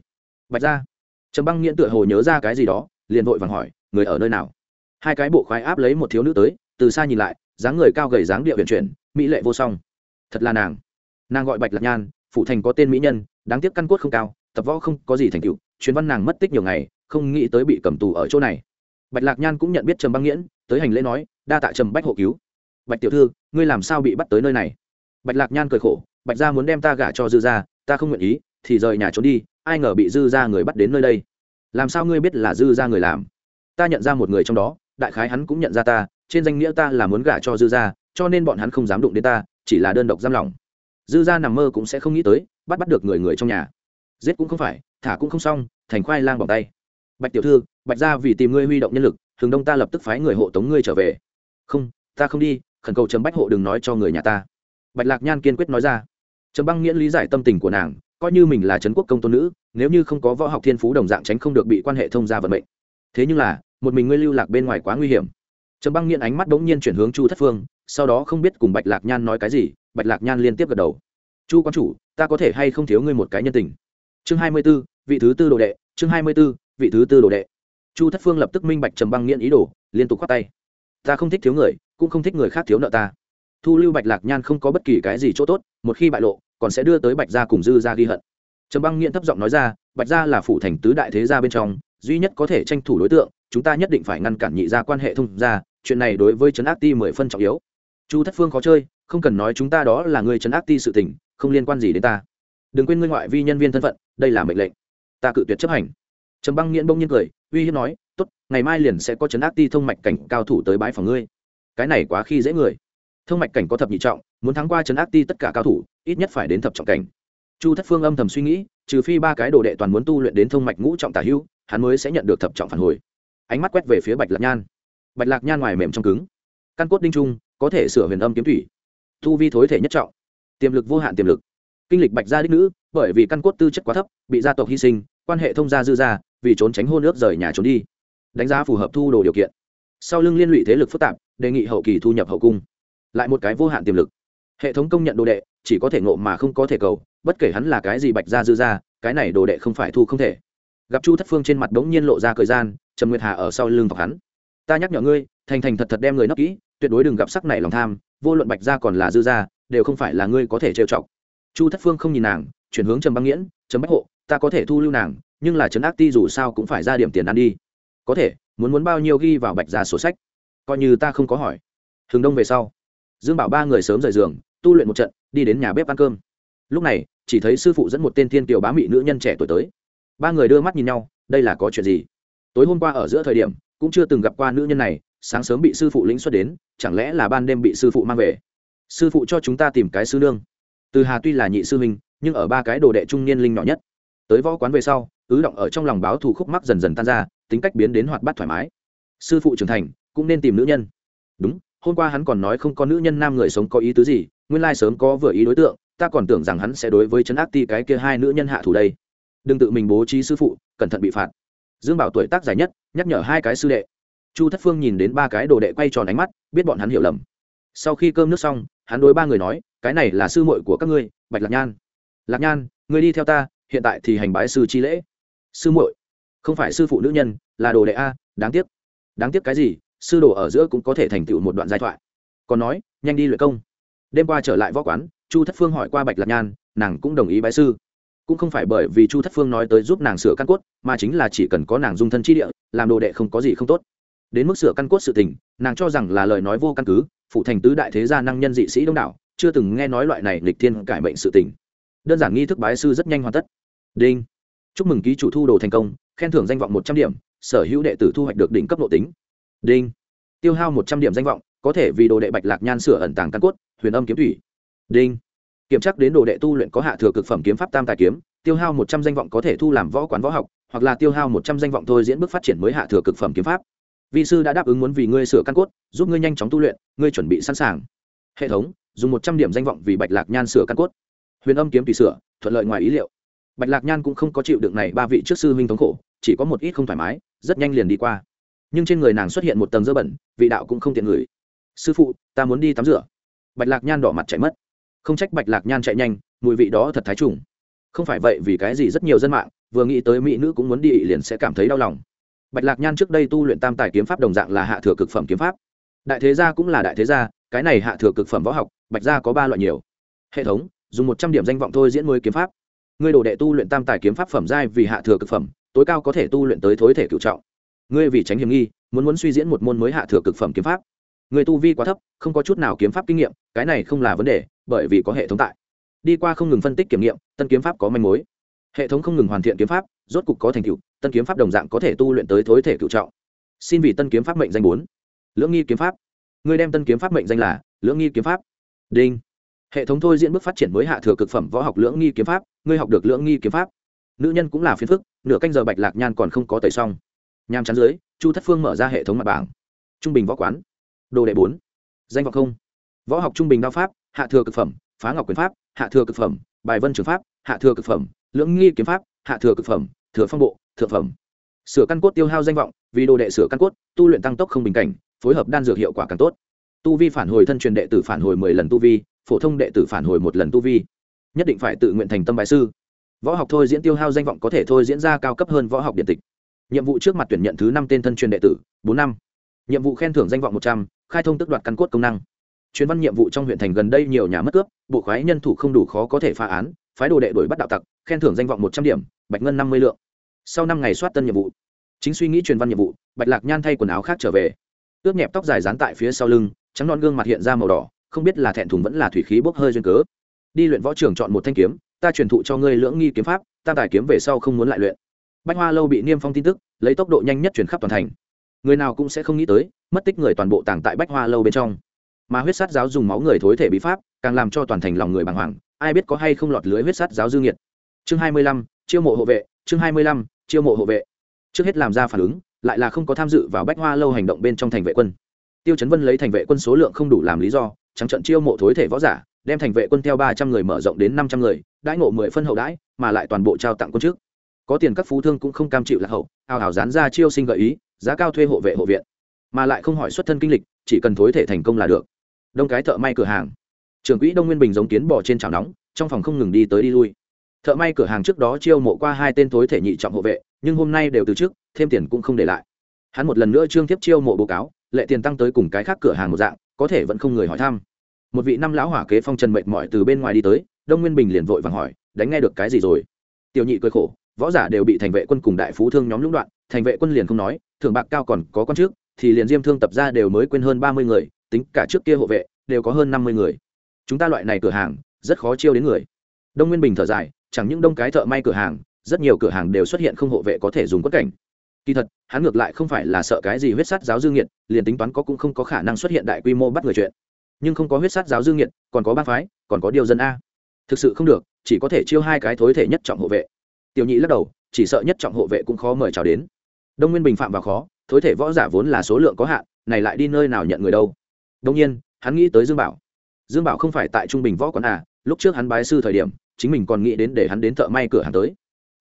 Bạch gia? Trầm băng nghiễn tựa hồ nhớ ra cái gì đó, liền vội vàng hỏi, người ở nơi nào? Hai cái bộ khoái áp lấy một thiếu nữ tới, từ xa nhìn lại, dáng người cao gầy dáng địa huyền chuyển, mỹ lệ vô song. Thật là nàng. Nàng gọi bạch lạc nhan phụ thành có tên mỹ nhân, đáng tiếc căn cốt không cao, tập võ không có gì thành tựu, chuyến văn nàng mất tích nhiều ngày, không nghĩ tới bị cầm tù ở chỗ này. Bạch lạc nhan cũng nhận biết trầm băng nghiễn tới hành lễ nói, đa tạ trầm bách hộ cứu. Bạch tiểu thư, ngươi làm sao bị bắt tới nơi này? Bạch lạc nhan cười khổ, bạch gia muốn đem ta gả cho dư gia, ta không nguyện ý, thì rời nhà trốn đi, ai ngờ bị dư gia người bắt đến nơi đây. Làm sao ngươi biết là dư gia người làm? Ta nhận ra một người trong đó, đại khái hắn cũng nhận ra ta, trên danh nghĩa ta là muốn gả cho dư gia, cho nên bọn hắn không dám đụng đến ta, chỉ là đơn độc giam lòng dư gia nằm mơ cũng sẽ không nghĩ tới, bắt bắt được người người trong nhà. Giết cũng không phải, thả cũng không xong, thành khoai lang bỏng tay bạch tiểu thư, bạch gia vì tìm ngươi huy động nhân lực thường đông ta lập tức phái người hộ tống ngươi trở về. Không, ta không đi, khẩn cầu trầm bách hộ đừng nói cho người nhà ta. Bạch lạc nhan kiên quyết nói ra. Trầm băng nghĩa lý giải tâm tình của nàng, coi như mình là trấn quốc công tôn nữ, nếu như không có võ học thiên phú đồng dạng tránh không được bị quan hệ thông gia vận mệnh. Thế nhưng là, một mình ngươi lưu lạc bên ngoài quá nguy hiểm. Trầm băng nghiện ánh mắt bỗng nhiên chuyển hướng chu thất phương, sau đó không biết cùng bạch lạc nhan nói cái gì, bạch lạc nhan liên tiếp gật đầu. Chu quan chủ, ta có thể hay không thiếu ngươi một cái nhân tình? Chương hai mươi b ố vị thứ tư đồ đệ, chương hai mươi b ố vị thứ tư đồ đệ. Chu thất phương lập tức minh bạch trầm băng nghiện ý đồ, liên tục k h o á t tay. Ta không thích thiếu người, cũng không thích người khác thiếu nợ ta. Thu lưu bạch lạc nhan không có bất kỳ cái gì chỗ tốt, một khi bại lộ, còn sẽ đưa tới bạch gia cùng dư gia ghi hận. Trầm băng nghiện thấp giọng nói ra, bạch gia là phủ thành tứ đại thế gia bên trong, duy nhất có thể tranh thủ đối tượng, chúng ta nhất định phải ngăn cản nhị gia quan hệ thông gia, chuyện này đối với trấn ác ti mười phân trọng yếu. Chu thất phương khó chơi, không cần nói chúng ta đó là người trấn ác ti sự tình, không liên quan gì đến ta. Đừng quên ngươi ngoại vi nhân viên thân phận, đây là mệnh lệnh. Ta cự tuyệt chấp hành trầm băng nghiễn bỗng nhiên cười, uy hiếp nói, tốt, ngày mai liền sẽ có trấn ác ti thông mạch cảnh cao thủ tới bãi phòng ngươi. Cái này quá khi dễ người. Thông mạch cảnh có thập nhị trọng, muốn thắng qua trấn ác ti tất cả cao thủ, ít nhất phải đến thập trọng cảnh. Chu thất phương âm thầm suy nghĩ, trừ phi ba cái đồ đệ toàn muốn tu luyện đến thông mạch ngũ trọng tả hưu hắn mới sẽ nhận được thập trọng phản hồi. Ánh mắt quét về phía bạch lạc nhan. Bạch lạc nhan ngoài mềm trong cứng. Căn cốt đinh trung, có thể sửa huyền âm kiếm thủy. Thu vi thối thể nhất trọng. Tiềm lực vô hạn tiềm lực. Kinh lịch bạch gia đích nữ, bởi vì căn cốt tư chất quá thấp, bị gia tộc hy sinh, quan hệ thông gia dư gia vì trốn tránh hôn ước rời nhà trốn đi. Đánh giá phù hợp thu đồ điều kiện. Sau lưng liên lụy thế lực phức tạp, đề nghị hậu kỳ thu nhập hậu cung. Lại một cái vô hạn tiềm lực. Hệ thống công nhận đồ đệ, chỉ có thể ngộ mà không có thể cầu, bất kể hắn là cái gì bạch gia dư gia, cái này đồ đệ không phải thu không thể. Gặp chu thất phương trên mặt bỗng nhiên lộ ra thời gian, trầm nguyệt hà ở sau lưng thọc hắn. Ta nhắc nhở ngươi, thành thành thật thật đem người nấp kỹ, tuyệt đối đừng gặp sắc này lòng tham, vô luận bạch gia còn là dư gia, đều không phải là ngươi có thể trêu chọc. Chu thất phương không nhìn nàng, chuyển hướng trầm băng nghiễn, trầm bách hộ, ta có thể thu lưu nàng nhưng là trấn ác ti dù sao cũng phải ra điểm tiền ăn đi. Có thể, muốn muốn bao nhiêu ghi vào bạch ra sổ sách? Coi như ta không có hỏi. Thường đông về sau, dương bảo ba người sớm rời giường, tu luyện một trận, đi đến nhà bếp ăn cơm. Lúc này, chỉ thấy sư phụ dẫn một tên thiên kiều bá mị nữ nhân trẻ tuổi tới. Ba người đưa mắt nhìn nhau, đây là có chuyện gì? Tối hôm qua ở giữa thời điểm, cũng chưa từng gặp qua nữ nhân này, sáng sớm bị sư phụ lĩnh xuất đến, chẳng lẽ là ban đêm bị sư phụ mang về? Sư phụ cho chúng ta tìm cái sư nương. Từ hà tuy là nhị sư huynh, nhưng ở ba cái đồ đệ trung niên linh nhỏ nhất tới võ quán về sau, ứ động ở trong lòng báo thù khúc mắc dần dần tan ra, tính cách biến đến hoạt bát thoải mái. Sư phụ trưởng thành, cũng nên tìm nữ nhân. Đúng, hôm qua hắn còn nói không có nữ nhân nam người sống có ý tứ gì, nguyên lai sớm có vừa ý đối tượng, ta còn tưởng rằng hắn sẽ đối với chấn áp ti cái kia hai nữ nhân hạ thủ đây. Đừng tự mình bố trí sư phụ, cẩn thận bị phạt. Dương bảo tuổi tác dài nhất, nhắc nhở hai cái sư đệ. Chu thất phương nhìn đến ba cái đồ đệ quay tròn ánh mắt, biết bọn hắn hiểu lầm. Sau khi cơm nước xong, hắn đối ba người nói, cái này là sư muội của các ngươi, bạch lạc nhan. Lạc nhan, ngươi đi theo ta hiện tại thì hành bái sư chi lễ. Sư muội, không phải sư phụ nữ nhân, là đồ đệ a, đáng tiếc. Đáng tiếc cái gì, sư đồ ở giữa cũng có thể thành tựu một đoạn giai thoại. Còn nói, nhanh đi luyện công. Đêm qua trở lại võ quán, chu thất phương hỏi qua bạch lạc nhan, nàng cũng đồng ý bái sư. Cũng không phải bởi vì chu thất phương nói tới giúp nàng sửa căn cốt, mà chính là chỉ cần có nàng dung thân chi địa, làm đồ đệ không có gì không tốt. Đến mức sửa căn cốt sự tình, nàng cho rằng là lời nói vô căn cứ, phụ thành tứ đại thế gia năng nhân dị sĩ đông đảo, chưa từng nghe nói loại này lịch thiên cải mệnh sự tình. Đơn giản nghi thức bái sư rất nhanh hoàn tất đinh. Chúc mừng ký chủ thu đồ thành công, khen thưởng danh vọng một trăm điểm, sở hữu đệ tử thu hoạch được đỉnh cấp độ tính. Đinh. Tiêu hao một trăm điểm danh vọng, có thể vì đồ đệ bạch lạc nhan sửa ẩn tàng căn cốt, huyền âm kiếm thủy. Đinh. Kiểm tra đến đồ đệ tu luyện có hạ thừa cực phẩm kiếm pháp tam tài kiếm, tiêu hao một trăm danh vọng có thể thu làm võ quán võ học, hoặc là tiêu hao một trăm danh vọng thôi diễn bước phát triển mới hạ thừa cực phẩm kiếm pháp. Vị sư đã đáp ứng muốn vì ngươi sửa căn cốt, giúp ngươi nhanh chóng tu luyện, ngươi chuẩn bị sẵn sàng. Hệ thống, dùng một trăm điểm danh vọng vì bạch lạc nhan sửa căn cốt. Huyền âm kiếm tùy sửa, thuận lợi ngoài ý liệu bạch lạc nhan cũng không có chịu được này ba vị trước sư huynh thống khổ, chỉ có một ít không thoải mái, rất nhanh liền đi qua. Nhưng trên người nàng xuất hiện một tầng dơ bẩn, vị đạo cũng không tiện người sư phụ, ta muốn đi tắm rửa. Bạch lạc nhan đỏ mặt chạy mất. Không trách bạch lạc nhan chạy nhanh, mùi vị đó thật thái trùng. Không phải vậy vì cái gì rất nhiều dân mạng, vừa nghĩ tới mỹ nữ cũng muốn đi liền sẽ cảm thấy đau lòng. Bạch lạc nhan trước đây tu luyện tam tài kiếm pháp đồng dạng là hạ thừa cực phẩm kiếm pháp. Đại thế gia cũng là đại thế gia, cái này hạ thừa cực phẩm võ học, bạch gia có ba loại nhiều. Hệ thống, dùng một trăm điểm danh vọng thôi diễn mới kiếm pháp ngươi đồ đệ tu luyện tam tài kiếm pháp phẩm giai vì hạ thừa cực phẩm, tối cao có thể tu luyện tới thối thể cựu trọng. Ngươi vì tránh hiểm nghi, muốn muốn suy diễn một môn mới hạ thừa cực phẩm kiếm pháp. Người tu vi quá thấp, không có chút nào kiếm pháp kinh nghiệm, cái này không là vấn đề, bởi vì có hệ thống tại. Đi qua không ngừng phân tích kiểm nghiệm, tân kiếm pháp có manh mối. Hệ thống không ngừng hoàn thiện kiếm pháp, rốt cục có thành tựu, tân kiếm pháp đồng dạng có thể tu luyện tới thối thể cựu trọng. Xin vì tân kiếm pháp mệnh danh bốn. Lưỡng nghi kiếm pháp. Người đem tân kiếm pháp mệnh danh là, lưỡng nghi kiếm pháp. Đinh hệ thống thôi diễn bước phát triển mới hạ thừa cực phẩm võ học lưỡng nghi kiếm pháp, ngươi học được lưỡng nghi kiếm pháp. Nữ nhân cũng là phiền phức, nửa canh giờ bạch lạc nhan còn không có tẩy xong. Nhàm chán dưới, chu thất phương mở ra hệ thống mặt bảng. Trung bình võ quán. Đồ đệ bốn. Danh vọng không. Võ học trung bình đao pháp, hạ thừa cực phẩm, phá ngọc quyền pháp, hạ thừa cực phẩm, bài vân trường pháp, hạ thừa cực phẩm, lưỡng nghi kiếm pháp, hạ thừa cực phẩm, thừa phong bộ, thượng phẩm. Sửa căn cốt tiêu hao danh vọng, vì đồ đệ sửa căn cốt, tu luyện tăng tốc không bình cảnh, phối hợp đan dược hiệu quả càng tốt. Tu vi phản hồi thân truyền đệ tử phản hồi mười lần tu vi phổ thông đệ tử phản hồi một lần tu vi, nhất định phải tự nguyện thành tâm bài sư. Võ học thôi diễn tiêu hao danh vọng có thể thôi diễn ra cao cấp hơn võ học điện tịch. Nhiệm vụ trước mặt tuyển nhận thứ năm tên thân truyền đệ tử, bốn năm. Nhiệm vụ khen thưởng danh vọng một trăm, khai thông tức đoạt căn cốt công năng. Chuyến văn nhiệm vụ trong huyện thành gần đây nhiều nhà mất cướp, bộ khoái nhân thủ không đủ khó có thể phá án, phái đồ đệ đuổi bắt đạo tặc, khen thưởng danh vọng một trăm điểm, bạch ngân năm mươi lượng. Sau năm ngày soát tân nhiệm vụ, chính suy nghĩ truyền văn nhiệm vụ, bạch lạc nhan thay quần áo khác trở về. Ướp nhẹp tóc dài dán tại phía sau lưng, trắng non gương mặt hiện ra màu đỏ không biết là thẹn thùng vẫn là thủy khí bốc hơi duyên cớ. Đi luyện võ trường chọn một thanh kiếm, ta truyền thụ cho ngươi lưỡng nghi kiếm pháp, tam tài kiếm về sau không muốn lại luyện. Bách hoa lâu bị niêm phong tin tức, lấy tốc độ nhanh nhất truyền khắp toàn thành. Người nào cũng sẽ không nghĩ tới, mất tích người toàn bộ tàng tại bách hoa lâu bên trong. Mà huyết sát giáo dùng máu người thối thể bí pháp, càng làm cho toàn thành lòng người bàng hoàng, ai biết có hay không lọt lưới huyết sát giáo dư nghiệt. Chương hai mươi lăm, chiêu mộ hộ vệ, chương hai mươi lăm, chiêu mộ hộ vệ. Trước hết làm ra phản ứng, lại là không có tham dự vào bách hoa lâu hành động bên trong thành vệ quân. Tiêu chấn vân lấy thành vệ quân số lượng không đủ làm lý do trắng trận chiêu mộ thối thể võ giả, đem thành vệ quân theo ba trăm người mở rộng đến năm trăm người, đãi ngộ mười phân hậu đãi, mà lại toàn bộ trao tặng quân trước có tiền các phú thương cũng không cam chịu lạc hậu hào hào dán ra chiêu sinh gợi ý, giá cao thuê hộ vệ hộ viện. Mà lại không hỏi xuất thân kinh lịch, chỉ cần thối thể thành công là được. Đông cái thợ may cửa hàng. Trưởng quỹ đông nguyên bình giống kiến bò trên chảo nóng, trong phòng không ngừng đi tới đi lui. Thợ may cửa hàng trước đó chiêu mộ qua hai tên thối thể nhị trọng hộ vệ, nhưng hôm nay đều từ trước thêm tiền cũng không để lại. Hắn một lần nữa trương tiếp chiêu mộ báo cáo, lệ tiền tăng tới cùng cái khác cửa hàng một dạng có thể vẫn không người hỏi thăm. Một vị năm lão hỏa kế phong trần mệt mỏi từ bên ngoài đi tới, đông nguyên bình liền vội vàng hỏi, đánh nghe được cái gì rồi? Tiểu nhị cười khổ, võ giả đều bị thành vệ quân cùng đại phú thương nhóm lũng đoạn, thành vệ quân liền không nói, thưởng bạc cao còn có con trước, thì liền diêm thương tập ra đều mới quên hơn ba mươi người, tính cả trước kia hộ vệ, đều có hơn năm mươi người. Chúng ta loại này cửa hàng, rất khó chiêu đến người. Đông nguyên bình thở dài, chẳng những đông cái thợ may cửa hàng, rất nhiều cửa hàng đều xuất hiện không hộ vệ có thể dùng quất cảnh kỳ thật, hắn ngược lại không phải là sợ cái gì huyết sát giáo dương nghiệt, liền tính toán có cũng không có khả năng xuất hiện đại quy mô bắt người chuyện. Nhưng không có huyết sát giáo dương nghiệt, còn có ba phái, còn có điều dân a. Thực sự không được, chỉ có thể chiêu hai cái thối thể nhất trọng hộ vệ. Tiểu nhị lắc đầu, chỉ sợ nhất trọng hộ vệ cũng khó mời chào đến. Đông nguyên bình phạm vào khó, thối thể võ giả vốn là số lượng có hạn, này lại đi nơi nào nhận người đâu. Đông nhiên, hắn nghĩ tới dương bảo. Dương bảo không phải tại trung bình võ quán à lúc trước hắn bái sư thời điểm, chính mình còn nghĩ đến để hắn đến thợ may cửa hàng tới.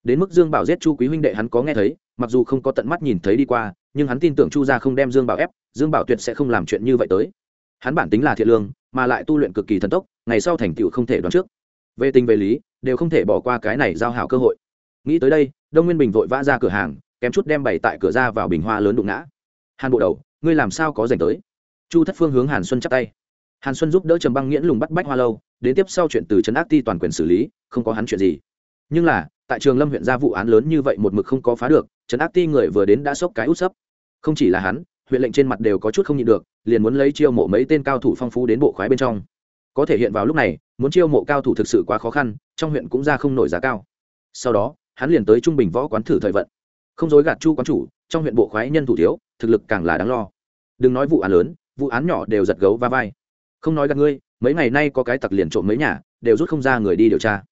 Đến mức dương bảo giết chu quý huynh đệ hắn có nghe thấy mặc dù không có tận mắt nhìn thấy đi qua, nhưng hắn tin tưởng chu gia không đem dương bảo ép, dương bảo tuyệt sẽ không làm chuyện như vậy tới. Hắn bản tính là thiện lương, mà lại tu luyện cực kỳ thần tốc, ngày sau thành tựu không thể đoán trước. Về tình về lý, đều không thể bỏ qua cái này giao hảo cơ hội. Nghĩ tới đây, đông nguyên bình vội vã ra cửa hàng, kém chút đem bày tại cửa ra vào bình hoa lớn đụng ngã. Hàn bộ đầu, ngươi làm sao có dành tới? Chu thất phương hướng hàn xuân chắp tay. Hàn xuân giúp đỡ trầm băng nghiễn lùng bắt bách hoa lâu, đến tiếp sau chuyện từ trấn ác ti toàn quyền xử lý, không có hắn chuyện gì nhưng là, tại trường lâm huyện ra vụ án lớn như vậy một mực không có phá được trấn Áp ti người vừa đến đã sốc cái út sấp. Không chỉ là hắn, huyện lệnh trên mặt đều có chút không nhịn được, liền muốn lấy chiêu mộ mấy tên cao thủ phong phú đến bộ khoái bên trong. Có thể hiện vào lúc này, muốn chiêu mộ cao thủ thực sự quá khó khăn, trong huyện cũng ra không nổi giá cao. Sau đó, hắn liền tới trung bình võ quán thử thời vận. Không dối gạt chu quán chủ, trong huyện bộ khoái nhân thủ thiếu, thực lực càng là đáng lo. Đừng nói vụ án lớn, vụ án nhỏ đều giật gấu va vai. Không nói gạt ngươi, mấy ngày nay có cái tặc liền trộm mấy nhà, đều rút không ra người đi điều tra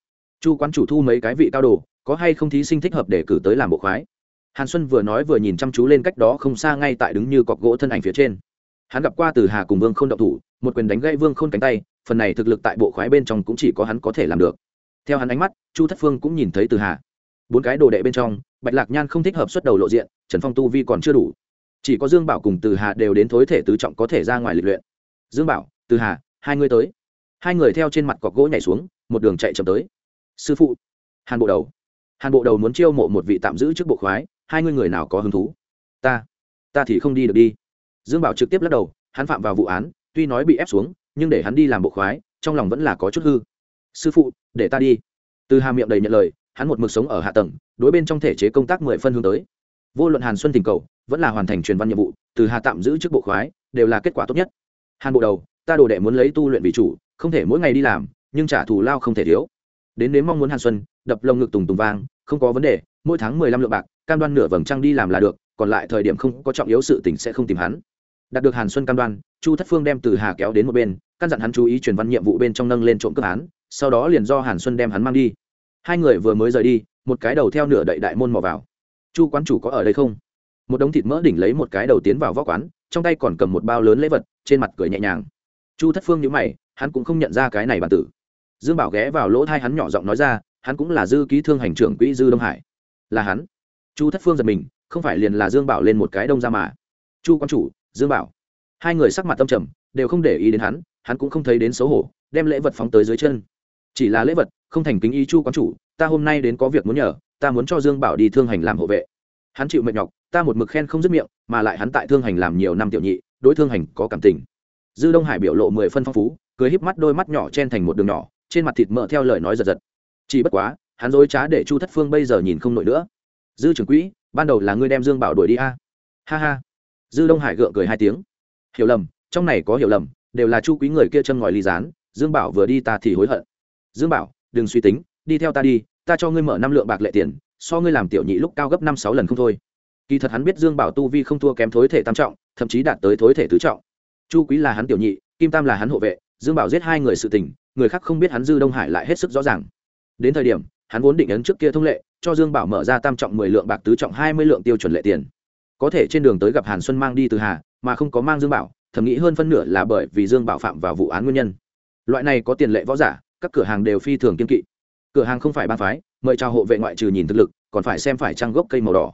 chu quán chủ thu mấy cái vị cao đồ, có hay không thí sinh thích hợp để cử tới làm bộ khoái? Hàn xuân vừa nói vừa nhìn chăm chú lên cách đó không xa ngay tại đứng như cọc gỗ thân ảnh phía trên. Hắn gặp qua từ hà cùng vương k h ô n động thủ, một quyền đánh gãy vương khôn cánh tay, phần này thực lực tại bộ khoái bên trong cũng chỉ có hắn có thể làm được. Theo hắn ánh mắt, chu thất phương cũng nhìn thấy từ hà. Bốn cái đồ đệ bên trong, bạch lạc nhan không thích hợp xuất đầu lộ diện, trần phong tu vi còn chưa đủ. Chỉ có dương bảo cùng từ hà đều đến thối thể tứ trọng có thể ra ngoài lịch luyện. Dương bảo, từ hà, hai người tới. Hai người theo trên mặt cọc gỗ nhảy xuống, một đường chạy chậm tới sư phụ, hàn bộ đầu. Hàn bộ đầu muốn chiêu mộ một vị tạm giữ trước bộ khoái, hai ngươi người nào có hứng thú? Ta ta thì không đi được đi. Dương bảo trực tiếp lắc đầu, hắn phạm vào vụ án, tuy nói bị ép xuống, nhưng để hắn đi làm bộ khoái, trong lòng vẫn là có chút hư. Sư phụ, để ta đi. Từ hà miệng đầy nhận lời, hắn một mực sống ở hạ tầng, đối bên trong thể chế công tác mười phân hướng tới. Vô luận hàn xuân tình cầu, vẫn là hoàn thành truyền văn nhiệm vụ, từ hà tạm giữ chức bộ khoái, đều là kết quả tốt nhất. Hàn bộ đầu, ta đồ đệ muốn lấy tu luyện vì chủ, không thể mỗi ngày đi làm, nhưng trả thù lao không thể thiếu đến nếm mong muốn hàn xuân, đập lồng ngực tùng tùng vang, không có vấn đề, mỗi tháng mười lăm lượng bạc, cam đoan nửa vầng trăng đi làm là được, còn lại thời điểm không có trọng yếu sự tình sẽ không tìm hắn. Đạt được hàn xuân cam đoan, chu thất phương đem từ hà kéo đến một bên, căn dặn hắn chú ý truyền văn nhiệm vụ bên trong nâng lên trộm cướp án, sau đó liền do hàn xuân đem hắn mang đi. Hai người vừa mới rời đi, một cái đầu theo nửa đậy đại môn mò vào. Chu quán chủ có ở đây không? Một đống thịt mỡ đỉnh lấy một cái đầu tiến vào võ quán, trong tay còn cầm một bao lớn lễ vật, trên mặt cười nhẹ nhàng. Chu thất phương nhữ mày, hắn cũng không nhận ra cái này bản tử dương bảo ghé vào lỗ thai hắn nhỏ giọng nói ra, hắn cũng là dư ký thương hành trưởng quỹ dư đông hải. Là hắn. Chu thất phương giật mình, không phải liền là dương bảo lên một cái đông ra mà. Chu quan chủ, dương bảo. Hai người sắc mặt tâm trầm, đều không để ý đến hắn hắn cũng không thấy đến xấu hổ, đem lễ vật phóng tới dưới chân. Chỉ là lễ vật, không thành kính ý chu quan chủ, ta hôm nay đến có việc muốn nhờ, ta muốn cho dương bảo đi thương hành làm hộ vệ. Hắn chịu mệt nhọc, ta một mực khen không dứt miệng, mà lại hắn tại thương hành làm nhiều năm tiểu nhị, đối thương hành có cảm tình. Dư đông hải biểu lộ mười phân phong phú, cười híp mắt đôi mắt nhỏ chen thành một đường nhỏ trên mặt thịt mỡ theo lời nói giật giật. Chỉ bất quá, hắn dối trá để chu thất phương bây giờ nhìn không nổi nữa. Dư trưởng quỹ, ban đầu là ngươi đem dương bảo đuổi đi a. Ha ha. Dư đông hải gượng cười hai tiếng. Hiểu lầm, trong này có hiểu lầm, đều là chu quý người kia châm ngòi ly dán dương bảo vừa đi ta thì hối hận. Dương bảo, đừng suy tính, đi theo ta đi, ta cho ngươi mở năm lượng bạc lệ tiền, so ngươi làm tiểu nhị lúc cao gấp năm sáu lần không thôi. Kỳ thật hắn biết dương bảo tu vi không thua kém thối thể tam trọng, thậm chí đạt tới thối thể tứ trọng. Chu quý là hắn tiểu nhị, kim tam là hắn hộ vệ, dương bảo giết hai người sự tình người khác không biết hắn dư đông hải lại hết sức rõ ràng. Đến thời điểm, hắn vốn định ấn trước kia thông lệ, cho dương bảo mở ra tam trọng mười lượng bạc tứ trọng hai mươi lượng tiêu chuẩn lệ tiền. Có thể trên đường tới gặp hàn xuân mang đi từ hà, mà không có mang dương bảo, thầm nghĩ hơn phân nửa là bởi vì dương bảo phạm vào vụ án nguyên nhân. Loại này có tiền lệ võ giả, các cửa hàng đều phi thường kiên kỵ. Cửa hàng không phải ban phái, mời chào hộ vệ ngoại trừ nhìn thực lực, còn phải xem phải trang gốc cây màu đỏ.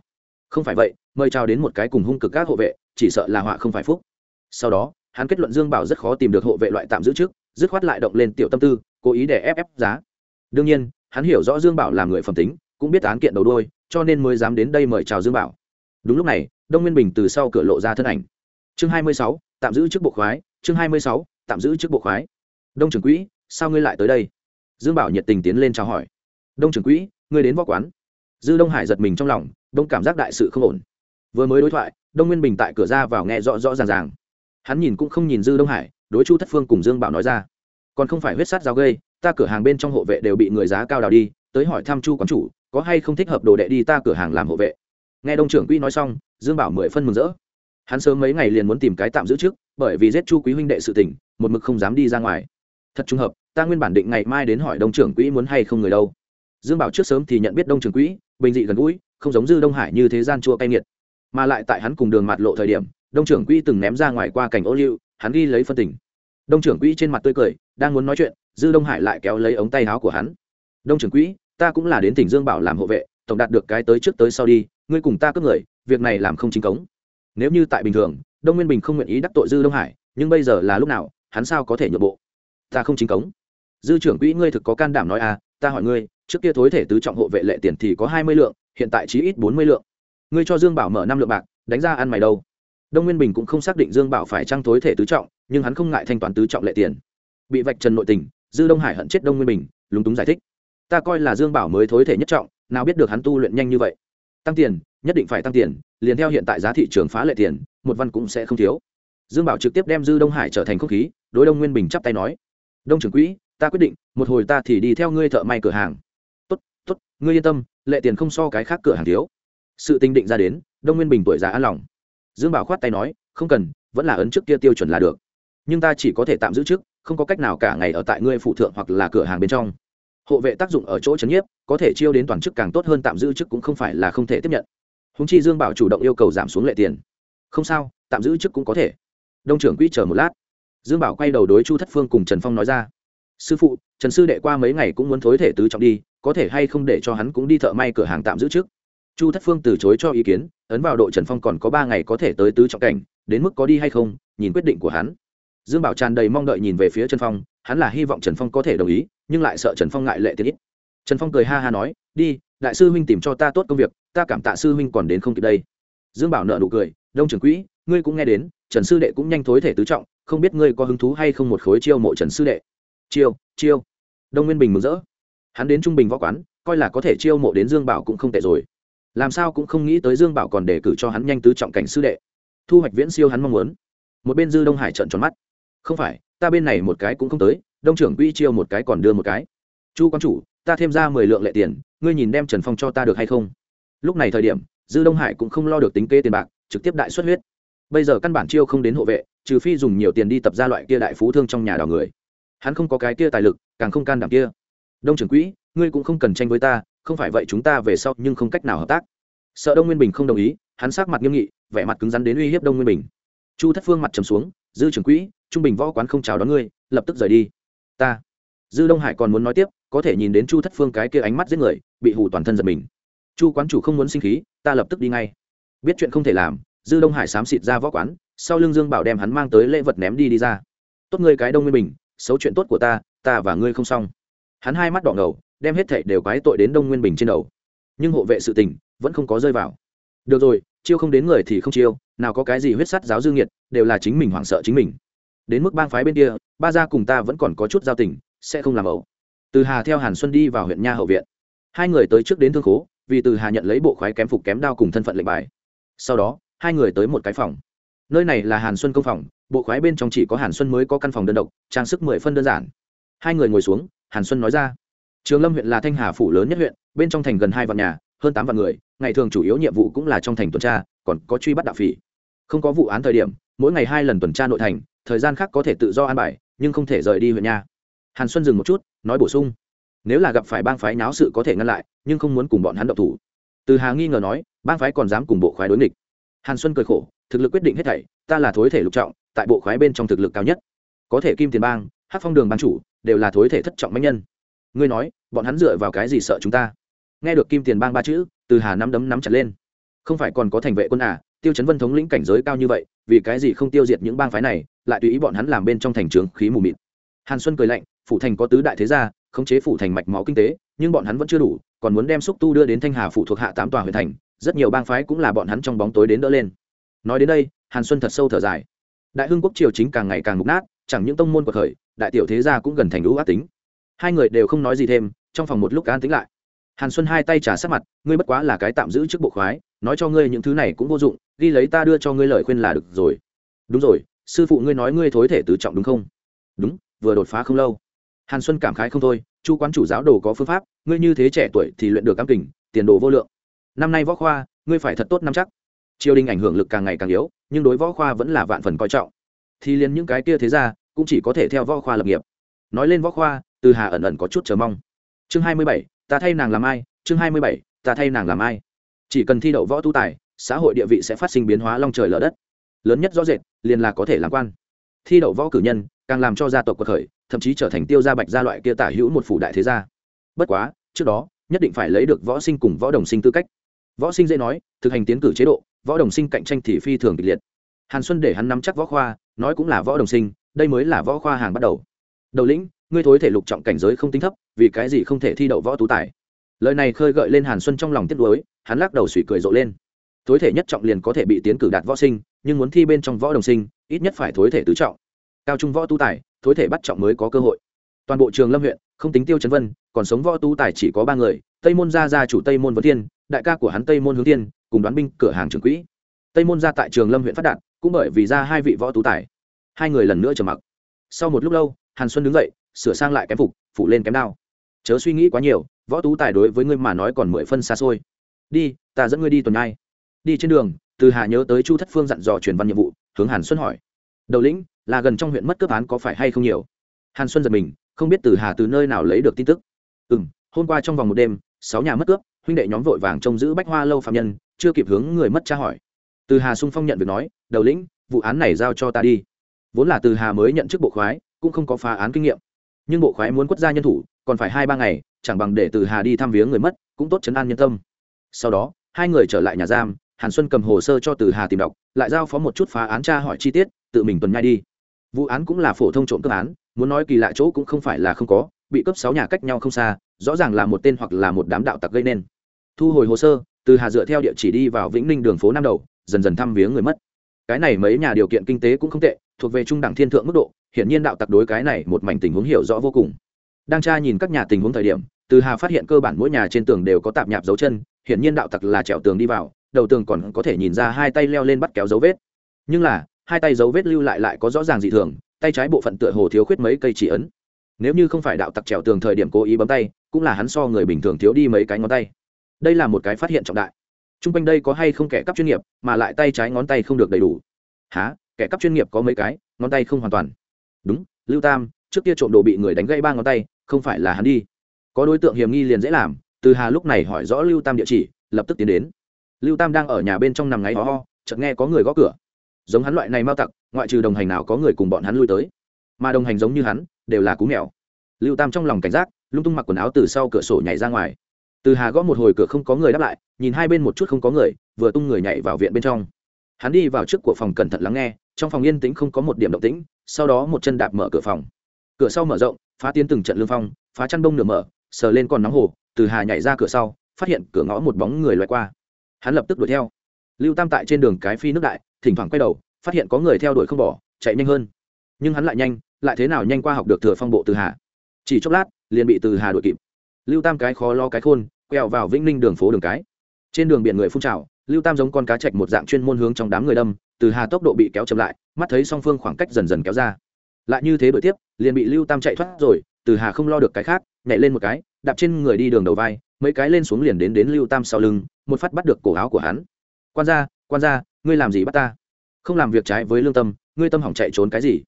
Không phải vậy, mời chào đến một cái cùng hung cực các hộ vệ, chỉ sợ là họa không phải phúc. Sau đó, hắn kết luận dương bảo rất khó tìm được hộ vệ loại tạm giữ trước dứt khoát lại động lên tiểu tâm tư, cố ý để ép ép giá. Đương nhiên, hắn hiểu rõ dương bảo là người phẩm tính, cũng biết án kiện đầu đôi cho nên mới dám đến đây mời chào dương bảo. Đúng lúc này, đông nguyên bình từ sau cửa lộ ra thân ảnh. Chương hai mươi sáu, tạm giữ chức bộ khoái, chương hai mươi sáu, tạm giữ chức bộ khoái. Đông trưởng quỹ, sao ngươi lại tới đây? Dương bảo nhiệt tình tiến lên chào hỏi. Đông trưởng quỹ, ngươi đến võ quán. Dư đông hải giật mình trong lòng, đông cảm giác đại sự không ổn. Vừa mới đối thoại, đông nguyên bình tại cửa ra vào nghe rõ rõ ràng ràng hắn nhìn cũng không nhìn dư đông hải đối chu thất phương cùng dương bảo nói ra còn không phải huyết sát giáo gây ta cửa hàng bên trong hộ vệ đều bị người giá cao đào đi tới hỏi thăm chu quán chủ có hay không thích hợp đồ đệ đi ta cửa hàng làm hộ vệ nghe đông trưởng quỹ nói xong dương bảo mười phân mừng rỡ hắn sớm mấy ngày liền muốn tìm cái tạm giữ trước bởi vì giết chu quý huynh đệ sự tình một mực không dám đi ra ngoài thật trùng hợp ta nguyên bản định ngày mai đến hỏi đông trưởng quỹ muốn hay không người đâu dương bảo trước sớm thì nhận biết đông trưởng quỹ bình dị gần gũi không giống dư đông hải như thế gian chua cay nghiệt mà lại tại hắn cùng đường mặt lộ thời điểm đông trưởng quỹ từng ném ra ngoài qua cảnh ô liu, hắn ghi lấy phân tình. Đông trưởng quỹ trên mặt tươi cười, đang muốn nói chuyện, dư đông hải lại kéo lấy ống tay áo của hắn. Đông trưởng quỹ, ta cũng là đến tỉnh dương bảo làm hộ vệ, tổng đạt được cái tới trước tới sau đi, ngươi cùng ta cướp người, việc này làm không chính cống. Nếu như tại bình thường, đông nguyên bình không nguyện ý đắc tội dư đông hải, nhưng bây giờ là lúc nào, hắn sao có thể nhượng bộ? Ta không chính cống. Dư trưởng quỹ, ngươi thực có can đảm nói à ta hỏi ngươi, trước kia thối thể tứ trọng hộ vệ lệ tiền thì có hai mươi lượng, hiện tại chỉ ít bốn mươi lượng. Ngươi cho dương bảo mở năm lượng bạc, đánh ra ăn mày đâu? Đông nguyên bình cũng không xác định dương bảo phải trăng thối thể tứ trọng, nhưng hắn không ngại thanh toán tứ trọng lệ tiền. Bị vạch trần nội tình, dư đông hải hận chết đông nguyên bình, lúng túng giải thích. Ta coi là dương bảo mới thối thể nhất trọng, nào biết được hắn tu luyện nhanh như vậy. Tăng tiền, nhất định phải tăng tiền, liền theo hiện tại giá thị trường phá lệ tiền, một văn cũng sẽ không thiếu. Dương bảo trực tiếp đem dư đông hải trở thành không khí, đối đông nguyên bình chắp tay nói. Đông trưởng quỹ, ta quyết định, một hồi ta thì đi theo ngươi thợ may cửa hàng. Tốt tốt, ngươi yên tâm, lệ tiền không so cái khác cửa hàng thiếu. Sự tinh định ra đến, đông nguyên bình tuổi già an lòng dương bảo khoát tay nói, không cần, vẫn là ấn trước kia tiêu chuẩn là được. Nhưng ta chỉ có thể tạm giữ trước, không có cách nào cả ngày ở tại ngươi phụ thượng hoặc là cửa hàng bên trong. Hộ vệ tác dụng ở chỗ trấn nhiếp, có thể chiêu đến toàn chức càng tốt hơn tạm giữ chức cũng không phải là không thể tiếp nhận. Húng chi dương bảo chủ động yêu cầu giảm xuống lệ tiền. Không sao, tạm giữ chức cũng có thể. Đông trưởng quỹ chờ một lát. Dương bảo quay đầu đối chu thất phương cùng trần phong nói ra, sư phụ, trần sư đệ qua mấy ngày cũng muốn thối thể tứ trọng đi, có thể hay không để cho hắn cũng đi thợ may cửa hàng tạm giữ trước? Chu thất phương từ chối cho ý kiến, ấn vào độ trần phong còn có ba ngày có thể tới tứ trọng cảnh, đến mức có đi hay không, nhìn quyết định của hắn. Dương bảo tràn đầy mong đợi nhìn về phía trần phong, hắn là hy vọng trần phong có thể đồng ý, nhưng lại sợ trần phong ngại lệ tiết ít. Trần phong cười ha ha nói, đi, đại sư huynh tìm cho ta tốt công việc, ta cảm tạ sư huynh còn đến không kịp đây. Dương bảo nợ nụ cười, đông Trần quỹ, ngươi cũng nghe đến, trần sư đệ cũng nhanh thối thể tứ trọng, không biết ngươi có hứng thú hay không một khối chiêu mộ trần sư đệ? Chiêu chiêu. Đông nguyên bình mừng rỡ. Hắn đến trung bình võ quán, coi là có thể chiêu mộ đến dương bảo cũng không tệ rồi làm sao cũng không nghĩ tới dương bảo còn đề cử cho hắn nhanh tứ trọng cảnh sư đệ. Thu hoạch viễn siêu hắn mong muốn. Một bên dư đông hải trợn tròn mắt. Không phải, ta bên này một cái cũng không tới, đông trưởng quỹ chiêu một cái còn đưa một cái. Chu quan chủ, ta thêm ra mười lượng lệ tiền, ngươi nhìn đem trần phong cho ta được hay không? Lúc này thời điểm, dư đông hải cũng không lo được tính kê tiền bạc, trực tiếp đại xuất huyết. Bây giờ căn bản chiêu không đến hộ vệ, trừ phi dùng nhiều tiền đi tập ra loại kia đại phú thương trong nhà đào người. Hắn không có cái kia tài lực, càng không can đảm kia. Đông trưởng quỹ, ngươi cũng không cần tranh với ta không phải vậy chúng ta về sau nhưng không cách nào hợp tác. Sợ đông nguyên bình không đồng ý, hắn sát mặt nghiêm nghị, vẻ mặt cứng rắn đến uy hiếp đông nguyên bình. Chu thất phương mặt trầm xuống, dư trưởng quỹ, trung bình võ quán không chào đón ngươi, lập tức rời đi. Ta. Dư đông hải còn muốn nói tiếp, có thể nhìn đến chu thất phương cái kia ánh mắt giết người, bị hù toàn thân giật mình. Chu quán chủ không muốn sinh khí, ta lập tức đi ngay. Biết chuyện không thể làm, dư đông hải xám xịt ra võ quán, sau lưng dương bảo đem hắn mang tới lễ vật ném đi đi ra. Tốt ngươi cái đông nguyên bình, xấu chuyện tốt của ta ta và ngươi không xong. Hắn hai mắt đỏ ngầu đem hết thảy đều quái tội đến đông nguyên bình trên đầu. Nhưng hộ vệ sự tình vẫn không có rơi vào. Được rồi chiêu không đến người thì không chiêu nào có cái gì huyết sắt giáo dư nghiệt, đều là chính mình hoảng sợ chính mình. Đến mức bang phái bên kia ba gia cùng ta vẫn còn có chút giao tình sẽ không làm ẩu. Từ hà theo hàn xuân đi vào huyện nha hậu viện. Hai người tới trước đến thương khố vì từ hà nhận lấy bộ khoái kém phục kém đao cùng thân phận lệnh bài. Sau đó hai người tới một cái phòng. Nơi này là hàn xuân công phòng bộ khoái bên trong chỉ có hàn xuân mới có căn phòng đơn độc trang sức mười phân đơn giản. Hai người ngồi xuống hàn xuân nói ra trường lâm huyện là thanh hà phủ lớn nhất huyện, bên trong thành gần hai vạn nhà, hơn tám vạn người, ngày thường chủ yếu nhiệm vụ cũng là trong thành tuần tra, còn có truy bắt đạo phỉ. Không có vụ án thời điểm, mỗi ngày hai lần tuần tra nội thành, thời gian khác có thể tự do an bài, nhưng không thể rời đi huyện nha. Hàn xuân dừng một chút, nói bổ sung. Nếu là gặp phải bang phái náo sự có thể ngăn lại, nhưng không muốn cùng bọn hắn động thủ. Từ hà nghi ngờ nói, bang phái còn dám cùng bộ khoái đối nghịch. Hàn xuân cười khổ, thực lực quyết định hết thảy, ta là thối thể lục trọng, tại bộ khoái bên trong thực lực cao nhất. Có thể kim tiền bang hát phong đường ban chủ, đều là thối thể thất trọng mạnh nhân ngươi nói, bọn hắn dựa vào cái gì sợ chúng ta? Nghe được kim tiền bang ba chữ, từ hà nắm đấm nắm chặt lên. Không phải còn có thành vệ quân à tiêu chấn vân thống lĩnh cảnh giới cao như vậy, vì cái gì không tiêu diệt những bang phái này, lại tùy ý bọn hắn làm bên trong thành trường khí mù mịt. Hàn xuân cười lạnh, phủ thành có tứ đại thế gia, khống chế phủ thành mạch máu kinh tế, nhưng bọn hắn vẫn chưa đủ, còn muốn đem xúc tu đưa đến thanh hà phụ thuộc hạ tám tòa huyện thành, rất nhiều bang phái cũng là bọn hắn trong bóng tối đến đỡ lên. Nói đến đây, hàn xuân thật sâu thở dài. Đại hưng quốc triều chính càng ngày càng mục nát, chẳng những tông môn của thời đại tiểu thế gia cũng gần thành lũ ác tính hai người đều không nói gì thêm, trong phòng một lúc an tính lại. Hàn xuân hai tay trả sát mặt, ngươi bất quá là cái tạm giữ trước bộ khoái, nói cho ngươi những thứ này cũng vô dụng, ghi lấy ta đưa cho ngươi lời khuyên là được rồi. Đúng rồi, sư phụ ngươi nói ngươi thối thể tứ trọng đúng không? Đúng, vừa đột phá không lâu. Hàn xuân cảm khái không thôi, chu quán chủ giáo đồ có phương pháp, ngươi như thế trẻ tuổi thì luyện được cam kình, tiền đồ vô lượng. Năm nay võ khoa, ngươi phải thật tốt năm chắc. Triều đình ảnh hưởng lực càng ngày càng yếu, nhưng đối võ khoa vẫn là vạn phần coi trọng. Thì liền những cái kia thế ra cũng chỉ có thể theo võ khoa lập nghiệp. Nói lên võ khoa từ hà ẩn ẩn có chút chờ mong. Chương hai mươi bảy, ta thay nàng làm ai? Chương hai mươi bảy, ta thay nàng làm ai? Chỉ cần thi đậu võ tu tài, xã hội địa vị sẽ phát sinh biến hóa long trời lở đất. Lớn nhất rõ rệt, liền là có thể làm quan. Thi đậu võ cử nhân, càng làm cho gia tộc cuộc khởi, thậm chí trở thành tiêu gia bạch gia loại kia tả hữu một phủ đại thế gia. Bất quá, trước đó, nhất định phải lấy được võ sinh cùng võ đồng sinh tư cách. Võ sinh dễ nói, thực hành tiến cử chế độ, võ đồng sinh cạnh tranh thì phi thường kịch liệt. Hàn xuân để hắn nắm chắc võ khoa, nói cũng là võ đồng sinh, đây mới là võ khoa hàng bắt đầu. Đầu lĩnh ngươi thối thể lục trọng cảnh giới không tính thấp, vì cái gì không thể thi đậu võ tú tài? Lời này khơi gợi lên hàn xuân trong lòng tiếc nuối, hắn lắc đầu suy cười rộ lên. Thối thể nhất trọng liền có thể bị tiến cử đạt võ sinh, nhưng muốn thi bên trong võ đồng sinh, ít nhất phải thối thể tứ trọng. Cao trung võ tú tài, thối thể bắt trọng mới có cơ hội. Toàn bộ trường lâm huyện, không tính tiêu trấn vân, còn sống võ tú tài chỉ có ba người, tây môn gia gia chủ tây môn vấn thiên, đại ca của hắn tây môn hướng thiên, cùng đoán binh cửa hàng trường quỹ. Tây môn gia tại trường lâm huyện phát đạt, cũng bởi vì ra hai vị võ tú tài. Hai người lần nữa trầm mặc. Sau một lúc lâu, hàn xuân đứng dậy sửa sang lại kém phục, phủ lên kém đao. Chớ suy nghĩ quá nhiều, võ tú tài đối với ngươi mà nói còn mười phân xa xôi. Đi, ta dẫn ngươi đi tuần nay đi trên đường, từ hà nhớ tới chu thất phương dặn dò truyền văn nhiệm vụ, hướng hàn xuân hỏi. Đầu lĩnh, là gần trong huyện mất cướp án có phải hay không nhiều? Hàn xuân giật mình, không biết từ hà từ nơi nào lấy được tin tức. Ừ m hôm qua trong vòng một đêm, sáu nhà mất cướp, huynh đệ nhóm vội vàng trông giữ bách hoa lâu phạm nhân, chưa kịp hướng người mất tra hỏi. Từ hà sung phong nhận việc nói, đầu lĩnh, vụ án này giao cho ta đi. Vốn là từ hà mới nhận chức bộ khoái, cũng không có phá án kinh nghiệm nhưng bộ khoái muốn quất ra nhân thủ, còn phải hai ba ngày, chẳng bằng để từ hà đi thăm viếng người mất, cũng tốt chấn an nhân tâm. Sau đó, hai người trở lại nhà giam, hàn xuân cầm hồ sơ cho từ hà tìm đọc, lại giao phó một chút phá án tra hỏi chi tiết, tự mình tuần nhai đi. Vụ án cũng là phổ thông trộm cướp án, muốn nói kỳ lạ chỗ cũng không phải là không có, bị cấp sáu nhà cách nhau không xa, rõ ràng là một tên hoặc là một đám đạo tặc gây nên. Thu hồi hồ sơ, từ hà dựa theo địa chỉ đi vào vĩnh ninh đường phố nam đầu, dần dần thăm viếng người mất cái này mấy nhà điều kiện kinh tế cũng không tệ, thuộc về trung đẳng thiên thượng mức độ, hiển nhiên đạo tặc đối cái này một mảnh tình huống hiểu rõ vô cùng. Đang tra nhìn các nhà tình huống thời điểm, từ hà phát hiện cơ bản mỗi nhà trên tường đều có tạp nhạp dấu chân, hiển nhiên đạo tặc là trèo tường đi vào, đầu tường còn có thể nhìn ra hai tay leo lên bắt kéo dấu vết. Nhưng là, hai tay dấu vết lưu lại lại có rõ ràng dị thường, tay trái bộ phận tựa hồ thiếu khuyết mấy cây chỉ ấn. Nếu như không phải đạo tặc trèo tường thời điểm cố ý bấm tay, cũng là hắn so người bình thường thiếu đi mấy cái ngón tay. Đây là một cái phát hiện trọng đại t r u n g quanh đây có hay không kẻ cắp chuyên nghiệp, mà lại tay trái ngón tay không được đầy đủ. Há kẻ cắp chuyên nghiệp có mấy cái, ngón tay không hoàn toàn. Đúng, lưu tam, trước kia trộm đồ bị người đánh gãy ba ngón tay, không phải là hắn đi. Có đối tượng hiểm nghi liền dễ làm, từ hà lúc này hỏi rõ lưu tam địa chỉ, lập tức tiến đến. Lưu tam đang ở nhà bên trong nằm ngáy ho ho, chợt nghe có người gõ cửa. Giống hắn loại này mau tặc, ngoại trừ đồng hành nào có người cùng bọn hắn lui tới. Mà đồng hành giống như hắn, đều là cú mèo. Lưu tam trong lòng cảnh giác, lung tung mặc quần áo từ sau cửa sổ nhảy ra ngoài từ hà gõ một hồi cửa không có người đáp lại, nhìn hai bên một chút không có người, vừa tung người nhảy vào viện bên trong. Hắn đi vào trước của phòng cẩn thận lắng nghe, trong phòng yên tĩnh không có một điểm động tĩnh, sau đó một chân đạp mở cửa phòng. Cửa sau mở rộng, phá tiến từng trận lương phong, phá chăn đông nửa mở, sờ lên còn nóng hồ, từ hà nhảy ra cửa sau, phát hiện cửa ngõ một bóng người loại qua. Hắn lập tức đuổi theo. Lưu tam tại trên đường cái phi nước đại, thỉnh thoảng quay đầu, phát hiện có người theo đuổi không bỏ, chạy nhanh hơn. Nhưng hắn lại nhanh, lại thế nào nhanh qua học được thừa phong bộ từ hà? Chỉ chốc lát, liền bị từ hà đuổi kịp. Lưu tam cái khó lo cái khôn quẹo vào vĩnh ninh đường phố đường cái. Trên đường biển người phun trào, lưu tam giống con cá chạch một dạng chuyên môn hướng trong đám người đâm, từ hà tốc độ bị kéo chậm lại, mắt thấy song phương khoảng cách dần dần kéo ra. Lại như thế đổi tiếp, liền bị lưu tam chạy thoát rồi, từ hà không lo được cái khác, nhảy lên một cái, đạp trên người đi đường đầu vai, mấy cái lên xuống liền đến đến lưu tam sau lưng, một phát bắt được cổ áo của hắn. Quan ra quan ra ngươi làm gì bắt ta? Không làm việc trái với lương tâm, ngươi tâm hỏng chạy trốn cái gì?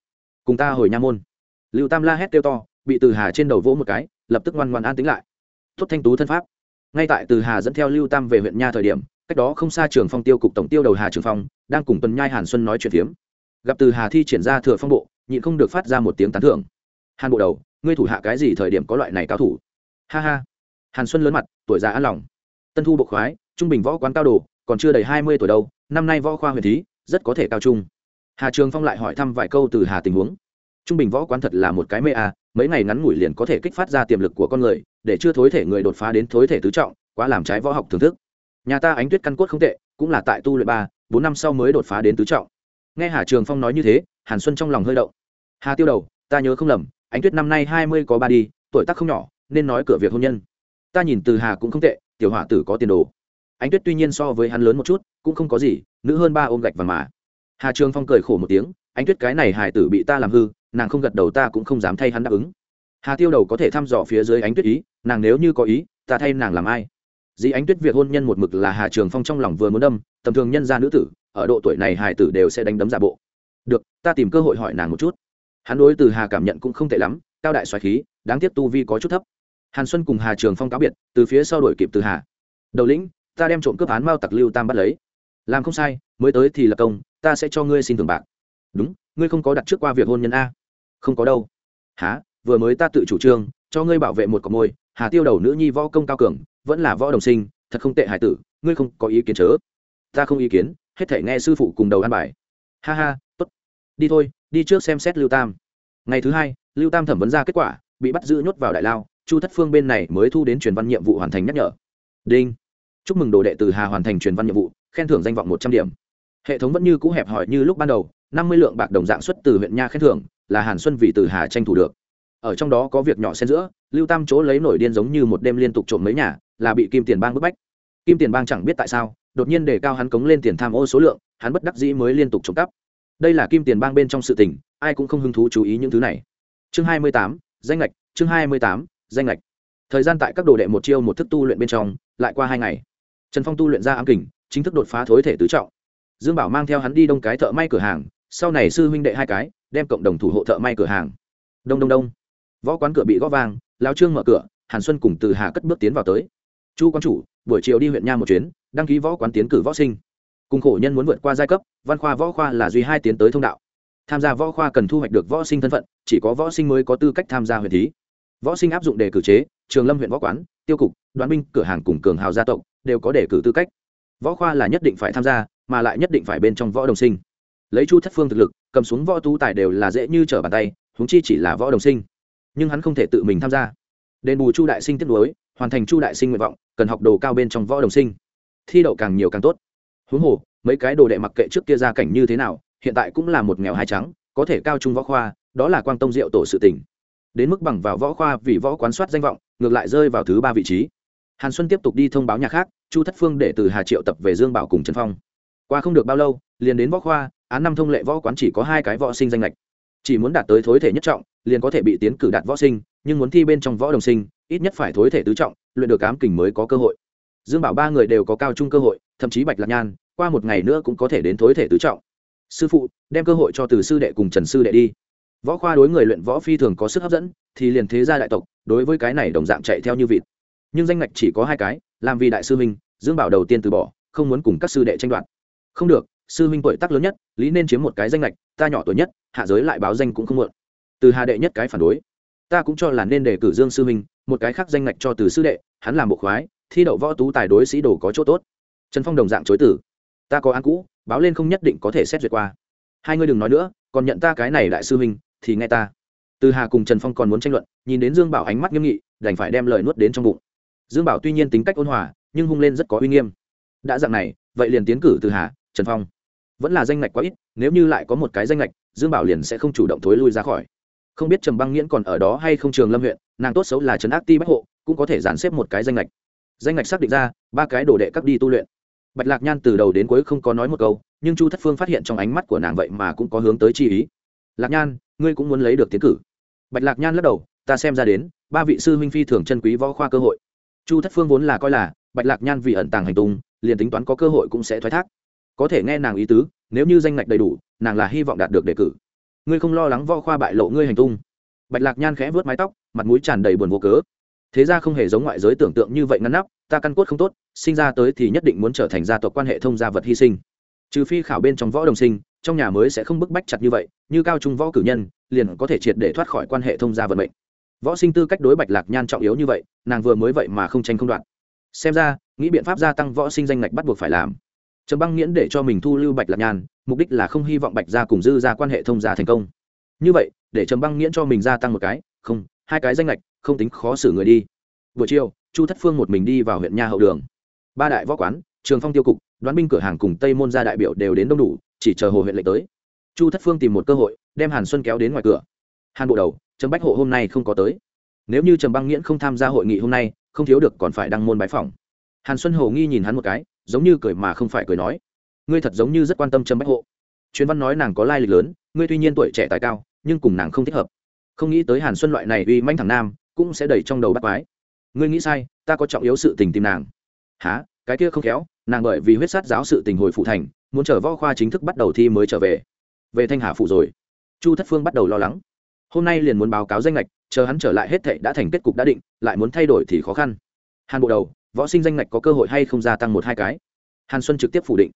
Cùng ta hồi nha môn. Lưu tam la hét kêu to, bị từ hà trên đầu vỗ một cái, lập tức ngoan ngoan an tính lại. Tuất thanh tú thân pháp ngay tại từ hà dẫn theo lưu tam về huyện nha thời điểm, cách đó không xa trường phong tiêu cục tổng tiêu đầu hà trường phong, đang cùng tuần nhai hàn xuân nói chuyện phiếm. Gặp từ hà thi triển ra thừa phong bộ, nhịn không được phát ra một tiếng tán thưởng. Hàn bộ đầu, ngươi thủ hạ cái gì thời điểm có loại này cao thủ? Ha ha. Hàn xuân lớn mặt, tuổi già an lòng. Tân thu bộ khoái, trung bình võ quán cao đồ, còn chưa đầy hai mươi tuổi đâu, năm nay võ khoa huyền thí, rất có thể cao trung. Hà trường phong lại hỏi thăm vài câu từ hà tình huống. Trung bình võ quán thật là một cái mê à mấy ngày ngắn ngủi liền có thể kích phát ra tiềm lực của con người, để chưa thối thể người đột phá đến thối thể tứ trọng, quá làm trái võ học thưởng thức. Nhà ta ánh tuyết căn cốt không tệ, cũng là tại tu luyện ba, bốn năm sau mới đột phá đến tứ trọng. Nghe hà trường phong nói như thế, hàn xuân trong lòng hơi động. Hà tiêu đầu, ta nhớ không lầm, ánh tuyết năm nay hai mươi có ba đi, tuổi tác không nhỏ, nên nói cửa việc hôn nhân. Ta nhìn từ hà cũng không tệ, tiểu họa tử có tiền đồ. Ánh tuyết tuy nhiên so với hắn lớn một chút, cũng không có gì, nữ hơn ba ôm gạch và mà. Hà trường phong cười khổ một tiếng, ánh tuyết cái này hài tử bị ta làm hư nàng không gật đầu ta cũng không dám thay hắn đáp ứng. Hà tiêu đầu có thể thăm dò phía dưới ánh tuyết ý, nàng nếu như có ý, ta thay nàng làm ai? Dĩ ánh tuyết việc hôn nhân một mực là hà trường phong trong lòng vừa muốn đâm, tầm thường nhân gia nữ tử, ở độ tuổi này hài tử đều sẽ đánh đấm giả bộ. Được, ta tìm cơ hội hỏi nàng một chút. Hắn đối từ hà cảm nhận cũng không tệ lắm, cao đại xoài khí, đáng tiếc tu vi có chút thấp. Hàn xuân cùng hà trường phong cáo biệt, từ phía sau đuổi kịp từ hà. Đầu lĩnh, ta đem trộm cướp án mao tặc lưu tam bắt lấy. Làm không sai, mới tới thì lập công, ta sẽ cho ngươi xin thưởng bạc. Đúng ngươi không có đặt trước qua việc hôn nhân a? Không có đâu. Há vừa mới ta tự chủ trương, cho ngươi bảo vệ một cọc môi, hà tiêu đầu nữ nhi võ công cao cường, vẫn là võ đồng sinh, thật không tệ hải tử, ngươi không có ý kiến chớ. Ta không ý kiến, hết thể nghe sư phụ cùng đầu ăn bài. Ha ha t ố t đi thôi, đi trước xem xét lưu tam. Ngày thứ hai, lưu tam thẩm vấn ra kết quả, bị bắt giữ nhốt vào đại lao, chu thất phương bên này mới thu đến truyền văn nhiệm vụ hoàn thành nhắc nhở. Đinh. Chúc mừng đồ đệ từ hà hoàn thành truyền văn nhiệm vụ, khen thưởng danh vọng một trăm điểm hệ thống vẫn như cũ hẹp hòi như lúc ban đầu, năm mươi lượng bạc đồng dạng xuất từ huyện nha khen thưởng, là hàn xuân vì từ hà tranh thủ được. Ở trong đó có việc nhỏ xen giữa, lưu tam chỗ lấy nổi điên giống như một đêm liên tục trộm mấy nhà, là bị kim tiền bang bức bách. Kim tiền bang chẳng biết tại sao, đột nhiên đề cao hắn cống lên tiền tham ô số lượng, hắn bất đắc dĩ mới liên tục trộm cắp. Đây là kim tiền bang bên trong sự tình, ai cũng không hứng thú chú ý những thứ này. Chương hai mươi tám, danh lệch chương hai mươi tám, danh lệch thời gian tại các đồ đệ một chiêu một thức tu luyện bên trong, lại qua hai ngày. Trần phong tu luyện ra ám kình, chính thức đột phá thối thể tứ trọng dương bảo mang theo hắn đi đông cái thợ may cửa hàng, sau này sư huynh đệ hai cái, đem cộng đồng thủ hộ thợ may cửa hàng. Đông đông đông. Võ quán cửa bị gõ vang lao trương mở cửa, hàn xuân cùng từ hà cất bước tiến vào tới. Chu quán chủ, buổi chiều đi huyện nha một chuyến, đăng ký võ quán tiến cử võ sinh. Cùng khổ nhân muốn vượt qua giai cấp, văn khoa võ khoa là duy hai tiến tới thông đạo. Tham gia võ khoa cần thu hoạch được võ sinh thân phận, chỉ có võ sinh mới có tư cách tham gia huyện thí. Võ sinh áp dụng đề cử chế, trường lâm huyện võ quán, tiêu cục, đoán binh, cửa hàng cùng cường hào gia tộc, đều có đề cử tư cách. Võ khoa là nhất định phải tham gia mà lại nhất định phải bên trong võ đồng sinh. Lấy chu thất phương thực lực, cầm xuống võ tú tài đều là dễ như trở bàn tay húng chi chỉ là võ đồng sinh. Nhưng hắn không thể tự mình tham gia. Đền bù chu đại sinh tiếp nối hoàn thành chu đại sinh nguyện vọng, cần học đồ cao bên trong võ đồng sinh. Thi đậu càng nhiều càng tốt. Huống hồ, mấy cái đồ đệ mặc kệ trước kia ra cảnh như thế nào, hiện tại cũng là một nghèo hai trắng, có thể cao trung võ khoa, đó là quang tông diệu tổ sự tỉnh đến mức bằng vào võ khoa vì võ quán soát danh vọng, ngược lại rơi vào thứ ba vị trí. Hàn xuân tiếp tục đi thông báo nhà khác, chu thất phương để từ hà triệu tập về dương bảo cùng trần phong qua không được bao lâu, liền đến võ khoa, án năm thông lệ võ quán chỉ có hai cái võ sinh danh lệch chỉ muốn đạt tới thối thể nhất trọng, liền có thể bị tiến cử đạt võ sinh, nhưng muốn thi bên trong võ đồng sinh, ít nhất phải thối thể tứ trọng, luyện được cám kình mới có cơ hội. Dương bảo ba người đều có cao trung cơ hội, thậm chí bạch lạc nhan, qua một ngày nữa cũng có thể đến thối thể tứ trọng. Sư phụ, đem cơ hội cho từ sư đệ cùng trần sư đệ đi. Võ khoa đối người luyện võ phi thường có sức hấp dẫn, thì liền thế gia đại tộc, đối với cái này đồng dạng chạy theo như vịt. Nhưng danh ngạch chỉ có hai cái, làm vì đại sư minh dương bảo đầu tiên từ bỏ, không muốn cùng các sư đệ tranh đoạt không được, sư minh tuổi tác lớn nhất, lý nên chiếm một cái danh lệch ta nhỏ tuổi nhất, hạ giới lại báo danh cũng không muộn. Từ hà đệ nhất cái phản đối. Ta cũng cho là nên đề cử dương sư minh một cái khác danh lệch cho từ sư đệ, hắn làm bộ khoái, thi đậu võ tú tài đối sĩ đồ có chỗ tốt. Trần phong đồng dạng chối tử ta có án cũ, báo lên không nhất định có thể xét duyệt qua. Hai ngươi đừng nói nữa, còn nhận ta cái này đại sư minh thì nghe ta. Từ hà cùng trần phong còn muốn tranh luận, nhìn đến dương bảo ánh mắt nghiêm nghị, đành phải đem lời nuốt đến trong bụng. Dương bảo tuy nhiên tính cách ôn hòa, nhưng hung lên rất có uy nghiêm. Đã dạng này, vậy liền tiến cử từ hà trần phong. Vẫn là danh ngạch quá ít, nếu như lại có một cái danh ngạch, dương bảo liền sẽ không chủ động thối lui ra khỏi. Không biết trầm băng nghiễn còn ở đó hay không trường lâm huyện, nàng tốt xấu là trấn ác ti bách hộ, cũng có thể dàn xếp một cái danh lệch danh lệch xác định ra, ba cái đồ đệ các đi tu luyện. Bạch lạc nhan từ đầu đến cuối không có nói một câu, nhưng chu thất phương phát hiện trong ánh mắt của nàng vậy mà cũng có hướng tới chi ý. Lạc nhan, ngươi cũng muốn lấy được tiến cử? Bạch lạc nhan lắc đầu, ta xem ra đến, ba vị sư huynh phi thường chân quý võ khoa cơ hội. Chu thất phương vốn là coi là, bạch lạc nhan vì ẩn tàng hành tung, liền tính toán có cơ hội cũng sẽ thoái thác có thể nghe nàng ý tứ, nếu như danh ngạch đầy đủ, nàng là hy vọng đạt được đề cử. Ngươi không lo lắng võ khoa bại lộ ngươi hành tung. Bạch lạc nhan khẽ vớt mái tóc, mặt mũi tràn đầy buồn vô cớ. Thế ra không hề giống ngoại giới tưởng tượng như vậy ngăn nắp, ta căn cốt không tốt, sinh ra tới thì nhất định muốn trở thành gia tộc quan hệ thông gia vật hy sinh. Trừ phi khảo bên trong võ đồng sinh, trong nhà mới sẽ không bức bách chặt như vậy, như cao trung võ cử nhân, liền có thể triệt để thoát khỏi quan hệ thông gia vận mệnh. Võ sinh tư cách đối bạch lạc nhan trọng yếu như vậy, nàng vừa mới vậy mà không tranh không đoạn xem ra, nghĩ biện pháp gia tăng võ sinh danh ngạch bắt buộc phải làm trầm băng nghiễn để cho mình thu lưu bạch lạc nhàn, mục đích là không hy vọng bạch gia cùng dư ra quan hệ thông gia thành công. Như vậy để trầm băng nghiễn cho mình gia tăng một cái không hai cái danh lệch không tính khó xử người đi. Buổi chiều chu thất phương một mình đi vào huyện nha hậu đường. Ba đại võ quán trường phong tiêu cục đoán binh cửa hàng cùng tây môn gia đại biểu đều đến đông đủ chỉ chờ hồ huyện lệnh tới. Chu thất phương tìm một cơ hội đem hàn xuân kéo đến ngoài cửa. Hàn bộ đầu trầm bách hộ hôm nay không có tới. Nếu như trầm băng nghiễn không tham gia hội nghị hôm nay không thiếu được còn phải đăng môn bái phòng hàn xuân hồ nghi nhìn hắn một cái giống như cười mà không phải cười nói. Ngươi thật giống như rất quan tâm Trâm bách hộ. Truyền văn nói nàng có lai lịch lớn, ngươi tuy nhiên tuổi trẻ tài cao, nhưng cùng nàng không thích hợp. Không nghĩ tới hàn xuân loại này uy manh thằng nam, cũng sẽ đẩy trong đầu bắt quái. Ngươi nghĩ sai, ta có trọng yếu sự tình tìm nàng. Há cái kia không khéo, nàng bởi vì huyết sát giáo sự tình hồi phụ thành, muốn chờ võ khoa chính thức bắt đầu thi mới trở về. Về thanh hà phụ rồi. Chu thất phương bắt đầu lo lắng. Hôm nay liền muốn báo cáo danh lệch chờ hắn trở lại hết thệ đã thành kết cục đã định, lại muốn thay đổi thì khó khăn. Hàn bộ đầu võ sinh danh ngạch có cơ hội hay không gia tăng một hai cái? Hàn xuân trực tiếp phủ định.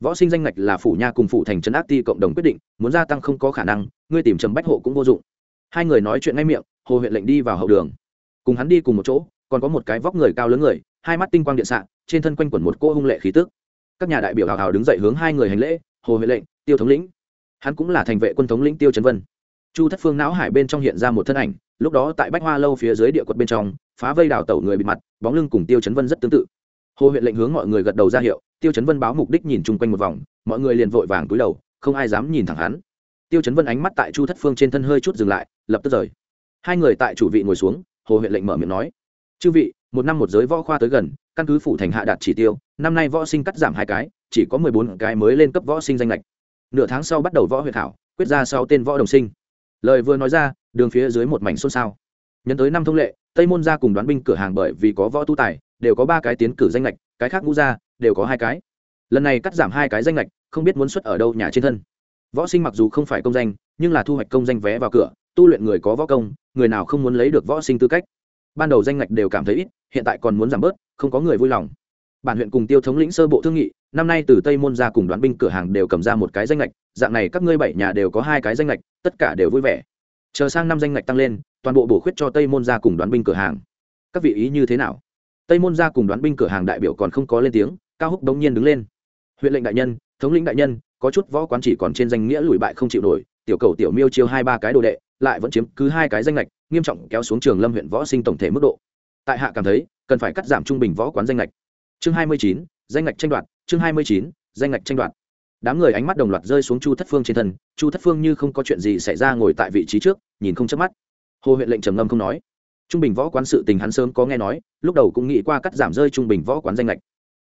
Võ sinh danh ngạch là phủ nha cùng phủ thành trấn ác ti cộng đồng quyết định, muốn gia tăng không có khả năng, ngươi tìm trầm bách hộ cũng vô dụng. Hai người nói chuyện ngay miệng, hồ huyện lệnh đi vào hậu đường. Cùng hắn đi cùng một chỗ, còn có một cái vóc người cao lớn người, hai mắt tinh quang điện xạ, trên thân quanh quẩn một cô hung lệ khí tức. Các nhà đại biểu hào hào đứng dậy hướng hai người hành lễ, hồ huyện lệnh, tiêu thống lĩnh. Hắn cũng là thành vệ quân thống lĩnh tiêu trấn vân. Chu thất phương não hải bên trong hiện ra một thân ảnh, lúc đó tại bách hoa lâu phía dưới địa quật bên trong phá vây đào tẩu người bị mặt, bóng lưng cùng tiêu Chấn vân rất tương tự. Hồ huyện lệnh hướng mọi người gật đầu ra hiệu, tiêu chấn vân báo mục đích nhìn chung quanh một vòng, mọi người liền vội vàng túi đầu, không ai dám nhìn thẳng hắn. Tiêu chấn vân ánh mắt tại chu thất phương trên thân hơi chút dừng lại, lập tức rời. Hai người tại chủ vị ngồi xuống, hồ huyện lệnh mở miệng nói, chư vị, một năm một giới võ khoa tới gần, căn cứ phủ thành hạ đạt chỉ tiêu, năm nay võ sinh cắt giảm hai cái, chỉ có mười bốn cái mới lên cấp võ sinh danh lệch. Nửa tháng sau bắt đầu võ huyện thảo quyết ra sau tên võ đồng sinh. Lời vừa nói ra, đường phía dưới một mảnh xôn xao nhấn tới năm thông lệ, tây môn gia cùng đoán binh cửa hàng bởi vì có võ tu tài, đều có ba cái tiến cử danh lệch cái khác ngũ gia đều có hai cái. Lần này cắt giảm hai cái danh lệch không biết muốn xuất ở đâu nhà trên thân. Võ sinh mặc dù không phải công danh, nhưng là thu hoạch công danh vé vào cửa, tu luyện người có võ công, người nào không muốn lấy được võ sinh tư cách. Ban đầu danh lệch đều cảm thấy ít, hiện tại còn muốn giảm bớt, không có người vui lòng. Bản huyện cùng tiêu thống lĩnh sơ bộ thương nghị, năm nay từ tây môn ra cùng đoán binh cửa hàng đều cầm ra một cái danh lệch dạng này các ngươi bảy nhà đều có hai cái danh lệch tất cả đều vui vẻ chờ sang năm danh ngạch tăng lên, toàn bộ bổ khuyết cho tây môn ra cùng đoán binh cửa hàng. Các vị ý như thế nào? Tây môn ra cùng đoán binh cửa hàng đại biểu còn không có lên tiếng, cao húc đống nhiên đứng lên. Huyện lệnh đại nhân, thống lĩnh đại nhân, có chút võ quán chỉ còn trên danh nghĩa lùi bại không chịu nổi, tiểu cầu tiểu miêu chiêu hai ba cái đồ đệ, lại vẫn chiếm cứ hai cái danh lệch nghiêm trọng kéo xuống trường lâm huyện võ sinh tổng thể mức độ. Tại hạ cảm thấy, cần phải cắt giảm trung bình võ quán danh lệch chương hai mươi chín, danh lệch tranh đoạt, chương hai mươi chín, danh lệch tranh đoạt đám người ánh mắt đồng loạt rơi xuống chu thất phương trên thân, chu thất phương như không có chuyện gì xảy ra ngồi tại vị trí trước, nhìn không chớp mắt. Hồ huyện lệnh trầm ngâm không nói. Trung bình võ quán sự tình hắn sớm có nghe nói, lúc đầu cũng nghĩ qua cắt giảm rơi trung bình võ quán danh lệch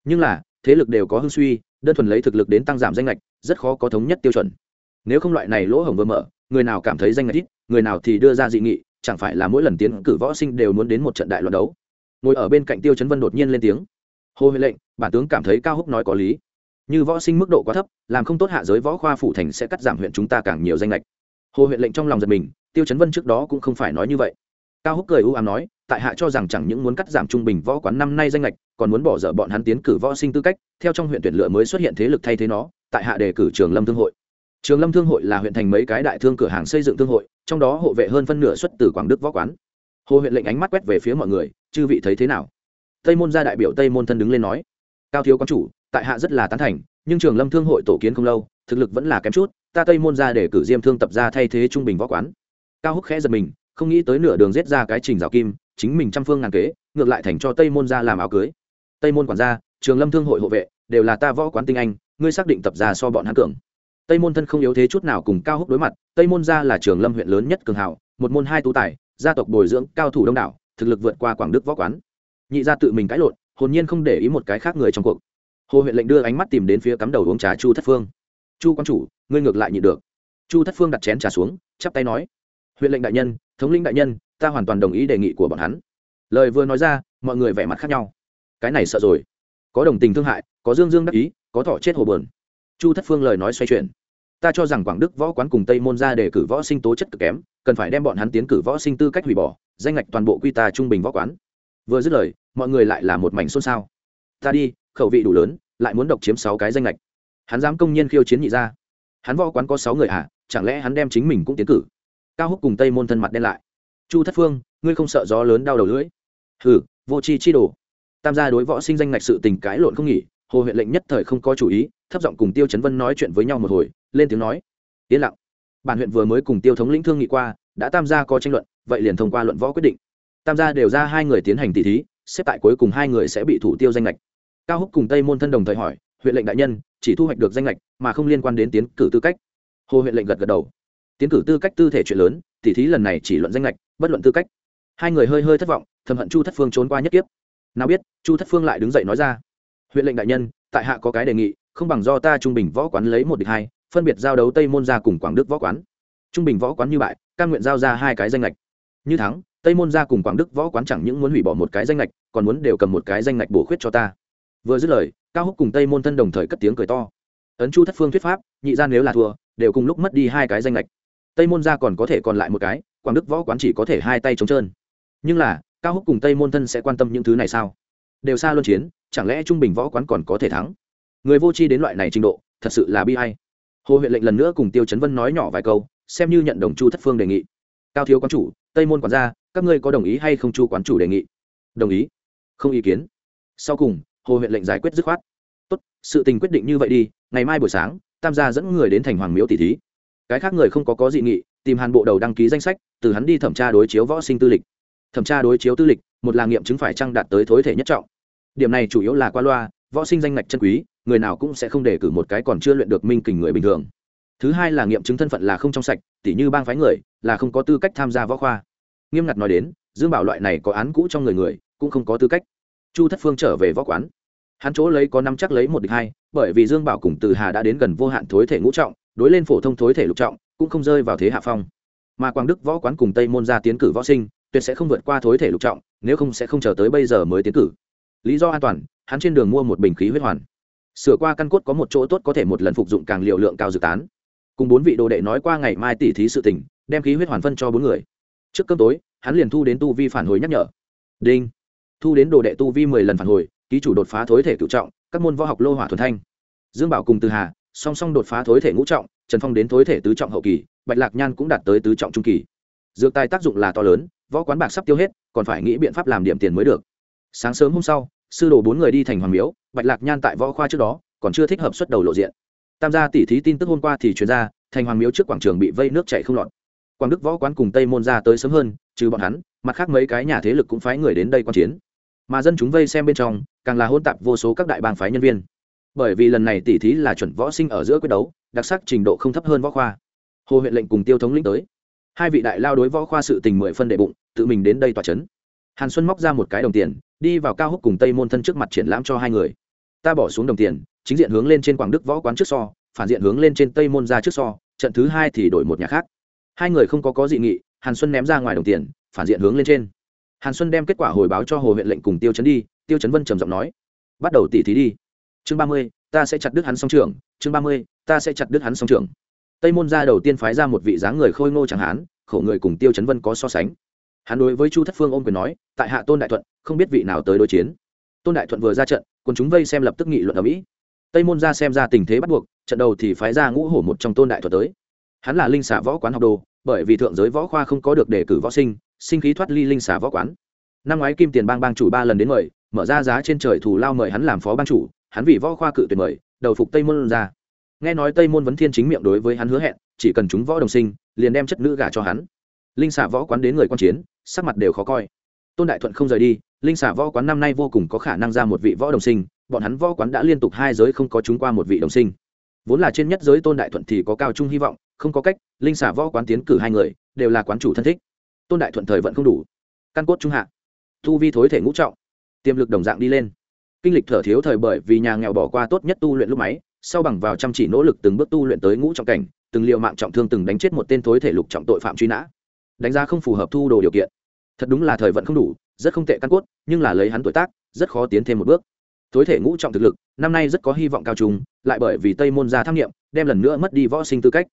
nhưng là, thế lực đều có hưng suy, đơn thuần lấy thực lực đến tăng giảm danh lệch rất khó có thống nhất tiêu chuẩn. Nếu không loại này lỗ hổng vừa mở, người nào cảm thấy danh lệch ít, người nào thì đưa ra dị nghị, chẳng phải là mỗi lần tiến cử võ sinh đều muốn đến một trận đại loạn đấu. Ngồi ở bên cạnh tiêu chấn vân đột nhiên lên tiếng. Hồ huệ lệnh, bản tướng cảm thấy cao húc nói có lý như võ sinh mức độ quá thấp, làm không tốt hạ giới võ khoa phủ thành sẽ cắt giảm huyện chúng ta càng nhiều danh lệch hồ huyện lệnh trong lòng giật mình, tiêu chấn vân trước đó cũng không phải nói như vậy. Cao húc cười u ám nói, tại hạ cho rằng chẳng những muốn cắt giảm trung bình võ quán năm nay danh lệch còn muốn bỏ dở bọn hắn tiến cử võ sinh tư cách, theo trong huyện tuyển lựa mới xuất hiện thế lực thay thế nó, tại hạ đề cử trường lâm thương hội. Trường lâm thương hội là huyện thành mấy cái đại thương cửa hàng xây dựng thương hội, trong đó hộ vệ hơn phân nửa xuất từ quảng đức võ quán. Hồ huyện lệnh ánh mắt quét về phía mọi người, chư vị thấy thế nào? Tây môn gia đại biểu tây môn thân đứng lên nói, cao thiếu quán chủ tại hạ rất là tán thành, nhưng trường lâm thương hội tổ kiến không lâu, thực lực vẫn là kém chút, ta tây môn ra để cử diêm thương tập ra thay thế trung bình võ quán. Cao húc khẽ giật mình, không nghĩ tới nửa đường giết ra cái trình rào kim, chính mình trăm phương ngàn kế, ngược lại thành cho tây môn ra làm áo cưới. Tây môn quản gia, trường lâm thương hội hộ vệ, đều là ta võ quán tinh anh, ngươi xác định tập ra so bọn hắn cường. Tây môn thân không yếu thế chút nào cùng cao húc đối mặt, tây môn gia là trường lâm huyện lớn nhất cường hảo một môn hai tú tài, gia tộc bồi dưỡng cao thủ đông đảo, thực lực vượt qua quảng đức võ quán. Nhị gia tự mình cãi lộn, hồn nhiên không để ý một cái khác người trong cuộc hồ huyện lệnh đưa ánh mắt tìm đến phía cắm đầu uống trà chu thất phương. Chu quan chủ, ngươi ngược lại nhịn được. Chu thất phương đặt chén trà xuống, chắp tay nói, huyện lệnh đại nhân, thống lĩnh đại nhân, ta hoàn toàn đồng ý đề nghị của bọn hắn. Lời vừa nói ra, mọi người vẻ mặt khác nhau. Cái này sợ rồi. Có đồng tình thương hại, có dương dương đắc ý, có thọ chết hồ bờn chu thất phương lời nói xoay chuyển. Ta cho rằng quảng đức võ quán cùng tây môn ra để cử võ sinh tố chất cực kém, cần phải đem bọn hắn tiến cử võ sinh tư cách hủy bỏ, danh ngạch toàn bộ quy ta trung bình võ quán. Vừa dứt lời, mọi người lại là một mảnh xôn xao. Ta đi khẩu vị đủ lớn, lại muốn độc chiếm sáu cái danh lệch hắn dám công nhiên khiêu chiến nhị ra hắn võ quán có sáu người à chẳng lẽ hắn đem chính mình cũng tiến cử? Cao húc cùng tây môn thân mặt đen lại. Chu thất phương, ngươi không sợ gió lớn đau đầu lưỡi? Hừ, vô chi chi đồ. Tam gia đối võ sinh danh ngạch sự tình cãi lộn không nghỉ, hồ huyện lệnh nhất thời không có chủ ý, thấp giọng cùng tiêu chấn vân nói chuyện với nhau một hồi, lên tiếng nói. Yên lặng. Bản huyện vừa mới cùng tiêu thống lĩnh thương nghị qua, đã tam gia có tranh luận, vậy liền thông qua luận võ quyết định. Tam gia đều ra hai người tiến hành tỷ thí, xếp tại cuối cùng hai người sẽ bị thủ tiêu danh lệch cao húc cùng tây môn thân đồng thời hỏi, huyện lệnh đại nhân, chỉ thu hoạch được danh lệch mà không liên quan đến tiến cử tư cách? Hồ huyện lệnh gật gật đầu. Tiến cử tư cách tư thể chuyện lớn tỷ thí lần này chỉ luận danh lệch bất luận tư cách. Hai người hơi hơi thất vọng, thầm hận chu thất phương trốn qua nhất kiếp. Nào biết, chu thất phương lại đứng dậy nói ra, huyện lệnh đại nhân, tại hạ có cái đề nghị, không bằng do ta trung bình võ quán lấy một địch hai, phân biệt giao đấu tây môn ra cùng quảng đức võ quán trung bình võ quán như bại căn nguyện giao ra hai cái danh lệch như thắng, tây môn ra cùng quảng đức võ quán chẳng những muốn hủy bỏ một cái danh lệch còn muốn đều cầm một cái danh lệch bổ khuyết cho ta vừa dứt lời, cao húc cùng tây môn thân đồng thời cất tiếng cười to. Ấn chu thất phương thuyết pháp, nhị ra nếu là thua, đều cùng lúc mất đi hai cái danh lệch tây môn ra còn có thể còn lại một cái, quảng đức võ quán chỉ có thể hai tay trống trơn. Nhưng là, cao húc cùng tây môn thân sẽ quan tâm những thứ này sao? Đều xa luân chiến, chẳng lẽ trung bình võ quán còn có thể thắng? Người vô tri đến loại này trình độ, thật sự là bi hay hồ huyện lệnh lần nữa cùng tiêu chấn vân nói nhỏ vài câu, xem như nhận đồng chu thất phương đề nghị. Cao thiếu quán chủ, tây môn quản gia, các ngươi có đồng ý hay không chu quán chủ đề nghị? Đồng ý. Không ý kiến. Sau cùng hồ huyện lệnh giải quyết dứt khoát. Tốt, sự tình quyết định như vậy đi, ngày mai buổi sáng, tam gia dẫn người đến thành hoàng miếu tỷ thí. Cái khác người không có có dị nghị, tìm hàn bộ đầu đăng ký danh sách, từ hắn đi thẩm tra đối chiếu võ sinh tư lịch. Thẩm tra đối chiếu tư lịch, một là nghiệm chứng phải trăng đạt tới thối thể nhất trọng. Điểm này chủ yếu là qua loa, võ sinh danh ngạch chân quý, người nào cũng sẽ không để cử một cái còn chưa luyện được minh kình người bình thường. Thứ hai là nghiệm chứng thân phận là không trong sạch, tỉ như bang phái người, là không có tư cách tham gia võ khoa. Nghiêm ngặt nói đến, dương bảo loại này có án cũ trong người người, cũng không có tư cách chu thất phương trở về võ quán. Hắn chỗ lấy có năm chắc lấy một địch hai, bởi vì dương bảo cùng từ hà đã đến gần vô hạn thối thể ngũ trọng, đối lên phổ thông thối thể lục trọng, cũng không rơi vào thế hạ phong. Mà quang đức võ quán cùng tây môn ra tiến cử võ sinh, tuyệt sẽ không vượt qua thối thể lục trọng, nếu không sẽ không chờ tới bây giờ mới tiến cử. Lý do an toàn, hắn trên đường mua một bình khí huyết hoàn. Sửa qua căn cốt có một chỗ tốt có thể một lần phục dụng càng liều lượng cao dự tán. Cùng bốn vị đồ đệ nói qua ngày mai tỉ thí sự tỉnh đem khí huyết hoàn phân cho bốn người. Trước cơm tối, hắn liền thu đến tu vi phản hồi nhắc nhở. Đinh thu đến đồ đệ tu vi mười lần phản hồi, ký chủ đột phá thối thể cựu trọng, các môn võ học lô hỏa thuần thanh. Dương bảo cùng từ hà, song song đột phá thối thể ngũ trọng, trần phong đến thối thể tứ trọng hậu kỳ, bạch lạc nhan cũng đạt tới tứ trọng trung kỳ. Dược tài tác dụng là to lớn, võ quán bạc sắp tiêu hết, còn phải nghĩ biện pháp làm điểm tiền mới được. Sáng sớm hôm sau, sư đồ bốn người đi thành hoàng miếu, bạch lạc nhan tại võ khoa trước đó, còn chưa thích hợp xuất đầu lộ diện. Tam gia tỉ thí tin tức hôm qua thì chuyển ra, thành hoàng miếu trước quảng trường bị vây nước chảy không lọt. Quảng đức võ quán cùng tây môn ra tới sớm hơn, trừ bọn hắn, mặt khác mấy cái nhà thế lực cũng phái người đến đây quan chiến mà dân chúng vây xem bên trong, càng là hôn tạp vô số các đại bang phái nhân viên. Bởi vì lần này tỉ thí là chuẩn võ sinh ở giữa quyết đấu, đặc sắc trình độ không thấp hơn võ khoa. Hồ huyện lệnh cùng tiêu thống lĩnh tới. Hai vị đại lao đối võ khoa sự tình mười phân đệ bụng, tự mình đến đây tòa c h ấ n hàn xuân móc ra một cái đồng tiền, đi vào cao húc cùng tây môn thân trước mặt triển lãm cho hai người. Ta bỏ xuống đồng tiền, chính diện hướng lên trên quảng đức võ quán trước so, phản diện hướng lên trên tây môn ra trước so, trận thứ hai thì đổi một nhà khác. Hai người không có có dị nghị, hàn xuân ném ra ngoài đồng tiền, phản diện hướng lên trên hàn xuân đem kết quả hồi báo cho hồ huyện lệnh cùng tiêu chấn đi, tiêu chấn vân trầm giọng nói, bắt đầu tỉ thí đi. Chương ba mươi, ta sẽ chặt đứt hắn song trưởng. chương ba mươi, ta sẽ chặt đứt hắn song trưởng. tây môn gia đầu tiên phái ra một vị dáng người khôi ngô chẳng hán, khổ người cùng tiêu chấn vân có so sánh. Hắn đối với chu thất phương ôm quyền nói, tại hạ tôn đại thuận, không biết vị nào tới đối chiến. Tôn đại thuận vừa ra trận còn chúng vây xem lập tức nghị luận ở mỹ. Tây môn gia xem ra tình thế bắt buộc, trận đầu thì phái ra ngũ hổ một trong tôn đại thuận tới. Hắn là linh xả võ quán học đồ, bởi vì thượng giới võ khoa không có được đề cử võ sinh sinh khí thoát ly linh xả võ quán. Năm ngoái kim tiền bang bang chủ ba lần đến mời, mở ra giá trên trời thù lao mời hắn làm phó bang chủ, hắn vì võ khoa cự tuyệt mời, đầu phục tây môn ra. Nghe nói tây môn vấn thiên chính miệng đối với hắn hứa hẹn, chỉ cần chúng võ đồng sinh, liền đem chất nữ gả cho hắn. Linh xả võ quán đến người quan chiến, sắc mặt đều khó coi. Tôn đại thuận không rời đi, linh xả võ quán năm nay vô cùng có khả năng ra một vị võ đồng sinh, bọn hắn võ quán đã liên tục hai giới không có chúng qua một vị đồng sinh. Vốn là trên nhất giới tôn đại thuận thì có cao trung hy vọng, không có cách, linh xả võ quán tiến cử hai người, đều là quán chủ thân thích tôn đại thuận thời vẫn không đủ. Căn cốt trung hạ. Thu vi thối thể ngũ trọng. Tiềm lực đồng dạng đi lên. Kinh lịch thở thiếu thời bởi vì nhà nghèo bỏ qua tốt nhất tu luyện lúc máy, sau bằng vào chăm chỉ nỗ lực từng bước tu luyện tới ngũ trọng cảnh, từng liệu mạng trọng thương từng đánh chết một tên thối thể lục trọng tội phạm truy nã. Đánh giá không phù hợp thu đồ điều kiện. Thật đúng là thời vận không đủ, rất không tệ căn cốt, nhưng là lấy hắn tuổi tác, rất khó tiến thêm một bước. Thối thể ngũ trọng thực lực, năm nay rất có hy vọng cao trùng, lại bởi vì tây môn gia tham nghiệm, đem lần nữa mất đi võ sinh tư cách.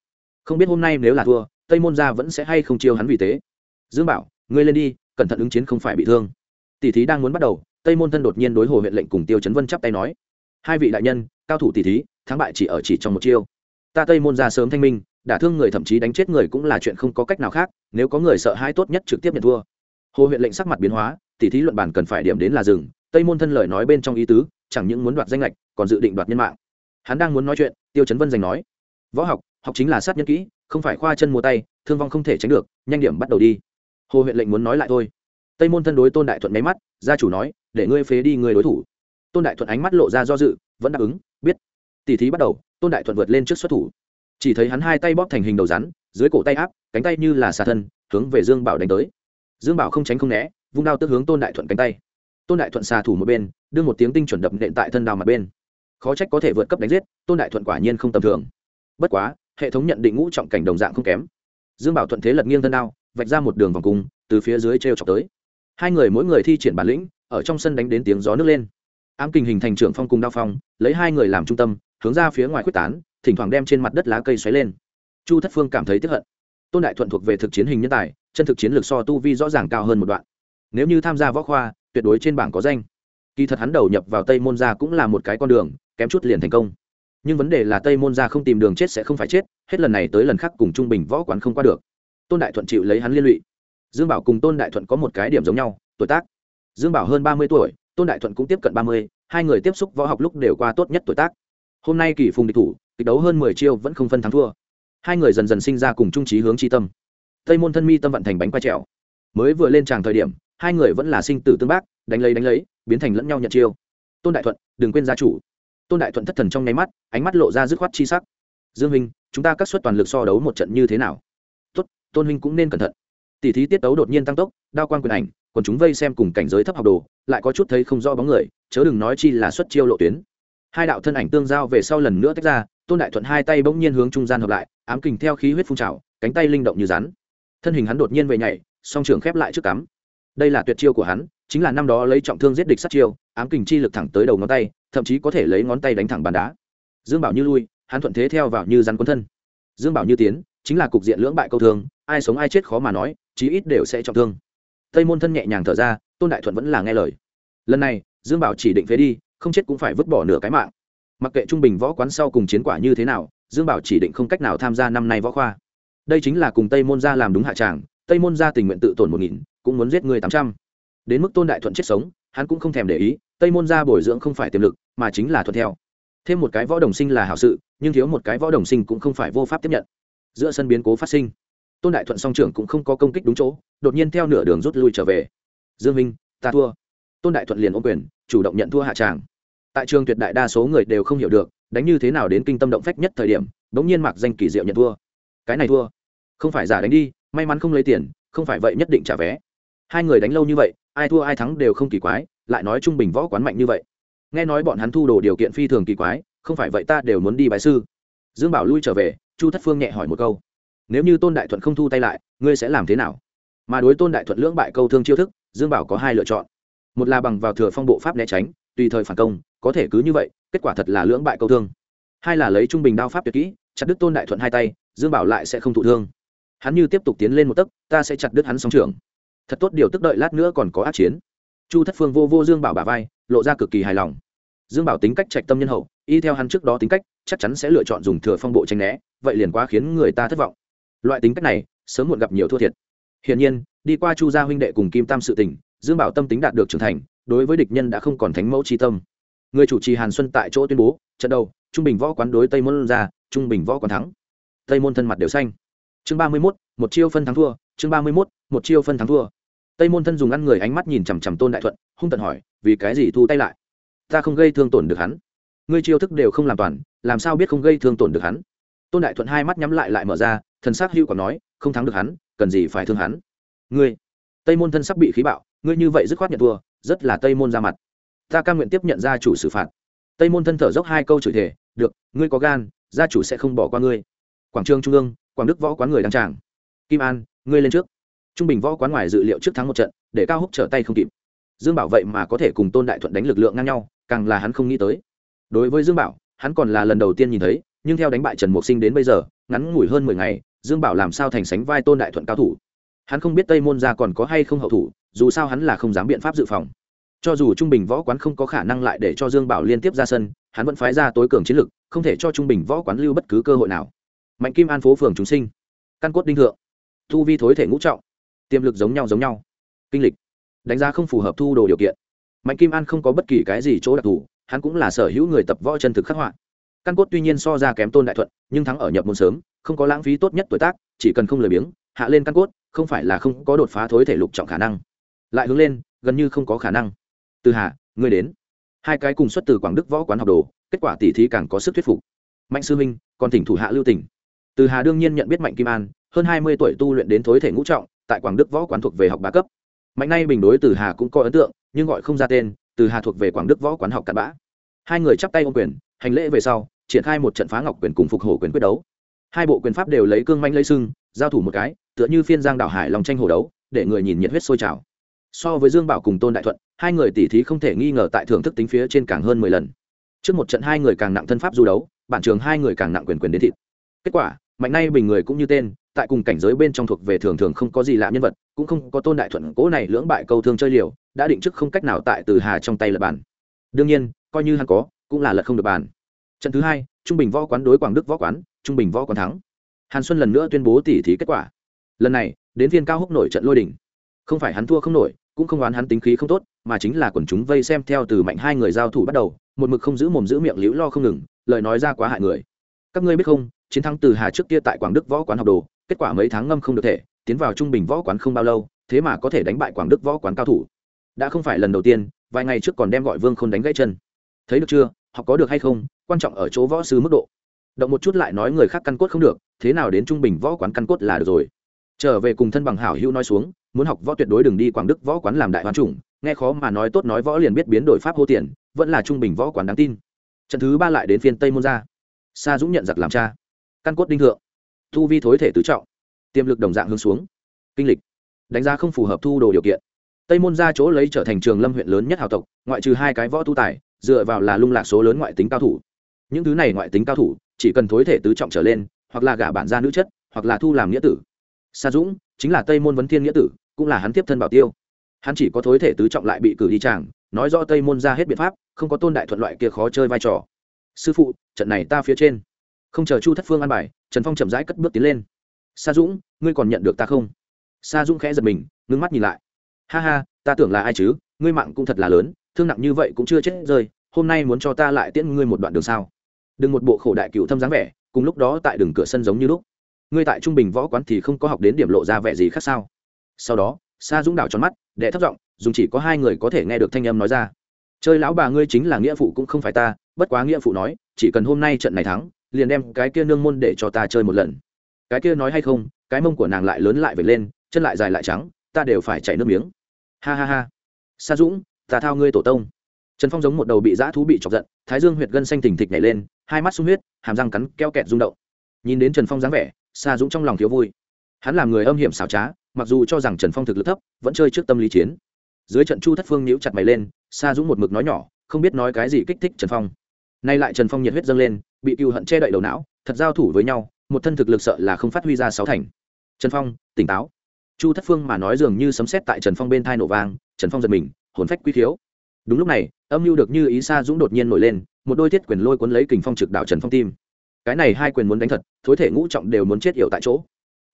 Không biết hôm nay nếu là thua, tây môn gia vẫn sẽ hay không chiêu hắn vì thế dương bảo, ngươi lên đi, cẩn thận ứng chiến không phải bị thương. Tỷ thí đang muốn bắt đầu, tây môn thân đột nhiên đối hồ huyện lệnh cùng tiêu chấn vân chắp tay nói. Hai vị đại nhân, cao thủ tỷ thí, thắng bại chỉ ở chỉ trong một chiêu. Ta tây môn ra sớm thanh minh, đả thương người thậm chí đánh chết người cũng là chuyện không có cách nào khác, nếu có người sợ hai tốt nhất trực tiếp nhận thua. Hồ huyện lệnh sắc mặt biến hóa, tỷ thí luận bản cần phải điểm đến là rừng tây môn thân lời nói bên trong ý tứ, chẳng những muốn đoạt danh lệch còn dự định đoạt nhân mạng. Hắn đang muốn nói chuyện, tiêu chấn vân giành nói. Võ học học chính là sát nhân kỹ, không phải khoa chân mua tay, thương vong không thể tránh được, nhanh điểm bắt đầu đi hồ huyện lệnh muốn nói lại thôi. Tây môn thân đối tôn đại thuận máy mắt, gia chủ nói, để ngươi phế đi người đối thủ. Tôn đại thuận ánh mắt lộ ra do dự, vẫn đáp ứng, biết. Tỷ thí bắt đầu, tôn đại thuận vượt lên trước xuất thủ. Chỉ thấy hắn hai tay bóp thành hình đầu rắn, dưới cổ tay áp, cánh tay như là xà thân, hướng về dương bảo đánh tới. Dương bảo không tránh không né, vung đao tức hướng tôn đại thuận cánh tay. Tôn đại thuận xà thủ một bên, đưa một tiếng tinh chuẩn đập nện tại thân đào mặt bên. Khó trách có thể vượt cấp đánh giết, tôn đại thuận quả nhiên không tầm thường. Bất quá, hệ thống nhận định ngũ trọng cảnh đồng dạng không kém. Dương bảo thuận thế lật nghiêng thân đao vạch ra một đường vòng cung, từ phía dưới t r e o chọc tới. Hai người mỗi người thi triển bản lĩnh, ở trong sân đánh đến tiếng gió nước lên. Ám kình hình thành trưởng phong cùng đao phong, lấy hai người làm trung tâm, hướng ra phía ngoài quyết tán, thỉnh thoảng đem trên mặt đất lá cây xoáy lên. Chu thất phương cảm thấy tiếp hận. Tôn đại thuận thuộc về thực chiến hình nhân tài, chân thực chiến lược so tu vi rõ ràng cao hơn một đoạn. Nếu như tham gia võ khoa, tuyệt đối trên bảng có danh. Kỳ thật hắn đầu nhập vào tây môn gia cũng là một cái con đường, kém chút liền thành công. Nhưng vấn đề là tây môn gia không tìm đường chết sẽ không phải chết, hết lần này tới lần khác cùng trung bình võ quán không qua được tôn đại thuận chịu lấy hắn liên lụy. Dương bảo cùng tôn đại thuận có một cái điểm giống nhau, tuổi tác. Dương bảo hơn ba mươi tuổi, tôn đại thuận cũng tiếp cận ba mươi, hai người tiếp xúc võ học lúc đều qua tốt nhất tuổi tác. Hôm nay kỳ phùng địch thủ, kịch đấu hơn mười chiêu vẫn không phân thắng thua. Hai người dần dần sinh ra cùng trung trí hướng tri tâm. Tây môn thân mi tâm vận thành bánh quay trèo. Mới vừa lên tràng thời điểm, hai người vẫn là sinh tử tương bác, đánh lấy đánh lấy, biến thành lẫn nhau nhận chiêu. Tôn đại thuận, đừng quên gia chủ. Tôn đại thuận thất thần trong nháy mắt, ánh mắt lộ ra dứt khoát chi sắc. Dương minh, chúng ta cắt suất toàn lực so đấu một trận như thế nào? Tôn huynh cũng nên cẩn thận. Tỷ thí tiết tấu đột nhiên tăng tốc, đao quan quyền ảnh còn chúng vây xem cùng cảnh giới thấp học đồ, lại có chút thấy không rõ bóng người, chớ đừng nói chi là xuất chiêu lộ tuyến. Hai đạo thân ảnh tương giao về sau lần nữa tách ra, tôn đại thuận hai tay bỗng nhiên hướng trung gian hợp lại, ám kình theo khí huyết phun trào, cánh tay linh động như rắn. Thân hình hắn đột nhiên về nhảy, song trường khép lại trước cắm. Đây là tuyệt chiêu của hắn, chính là năm đó lấy trọng thương giết địch sát chiêu, ám kình chi lực thẳng tới đầu ngón tay, thậm chí có thể lấy ngón tay đánh thẳng bàn đá. Dương bảo như lui, hắn thuận thế theo vào như rắn quấn thân. Dương bảo như tiến, chính là cục diện lưỡng bại câu thường ai sống ai chết khó mà nói, chí ít đều sẽ trọng thương. Tây môn thân nhẹ nhàng thở ra, tôn đại thuận vẫn là nghe lời. Lần này, dương bảo chỉ định phế đi, không chết cũng phải vứt bỏ nửa cái mạng. Mặc kệ trung bình võ quán sau cùng chiến quả như thế nào, dương bảo chỉ định không cách nào tham gia năm nay võ khoa. Đây chính là cùng tây môn gia làm đúng hạ tràng, tây môn gia tình nguyện tự tổn một nghìn, cũng muốn giết người tám trăm. Đến mức tôn đại thuận chết sống, hắn cũng không thèm để ý, tây môn gia bồi dưỡng không phải tiềm lực, mà chính là thuận theo. Thêm một cái võ đồng sinh là hảo sự, nhưng thiếu một cái võ đồng sinh cũng không phải vô pháp tiếp nhận. Giữa sân biến cố phát sinh tôn đại thuận song trưởng cũng không có công kích đúng chỗ, đột nhiên theo nửa đường rút lui trở về. Dương minh, ta thua. Tôn đại thuận liền ôm quyền, chủ động nhận thua hạ tràng. Tại trường tuyệt đại đa số người đều không hiểu được, đánh như thế nào đến kinh tâm động phách nhất thời điểm, bỗng nhiên mặc danh kỳ diệu nhận thua. Cái này thua. Không phải giả đánh đi, may mắn không lấy tiền, không phải vậy nhất định trả vé. Hai người đánh lâu như vậy, ai thua ai thắng đều không kỳ quái, lại nói trung bình võ quán mạnh như vậy. Nghe nói bọn hắn thu đồ điều kiện phi thường kỳ quái, không phải vậy ta đều muốn đi bái sư. Dương bảo lui trở về, chu thất phương nhẹ hỏi một câu nếu như tôn đại thuận không thu tay lại, ngươi sẽ làm thế nào? Mà đối tôn đại thuận lưỡng bại câu thương chiêu thức, dương bảo có hai lựa chọn. Một là bằng vào thừa phong bộ pháp né tránh, tùy thời phản công, có thể cứ như vậy, kết quả thật là lưỡng bại câu thương. Hai là lấy trung bình đao pháp tuyệt kỹ, chặt đứt tôn đại thuận hai tay, dương bảo lại sẽ không thụ thương. Hắn như tiếp tục tiến lên một tấc, ta sẽ chặt đứt hắn song trường thật tốt điều tức đợi lát nữa còn có ác chiến. Chu thất phương vô vô dương bảo bà vai, lộ ra cực kỳ hài lòng. Dương bảo tính cách trạch tâm nhân hậu, y theo hắn trước đó tính cách, chắc chắn sẽ lựa chọn dùng thừa phong bộ tranh né, vậy liền quá khiến người ta thất vọng loại tính cách này, sớm muộn gặp nhiều thua thiệt. Hiển nhiên, đi qua chu gia huynh đệ cùng kim tam sự tình, dương bảo tâm tính đạt được trưởng thành, đối với địch nhân đã không còn thánh mẫu tri tâm. Người chủ trì hàn xuân tại chỗ tuyên bố, trận đầu, trung bình võ quán đối tây môn ra, trung bình võ quán thắng. Tây môn thân mặt đều xanh. Chương ba mươi mốt, một chiêu phân thắng thua, chương ba mươi mốt, một chiêu phân thắng thua. Tây môn thân dùng ăn người ánh mắt nhìn chằm chằm tôn đại thuận, hung tận hỏi, vì cái gì thu tay lại? Ta không gây thương tổn được hắn. Ngươi chiêu thức đều không làm toàn, làm sao biết không gây thương tổn được hắn? Tôn đại thuận hai mắt nhắm lại lại mở ra, thần s ắ c hữu còn nói, không thắng được hắn, cần gì phải thương hắn. Ngươi, tây môn thân sắp bị khí bạo, ngươi như vậy dứt khoát nhận thua, rất là tây môn ra mặt. Ta cam nguyện tiếp nhận gia chủ xử phạt. Tây môn thân thở dốc hai câu chửi thể được, ngươi có gan, gia chủ sẽ không bỏ qua ngươi. Quảng trường trung ương, quảng đức võ quán người đăng tràng. Kim an, ngươi lên trước. Trung bình võ quán ngoài dự liệu trước thắng một trận, để cao húc trở tay không kịp. Dương bảo vậy mà có thể cùng tôn đại thuận đánh lực lượng ngang nhau, càng là hắn không nghĩ tới. Đối với dương bảo, hắn còn là lần đầu tiên nhìn thấy nhưng theo đánh bại trần mục sinh đến bây giờ, ngắn ngủi hơn mười ngày, dương bảo làm sao thành sánh vai tôn đại thuận cao thủ? Hắn không biết tây môn ra còn có hay không hậu thủ, dù sao hắn là không dám biện pháp dự phòng. Cho dù trung bình võ quán không có khả năng lại để cho dương bảo liên tiếp ra sân, hắn vẫn phái ra tối cường chiến lực, không thể cho trung bình võ quán lưu bất cứ cơ hội nào. Mạnh kim an phố phường chúng sinh. Căn cốt đinh thượng. Thu vi thối thể ngũ trọng. Tiềm lực giống nhau giống nhau. Kinh lịch. Đánh giá không phù hợp thu đồ điều kiện. Mạnh kim an không có bất kỳ cái gì chỗ đặc thù, hắn cũng là sở hữu người tập võ chân thực khắc họa căn cốt tuy nhiên so ra kém tôn đại thuận, nhưng thắng ở nhập môn sớm, không có lãng phí tốt nhất tuổi tác, chỉ cần không lười biếng, hạ lên căn cốt, không phải là không có đột phá thối thể lục trọng khả năng. Lại hướng lên, gần như không có khả năng. Từ hạ ngươi đến. Hai cái cùng xuất từ quảng đức võ quán học đồ, kết quả tỉ thí càng có sức thuyết phục. Mạnh sư minh, còn thỉnh thủ hạ lưu tỉnh từ hà đương nhiên nhận biết mạnh kim an, hơn hai mươi tuổi tu luyện đến thối thể ngũ trọng, tại quảng đức võ quán thuộc về học bá cấp. Mạnh nay bình đối từ hà cũng có ấn tượng, nhưng gọi không ra tên, từ hà thuộc về quảng đức võ quán học cặn bã. Hai người chắp tay ô quyền, hành lễ về sau triển khai một trận phá ngọc quyền cùng phục hổ quyền quyết đấu. Hai bộ quyền pháp đều lấy cương manh lấy sưng, giao thủ một cái, tựa như phiên giang đảo hải lòng tranh hổ đấu, để người nhìn nhiệt huyết sôi trào. So với dương bảo cùng tôn đại thuận, hai người tỉ thí không thể nghi ngờ tại thưởng thức tính phía trên càng hơn mười lần. Trước một trận hai người càng nặng thân pháp du đấu, bản trường hai người càng nặng quyền quyền đến thịt. Kết quả, mạnh nay bình người cũng như tên, tại cùng cảnh giới bên trong thuộc về thường thường không có gì lạ nhân vật, cũng không có tôn đại thuận cố này lưỡng bại câu thương chơi liều, đã định trước không cách nào tại từ hà trong tay lật bàn. Đương nhiên, coi như hắn có, cũng là lật không được bàn trận thứ hai, trung bình võ quán đối quảng đức võ quán, trung bình võ quán thắng. Hàn xuân lần nữa tuyên bố tỉ thí kết quả. Lần này, đến viên cao húc nổi trận lôi đỉnh không phải hắn thua không nổi, cũng không oán hắn tính khí không tốt, mà chính là quần chúng vây xem theo từ mạnh hai người giao thủ bắt đầu, một mực không giữ mồm giữ miệng liễu lo không ngừng, lời nói ra quá hại người. Các ngươi biết không, chiến thắng từ hà trước kia tại quảng đức võ quán học đồ, kết quả mấy tháng ngâm không được thể, tiến vào trung bình võ quán không bao lâu, thế mà có thể đánh bại quảng đức võ quán cao thủ. Đã không phải lần đầu tiên, vài ngày trước còn đem gọi vương k h ô n đánh gãy chân. Thấy được chưa, học có được hay không quan trọng ở chỗ võ sư mức độ. Động một chút lại nói người khác căn cốt không được, thế nào đến trung bình võ quán căn cốt là được rồi. Trở về cùng thân bằng hảo hữu nói xuống, muốn học võ tuyệt đối đừng đi quảng đức võ quán làm đại hoàn chủng, nghe khó mà nói tốt nói võ liền biết biến đổi pháp hô tiền, vẫn là trung bình võ quán đáng tin. Trận thứ ba lại đến phiên tây môn gia. Sa dũng nhận giặc làm cha. Căn cốt đinh thượng. Thu vi thối thể tứ trọng. Tiềm lực đồng dạng hướng xuống. Kinh lịch. Đánh giá không phù hợp thu đồ điều kiện. Tây môn ra chỗ lấy trở thành trường lâm huyện lớn nhất hào tộc, ngoại trừ hai cái võ tu tài, dựa vào là lung lạc số lớn ngoại tính cao thủ những thứ này ngoại tính cao thủ, chỉ cần thối thể tứ trọng trở lên, hoặc là gả bản gia nữ chất, hoặc là thu làm nghĩa tử. Sa dũng chính là tây môn vấn thiên nghĩa tử, cũng là hắn tiếp thân bảo tiêu. Hắn chỉ có thối thể tứ trọng lại bị cử đi tràng nói rõ tây môn ra hết biện pháp, không có tôn đại thuận loại kia khó chơi vai trò. Sư phụ, trận này ta phía trên. Không chờ chu thất phương ăn bài, trần phong chậm rãi cất bước tiến lên. Sa dũng, ngươi còn nhận được ta không? Sa dũng khẽ giật mình, ngưng mắt nhìn lại. Ha ha, ta tưởng là ai chứ? Ngươi mạng cũng thật là lớn, thương nặng như vậy cũng chưa chết rơi, hôm nay muốn cho ta lại tiễn ngươi một đoạn đường sao? Đừng một bộ khổ đại cựu thâm dáng vẻ, cùng lúc đó tại đường cửa sân giống như lúc. Ngươi tại trung bình võ quán thì không có học đến điểm lộ ra vẻ gì khác sao? Sau đó, sa dũng đảo tròn mắt, đệ thấp giọng, dùng chỉ có hai người có thể nghe được thanh âm nói ra. Chơi lão bà ngươi chính là nghĩa phụ cũng không phải ta, bất quá nghĩa phụ nói, chỉ cần hôm nay trận này thắng, liền đem cái kia nương môn để cho ta chơi một lần. Cái kia nói hay không, cái mông của nàng lại lớn lại về lên, chân lại dài lại trắng, ta đều phải chảy nước miếng. Ha ha ha. Sa dũng, ta thao ngươi tổ tông. Trần phong giống một đầu bị dã thú bị chọc giận, thái dương huyệt gân xanh thình thịch nhảy lên hai mắt sung huyết, hàm răng cắn keo kẹt rung động. Nhìn đến trần phong dáng vẻ, sa dũng trong lòng thiếu vui. Hắn làm người âm hiểm xảo trá, mặc dù cho rằng trần phong thực lực thấp, vẫn chơi trước tâm lý chiến. Dưới trận chu thất phương nhíu chặt mày lên, sa dũng một mực nói nhỏ, không biết nói cái gì kích thích trần phong. Nay lại trần phong nhiệt huyết dâng lên, bị cựu hận che đậy đầu não, thật giao thủ với nhau, một thân thực lực sợ là không phát huy ra sáu thành. Trần phong, tỉnh táo. Chu thất phương mà nói dường như sấm xét tại trần phong bên thai nổ vang, trần phong giật mình, hồn phách quy thiếu. Đúng lúc này, âm mưu được như ý sa dũng đột nhiên nổi lên một đôi thiết quyền lôi cuốn lấy kình phong trực đảo trần phong tim. Cái này hai quyền muốn đánh thật, thối thể ngũ trọng đều muốn chết yểu tại chỗ.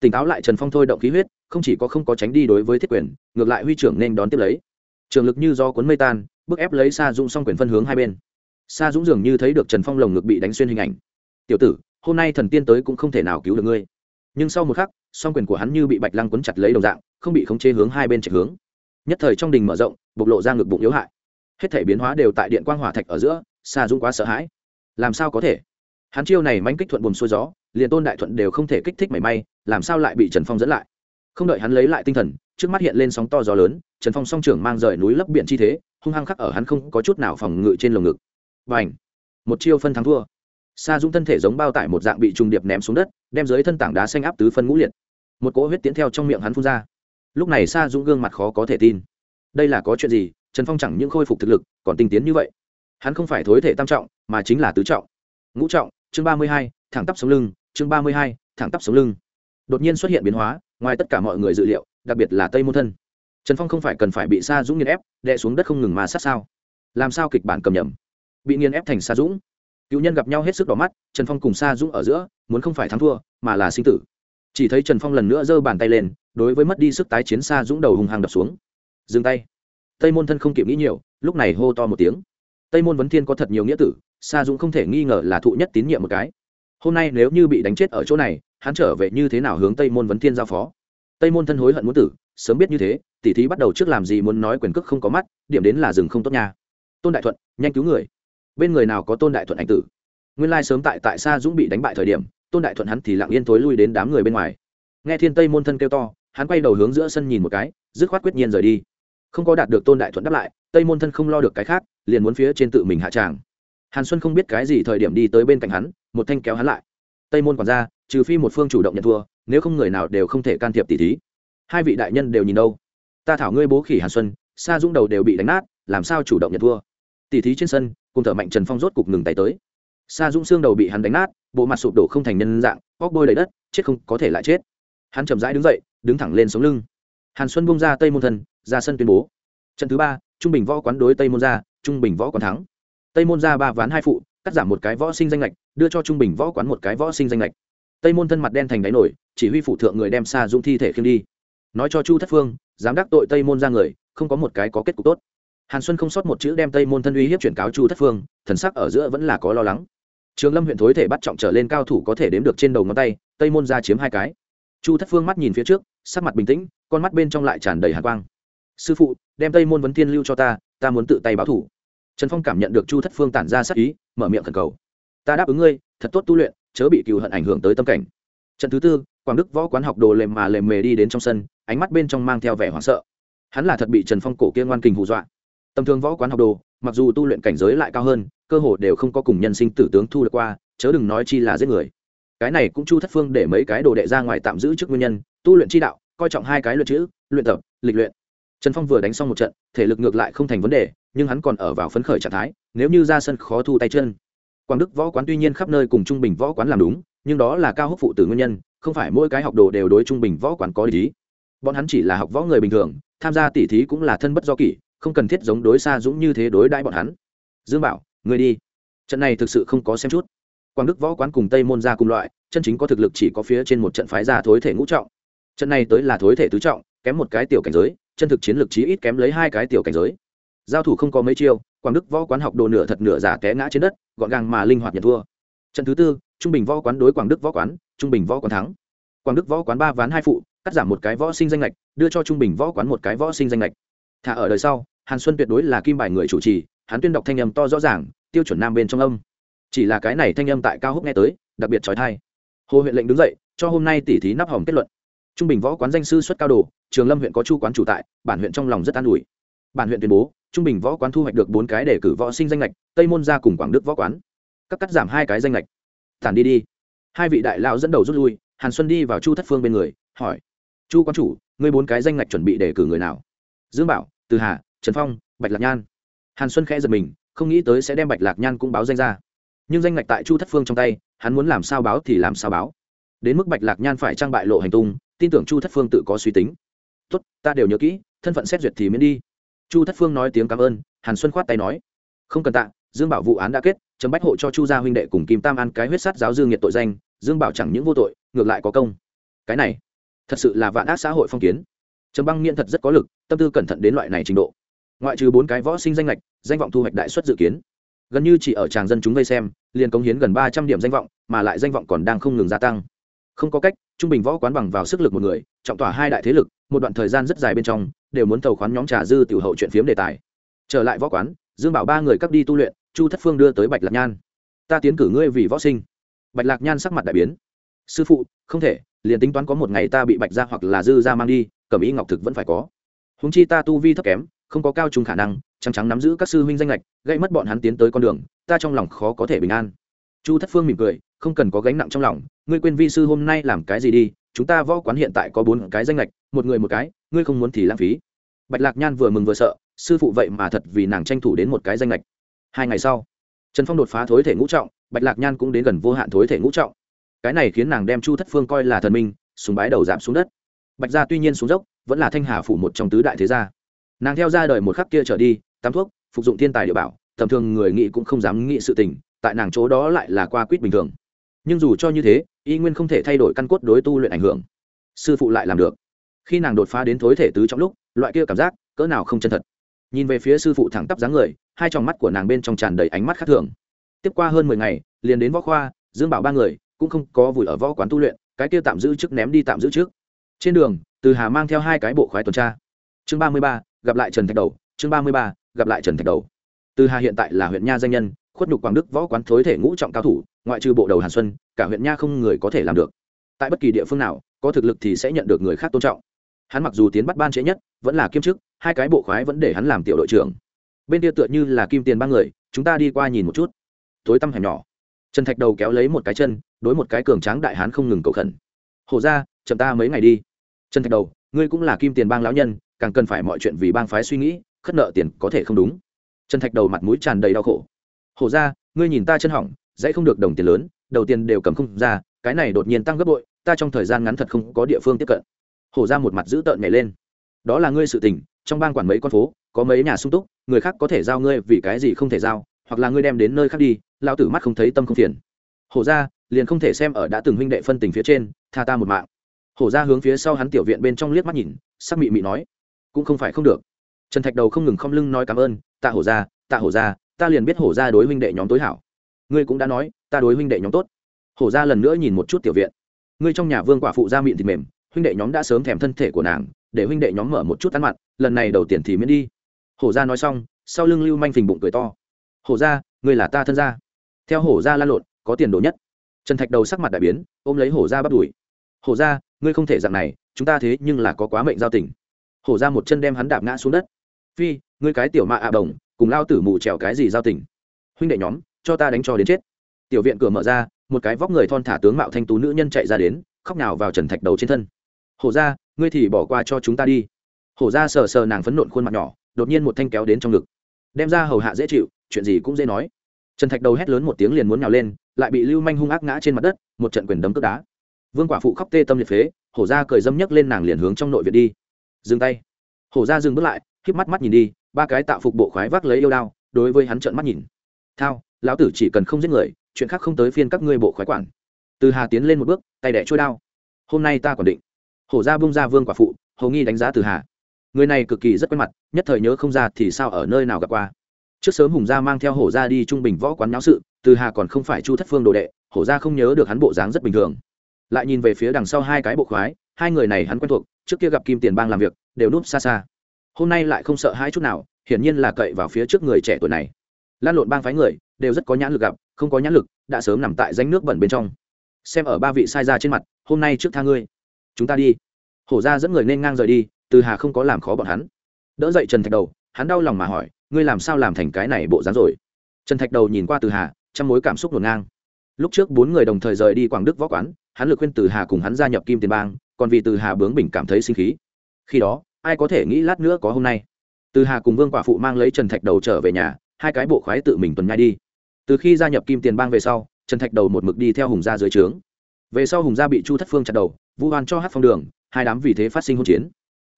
Tỉnh táo lại trần phong thôi động khí huyết, không chỉ có không có tránh đi đối với thiết quyền, ngược lại huy trưởng nên đón tiếp lấy. Trường lực như do cuốn mây tan, bức ép lấy sa dũng xong quyền phân hướng hai bên. Sa dũng dường như thấy được trần phong lồng ngực bị đánh xuyên hình ảnh. Tiểu tử, hôm nay thần tiên tới cũng không thể nào cứu được ngươi. Nhưng sau một khắc, song quyền của hắn như bị bạch lăng quấn chặt lấy đồng dạng, không bị khống chế hướng hai bên chạy hướng. Nhất thời trong đình mở rộng, bộc lộ ra ngực bụng yếu hại. Hết thể biến hóa đều tại điện quang hỏa thạch ở giữa sa dũng quá sợ hãi. Làm sao có thể? Hắn chiêu này manh kích thuận buồn xuôi gió, liền tôn đại thuận đều không thể kích thích mảy may, làm sao lại bị trần phong dẫn lại? Không đợi hắn lấy lại tinh thần, trước mắt hiện lên sóng to gió lớn, trần phong song trưởng mang rời núi lấp biển chi thế, hung hăng khắc ở hắn không có chút nào phòng ngự trên lồng ngực. Và h một chiêu phân thắng thua. Sa dũng thân thể giống bao tải một dạng bị trùng điệp ném xuống đất, đem dưới thân tảng đá xanh áp tứ phân ngũ liệt. Một cỗ huyết tiến theo trong miệng hắn phun ra. Lúc này sa dũng gương mặt khó có thể tin. Đây là có chuyện gì? Trần phong chẳng những khôi phục thực lực, còn tinh tiến như vậy hắn không phải thối thể tam trọng, mà chính là tứ trọng. Ngũ trọng, chương ba mươi hai, thẳng tắp sống lưng, chương ba mươi hai, thẳng tắp sống lưng. Đột nhiên xuất hiện biến hóa, ngoài tất cả mọi người dự liệu, đặc biệt là tây môn thân. Trần phong không phải cần phải bị sa dũng nghiền ép, đè xuống đất không ngừng mà sát sao. Làm sao kịch bản cầm nhầm? Bị nghiền ép thành sa dũng. Cựu nhân gặp nhau hết sức đỏ mắt, trần phong cùng sa dũng ở giữa, muốn không phải thắng thua, mà là sinh tử. Chỉ thấy trần phong lần nữa giơ bàn tay lên, đối với mất đi sức tái chiến sa dũng đầu hùng hàng đập xuống. Dừng tay. Tây môn thân không kịp nghĩ nhiều, lúc này hô to một tiếng tây môn vấn thiên có thật nhiều nghĩa tử, sa dũng không thể nghi ngờ là thụ nhất tín nhiệm một cái. Hôm nay nếu như bị đánh chết ở chỗ này, hắn trở về như thế nào hướng tây môn vấn thiên giao phó? Tây môn thân hối hận muốn tử, sớm biết như thế, tỉ thí bắt đầu trước làm gì muốn nói quyền cước không có mắt, điểm đến là rừng không tốt nha. Tôn đại thuận, nhanh cứu người. Bên người nào có tôn đại thuận anh tử? Nguyên lai sớm tại tại sa dũng bị đánh bại thời điểm, tôn đại thuận hắn thì lặng yên thối lui đến đám người bên ngoài. Nghe thiên tây môn thân kêu to, hắn quay đầu hướng giữa sân nhìn một cái, dứt khoát quyết nhiên rời đi. Không có đạt được tôn đại thuận đáp lại, tây môn thân không lo được cái khác liền muốn phía trên tự mình hạ tràng. Hàn xuân không biết cái gì thời điểm đi tới bên cạnh hắn, một thanh kéo hắn lại. Tây môn quản ra trừ phi một phương chủ động nhận thua, nếu không người nào đều không thể can thiệp tỷ thí. Hai vị đại nhân đều nhìn đâu? Ta thảo ngươi bố khỉ hàn xuân, sa dũng đầu đều bị đánh nát, làm sao chủ động nhận thua? Tỷ thí trên sân, cùng thở mạnh trần phong rốt cục ngừng tay tới. Sa dũng xương đầu bị hắn đánh nát, bộ mặt sụp đổ không thành nhân dạng óc bôi đầy đất, chết không có thể lại chết. Hắn chậm rãi đứng dậy, đứng thẳng lên sống lưng. Hàn xuân bung ra tây môn thân, ra sân tuyên bố. Trận thứ ba, trung bình võ quán đối tây môn ra trung bình võ quán thắng. Tây môn ra ba ván hai phụ, cắt giảm một cái võ sinh danh lệch đưa cho trung bình võ quán một cái võ sinh danh lệch tây môn thân mặt đen thành đáy nổi, chỉ huy phụ thượng người đem xa dũng thi thể khiêng đi. Nói cho chu thất phương, dám đắc tội tây môn ra người, không có một cái có kết cục tốt. Hàn xuân không sót một chữ đem tây môn thân uy hiếp chuyển cáo chu thất phương, thần sắc ở giữa vẫn là có lo lắng. Trường lâm huyện thối thể bắt trọng trở lên cao thủ có thể đếm được trên đầu ngón tay, tây môn ra chiếm hai cái. Chu thất phương mắt nhìn phía trước, sắc mặt bình tĩnh, con mắt bên trong lại tràn đầy hàn quang. Sư phụ, đem tây môn vấn thiên lưu cho ta ta muốn tự tay báo thủ. Trần phong cảm nhận được chu thất phương tản ra sắc ý, mở miệng khẩn cầu. Ta đáp ứng ngươi, thật tốt tu luyện, chớ bị cựu hận ảnh hưởng tới tâm cảnh. Trận thứ tư, quảng đức võ quán học đồ lềm mà lềm mề đi đến trong sân, ánh mắt bên trong mang theo vẻ hoảng sợ. Hắn là thật bị trần phong cổ kia ngoan kình hù dọa. Tầm thường võ quán học đồ, mặc dù tu luyện cảnh giới lại cao hơn, cơ hồ đều không có cùng nhân sinh tử tướng thu được qua, chớ đừng nói chi là giết người. Cái này cũng chu thất phương để mấy cái đồ đệ ra ngoài tạm giữ trước nguyên nhân, tu luyện chi đạo, coi trọng hai cái luyện chữ, luyện tập, lịch luyện trần phong vừa đánh xong một trận, thể lực ngược lại không thành vấn đề, nhưng hắn còn ở vào phấn khởi trạng thái, nếu như ra sân khó thu tay chân. Quảng đức võ quán tuy nhiên khắp nơi cùng trung bình võ quán làm đúng, nhưng đó là cao húc phụ tử nguyên nhân, không phải mỗi cái học đồ đều đối trung bình võ quán có lý bọn hắn chỉ là học võ người bình thường, tham gia tỉ thí cũng là thân bất do kỷ, không cần thiết giống đối xa dũng như thế đối đãi bọn hắn. Dương bảo người đi. Trận này thực sự không có xem chút. Quảng đức võ quán cùng tây môn ra cùng loại, chân chính có thực lực chỉ có phía trên một trận phái ra thối thể ngũ trọng. Trận này tới là thối thể tứ trọng, kém một cái tiểu cảnh giới chân thực chiến lược chí ít kém lấy hai cái tiểu cảnh giới. Giao thủ không có mấy chiêu, quảng đức võ quán học đồ nửa thật nửa giả té ngã trên đất, gọn gàng mà linh hoạt nhận thua. Trận thứ tư, trung bình võ quán đối quảng đức võ quán, trung bình võ quán thắng. Quảng đức võ quán ba ván hai phụ, cắt giảm một cái võ sinh danh lệch đưa cho trung bình võ quán một cái võ sinh danh lệch thả ở đời sau, hàn xuân tuyệt đối là kim bài người chủ trì, hắn tuyên đọc thanh âm to rõ ràng, tiêu chuẩn nam bên trong âm. Chỉ là cái này thanh âm tại cao húc nghe tới, đặc biệt trói thai. Hồ huyện lệnh đứng dậy, cho hôm nay tỉ thí nắp hỏng kết luận. Trung bình võ quán danh sư xuất cao đồ trường lâm huyện có chu quán chủ tại, bản huyện trong lòng rất an ủi. Bản huyện tuyên bố, trung bình võ quán thu hoạch được bốn cái để cử võ sinh danh lệch tây môn ra cùng quảng đức võ quán. Các cắt giảm hai cái danh lệch tản đi đi. Hai vị đại lão dẫn đầu rút lui, hàn xuân đi vào chu thất phương bên người, hỏi, chu quán chủ, ngươi bốn cái danh lệch chuẩn bị để cử người nào? Dương bảo, từ hà, trần phong, bạch lạc nhan. Hàn xuân khẽ giật mình, không nghĩ tới sẽ đem bạch lạc nhan cũng báo danh ra. Nhưng danh lệch tại chu thất phương trong tay, hắn muốn làm sao báo thì làm sao báo. Đến mức bạch lạc nhan phải trang bại lộ hành tung, tin tưởng chu thất phương tự có suy tính tốt, ta đều nhớ kỹ, thân phận xét duyệt thì miễn đi. Chu thất phương nói tiếng cảm ơn, hàn xuân khoát tay nói, không cần tạ, dương bảo vụ án đã kết chấm bách hộ cho chu gia huynh đệ cùng kim tam an cái huyết sát giáo dương nhiệt tội danh, dương bảo chẳng những vô tội, ngược lại có công. Cái này, thật sự là vạn ác xã hội phong kiến. Trầm băng nghiện thật rất có lực, tâm tư cẩn thận đến loại này trình độ. Ngoại trừ bốn cái võ sinh danh lệch danh vọng thu hoạch đại suất dự kiến. Gần như chỉ ở tràng dân chúng vây xem, liền cống hiến gần ba trăm điểm danh vọng, mà lại danh vọng còn đang không ngừng gia tăng. Không có cách, trung bình võ quán bằng vào sức lực một người trọng tỏa hai đại thế lực, một đoạn thời gian rất dài bên trong, đều muốn tàu khoán nhóm trà dư tiểu hậu chuyện phiếm đề tài. Trở lại võ quán, dương bảo ba người cắt đi tu luyện, chu thất phương đưa tới bạch lạc nhan. Ta tiến cử ngươi vì võ sinh. Bạch lạc nhan sắc mặt đại biến. Sư phụ, không thể, liền tính toán có một ngày ta bị bạch ra hoặc là dư ra mang đi cẩm ý ngọc thực vẫn phải có. Húng chi ta tu vi thấp kém, không có cao trung khả năng, trắng trắng nắm giữ các sư huynh danh lệch, gây mất bọn hắn tiến tới con đường, ta trong lòng khó có thể bình an. Chu thất phương mỉm cười, không cần có gánh nặng trong lòng, ngươi quên vi sư hôm nay làm cái gì đi chúng ta võ quán hiện tại có bốn cái danh lệch một người một cái, ngươi không muốn thì lãng phí. Bạch lạc nhan vừa mừng vừa sợ, sư phụ vậy mà thật vì nàng tranh thủ đến một cái danh lệch hai ngày sau, trần phong đột phá thối thể ngũ trọng, bạch lạc nhan cũng đến gần vô hạn thối thể ngũ trọng. Cái này khiến nàng đem chu thất phương coi là thần minh súng bái đầu giảm xuống đất. Bạch gia tuy nhiên xuống dốc, vẫn là thanh hà phủ một trong tứ đại thế gia. Nàng theo ra đời một khắc kia trở đi, tắm thuốc, phục dụng thiên tài địa bảo, tầm thường người nghị cũng không dám nghị sự tình, tại nàng chỗ đó lại là qua quýt bình thường nhưng dù cho như thế, y nguyên không thể thay đổi căn cốt đối tu luyện ảnh hưởng. Sư phụ lại làm được. Khi nàng đột phá đến thối thể tứ trong lúc, loại kia cảm giác, cỡ nào không chân thật. Nhìn về phía sư phụ thẳng tắp dáng người, hai tròng mắt của nàng bên trong tràn đầy ánh mắt khác thường. Tiếp qua hơn mười ngày, liền đến võ khoa, dương bảo ba người, cũng không có vùi ở võ quán tu luyện, cái kia tạm giữ trước ném đi tạm giữ trước. Trên đường, từ hà mang theo hai cái bộ khoái tuần tra. Chương ba mươi ba, gặp lại trần thạch đầu. Chương ba mươi ba, gặp lại trần thạch đầu. Từ hà hiện tại là huyện nha danh nhân khuất nhục quảng đức võ quán thối thể ngũ trọng cao thủ, ngoại trừ bộ đầu hàn xuân, cả huyện nha không người có thể làm được. Tại bất kỳ địa phương nào, có thực lực thì sẽ nhận được người khác tôn trọng. Hắn mặc dù tiến bắt ban trễ nhất, vẫn là kiêm chức, hai cái bộ khoái vẫn để hắn làm tiểu đội trưởng. Bên kia tựa như là kim tiền ba người, chúng ta đi qua nhìn một chút. Tối tăm hẻm nhỏ. Trần thạch đầu kéo lấy một cái chân, đối một cái cường tráng đại hán không ngừng cầu khẩn. Hổ ra chậm ta mấy ngày đi. Trần thạch đầu, ngươi cũng là kim tiền bang lão nhân, càng cần phải mọi chuyện vì bang phái suy nghĩ, khất nợ tiền có thể không đúng. Trần thạch đầu mặt mũi tràn đầy đau khổ hổ ra, ngươi nhìn ta chân hỏng, dãy không được đồng tiền lớn, đầu tiền đều cầm không ra, cái này đột nhiên tăng gấp bội, ta trong thời gian ngắn thật không có địa phương tiếp cận. Hổ ra một mặt giữ tợn nhảy lên. Đó là ngươi sự tình, trong bang quản mấy con phố, có mấy nhà sung túc, người khác có thể giao ngươi vì cái gì không thể giao, hoặc là ngươi đem đến nơi khác đi lao tử mắt không thấy tâm không phiền. Hổ ra, liền không thể xem ở đã từng huynh đệ phân tình phía trên, tha ta một mạng. Hổ ra hướng phía sau hắn tiểu viện bên trong liếc mắt nhìn, sắc mị mị nói, cũng không phải không được. Trần thạch đầu không ngừng không lưng nói cảm ơn, tạ hổ ra, tạ hổ ra ta liền biết hổ ra đối huynh đệ nhóm tối hảo. Ngươi cũng đã nói, ta đối huynh đệ nhóm tốt. Hổ ra lần nữa nhìn một chút tiểu viện. Ngươi trong nhà vương quả phụ ra miệng thịt mềm, huynh đệ nhóm đã sớm thèm thân thể của nàng, để huynh đệ nhóm mở một chút ăn mặn, lần này đầu tiền thì miễn đi. Hổ ra nói xong, sau lưng lưu manh phình bụng cười to. Hổ ra, ngươi là ta thân gia. Theo hổ ra lan lộn, có tiền đồ nhất. Trần thạch đầu sắc mặt đại biến, ôm lấy hổ ra bắt đùi. Hổ ra, ngươi không thể dạng này, chúng ta thế nhưng là có quá mệnh giao tình. Hổ ra một chân đem hắn đạp ngã xuống đất. Phi, ngươi cái tiểu mạ ạ à đồng cùng lao tử mù trèo cái gì giao tình. Huynh đệ nhóm, cho ta đánh cho đến chết. Tiểu viện cửa mở ra, một cái vóc người thon thả tướng mạo thanh tú nữ nhân chạy ra đến, khóc nào vào trần thạch đầu trên thân. Hổ ra ngươi thì bỏ qua cho chúng ta đi. Hổ ra sờ sờ nàng phấn nộn khuôn mặt nhỏ, đột nhiên một thanh kéo đến trong ngực. Đem ra hầu hạ dễ chịu, chuyện gì cũng dễ nói. Trần thạch đầu hét lớn một tiếng liền muốn nhào lên, lại bị lưu manh hung ác ngã trên mặt đất, một trận quyền đấm tức đá. Vương quả phụ khóc tê tâm liệt phế, hổ ra cười dâm nhấc lên nàng liền hướng trong nội viện đi. Dừng tay. Hổ ra dừng bước lại híp mắt mắt nhìn đi, ba cái tạo phục bộ khoái vác lấy yêu đao, đối với hắn trợn mắt nhìn. Thao, lão tử chỉ cần không giết người, chuyện khác không tới phiên các ngươi bộ khoái quản. Từ hà tiến lên một bước, tay đẻ trôi đao. Hôm nay ta còn định. Hổ ra bung ra vương quả phụ, hầu nghi đánh giá từ hà. Người này cực kỳ rất quen mặt, nhất thời nhớ không ra thì sao ở nơi nào gặp qua. Trước sớm hùng gia mang theo hổ gia đi trung bình võ quán náo sự, từ hà còn không phải chu thất phương đồ đệ, hổ gia không nhớ được hắn bộ dáng rất bình thường. Lại nhìn về phía đằng sau hai cái bộ khoái, hai người này hắn quen thuộc, trước kia gặp kim tiền bang làm việc, đều núp xa xa hôm nay lại không sợ hai chút nào, hiển nhiên là cậy vào phía trước người trẻ tuổi này. Lan lộn bang phái người, đều rất có nhãn lực gặp, không có nhãn lực, đã sớm nằm tại danh nước bẩn bên trong. Xem ở ba vị sai ra trên mặt, hôm nay trước tha ngươi. Chúng ta đi. Hổ ra dẫn người nên ngang rời đi, từ hà không có làm khó bọn hắn. Đỡ dậy trần thạch đầu, hắn đau lòng mà hỏi, ngươi làm sao làm thành cái này bộ dáng rồi? Trần thạch đầu nhìn qua từ hà trong mối cảm xúc ngổn ngang. Lúc trước bốn người đồng thời rời đi quảng đức võ quán, hắn lực khuyên từ hà cùng hắn gia nhập kim tiền bang, còn vì từ hà bướng bình cảm thấy sinh khí. Khi đó ai có thể nghĩ lát nữa có hôm nay. Từ hà cùng vương quả phụ mang lấy trần thạch đầu trở về nhà, hai cái bộ khoái tự mình tuần nhai đi. Từ khi gia nhập kim tiền bang về sau, trần thạch đầu một mực đi theo hùng gia dưới trướng. Về sau hùng gia bị chu thất phương chặt đầu, vu hoan cho hát phong đường, hai đám vì thế phát sinh hỗn chiến.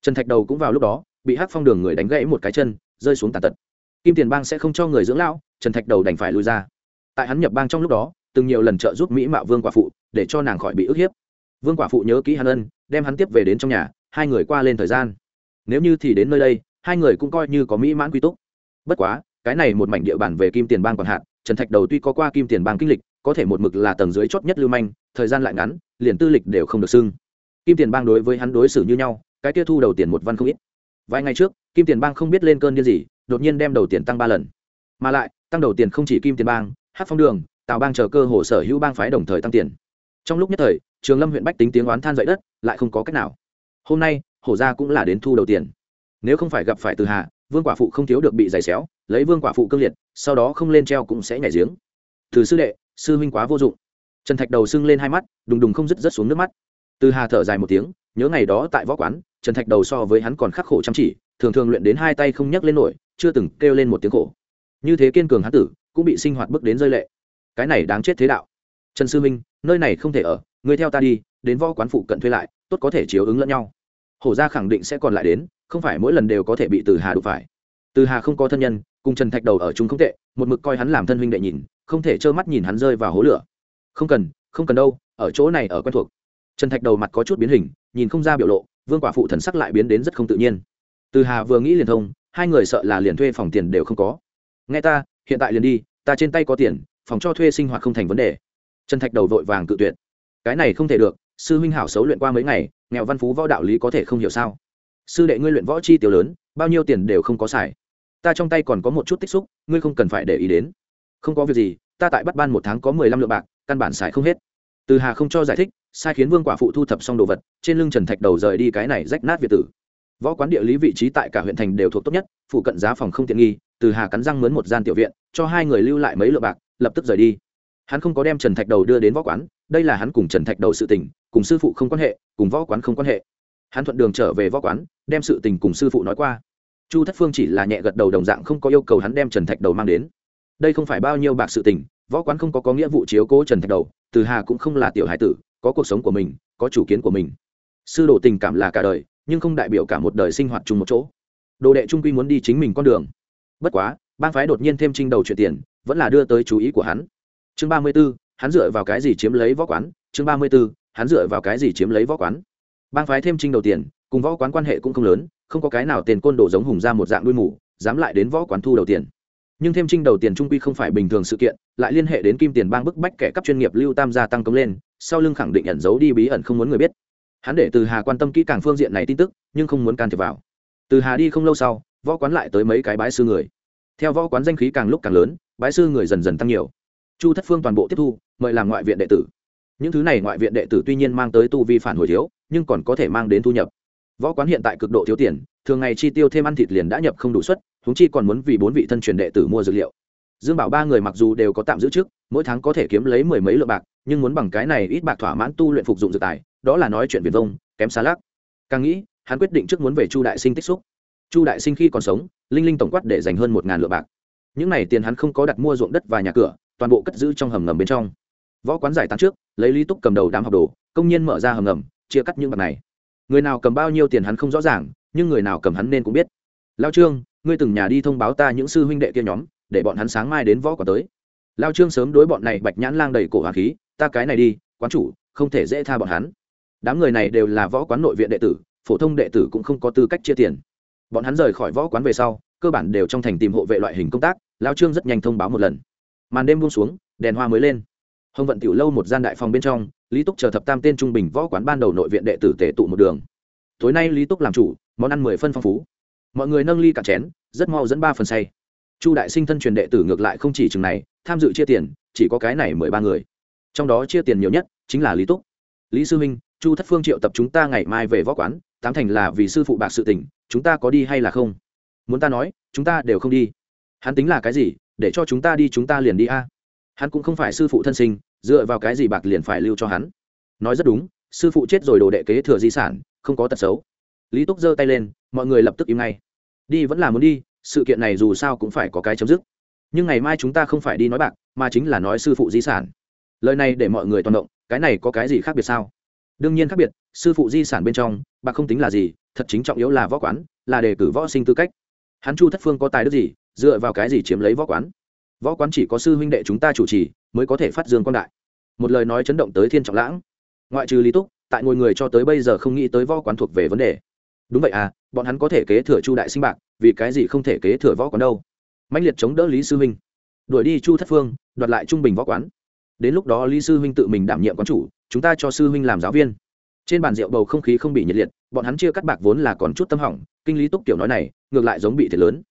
Trần thạch đầu cũng vào lúc đó, bị hát phong đường người đánh gãy một cái chân, rơi xuống tàn tật. Kim tiền bang sẽ không cho người dưỡng lão, trần thạch đầu đành phải lui ra. Tại hắn nhập bang trong lúc đó, từng nhiều lần trợ giúp mỹ mạo vương quả phụ để cho nàng khỏi bị ức hiếp. Vương quả phụ nhớ kỹ hàn ân, đem hắn tiếp về đến trong nhà, hai người qua lên thời gian nếu như thì đến nơi đây, hai người cũng coi như có mỹ mãn quy túc. Bất quá, cái này một mảnh địa bàn về kim tiền bang còn hạn, trần thạch đầu tuy có qua kim tiền bang kinh lịch, có thể một mực là tầng dưới chót nhất lưu manh, thời gian lại ngắn, liền tư lịch đều không được xưng. Kim tiền bang đối với hắn đối xử như nhau, cái kia thu đầu tiền một văn không ít. Vài ngày trước, kim tiền bang không biết lên cơn điên gì, đột nhiên đem đầu tiền tăng ba lần. Mà lại, tăng đầu tiền không chỉ kim tiền bang hát phong đường, tào bang chờ cơ hồ sở hữu bang phái đồng thời tăng tiền. Trong lúc nhất thời, trường lâm huyện bách tính tiếng oán than dậy đất, lại không có cách nào hôm nay, hổ gia cũng là đến thu đầu tiền. Nếu không phải gặp phải từ hà, vương quả phụ không thiếu được bị giày xéo, lấy vương quả phụ cương liệt, sau đó không lên treo cũng sẽ nhảy giếng. Từ sư đệ, sư huynh quá vô dụng. Trần thạch đầu sưng lên hai mắt, đùng đùng không dứt rớt xuống nước mắt. Từ hà thở dài một tiếng, nhớ ngày đó tại võ quán, trần thạch đầu so với hắn còn khắc khổ chăm chỉ, thường thường luyện đến hai tay không nhấc lên nổi, chưa từng kêu lên một tiếng khổ. Như thế kiên cường hắn tử, cũng bị sinh hoạt bước đến rơi lệ. Cái này đáng chết thế đạo. Trần sư minh nơi này không thể ở, ngươi theo ta đi, đến võ quán phụ cận thuê lại, tốt có thể chiếu ứng lẫn nhau hổ gia khẳng định sẽ còn lại đến, không phải mỗi lần đều có thể bị từ hà đụng phải. Từ hà không có thân nhân, cùng trần thạch đầu ở chúng không tệ, một mực coi hắn làm thân huynh đệ nhìn, không thể trơ mắt nhìn hắn rơi vào hố lửa. Không cần không cần đâu, ở chỗ này ở quen thuộc. Trần thạch đầu mặt có chút biến hình, nhìn không ra biểu lộ, vương quả phụ thần sắc lại biến đến rất không tự nhiên. Từ hà vừa nghĩ liền thông, hai người sợ là liền thuê phòng tiền đều không có. Nghe ta, hiện tại liền đi, ta trên tay có tiền, phòng cho thuê sinh hoạt không thành vấn đề. Trần thạch đầu vội vàng cự tuyệt. Cái này không thể được sư huynh hảo xấu luyện qua mấy ngày, nghèo văn phú võ đạo lý có thể không hiểu sao? Sư đệ ngươi luyện võ chi tiêu lớn, bao nhiêu tiền đều không có xài. Ta trong tay còn có một chút tích xúc, ngươi không cần phải để ý đến. Không có việc gì, ta tại bắt ban một tháng có mười lăm lượng bạc, căn bản xài không hết. Từ hà không cho giải thích, sai khiến vương quả phụ thu thập xong đồ vật, trên lưng trần thạch đầu rời đi cái này rách nát việt tử. Võ quán địa lý vị trí tại cả huyện thành đều thuộc tốt nhất, phụ cận giá phòng không tiện nghi, từ hà cắn răng mướn một gian tiểu viện, cho hai người lưu lại mấy lượng bạc, lập tức rời đi. Hắn không có đem trần thạch đầu đưa đến võ quán, đây là hắn cùng trần thạch đầu sự tình cùng sư phụ không quan hệ, cùng võ quán không quan hệ. Hắn thuận đường trở về võ quán, đem sự tình cùng sư phụ nói qua. Chu thất phương chỉ là nhẹ gật đầu đồng dạng không có yêu cầu hắn đem trần thạch đầu mang đến. Đây không phải bao nhiêu bạc sự tình, võ quán không có có nghĩa vụ chiếu cố trần thạch đầu, từ hà cũng không là tiểu hải tử, có cuộc sống của mình, có chủ kiến của mình. Sư đồ tình cảm là cả đời, nhưng không đại biểu cả một đời sinh hoạt chung một chỗ. Đồ đệ trung quy muốn đi chính mình con đường. Bất quá ban phái đột nhiên thêm trinh đầu chuyện tiền, vẫn là đưa tới chú ý của hắn. Chương ba mươi b ố hắn dựa vào cái gì chiếm lấy võ quán? Chương ba mươi b ố hắn dựa vào cái gì chiếm lấy võ quán? Bang phái thêm trinh đầu tiền, cùng võ quán quan hệ cũng không lớn, không có cái nào tiền côn đồ giống hùng ra một dạng đuôi mù, dám lại đến võ quán thu đầu tiền. Nhưng thêm trinh đầu tiền trung quy không phải bình thường sự kiện, lại liên hệ đến kim tiền bang bức bách kẻ cấp chuyên nghiệp lưu tam gia tăng công lên, sau lưng khẳng định ẩn giấu đi bí ẩn không muốn người biết. Hắn để từ hà quan tâm kỹ càng phương diện này tin tức, nhưng không muốn can thiệp vào. Từ hà đi không lâu sau, võ quán lại tới mấy cái bái sư người. Theo võ quán danh khí càng lúc càng lớn, bái sư người dần dần tăng nhiều. Chu thất phương toàn bộ tiếp thu, mời làm ngoại viện đệ tử những thứ này ngoại viện đệ tử tuy nhiên mang tới tu vi phản hồi thiếu, nhưng còn có thể mang đến thu nhập. Võ quán hiện tại cực độ thiếu tiền, thường ngày chi tiêu thêm ăn thịt liền đã nhập không đủ suất chúng chi còn muốn vì bốn vị thân truyền đệ tử mua dược liệu. Dương bảo ba người mặc dù đều có tạm giữ trước, mỗi tháng có thể kiếm lấy mười mấy lượng bạc, nhưng muốn bằng cái này ít bạc thỏa mãn tu luyện phục dụng dược tài, đó là nói chuyện viền vông, kém xa lắc. Càng nghĩ, hắn quyết định trước muốn về chu đại sinh tích xúc. Chu đại sinh khi còn sống, linh linh tổng quát để dành hơn một ngàn lượng bạc. Những này tiền hắn không có đặt mua ruộng đất và nhà cửa, toàn bộ cất giữ trong hầm ngầm bên trong võ quán giải tán trước, lấy lý túc cầm đầu đám học đồ, công nhân mở ra hầm ngầm, chia cắt những bạc này. Người nào cầm bao nhiêu tiền hắn không rõ ràng, nhưng người nào cầm hắn nên cũng biết. Lao trương, ngươi từng nhà đi thông báo ta những sư huynh đệ kia nhóm, để bọn hắn sáng mai đến võ quán tới. Lao trương sớm đối bọn này bạch nhãn lang đầy cổ hà khí, ta cái này đi, quán chủ, không thể dễ tha bọn hắn. Đám người này đều là võ quán nội viện đệ tử, phổ thông đệ tử cũng không có tư cách chia tiền. Bọn hắn rời khỏi võ quán về sau, cơ bản đều trong thành tìm hộ vệ loại hình công tác, lao trương rất nhanh thông báo một lần. Màn đêm buông xuống, đèn hoa mới lên hồng vận tiểu lâu một gian đại phòng bên trong, lý túc chờ thập tam tên trung bình võ quán ban đầu nội viện đệ tử tể tụ một đường. Tối nay lý túc làm chủ, món ăn mười phân phong phú. Mọi người nâng ly cả chén, rất mau dẫn ba phần say. Chu đại sinh thân truyền đệ tử ngược lại không chỉ chừng này, tham dự chia tiền, chỉ có cái này mười ba người. Trong đó chia tiền nhiều nhất chính là lý túc. Lý sư minh chu thất phương triệu tập chúng ta ngày mai về võ quán, tám thành là vì sư phụ bạc sự tình, chúng ta có đi hay là không? Muốn ta nói, chúng ta đều không đi. Hắn tính là cái gì, để cho chúng ta đi chúng ta liền đi a. Hắn cũng không phải sư phụ thân sinh dựa vào cái gì bạc liền phải lưu cho hắn? Nói rất đúng, sư phụ chết rồi đồ đệ kế thừa di sản, không có tật xấu. Lý túc giơ tay lên, mọi người lập tức im ngay. Đi vẫn là muốn đi, sự kiện này dù sao cũng phải có cái chấm dứt. Nhưng ngày mai chúng ta không phải đi nói bạc, mà chính là nói sư phụ di sản. Lời này để mọi người toàn động, cái này có cái gì khác biệt sao? Đương nhiên khác biệt, sư phụ di sản bên trong, bạc không tính là gì, thật chính trọng yếu là võ quán, là đề cử võ sinh tư cách. Hắn chu thất phương có tài đức gì, dựa vào cái gì chiếm lấy võ quán? Võ quán chỉ có sư huynh đệ chúng ta chủ trì, mới có thể phát dương quan đại một lời nói chấn động tới thiên trọng lãng. Ngoại trừ lý túc, tại ngồi người cho tới bây giờ không nghĩ tới võ quán thuộc về vấn đề. Đúng vậy à bọn hắn có thể kế thừa chu đại sinh bạc, vì cái gì không thể kế thừa võ quán đâu? Mạnh liệt chống đỡ lý sư huynh. Đuổi đi chu thất phương, đoạt lại trung bình võ quán. Đến lúc đó lý sư huynh tự mình đảm nhiệm quán chủ, chúng ta cho sư huynh làm giáo viên. Trên bàn rượu bầu không khí không bị nhiệt liệt, bọn hắn chia cắt bạc vốn là còn chút tâm hỏng, kinh lý túc kiểu nói này, ngược lại giống bị thiệt lớn.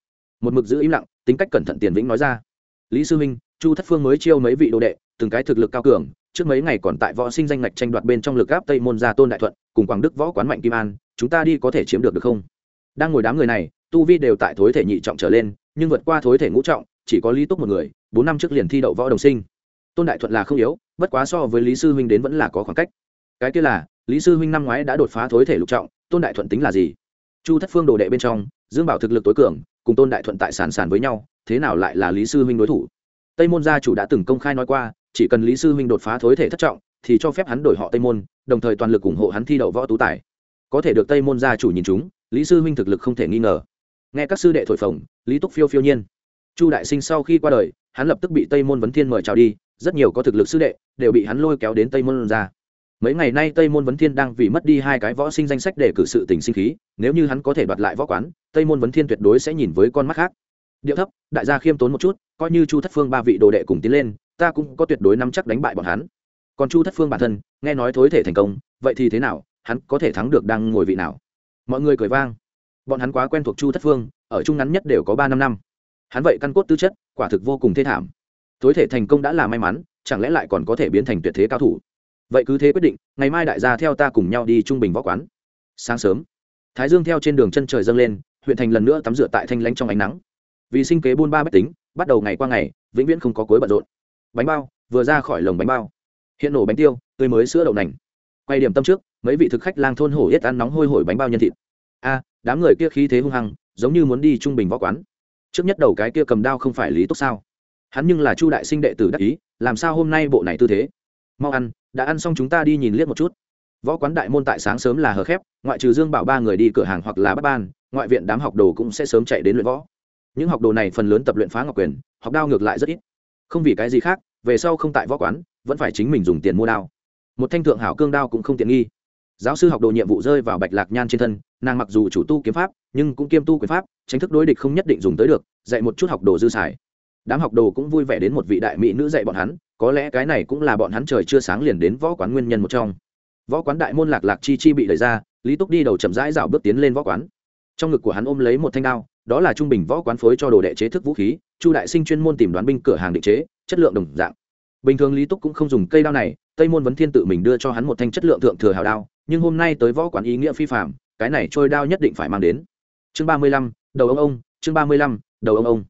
Một mực giữ im lặng, tính cách cẩn thận tiền vĩnh nói ra. Lý sư huynh, chu thất phương mới chiêu mấy vị đồ đệ từng cái thực lực cao cường, trước mấy ngày còn tại võ sinh danh ngạch tranh đoạt bên trong lực gáp tây môn gia tôn đại thuận, cùng quảng đức võ quán mạnh kim an, chúng ta đi có thể chiếm được được không? Đang ngồi đám người này, tu vi đều tại thối thể nhị trọng trở lên, nhưng vượt qua thối thể ngũ trọng, chỉ có lý túc một người, bốn năm trước liền thi đậu võ đồng sinh. Tôn đại thuận là không yếu, bất quá so với lý sư huynh đến vẫn là có khoảng cách. Cái kia là, lý sư huynh năm ngoái đã đột phá thối thể lục trọng, tôn đại thuận tính là gì? Chu thất phương đồ đệ bên trong, dương bảo thực lực tối cường, cùng tôn đại thuận tại sàn sàn với nhau, thế nào lại là lý sư huynh đối thủ? Tây môn gia chủ đã từng công khai nói qua chỉ cần lý sư huynh đột phá thối thể thất trọng, thì cho phép hắn đổi họ tây môn, đồng thời toàn lực ủng hộ hắn thi đậu võ tú tài. Có thể được tây môn gia chủ nhìn chúng, lý sư huynh thực lực không thể nghi ngờ. Nghe các sư đệ thổi phồng, lý túc phiêu phiêu nhiên. Chu đại sinh sau khi qua đời, hắn lập tức bị tây môn vấn thiên mời chào đi, rất nhiều có thực lực sư đệ đều bị hắn lôi kéo đến tây môn ra mấy ngày nay tây môn vấn thiên đang vì mất đi hai cái võ sinh danh sách để cử sự tình sinh khí, nếu như hắn có thể đoạt lại võ quán, tây môn vấn thiên tuyệt đối sẽ nhìn với con mắt khác. Điệu thấp, đại gia khiêm tốn một chút, coi như chu thất phương ba vị đồ đệ cùng tiến lên ta cũng có tuyệt đối nắm chắc đánh bại bọn hắn. Còn chu thất phương bản thân, nghe nói thối thể thành công, vậy thì thế nào? Hắn có thể thắng được đang ngồi vị nào? Mọi người cười vang. Bọn hắn quá quen thuộc chu thất phương, ở chung ngắn nhất đều có ba năm năm. Hắn vậy căn cốt tư chất, quả thực vô cùng thê thảm. Thối thể thành công đã là may mắn, chẳng lẽ lại còn có thể biến thành tuyệt thế cao thủ? Vậy cứ thế quyết định, ngày mai đại gia theo ta cùng nhau đi trung bình võ quán. Sáng sớm, thái dương theo trên đường chân trời dâng lên, huyện thành lần nữa tắm rửa tại thanh lãnh trong ánh nắng. Vì sinh kế buôn ba bách tính, bắt đầu ngày qua ngày, vĩnh viễn không có cuối bận rộn bánh bao, vừa ra khỏi lồng bánh bao. Hiện nổ bánh tiêu, tươi mới sữa đậu nành. Quay điểm tâm trước, mấy vị thực khách lang thôn hổ yết ăn nóng hôi hổi bánh bao nhân thịt. A, đám người kia khí thế hung hăng, giống như muốn đi trung bình võ quán. Trước nhất đầu cái kia cầm đao không phải lý túc sao? Hắn nhưng là chu đại sinh đệ tử đắc ý, làm sao hôm nay bộ này tư thế? Mau ăn, đã ăn xong chúng ta đi nhìn liếc một chút. Võ quán đại môn tại sáng sớm là hờ khép, ngoại trừ dương bảo ba người đi cửa hàng hoặc là bắt ban, ngoại viện đám học đồ cũng sẽ sớm chạy đến luyện võ. Những học đồ này phần lớn tập luyện phá ngọc quyền, học đao ngược lại rất ít không vì cái gì khác, về sau không tại võ quán, vẫn phải chính mình dùng tiền mua đao. Một thanh thượng hảo cương đao cũng không tiện nghi. Giáo sư học đồ nhiệm vụ rơi vào bạch lạc nhan trên thân, nàng mặc dù chủ tu kiếm pháp, nhưng cũng kiêm tu quyền pháp tránh thức đối địch không nhất định dùng tới được, dạy một chút học đồ dư xài. Đám học đồ cũng vui vẻ đến một vị đại mỹ nữ dạy bọn hắn, có lẽ cái này cũng là bọn hắn trời chưa sáng liền đến võ quán nguyên nhân một trong. Võ quán đại môn lạc lạc chi chi bị đẩy ra, lý túc đi đầu chậm rãi rào bước tiến lên võ quán. Trong ngực của hắn ôm lấy một thanh đao đó là trung bình võ quán phối cho đồ đệ chế thức vũ khí, chu đại sinh chuyên môn tìm đoán binh cửa hàng định chế, chất lượng đồng dạng. Bình thường lý túc cũng không dùng cây đao này, tây môn vấn thiên tự mình đưa cho hắn một thanh chất lượng thượng thừa hào đao, nhưng hôm nay tới võ quán ý nghĩa phi phạm cái này trôi đao nhất định phải mang đến. Chương ba mươi lăm, đầu ông ông, chương ba mươi lăm, đầu ông ông.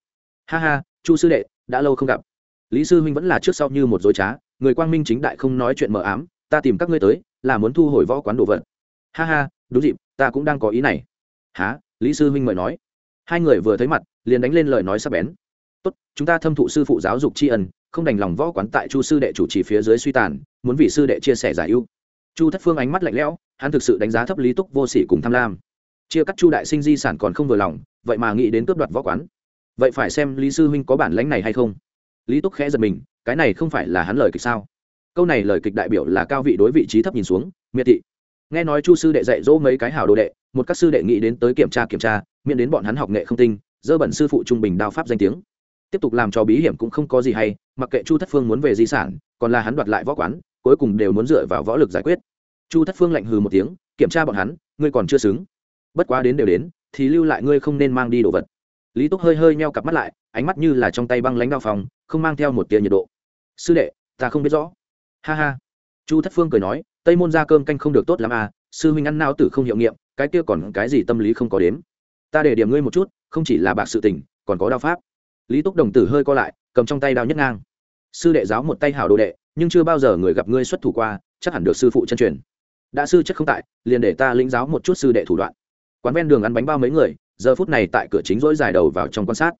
Ha ha, chu sư đệ, đã lâu không gặp. Lý sư huynh vẫn là trước sau như một dối trá, người quang minh chính đại không nói chuyện mờ ám, ta tìm các ngươi tới, là muốn thu hồi võ quán đồ vật. Ha ha, đúng dịp, ta cũng đang có ý này. Há lý sư huynh mời nói hai người vừa thấy mặt, liền đánh lên lời nói sắp bén. Tốt, chúng ta thâm thụ sư phụ giáo dục tri ân, không đành lòng võ quán tại chu sư đệ chủ trì phía dưới suy tàn, muốn vì sư đệ chia sẻ giải ưu. Chu thất phương ánh mắt lạnh lẽo, hắn thực sự đánh giá thấp lý túc vô sỉ cùng tham lam. Chia cắt chu đại sinh di sản còn không vừa lòng, vậy mà nghĩ đến cướp đoạt võ quán. Vậy phải xem lý sư huynh có bản lãnh này hay không. Lý túc khẽ giật mình, cái này không phải là hắn lời kịch sao? Câu này lời kịch đại biểu là cao vị đối vị trí thấp nhìn xuống, miệt thị nghe nói chu sư đệ dạy dỗ mấy cái hảo đồ đệ, một các sư đệ nghĩ đến tới kiểm tra kiểm tra, miễn đến bọn hắn học nghệ không tinh, dơ bẩn sư phụ trung bình đao pháp danh tiếng. Tiếp tục làm cho bí hiểm cũng không có gì hay, mặc kệ chu thất phương muốn về di sản, còn là hắn đoạt lại võ quán, cuối cùng đều muốn dựa vào võ lực giải quyết. Chu thất phương lạnh hừ một tiếng, kiểm tra bọn hắn, ngươi còn chưa xứng. Bất quá đến đều đến, thì lưu lại ngươi không nên mang đi đồ vật. Lý túc hơi hơi meo cặp mắt lại, ánh mắt như là trong tay băng lánh đao phòng không mang theo một tia nhiệt độ. Sư đệ, ta không biết rõ. Ha ha. Chu thất phương cười nói tây môn ra cơm canh không được tốt l à sư huynh ăn nao tử không hiệu nghiệm, cái kia còn cái gì tâm lý không có đếm. Ta để điểm ngươi một chút, không chỉ là bạc sự tình, còn có đao pháp. Lý túc đồng tử hơi co lại, cầm trong tay đao nhất ngang. Sư đệ giáo một tay hảo đồ đệ, nhưng chưa bao giờ người gặp ngươi xuất thủ qua, chắc hẳn được sư phụ chân truyền. Đã sư chất không tại, liền để ta lĩnh giáo một chút sư đệ thủ đoạn. Quán ven đường ăn bánh bao mấy người, giờ phút này tại cửa chính rỗi dài đầu vào trong quan sát.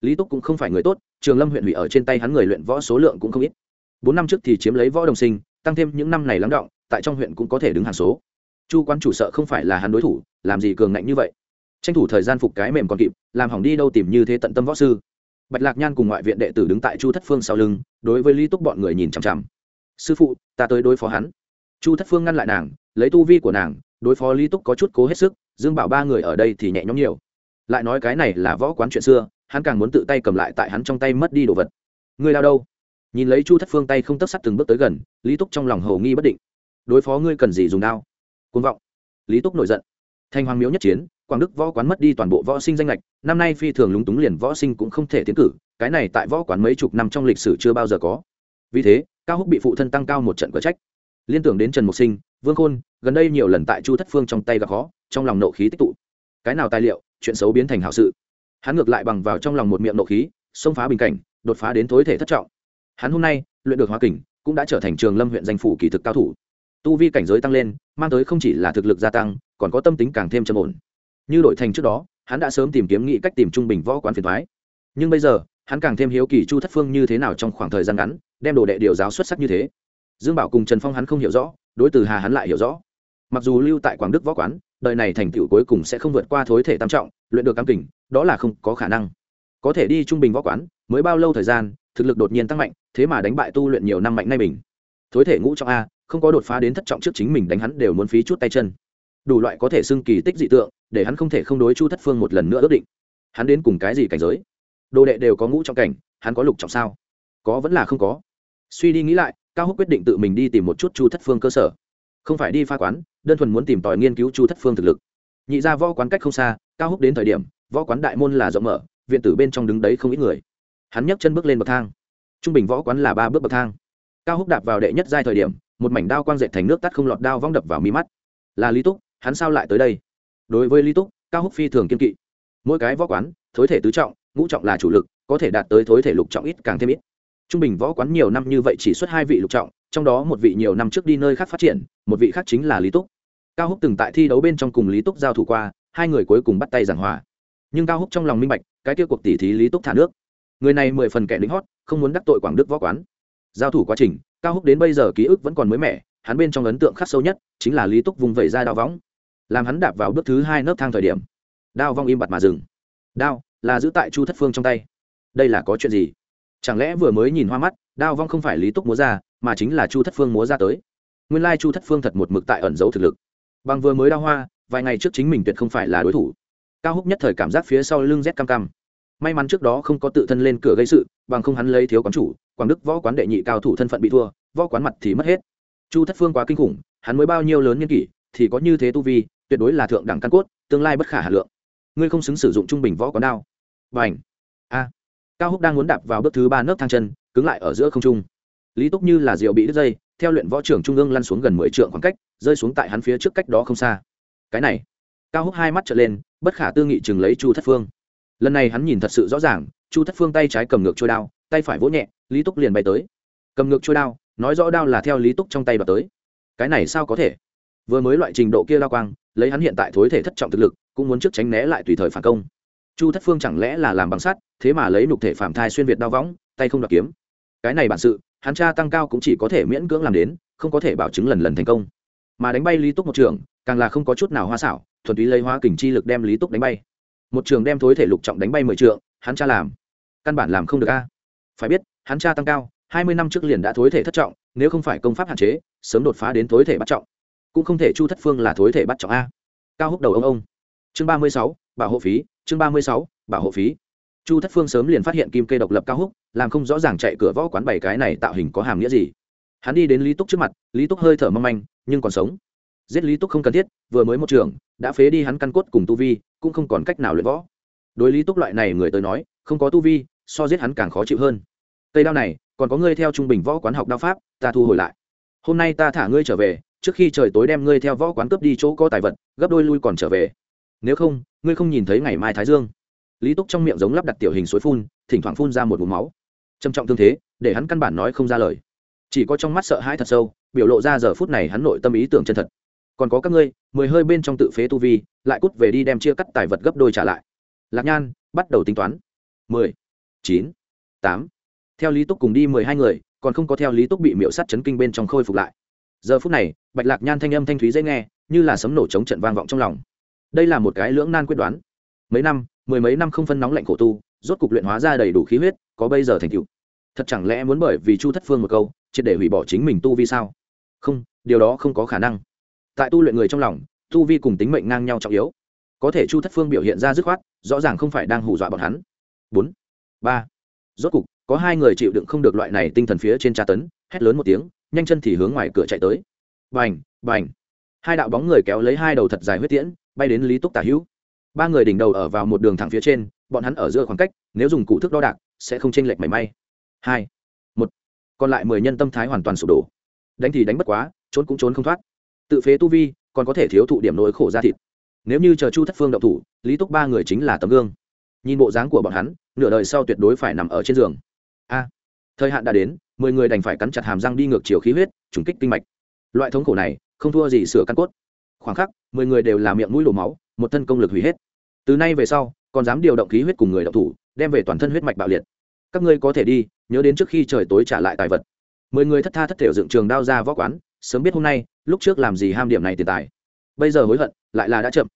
Lý túc cũng không phải người tốt, trường lâm huyện hủy ở trên tay hắn người luyện võ số lượng cũng không ít. Bốn năm trước thì chiếm lấy võ đồng sinh, tăng thêm những năm này lắng động tại trong huyện cũng có thể đứng hàng số. Chu quan chủ sợ không phải là hắn đối thủ, làm gì cường ngạnh như vậy? Tranh thủ thời gian phục cái mềm còn kịp, làm hỏng đi đâu tìm như thế tận tâm võ sư. Bạch lạc nhan cùng ngoại viện đệ tử đứng tại chu thất phương sau lưng, đối với lý túc bọn người nhìn chằm chằm. Sư phụ, ta tới đối phó hắn. Chu thất phương ngăn lại nàng, lấy tu vi của nàng, đối phó lý túc có chút cố hết sức, dương bảo ba người ở đây thì nhẹ nhõm nhiều. Lại nói cái này là võ quán chuyện xưa, hắn càng muốn tự tay cầm lại tại hắn trong tay mất đi đồ vật. Ngươi lao đâu? Nhìn lấy chu thất phương tay không tất sắt từng bước tới gần, lý túc trong lòng hầu nghi bất định đối phó ngươi cần gì dùng đao. Côn vọng. Lý túc nổi giận. Thanh hoàng miếu nhất chiến, quảng đức võ quán mất đi toàn bộ võ sinh danh lệch năm nay phi thường lúng túng liền võ sinh cũng không thể tiến cử, cái này tại võ quán mấy chục năm trong lịch sử chưa bao giờ có. Vì thế, cao húc bị phụ thân tăng cao một trận cờ trách. Liên tưởng đến trần mục sinh, vương khôn, gần đây nhiều lần tại chu thất phương trong tay gặp khó, trong lòng nộ khí tích tụ. Cái nào tài liệu, chuyện xấu biến thành hảo sự. Hắn ngược lại bằng vào trong lòng một miệng nộ khí, xông phá bình cảnh, đột phá đến thối thể thất trọng. Hắn hôm nay, luyện được hóa kình, cũng đã trở thành trường lâm huyện danh phủ kỳ thực cao thủ tu vi cảnh giới tăng lên, mang tới không chỉ là thực lực gia tăng, còn có tâm tính càng thêm trầm ổn. Như đội thành trước đó, hắn đã sớm tìm kiếm nghĩ cách tìm trung bình võ quán phiền thoái. Nhưng bây giờ, hắn càng thêm hiếu kỳ chu thất phương như thế nào trong khoảng thời gian ngắn, đem đồ đệ điều giáo xuất sắc như thế. Dương bảo cùng trần phong hắn không hiểu rõ, đối từ hà hắn lại hiểu rõ. Mặc dù lưu tại quảng đức võ quán, đời này thành tựu cuối cùng sẽ không vượt qua thối thể tam trọng, luyện được cam kình, đó là không có khả năng. Có thể đi trung bình võ quán, mới bao lâu thời gian, thực lực đột nhiên tăng mạnh, thế mà đánh bại tu luyện nhiều năm mạnh nay mình. Thối thể ngũ trọng a không có đột phá đến thất trọng trước chính mình đánh hắn đều muốn phí chút tay chân. Đủ loại có thể xưng kỳ tích dị tượng, để hắn không thể không đối chu thất phương một lần nữa ước định. Hắn đến cùng cái gì cảnh giới? Đồ đệ đều có ngũ trọng cảnh, hắn có lục trọng sao? Có vẫn là không có. Suy đi nghĩ lại, cao húc quyết định tự mình đi tìm một chút chu thất phương cơ sở. Không phải đi pha quán, đơn thuần muốn tìm tòi nghiên cứu chu thất phương thực lực. Nhị ra võ quán cách không xa, cao húc đến thời điểm, võ quán đại môn là rộng mở, viện tử bên trong đứng đấy không ít người. Hắn nhấc chân bước lên bậc thang. Trung bình võ quán là ba bước bậc thang. Cao húc đạp vào đệ nhất giai thời điểm một mảnh đao quang dệt thành nước tắt không lọt đao vong đập vào mi mắt. Là lý túc, hắn sao lại tới đây? Đối với lý túc, cao húc phi thường kiên kỵ. Mỗi cái võ quán, thối thể tứ trọng, ngũ trọng là chủ lực, có thể đạt tới thối thể lục trọng ít càng thêm ít. Trung bình võ quán nhiều năm như vậy chỉ xuất hai vị lục trọng, trong đó một vị nhiều năm trước đi nơi khác phát triển, một vị khác chính là lý túc. Cao húc từng tại thi đấu bên trong cùng lý túc giao thủ qua, hai người cuối cùng bắt tay giảng hòa. Nhưng cao húc trong lòng minh bạch, cái kia cuộc tỉ thí lý túc thả nước. Người này mười phần kẻ lính hót, không muốn đắc tội quảng đức võ quán giao thủ quá trình, cao húc đến bây giờ ký ức vẫn còn mới mẻ, hắn bên trong ấn tượng khắc sâu nhất chính là lý túc vùng vẩy ra đao võng, làm hắn đạp vào bước thứ hai nấc thang thời điểm. Đao vong im bặt mà dừng. Đao là giữ tại chu thất phương trong tay. Đây là có chuyện gì? Chẳng lẽ vừa mới nhìn hoa mắt, đao vong không phải lý túc múa ra, mà chính là chu thất phương múa ra tới? Nguyên lai chu thất phương thật một mực tại ẩn giấu thực lực. Bằng vừa mới đao hoa, vài ngày trước chính mình tuyệt không phải là đối thủ. Cao húc nhất thời cảm giác phía sau lưng rét cam cam may mắn trước đó không có tự thân lên cửa gây sự, bằng không hắn lấy thiếu quán chủ, quảng đức võ quán đệ nhị cao thủ thân phận bị thua, võ quán mặt thì mất hết. Chu thất phương quá kinh khủng, hắn mới bao nhiêu lớn nhân kỷ, thì có như thế tu vi, tuyệt đối là thượng đẳng căn cốt, tương lai bất khả hà lượng. Ngươi không xứng sử dụng trung bình võ quán đao. Và a! Cao húc đang muốn đạp vào bước thứ ba nấc thang chân, cứng lại ở giữa không trung. Lý túc như là rượu bị đứt dây, theo luyện võ trưởng trung ương lăn xuống gần mười trượng khoảng cách, rơi xuống tại hắn phía trước cách đó không xa. Cái này! Cao húc hai mắt trở lên, bất khả tư nghị chừng lấy chu thất phương lần này hắn nhìn thật sự rõ ràng, chu thất phương tay trái cầm ngược trôi đao, tay phải vỗ nhẹ, lý túc liền bay tới. Cầm ngược trôi đao, nói rõ đao là theo lý túc trong tay đoạt tới. Cái này sao có thể? Vừa mới loại trình độ kia lao quang, lấy hắn hiện tại thối thể thất trọng thực lực, cũng muốn trước tránh né lại tùy thời phản công. Chu thất phương chẳng lẽ là làm bằng sắt, thế mà lấy nục thể phạm thai xuyên việt đao võng, tay không đoạt kiếm. Cái này bản sự, hắn cha tăng cao cũng chỉ có thể miễn cưỡng làm đến, không có thể bảo chứng lần lần thành công. Mà đánh bay lý túc một trường, càng là không có chút nào hoa xảo, thuần túy lấy hoa kình chi lực đem lý túc đánh bay một trường đem thối thể lục trọng đánh bay mười trượng hắn cha làm. Căn bản làm không được a. Phải biết hắn cha tăng cao hai mươi năm trước liền đã thối thể thất trọng nếu không phải công pháp hạn chế sớm đột phá đến thối thể bắt trọng. Cũng không thể chu thất phương là thối thể bắt trọng a. Cao húc đầu ông ông. Chương ba mươi sáu bảo hộ phí chương ba mươi sáu bảo hộ phí. Chu thất phương sớm liền phát hiện kim kê độc lập cao húc làm không rõ ràng chạy cửa võ quán bảy cái này tạo hình có hàm nghĩa gì. Hắn đi đến lý túc trước mặt lý túc hơi thở mâm anh, nhưng còn sống. Giết lý túc không cần thiết vừa mới một trường đã phế đi hắn căn cốt cùng tu vi cũng không còn cách nào luyện võ. Đối lý túc loại này người tới nói, không có tu vi, so giết hắn càng khó chịu hơn. Cây đao này, còn có ngươi theo trung bình võ quán học đao pháp, ta thu hồi lại. Hôm nay ta thả ngươi trở về, trước khi trời tối đem ngươi theo võ quán cướp đi chỗ có tài vật, gấp đôi lui còn trở về. Nếu không, ngươi không nhìn thấy ngày mai thái dương. Lý túc trong miệng giống lắp đặt tiểu hình suối phun, thỉnh thoảng phun ra một vùng máu. Trầm trọng thương thế, để hắn căn bản nói không ra lời. Chỉ có trong mắt sợ hãi thật sâu, biểu lộ ra giờ phút này hắn nội tâm ý tưởng chân thật còn có các ngươi, mười hơi bên trong tự phế tu vi, lại cút về đi đem chia cắt tài vật gấp đôi trả lại. Lạc nhan, bắt đầu tính toán. Mười, chín, tám. Theo lý túc cùng đi mười hai người, còn không có theo lý túc bị miễu sắt chấn kinh bên trong khôi phục lại. Giờ phút này, bạch lạc nhan thanh âm thanh thúy dễ nghe, như là sấm nổ chống trận vang vọng trong lòng. Đây là một cái lưỡng nan quyết đoán. Mấy năm, mười mấy năm không phân nóng lạnh khổ tu, rốt cục luyện hóa ra đầy đủ khí huyết, có bây giờ thành tựu. Thật chẳng lẽ muốn bởi vì chu thất phương một câu, triệt để hủy bỏ chính mình tu vi sao? Không, điều đó không có khả năng tại tu luyện người trong lòng, tu vi cùng tính mệnh ngang nhau trọng yếu. Có thể chu thất phương biểu hiện ra dứt khoát, rõ ràng không phải đang hù dọa bọn hắn. Bốn, ba. Rốt cục, có hai người chịu đựng không được loại này tinh thần phía trên tra tấn, hét lớn một tiếng, nhanh chân thì hướng ngoài cửa chạy tới. Bành bành. Hai đạo bóng người kéo lấy hai đầu thật dài huyết tiễn, bay đến lý túc tả hữu. Ba người đỉnh đầu ở vào một đường thẳng phía trên, bọn hắn ở giữa khoảng cách, nếu dùng cụ thức đo đạc, sẽ không chênh lệch mảy may. Hai, một. Còn lại mười nhân tâm thái hoàn toàn sụp đổ. Đánh thì đánh bất quá, trốn cũng trốn không thoát tự phế tu vi, còn có thể thiếu thụ điểm nỗi khổ ra thịt. Nếu như chờ chu thất phương động thủ, lý túc ba người chính là tấm gương. Nhìn bộ dáng của bọn hắn, nửa đời sau tuyệt đối phải nằm ở trên giường. A, thời hạn đã đến, mười người đành phải cắn chặt hàm răng đi ngược chiều khí huyết, trùng kích kinh mạch. Loại thống khổ này, không thua gì sửa căn cốt. Khoảng khắc, mười người đều là miệng mũi đổ máu, một thân công lực hủy hết. Từ nay về sau, còn dám điều động khí huyết cùng người động thủ, đem về toàn thân huyết mạch bạo liệt. Các ngươi có thể đi, nhớ đến trước khi trời tối trả lại tài vật. Mười người thất tha thất thể dựng trường đao ra võ quán sớm biết hôm nay, lúc trước làm gì ham điểm này tiền tài. Bây giờ hối hận, lại là đã chậm.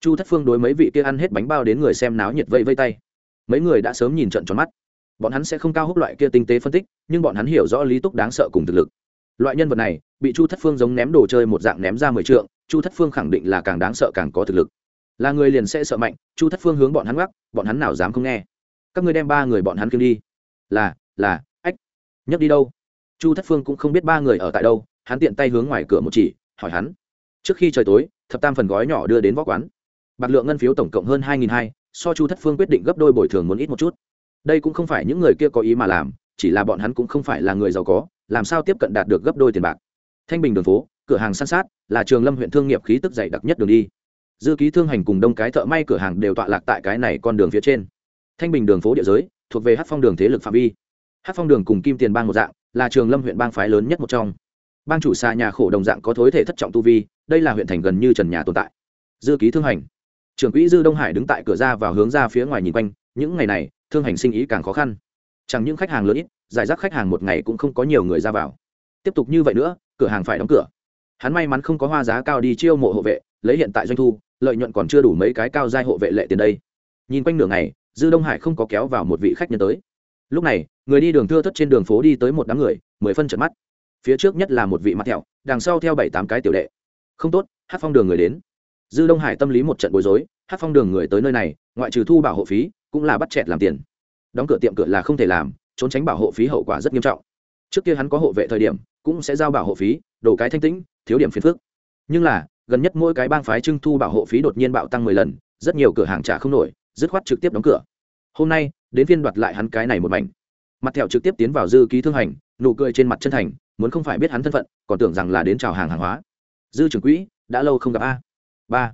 Chu thất phương đối mấy vị kia ăn hết bánh bao đến người xem náo nhiệt vây vây tay. Mấy người đã sớm nhìn trận tròn mắt. Bọn hắn sẽ không cao hút loại kia tinh tế phân tích, nhưng bọn hắn hiểu rõ lý túc đáng sợ cùng thực lực. Loại nhân vật này, bị chu thất phương giống ném đồ chơi một dạng ném ra mười trượng, chu thất phương khẳng định là càng đáng sợ càng có thực lực. Là người liền sẽ sợ mạnh, chu thất phương hướng bọn hắn gác bọn hắn nào dám không nghe. Các ngươi đem ba người bọn hắn kiêng đi. Là là, ách, nhấc đi đâu? Chu thất phương cũng không biết ba người ở tại đâu hắn tiện tay hướng ngoài cửa một chỉ, hỏi hắn. Trước khi trời tối, thập tam phần gói nhỏ đưa đến võ quán. Bạc lượng ngân phiếu tổng cộng hơn hai nghìn hai, so chu thất phương quyết định gấp đôi bồi thường muốn ít một chút. Đây cũng không phải những người kia có ý mà làm, chỉ là bọn hắn cũng không phải là người giàu có, làm sao tiếp cận đạt được gấp đôi tiền bạc. Thanh bình đường phố, cửa hàng san sát, là trường lâm huyện thương nghiệp khí tức dày đặc nhất đường đi. Dư ký thương hành cùng đông cái thợ may cửa hàng đều tọa lạc tại cái này con đường phía trên. Thanh bình đường phố địa giới, thuộc về hát phong đường thế lực phạm vi. Hát phong đường cùng kim tiền bang một dạng, là trường lâm huyện bang phái lớn nhất một trong bang chủ xa nhà khổ đồng dạng có thối thể thất trọng tu vi, đây là huyện thành gần như trần nhà tồn tại. Dư ký thương hành. Trưởng quỹ dư đông hải đứng tại cửa ra và hướng ra phía ngoài nhìn quanh, những ngày này, thương hành sinh ý càng khó khăn. Chẳng những khách hàng lớn ít, giải rác khách hàng một ngày cũng không có nhiều người ra vào. Tiếp tục như vậy nữa, cửa hàng phải đóng cửa. Hắn may mắn không có hoa giá cao đi chiêu mộ hộ vệ, lấy hiện tại doanh thu, lợi nhuận còn chưa đủ mấy cái cao giai hộ vệ lệ tiền đây. Nhìn quanh nửa ngày, dư đông hải không có kéo vào một vị khách nhân tới. Lúc này, người đi đường thưa thất trên đường phố đi tới một đám người, mười phân trận mắt phía trước nhất là một vị mặt thẹo, đằng sau theo bảy tám cái tiểu đệ. Không tốt hát phong đường người đến. Dư đông hải tâm lý một trận bối rối hát phong đường người tới nơi này, ngoại trừ thu bảo hộ phí, cũng là bắt chẹt làm tiền. Đóng cửa tiệm cửa là không thể làm, trốn tránh bảo hộ phí hậu quả rất nghiêm trọng. Trước kia hắn có hộ vệ thời điểm, cũng sẽ giao bảo hộ phí đổ cái thanh tĩnh, thiếu điểm phiền phức. Nhưng là, gần nhất mỗi cái bang phái trưng thu bảo hộ phí đột nhiên bạo tăng mười lần, rất nhiều cửa hàng trả không nổi, dứt khoát trực tiếp đóng cửa. Hôm nay, đến phiên đoạt lại hắn cái này một mảnh. Mặt thẹo trực tiếp tiến vào dư ký thương hành, nụ cười trên mặt chân thành muốn không phải biết hắn thân phận, còn tưởng rằng là đến chào hàng hàng hóa. Dư trưởng quỹ, đã lâu không gặp a. Ba.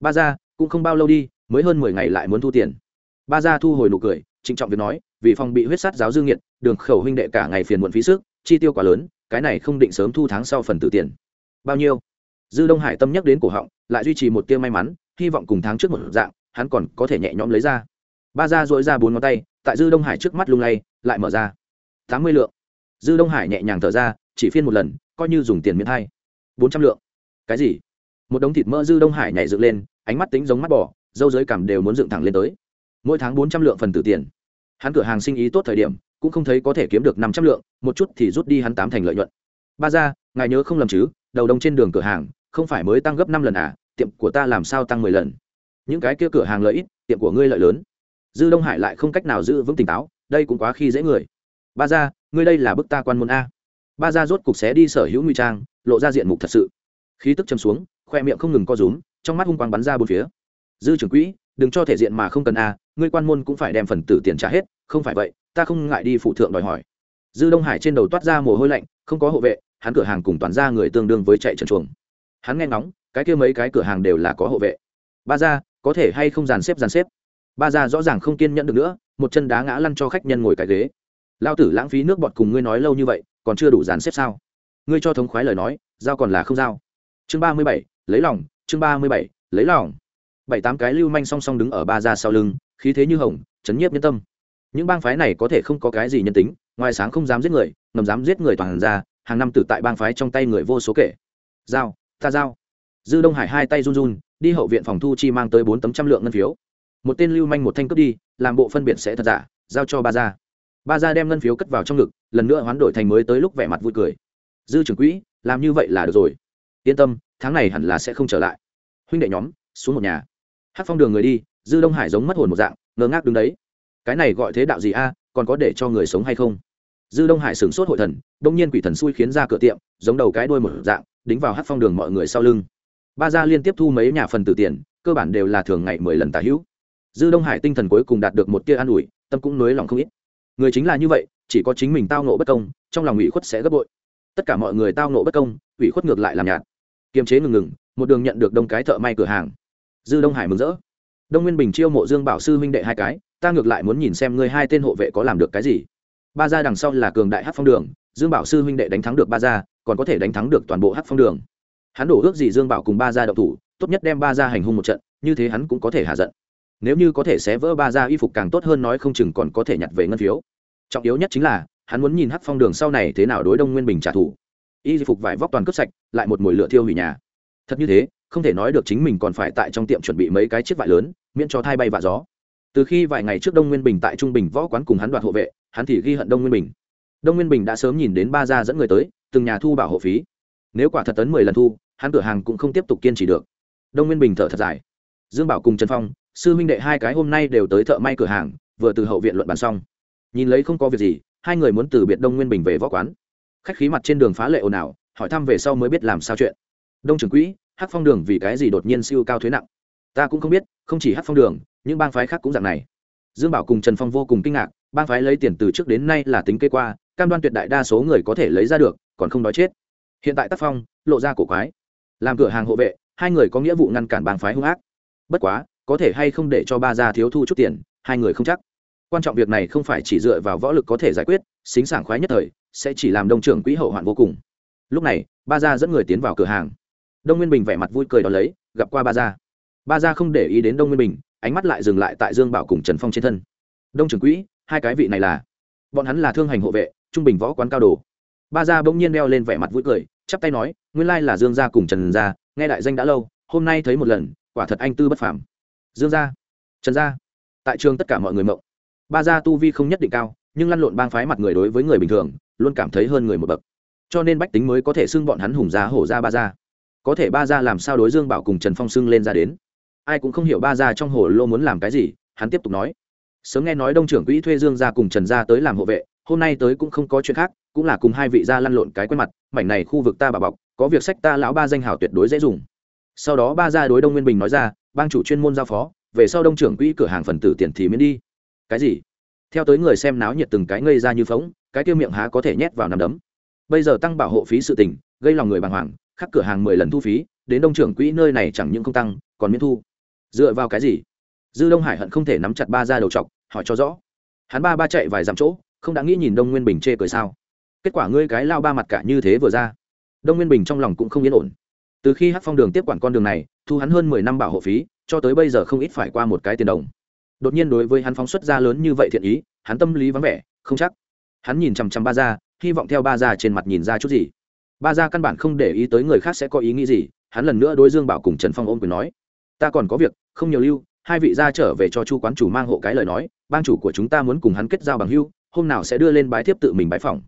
Ba gia, cũng không bao lâu đi, mới hơn mười ngày lại muốn thu tiền. Ba gia thu hồi nụ cười, trịnh trọng việc nói, vì phòng bị huyết sát giáo dương nghiệt, đường khẩu huynh đệ cả ngày phiền muộn phí sức, chi tiêu quá lớn, cái này không định sớm thu tháng sau phần tử tiền. Bao nhiêu? Dư đông hải tâm nhắc đến cổ họng, lại duy trì một tiêu may mắn, hy vọng cùng tháng trước một dạng, hắn còn có thể nhẹ nhõm lấy ra. Ba gia dội ra bốn ngón tay, tại dư đông hải trước mắt lung lay, lại mở ra. Tám mươi lượng. Dư đông hải nhẹ nhàng thở ra chỉ phiên một lần, coi như dùng tiền miễn thay. Bốn trăm lượng. Cái gì? Một đống thịt mỡ dư đông hải nhảy dựng lên, ánh mắt tính giống mắt bò, dâu dưới cằm đều muốn dựng thẳng lên tới. Mỗi tháng bốn trăm lượng phần tử tiền. Hắn cửa hàng sinh ý tốt thời điểm, cũng không thấy có thể kiếm được năm trăm lượng, một chút thì rút đi hắn tám thành lợi nhuận. Ba ra, ngài nhớ không lầm chứ, đầu đông trên đường cửa hàng, không phải mới tăng gấp năm lần à tiệm của ta làm sao tăng mười lần? Những cái kia cửa hàng lợi ít tiệm của ngươi lợi lớn. Dư đông hải lại không cách nào giữ vững tỉnh táo, đây cũng quá khi dễ người. Ba ra, ngươi đây là bức ta quan môn a ba da rốt cục xé đi sở hữu nguy trang, lộ ra diện mục thật sự. Khí tức châm xuống, khoe miệng không ngừng co rúm, trong mắt hung quang bắn ra bốn phía. Dư trưởng quỹ, đừng cho thể diện mà không cần a, ngươi quan môn cũng phải đem phần tử tiền trả hết, không phải vậy, ta không ngại đi phụ thượng đòi hỏi. Dư đông hải trên đầu toát ra mồ hôi lạnh, không có hộ vệ, hắn cửa hàng cùng toàn ra người tương đương với chạy trần chuồng. Hắn nghe ngóng, cái kia mấy cái cửa hàng đều là có hộ vệ. Ba ra có thể hay không dàn xếp dàn xếp? Ba ra rõ ràng không kiên nhẫn được nữa, một chân đá ngã lăn cho khách nhân ngồi cái ghế. Lao tử lãng phí nước bọt cùng ngươi nói lâu như vậy còn chưa đủ dàn xếp sao? Ngươi cho thống khoái lời nói, giao còn là không giao. Chương ba mươi bảy, lấy lòng, chương ba mươi bảy, lấy lòng. Bảy tám cái lưu manh song song đứng ở ba ra sau lưng, khí thế như hồng, chấn nhiếp nhân tâm. Những bang phái này có thể không có cái gì nhân tính, ngoài sáng không dám giết người, ngầm dám giết người toàn ra, hàng năm tử tại bang phái trong tay người vô số kể. Giao, ta giao. Dư đông hải hai tay run run, đi hậu viện phòng thu chi mang tới bốn tấm trăm lượng ngân phiếu. Một tên lưu manh một thanh cướp đi, làm bộ phân biệt sẽ thật giả, giao cho ba gia ba gia đem ngân phiếu cất vào trong ngực lần nữa hoán đổi thành mới tới lúc vẻ mặt vui cười. Dư trưởng quỹ, làm như vậy là được rồi. Yên tâm, tháng này hẳn là sẽ không trở lại. Huynh đệ nhóm, xuống một nhà. Hát phong đường người đi, dư đông hải giống mất hồn một dạng, ngơ ngác đứng đấy. Cái này gọi thế đạo gì a, còn có để cho người sống hay không? Dư đông hải sửng sốt hội thần, đông nhiên quỷ thần xui khiến ra cửa tiệm, giống đầu cái đuôi một dạng, đính vào hát phong đường mọi người sau lưng. Ba gia liên tiếp thu mấy nhà phần tử tiền, cơ bản đều là thường ngày mười lần tả hữu. Dư đông hải tinh thần cuối cùng đạt được một tia an ủi, tâm cũng nới lòng không ít người chính là như vậy, chỉ có chính mình tao nộ bất công, trong lòng ủy khuất sẽ gấp bội. Tất cả mọi người tao nộ bất công, ủy khuất ngược lại làm nhạt. Kiềm chế ngừng ngừng, một đường nhận được đông cái thợ may cửa hàng. Dư đông hải mừng rỡ. Đông nguyên bình chiêu mộ dương bảo sư huynh đệ hai cái, ta ngược lại muốn nhìn xem ngươi hai tên hộ vệ có làm được cái gì. Ba gia đằng sau là cường đại hát phong đường, dương bảo sư huynh đệ đánh thắng được ba gia, còn có thể đánh thắng được toàn bộ hát phong đường. Hắn đổ ước gì dương bảo cùng ba gia đậu thủ, tốt nhất đem ba gia hành hung một trận, như thế hắn cũng có thể hạ giận nếu như có thể xé vỡ ba gia y phục càng tốt hơn nói không chừng còn có thể nhặt về ngân phiếu. Trọng yếu nhất chính là, hắn muốn nhìn hắc phong đường sau này thế nào đối đông nguyên bình trả thù. Y phục vải vóc toàn cướp sạch, lại một mồi lửa thiêu hủy nhà. Thật như thế, không thể nói được chính mình còn phải tại trong tiệm chuẩn bị mấy cái chiếc vải lớn, miễn cho thai bay vạ gió. Từ khi vài ngày trước đông nguyên bình tại trung bình võ quán cùng hắn đoạt hộ vệ, hắn thì ghi hận đông nguyên bình. Đông nguyên bình đã sớm nhìn đến ba gia dẫn người tới, từng nhà thu bảo hộ phí. Nếu quả thật tấn mười lần thu, hắn cửa hàng cũng không tiếp tục kiên trì được. Đông nguyên bình thở thật dài. Dương bảo cùng trần phong sư huynh đệ hai cái hôm nay đều tới thợ may cửa hàng, vừa từ hậu viện luận bàn xong. Nhìn lấy không có việc gì, hai người muốn từ biệt đông nguyên bình về võ quán. Khách khí mặt trên đường phá lệ ồn ào, hỏi thăm về sau mới biết làm sao chuyện. Đông trưởng quỹ hát phong đường vì cái gì đột nhiên siêu cao thuế nặng? Ta cũng không biết, không chỉ hát phong đường, những bang phái khác cũng dạng này. Dương bảo cùng trần phong vô cùng kinh ngạc, bang phái lấy tiền từ trước đến nay là tính kê qua, cam đoan tuyệt đại đa số người có thể lấy ra được, còn không đói chết. Hiện tại tác phong, lộ ra cổ quái. Làm cửa hàng hộ vệ, hai người có nghĩa vụ ngăn cản bang phái hung ác. Bất quá có thể hay không để cho ba gia thiếu thu chút tiền, hai người không chắc. Quan trọng việc này không phải chỉ dựa vào võ lực có thể giải quyết, xính sảng khoái nhất thời, sẽ chỉ làm đông trưởng quỹ hậu hoạn vô cùng. Lúc này, ba gia dẫn người tiến vào cửa hàng. Đông nguyên bình vẻ mặt vui cười đón lấy, gặp qua ba gia. Ba gia không để ý đến đông nguyên bình, ánh mắt lại dừng lại tại dương bảo cùng trần phong trên thân. Đông trưởng quỹ, hai cái vị này là? Bọn hắn là thương hành hộ vệ, trung bình võ quán cao đồ. Ba gia bỗng nhiên đeo lên vẻ mặt vui cười, chắp tay nói, nguyên lai là dương gia cùng trần gia, nghe đại danh đã lâu, hôm nay thấy một lần, quả thật anh tư bất phàm dương gia, trần gia. Tại trường tất cả mọi người mộng. Ba gia tu vi không nhất định cao, nhưng lăn lộn bang phái mặt người đối với người bình thường, luôn cảm thấy hơn người một bậc. Cho nên bách tính mới có thể xưng bọn hắn hùng gia, hổ gia, ba gia. Có thể ba gia làm sao đối dương bảo cùng trần phong xưng lên ra đến? Ai cũng không hiểu ba gia trong hồ lô muốn làm cái gì, hắn tiếp tục nói. Sớm nghe nói đông trưởng quỹ thuê dương gia cùng trần gia tới làm hộ vệ, hôm nay tới cũng không có chuyện khác, cũng là cùng hai vị gia lăn lộn cái quen mặt, mảnh này khu vực ta bà bọc, có việc sách ta lão ba danh hào tuyệt đối dễ dùng sau đó ba gia đối đông nguyên bình nói ra, bang chủ chuyên môn giao phó, về sau đông trưởng quỹ cửa hàng phần tử tiền thì miễn đi. Cái gì? Theo tới người xem náo nhiệt từng cái ngây ra như phóng cái tiêu miệng há có thể nhét vào nằm đấm. Bây giờ tăng bảo hộ phí sự tình, gây lòng người bàng hoàng, khắc cửa hàng mười lần thu phí, đến đông trưởng quỹ nơi này chẳng những không tăng, còn miễn thu. Dựa vào cái gì? Dư đông hải hận không thể nắm chặt ba ra đầu t hỏi cho rõ. Hắn ba ba chạy vài dặm chỗ, không đã nghĩ nhìn đông nguyên bình chê cười sao. Kết quả ngươi cái lao ba mặt cả như thế vừa ra. Đông nguyên bình trong lòng cũng không yên ổn từ khi hát phong đường tiếp quản con đường này, thu hắn hơn mười năm bảo hộ phí, cho tới bây giờ không ít phải qua một cái tiền đồng. Đột nhiên đối với hắn phóng xuất ra lớn như vậy thiện ý, hắn tâm lý vắng vẻ, không chắc. Hắn nhìn chằm chằm ba ra hy vọng theo ba ra trên mặt nhìn ra chút gì. Ba ra căn bản không để ý tới người khác sẽ có ý nghĩ gì, hắn lần nữa đối dương bảo cùng trần phong ôm quyền nói, ta còn có việc, không nhiều lưu, hai vị gia trở về cho chu quán chủ mang hộ cái lời nói Ban chủ của chúng ta muốn cùng hắn kết giao bằng hưu, hôm nào sẽ đưa lên bái thiếp tự mình bái phòng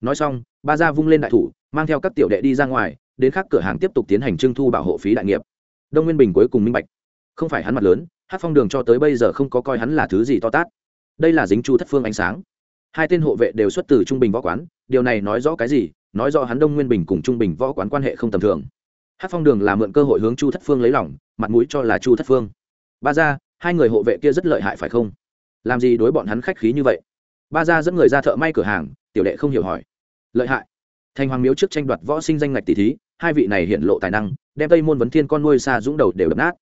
nói xong, ba gia vung lên đại thủ, mang theo các tiểu đệ đi ra ngoài đến khác cửa hàng tiếp tục tiến hành trưng thu bảo hộ phí đại nghiệp. Đông nguyên bình cuối cùng minh bạch. Không phải hắn mặt lớn hát phong đường cho tới bây giờ không có coi hắn là thứ gì to tát. Đây là dính chu thất phương ánh sáng. Hai tên hộ vệ đều xuất từ trung bình võ quán, điều này nói rõ cái gì? Nói rõ hắn đông nguyên bình cùng trung bình võ quán quan hệ không tầm thường. Hát phong đường là mượn cơ hội hướng chu thất phương lấy lòng, mặt mũi cho là chu thất phương. Ba ra hai người hộ vệ kia rất lợi hại phải không? Làm gì đối bọn hắn khách khí như vậy? Ba ra dẫn người ra thợ may cửa hàng, tiểu đệ không hiểu hỏi. Lợi hại. Thành hoàng miếu trước tranh đoạt võ sinh danh ngạch tỷ thí hai vị này hiện lộ tài năng, đem tây môn vấn thiên con nuôi xa dũng đầu đều đập nát.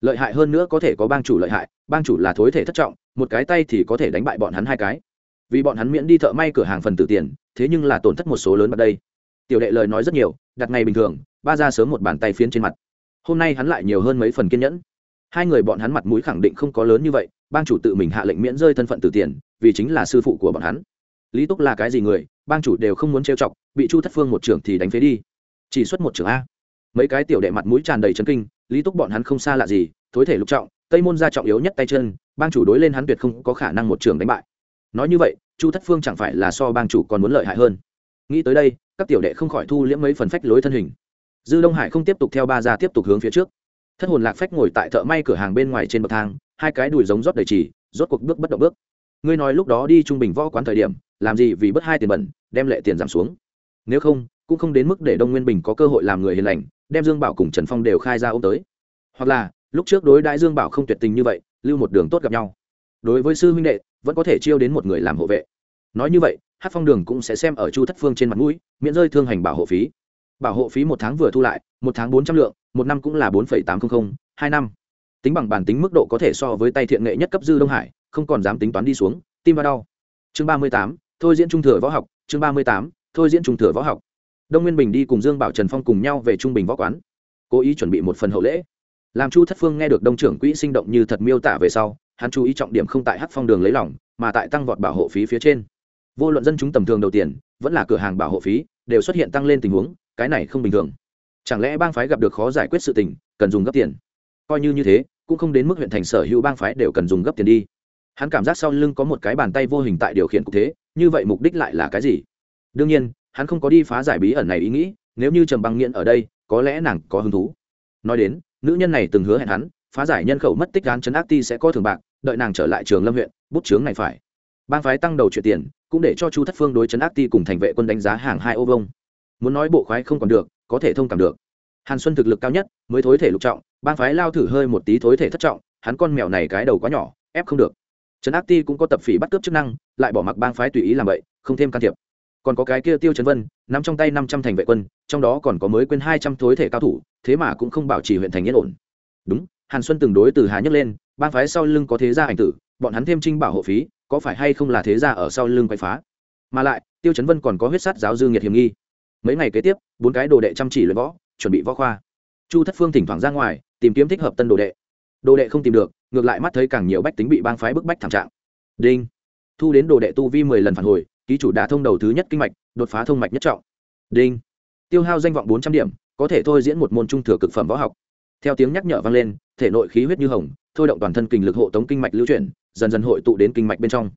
Lợi hại hơn nữa có thể có bang chủ lợi hại, bang chủ là thối thể thất trọng, một cái tay thì có thể đánh bại bọn hắn hai cái. Vì bọn hắn miễn đi thợ may cửa hàng phần tử tiền, thế nhưng là tổn thất một số lớn bật đây. Tiểu đệ lời nói rất nhiều, đặt ngày bình thường, ba ra sớm một bàn tay phiến trên mặt. Hôm nay hắn lại nhiều hơn mấy phần kiên nhẫn. Hai người bọn hắn mặt mũi khẳng định không có lớn như vậy, bang chủ tự mình hạ lệnh miễn rơi thân phận từ tiền, vì chính là sư phụ của bọn hắn. Lý túc là cái gì người, bang chủ đều không muốn trêu chọc, bị chu thất phương một trưởng thì đánh phế đi chỉ xuất một trưởng a. Mấy cái tiểu đệ mặt mũi tràn đầy chấn kinh, lý túc bọn hắn không xa lạ gì, thối thể lục trọng, tây môn gia trọng yếu nhất tay chân, bang chủ đối lên hắn tuyệt không có khả năng một trường đánh bại. Nói như vậy, chu thất phương chẳng phải là so bang chủ còn muốn lợi hại hơn. Nghĩ tới đây, các tiểu đệ không khỏi thu liễm mấy phần phách lối thân hình. Dư đông hải không tiếp tục theo ba gia tiếp tục hướng phía trước. Thất hồn lạc phách ngồi tại thợ may cửa hàng bên ngoài trên bậc thang, hai cái đùi giống rót đầy trì rốt cuộc bước bất động bước. Ngươi nói lúc đó đi trung bình võ quán thời điểm, làm gì vì bất hai tiền bẩn, đem lệ tiền giảm xuống nếu không, cũng không đến mức để đông nguyên bình có cơ hội làm người hiền lành, đem dương bảo cùng trần phong đều khai ra ô m tới. Hoặc là, lúc trước đối đãi dương bảo không tuyệt tình như vậy, lưu một đường tốt gặp nhau. Đối với sư huynh đệ, vẫn có thể chiêu đến một người làm hộ vệ. Nói như vậy hát phong đường cũng sẽ xem ở chu thất phương trên mặt mũi, miễn rơi thương hành bảo hộ phí. Bảo hộ phí một tháng vừa thu lại, một tháng bốn trăm lượng, một năm cũng là bốn tám trăm linh hai năm. Tính bằng bản tính mức độ có thể so với tay thiện nghệ nhất cấp dư đông hải, không còn dám tính toán đi xuống, tim và đau. Chương ba mươi tám, thôi diễn trung thừa võ học, chương ba mươi tám thôi diễn trung thừa võ học. Đông nguyên bình đi cùng dương bảo trần phong cùng nhau về trung bình võ quán, cố ý chuẩn bị một phần hậu lễ. Làm chu thất phương nghe được đông trưởng quỹ sinh động như thật miêu tả về sau, hắn chú ý trọng điểm không tại hát phong đường lấy lòng, mà tại tăng vọt bảo hộ phí phía trên. Vô luận dân chúng tầm thường đầu tiền, vẫn là cửa hàng bảo hộ phí, đều xuất hiện tăng lên tình huống, cái này không bình thường. Chẳng lẽ bang phái gặp được khó giải quyết sự tình, cần dùng gấp tiền? Coi như như thế, cũng không đến mức huyện thành sở hữu bang phái đều cần dùng gấp tiền đi. Hắn cảm giác sau lưng có một cái bàn tay vô hình tại điều khiển cục thế, như vậy mục đích lại là cái gì? Đương nhiên, hắn không có đi phá giải bí ẩn này ý nghĩ, nếu như trầm băng nghiện ở đây, có lẽ nàng có hứng thú. Nói đến, nữ nhân này từng hứa hẹn hắn, phá giải nhân khẩu mất tích án chấn ác ti sẽ có thường bạc, đợi nàng trở lại trường lâm huyện, bút chướng này phải. Bang phái tăng đầu chuyện tiền, cũng để cho chu thất phương đối chấn ác ti cùng thành vệ quân đánh giá hàng hai ô vông muốn nói bộ khoái không còn được, có thể thông cảm được. Hàn xuân thực lực cao nhất, mới thối thể lục trọng, bang phái lao thử hơi một tí thối thể thất trọng, hắn con mèo này cái đầu quá nhỏ, ép không được. Trấn ác ti cũng có tập phỉ bắt cướp chức năng, lại bỏ mặc bang phái tùy ý làm vậy, không thêm can thiệp còn có cái kia tiêu trấn vân, nắm trong tay năm trăm thành vệ quân, trong đó còn có mới quên hai trăm thối thể cao thủ, thế mà cũng không bảo trì huyện thành yên ổn. Đúng, hàn xuân từng đối từ hà nhấc lên bang phái sau lưng có thế gia ảnh tử, bọn hắn thêm trinh bảo hộ phí, có phải hay không là thế gia ở sau lưng quay phá? Mà lại, tiêu chấn vân còn có huyết sát giáo dư nghiệt hiểm nghi. Mấy ngày kế tiếp, bốn cái đồ đệ chăm chỉ luyện võ, chuẩn bị võ khoa. Chu thất phương thỉnh thoảng ra ngoài, tìm kiếm thích hợp tân đồ đệ. Đồ đệ không tìm được, ngược lại mắt thấy càng nhiều bách tính bị bang phái bức bách thảm trạng. Đinh. Thu đến đồ đệ tu vi mười lần phản hồi ký chủ đã thông đầu thứ nhất kinh mạch, đột phá thông mạch nhất trọng. Đinh. Tiêu hao danh vọng bốn trăm điểm, có thể thôi diễn một môn trung thừa cực phẩm võ học. Theo tiếng nhắc nhở vang lên, thể nội khí huyết như hồng, thôi động toàn thân kinh lực hộ tống kinh mạch lưu chuyển, dần dần hội tụ đến kinh mạch bên trong.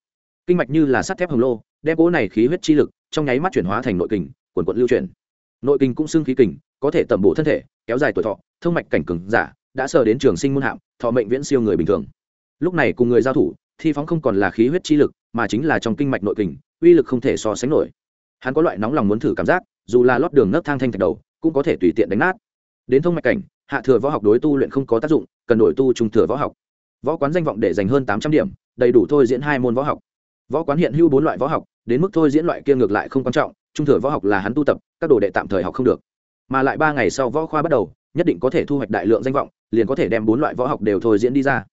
Kinh mạch như là sắt thép hồng lô, đem cỗ này khí huyết chi lực trong nháy mắt chuyển hóa thành nội kình quần quận lưu chuyển. Nội kinh cũng xưng khí kình, có thể tẩm bổ thân thể, kéo dài tuổi thọ, thông mạch cảnh cừng giả, đã sờ đến trường sinh môn hạm, thọ mệnh viễn siêu người bình thường. Lúc này cùng người giao thủ, thi phóng không còn là khí huyết chi lực mà chính là trong kinh mạch nội kình, uy lực không thể so sánh nổi. Hắn có loại nóng lòng muốn thử cảm giác, dù là lót đường nấc thang thanh thạch đầu, cũng có thể tùy tiện đánh nát. Đến thông mạch cảnh, hạ thừa võ học đối tu luyện không có tác dụng, cần đổi tu trung thừa võ học. Võ quán danh vọng để dành hơn tám trăm điểm, đầy đủ thôi diễn hai môn võ học. Võ quán hiện hữu bốn loại võ học, đến mức thôi diễn loại kia ngược lại không quan trọng, trung thừa võ học là hắn tu tập, các đồ đệ tạm thời học không được. Mà lại ba ngày sau võ khoa bắt đầu, nhất định có thể thu hoạch đại lượng danh vọng, liền có thể đem bốn loại võ học đều thôi diễn đi ra.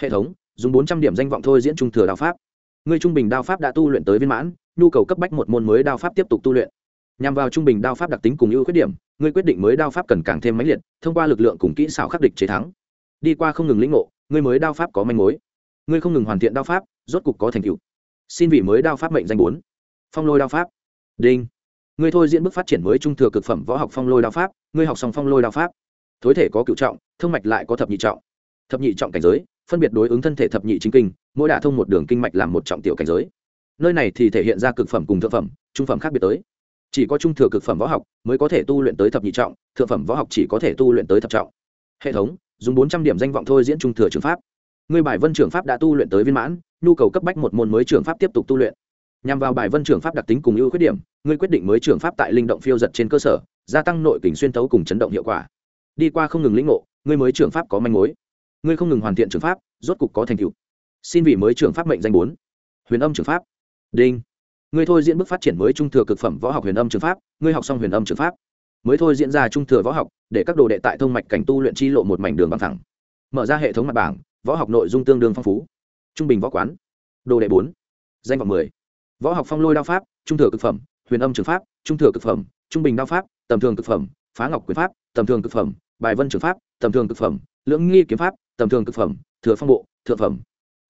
Hệ thống, dùng bốn trăm điểm danh vọng thôi diễn trung thừa đạo pháp người trung bình đao pháp đã tu luyện tới viên mãn, nhu cầu cấp bách một môn mới đao pháp tiếp tục tu luyện. Nhằm vào trung bình đao pháp đặc tính cùng ưu khuyết điểm, ngươi quyết định mới đao pháp cần càng thêm mãnh liệt, thông qua lực lượng cùng kỹ xảo khắc địch chế thắng. Đi qua không ngừng lĩnh ngộ, ngươi mới đao pháp có manh mối. Ngươi không ngừng hoàn thiện đao pháp, rốt cục có thành tựu. Xin vị mới đao pháp mệnh danh bốn. Phong lôi đao pháp. Đinh. Ngươi thôi diễn bước phát triển mới trung thừa cực phẩm võ học phong lôi đao pháp, ngươi học xong phong lôi đao pháp. Thối thể có cựu trọng, thông mạch lại có thập nhị trọng. Thập nhị trọng cảnh giới phân biệt đối ứng thân thể thập nhị chính kinh, mỗi đả thông một đường kinh mạch làm một trọng tiểu cảnh giới. Nơi này thì thể hiện ra cực phẩm cùng thượng phẩm, trung phẩm khác biệt tới. Chỉ có trung thừa cực phẩm võ học mới có thể tu luyện tới thập nhị trọng, thượng phẩm võ học chỉ có thể tu luyện tới thập trọng. Hệ thống, dùng bốn trăm điểm danh vọng thôi diễn trung thừa trường pháp. Ngươi bài vân trường pháp đã tu luyện tới viên mãn, nhu cầu cấp bách một môn mới trường pháp tiếp tục tu luyện. Nhằm vào bài vân trường pháp đặc tính cùng ưu khuyết điểm ngươi quyết định mới trường pháp tại linh động phiêu giật trên cơ sở, gia tăng nội kình xuyên tấu cùng chấn động hiệu quả. Đi qua không ngừng lĩnh ngộ ngươi mới trường pháp có manh mối ngươi không ngừng hoàn thiện trường pháp, rốt cục có thành tựu. Xin vị mới trường pháp mệnh danh bốn. Huyền âm trường pháp. Đinh. Ngươi thôi diễn bước phát triển mới trung thừa cực phẩm võ học huyền âm trường pháp, ngươi học xong huyền âm trường pháp. Mới thôi diễn ra trung thừa võ học, để các đồ đệ tại thông mạch cảnh tu luyện chi lộ một mảnh đường bằng thẳng. Mở ra hệ thống mặt bảng, võ học nội dung tương đương phong phú. Trung bình võ quán. Đồ đệ bốn. Danh vọng mười. Võ học phong lôi đao pháp, trung thừa cực phẩm, huyền âm trường pháp, trung thừa cực phẩm, trung bình đao pháp, tầm thường cực phẩm, phá ngọc quyền pháp, tầm thường cực phẩm, bài vân trường pháp, tầm thường cực phẩm, lưỡng nghi kiếm pháp tầm thường thực phẩm, thừa phong bộ, thượng phẩm.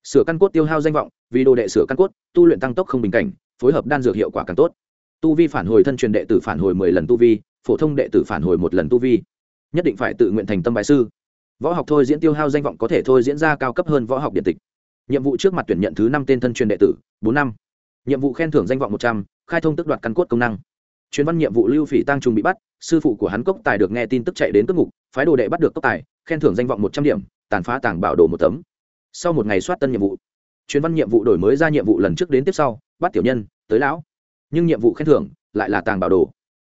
Sửa căn cốt tiêu hao danh vọng, vì đồ đệ sửa căn cốt, tu luyện tăng tốc không bình cảnh, phối hợp đan dược hiệu quả càng tốt. Tu vi phản hồi thân truyền đệ tử phản hồi mười lần tu vi, phổ thông đệ tử phản hồi một lần tu vi. Nhất định phải tự nguyện thành tâm bài sư. Võ học thôi diễn tiêu hao danh vọng có thể thôi diễn ra cao cấp hơn võ học điện tịch. Nhiệm vụ trước mặt tuyển nhận thứ năm tên thân truyền đệ tử, bốn năm. Nhiệm vụ khen thưởng danh vọng một trăm, khai thông tức đoạt căn cốt công năng. Chuyên văn nhiệm vụ lưu phỉ tăng trùng bị bắt, sư phụ của hắn cốc tài được nghe tin tức chạy đến cất ngục, phái đồ đệ bắt được cốc tài, khen thưởng danh vọng một trăm điểm tàn phá tàng bảo đồ một tấm. Sau một ngày soát tân nhiệm vụ, chuyên văn nhiệm vụ đổi mới ra nhiệm vụ lần trước đến tiếp sau, bắt tiểu nhân, tới lão. Nhưng nhiệm vụ khen thưởng lại là tàng bảo đồ.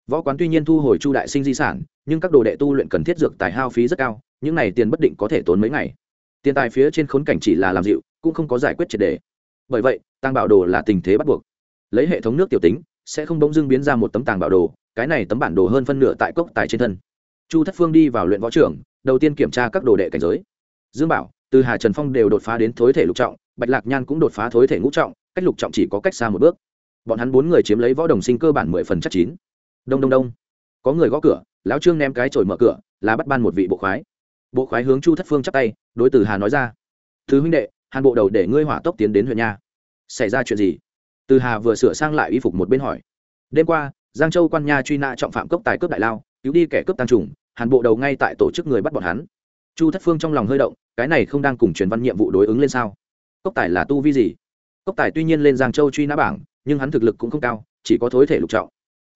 Võ quán tuy nhiên thu hồi chu đại sinh di sản, nhưng các đồ đệ tu luyện cần thiết dược tài hao phí rất cao, những này tiền bất định có thể tốn mấy ngày. Tiền tài phía trên khốn cảnh chỉ là làm dịu, cũng không có giải quyết triệt đề. Bởi vậy, tàng bảo đồ là tình thế bắt buộc. Lấy hệ thống nước tiểu tính, sẽ không bỗng dưng biến ra một tấm tàng bảo đồ, cái này tấm bản đồ hơn phân nửa tại cốc tài trên thân. Chu thất phương đi vào luyện võ trưởng đầu tiên kiểm tra các đồ đệ cảnh giới dương bảo, từ hà trần phong đều đột phá đến thối thể lục trọng, bạch lạc nhan cũng đột phá thối thể ngũ trọng, cách lục trọng chỉ có cách xa một bước. Bọn hắn bốn người chiếm lấy võ đồng sinh cơ bản mười phần chắc chín. Đông đông đông. Có người gõ cửa, lão trương ném cái chổi mở cửa, là bắt ban một vị bộ khoái. Bộ khoái hướng chu thất phương chắp tay, đối từ hà nói ra, thứ huynh đệ, hàn bộ đầu để ngươi hỏa tốc tiến đến huyện nha. Xảy ra chuyện gì? Từ hà vừa sửa sang lại y phục một bên hỏi. Đêm qua, giang châu quan nha truy nã trọng phạm cốc tài cướp đại lao, cứu đi kẻ cướp tăng trùng, hàn bộ đầu ngay tại tổ chức người bắt bọn hắn chu thất phương trong lòng hơi động, cái này không đang cùng truyền văn nhiệm vụ đối ứng lên sao? Cốc tài là tu vi gì? Cốc tài tuy nhiên lên giang châu truy nã bảng, nhưng hắn thực lực cũng không cao, chỉ có thối thể lục trọng.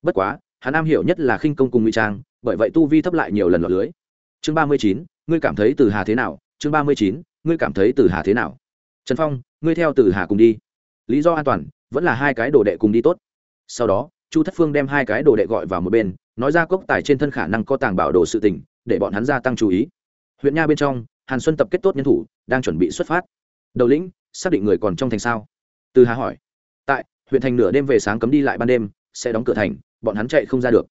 Bất quá, hắn am hiểu nhất là khinh công cùng ngụy trang, bởi vậy tu vi thấp lại nhiều lần lọt lưới. Chương ba mươi chín, ngươi cảm thấy từ hà thế nào? Chương ba mươi chín, ngươi cảm thấy từ hà thế nào? Trần phong, ngươi theo từ hà cùng đi. Lý do an toàn, vẫn là hai cái đồ đệ cùng đi tốt. Sau đó, chu thất phương đem hai cái đồ đệ gọi vào một bên, nói ra cốc tài trên thân khả năng có tàng bảo đồ sự tình, để bọn hắn gia tăng chú ý huyện nha bên trong, hàn xuân tập kết tốt nhân thủ, đang chuẩn bị xuất phát. Đầu lĩnh, xác định người còn trong thành sao? Từ hà hỏi. Tại, huyện thành nửa đêm về sáng cấm đi lại ban đêm, sẽ đóng cửa thành, bọn hắn chạy không ra được.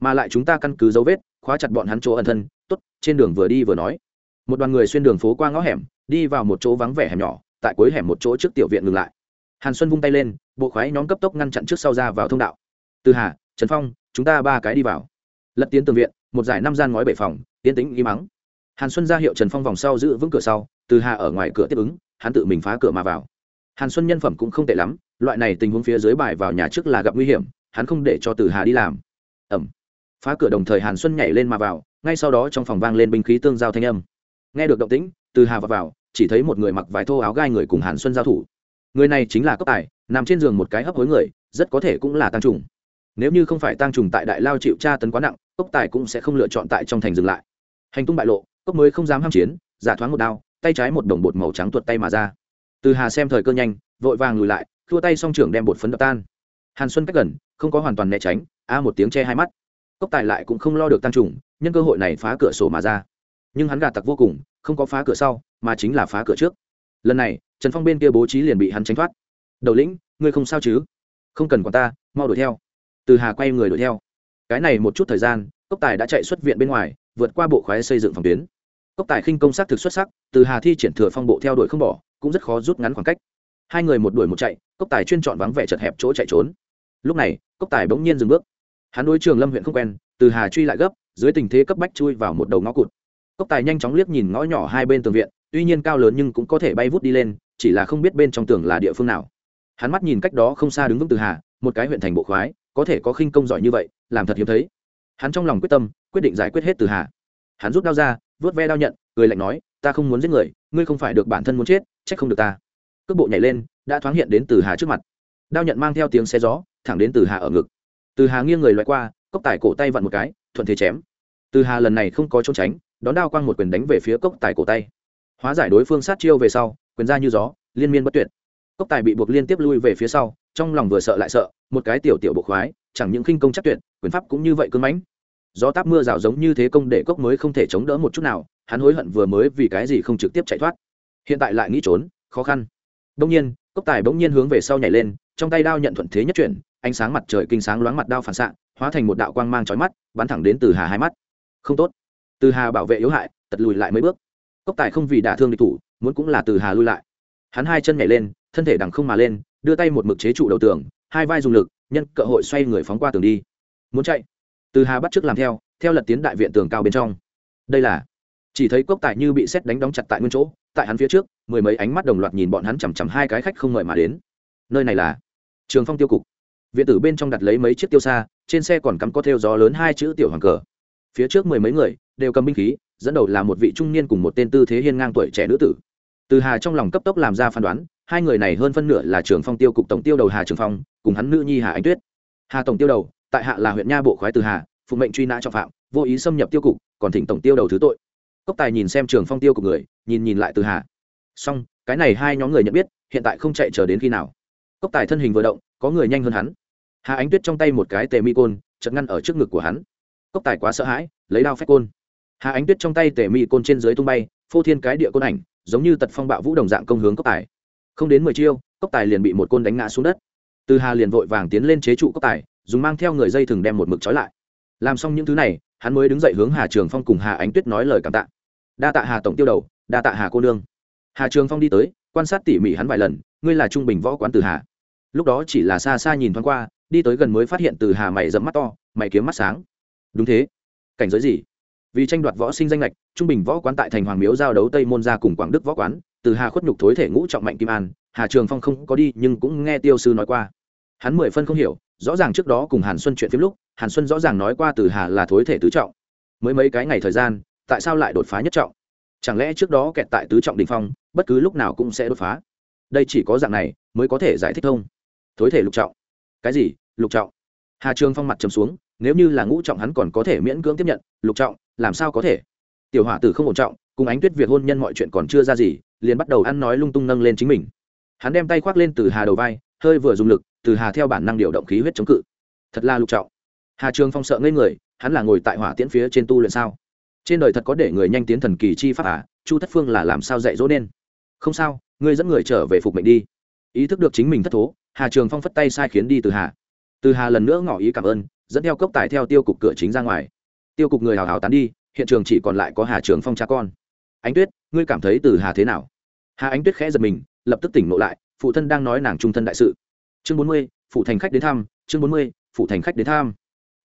Mà lại chúng ta căn cứ dấu vết, khóa chặt bọn hắn chỗ ẩn thân, tốt, trên đường vừa đi vừa nói. Một đoàn người xuyên đường phố qua ngõ hẻm, đi vào một chỗ vắng vẻ hẻm nhỏ, tại cuối hẻm một chỗ trước tiểu viện ngừng lại. Hàn xuân vung tay lên, bộ khoái nhóm cấp tốc ngăn chặn trước sau ra vào thông đạo. Từ hà, trần phong, chúng ta ba cái đi vào. Lật tiến tường viện, một giải năm gian ngói bể phòng tiến tính y mắng hàn xuân ra hiệu trần phong vòng sau giữ vững cửa sau từ hà ở ngoài cửa tiếp ứng hắn tự mình phá cửa mà vào. Hàn xuân nhân phẩm cũng không tệ lắm loại này tình huống phía dưới bài vào nhà trước là gặp nguy hiểm hắn không để cho từ hà đi làm. Ẩm. Phá cửa đồng thời hàn xuân nhảy lên mà vào ngay sau đó trong phòng vang lên binh khí tương giao thanh âm. Nghe được động tĩnh từ hà vào, vào chỉ thấy một người mặc vải thô áo gai người cùng hàn xuân giao thủ. Người này chính là cốc tài nằm trên giường một cái hấp hối người rất có thể cũng là tăng trùng. Nếu như không phải tăng trùng tại đại lao chịu tra tấn quá nặng cốc tài cũng sẽ không lựa chọn tại trong thành dừng lại. Hành tung bại lộ cốc mới không dám ham chiến, giả thoáng một đao, tay trái một đồng bột màu trắng tuột tay mà ra. Từ hà xem thời cơ nhanh, vội vàng lùi lại thua tay song trưởng đem bột phấn đập tan. Hàn xuân cách gần, không có hoàn toàn né tránh, a một tiếng che hai mắt. Cốc tài lại cũng không lo được tăng trùng, nhân cơ hội này phá cửa sổ mà ra. Nhưng hắn gà tặc vô cùng, không có phá cửa sau, mà chính là phá cửa trước. Lần này, trần phong bên kia bố trí liền bị hắn tránh thoát. Đầu lĩnh, ngươi không sao chứ? Không cần quản ta, mau đuổi theo. Từ hà quay người đuổi theo. Cái này một chút thời gian, cốc tài đã chạy xuất viện bên ngoài, vượt qua bộ khoái xây dựng phòng tuyến cốc tài khinh công s thực xuất sắc, từ hà thi triển thừa phong bộ theo đuổi không bỏ, cũng rất khó rút ngắn khoảng cách. Hai người một đuổi một chạy, cốc tài chuyên chọn vắng vẻ chật hẹp chỗ chạy trốn. Lúc này, cốc tài bỗng nhiên dừng bước. Hắn đối trường lâm huyện không quen, từ hà truy lại gấp, dưới tình thế cấp bách chui vào một đầu ngõ cụt. Cốc tài nhanh chóng liếc nhìn ngõ nhỏ hai bên tường viện, tuy nhiên cao lớn nhưng cũng có thể bay vút đi lên, chỉ là không biết bên trong tường là địa phương nào. Hắn mắt nhìn cách đó không xa đứng vững từ hà, một cái huyện thành bộ khoái, có thể có khinh công giỏi như vậy, làm thật hiếm thấy. Hắn trong lòng quyết tâm, quyết định giải quyết hết từ hà hắn rút đao ra, vớt ve đao nhận người lạnh nói, ta không muốn giết người, ngươi không phải được bản thân muốn chết, trách không được ta. Cước bộ nhảy lên, đã thoáng hiện đến từ hà trước mặt. Đao nhận mang theo tiếng xe gió, thẳng đến từ hà ở ngực. Từ hà nghiêng người loại qua, cốc tài cổ tay vặn một cái, thuận thế chém. Từ hà lần này không có trốn tránh, đón đao quang một quyền đánh về phía cốc tài cổ tay. Hóa giải đối phương sát chiêu về sau, quyền ra như gió, liên miên bất tuyệt. Cốc tài bị buộc liên tiếp lui về phía sau, trong lòng vừa sợ lại sợ, một cái tiểu tiểu bộ khoái, chẳng những khinh công chắc tuyệt, quyền pháp cũng như vậy cưng mãnh gió táp mưa rào giống như thế công để cốc mới không thể chống đỡ một chút nào, hắn hối hận vừa mới vì cái gì không trực tiếp chạy thoát. Hiện tại lại nghĩ trốn, khó khăn. Đông nhiên, cốc tài bỗng nhiên hướng về sau nhảy lên, trong tay đao nhận thuận thế nhất chuyển, ánh sáng mặt trời kinh sáng loáng mặt đao phản xạ, hóa thành một đạo quang mang trói mắt, bắn thẳng đến từ hà hai mắt. Không tốt. Từ hà bảo vệ yếu hại, tật lùi lại mấy bước. Cốc tài không vì đả thương địch thủ, muốn cũng là từ hà lui lại. Hắn hai chân nhảy lên, thân thể đằng không mà lên, đưa tay một mực chế trụ đầu tường, hai vai dùng lực, nhân cơ hội xoay người phóng qua tường đi. Muốn chạy? Từ hà bắt t làm theo theo lật tiến đại viện tường cao bên trong. Đây là, chỉ thấy cốc tài như bị xét đánh đóng chặt tại nguyên chỗ, tại hắn phía trước, mười mấy ánh mắt đồng loạt nhìn bọn hắn chằm chằm hai cái khách không mời mà đến. Nơi này là trường phong tiêu cục. Viện tử bên trong đặt lấy mấy chiếc tiêu xa, trên xe còn cắm có theo gió lớn hai chữ tiểu hoàng cờ. Phía trước mười mấy người đều cầm binh khí, dẫn đầu là một vị trung niên cùng một tên tư thế hiên ngang tuổi trẻ nữ tử. Từ hà trong lòng cấp tốc làm ra phán đoán, hai người này hơn phân nửa là Trường phong tiêu cục tổng tiêu đầu hà trường phong, cùng hắn nữ nhi hà ánh tuyết. Hà tổng tiêu đầu tại hạ là huyện nha bộ khoái từ hà, phụ mệnh truy nã trọng phạm, vô ý xâm nhập tiêu cục, còn thỉnh tổng tiêu đầu thứ tội. Cốc tài nhìn xem trường phong tiêu cục người, nhìn nhìn lại từ hà. Xong, cái này hai nhóm người nhận biết, hiện tại không chạy chờ đến khi nào. Cốc tài thân hình vừa động, có người nhanh hơn hắn. Hà ánh tuyết trong tay một cái tề mi côn chật ngăn ở trước ngực của hắn. Cốc tài quá sợ hãi, lấy đao phép côn. Hà ánh tuyết trong tay tề mi côn trên dưới tung bay, phô thiên cái địa côn ảnh, giống như tật phong bạo vũ đồng dạng công hướng cốc tài. Không đến mười chiêu, cốc tài liền bị một côn đánh ngã xuống đất. Từ hà liền vội vàng tiến lên chế trụ cốc tài dùng mang theo người dây thừng đem một mực trói lại. Làm xong những thứ này, hắn mới đứng dậy hướng hà trường phong cùng hà ánh tuyết nói lời cảm tạ. Đa tạ hà tổng tiêu đầu, đa tạ hà cô nương. Hà trường phong đi tới, quan sát tỉ mỉ hắn vài lần, ngươi là trung bình võ quán từ hà. Lúc đó chỉ là xa xa nhìn thoáng qua, đi tới gần mới phát hiện từ hà mày dẫm mắt to, mày kiếm mắt sáng. Đúng thế. Cảnh giới gì? Vì tranh đoạt võ sinh danh lệch trung bình võ quán tại thành hoàng miếu giao đấu tây môn ra cùng quảng đức võ quán, từ hà khuất nhục thối thể ngũ trọng mạnh kim an, hà trường phong không có đi nhưng cũng nghe tiêu sư nói qua. Hắn mười phân không hiểu rõ ràng trước đó cùng hàn xuân chuyện phim lúc, hàn xuân rõ ràng nói qua từ hà là thối thể tứ trọng. Mới mấy cái ngày thời gian, tại sao lại đột phá nhất trọng? Chẳng lẽ trước đó kẹt tại tứ trọng đình phong, bất cứ lúc nào cũng sẽ đột phá? Đây chỉ có dạng này mới có thể giải thích thông. Thối thể lục trọng. Cái gì? Lục trọng. Hà trường phong mặt trầm xuống, nếu như là ngũ trọng hắn còn có thể miễn cưỡng tiếp nhận, lục trọng, làm sao có thể? Tiểu hỏa tử không ổn trọng, cùng ánh tuyết việc hôn nhân mọi chuyện còn chưa ra gì, liền bắt đầu ăn nói lung tung nâng lên chính mình. Hắn đem tay khoác lên từ hà đầu vai, hơi vừa dùng lực từ hà theo bản năng điều động khí huyết chống cự. Thật là lục trọng. Hà trường phong sợ ngây người, hắn là ngồi tại hỏa tiễn phía trên tu luyện sao? Trên đời thật có để người nhanh tiến thần kỳ chi pháp à? Chu thất phương là làm sao dạy dỗ nên? Không sao, ngươi dẫn người trở về phục mệnh đi. Ý thức được chính mình thất thố, hà trường phong phất tay sai khiến đi từ hà. Từ hà lần nữa ngỏ ý cảm ơn, dẫn theo cốc tài theo tiêu cục cửa chính ra ngoài. Tiêu cục người hào hào tán đi, hiện trường chỉ còn lại có hà trường phong cha con. Ánh tuyết, ngươi cảm thấy từ hà thế nào? Hà ánh tuyết khẽ giật mình, lập tức tỉnh ngộ lại, phụ thân đang nói nàng trung thân đại sự chương bốn mươi phụ thành khách đến thăm, chương bốn mươi phụ thành khách đến thăm.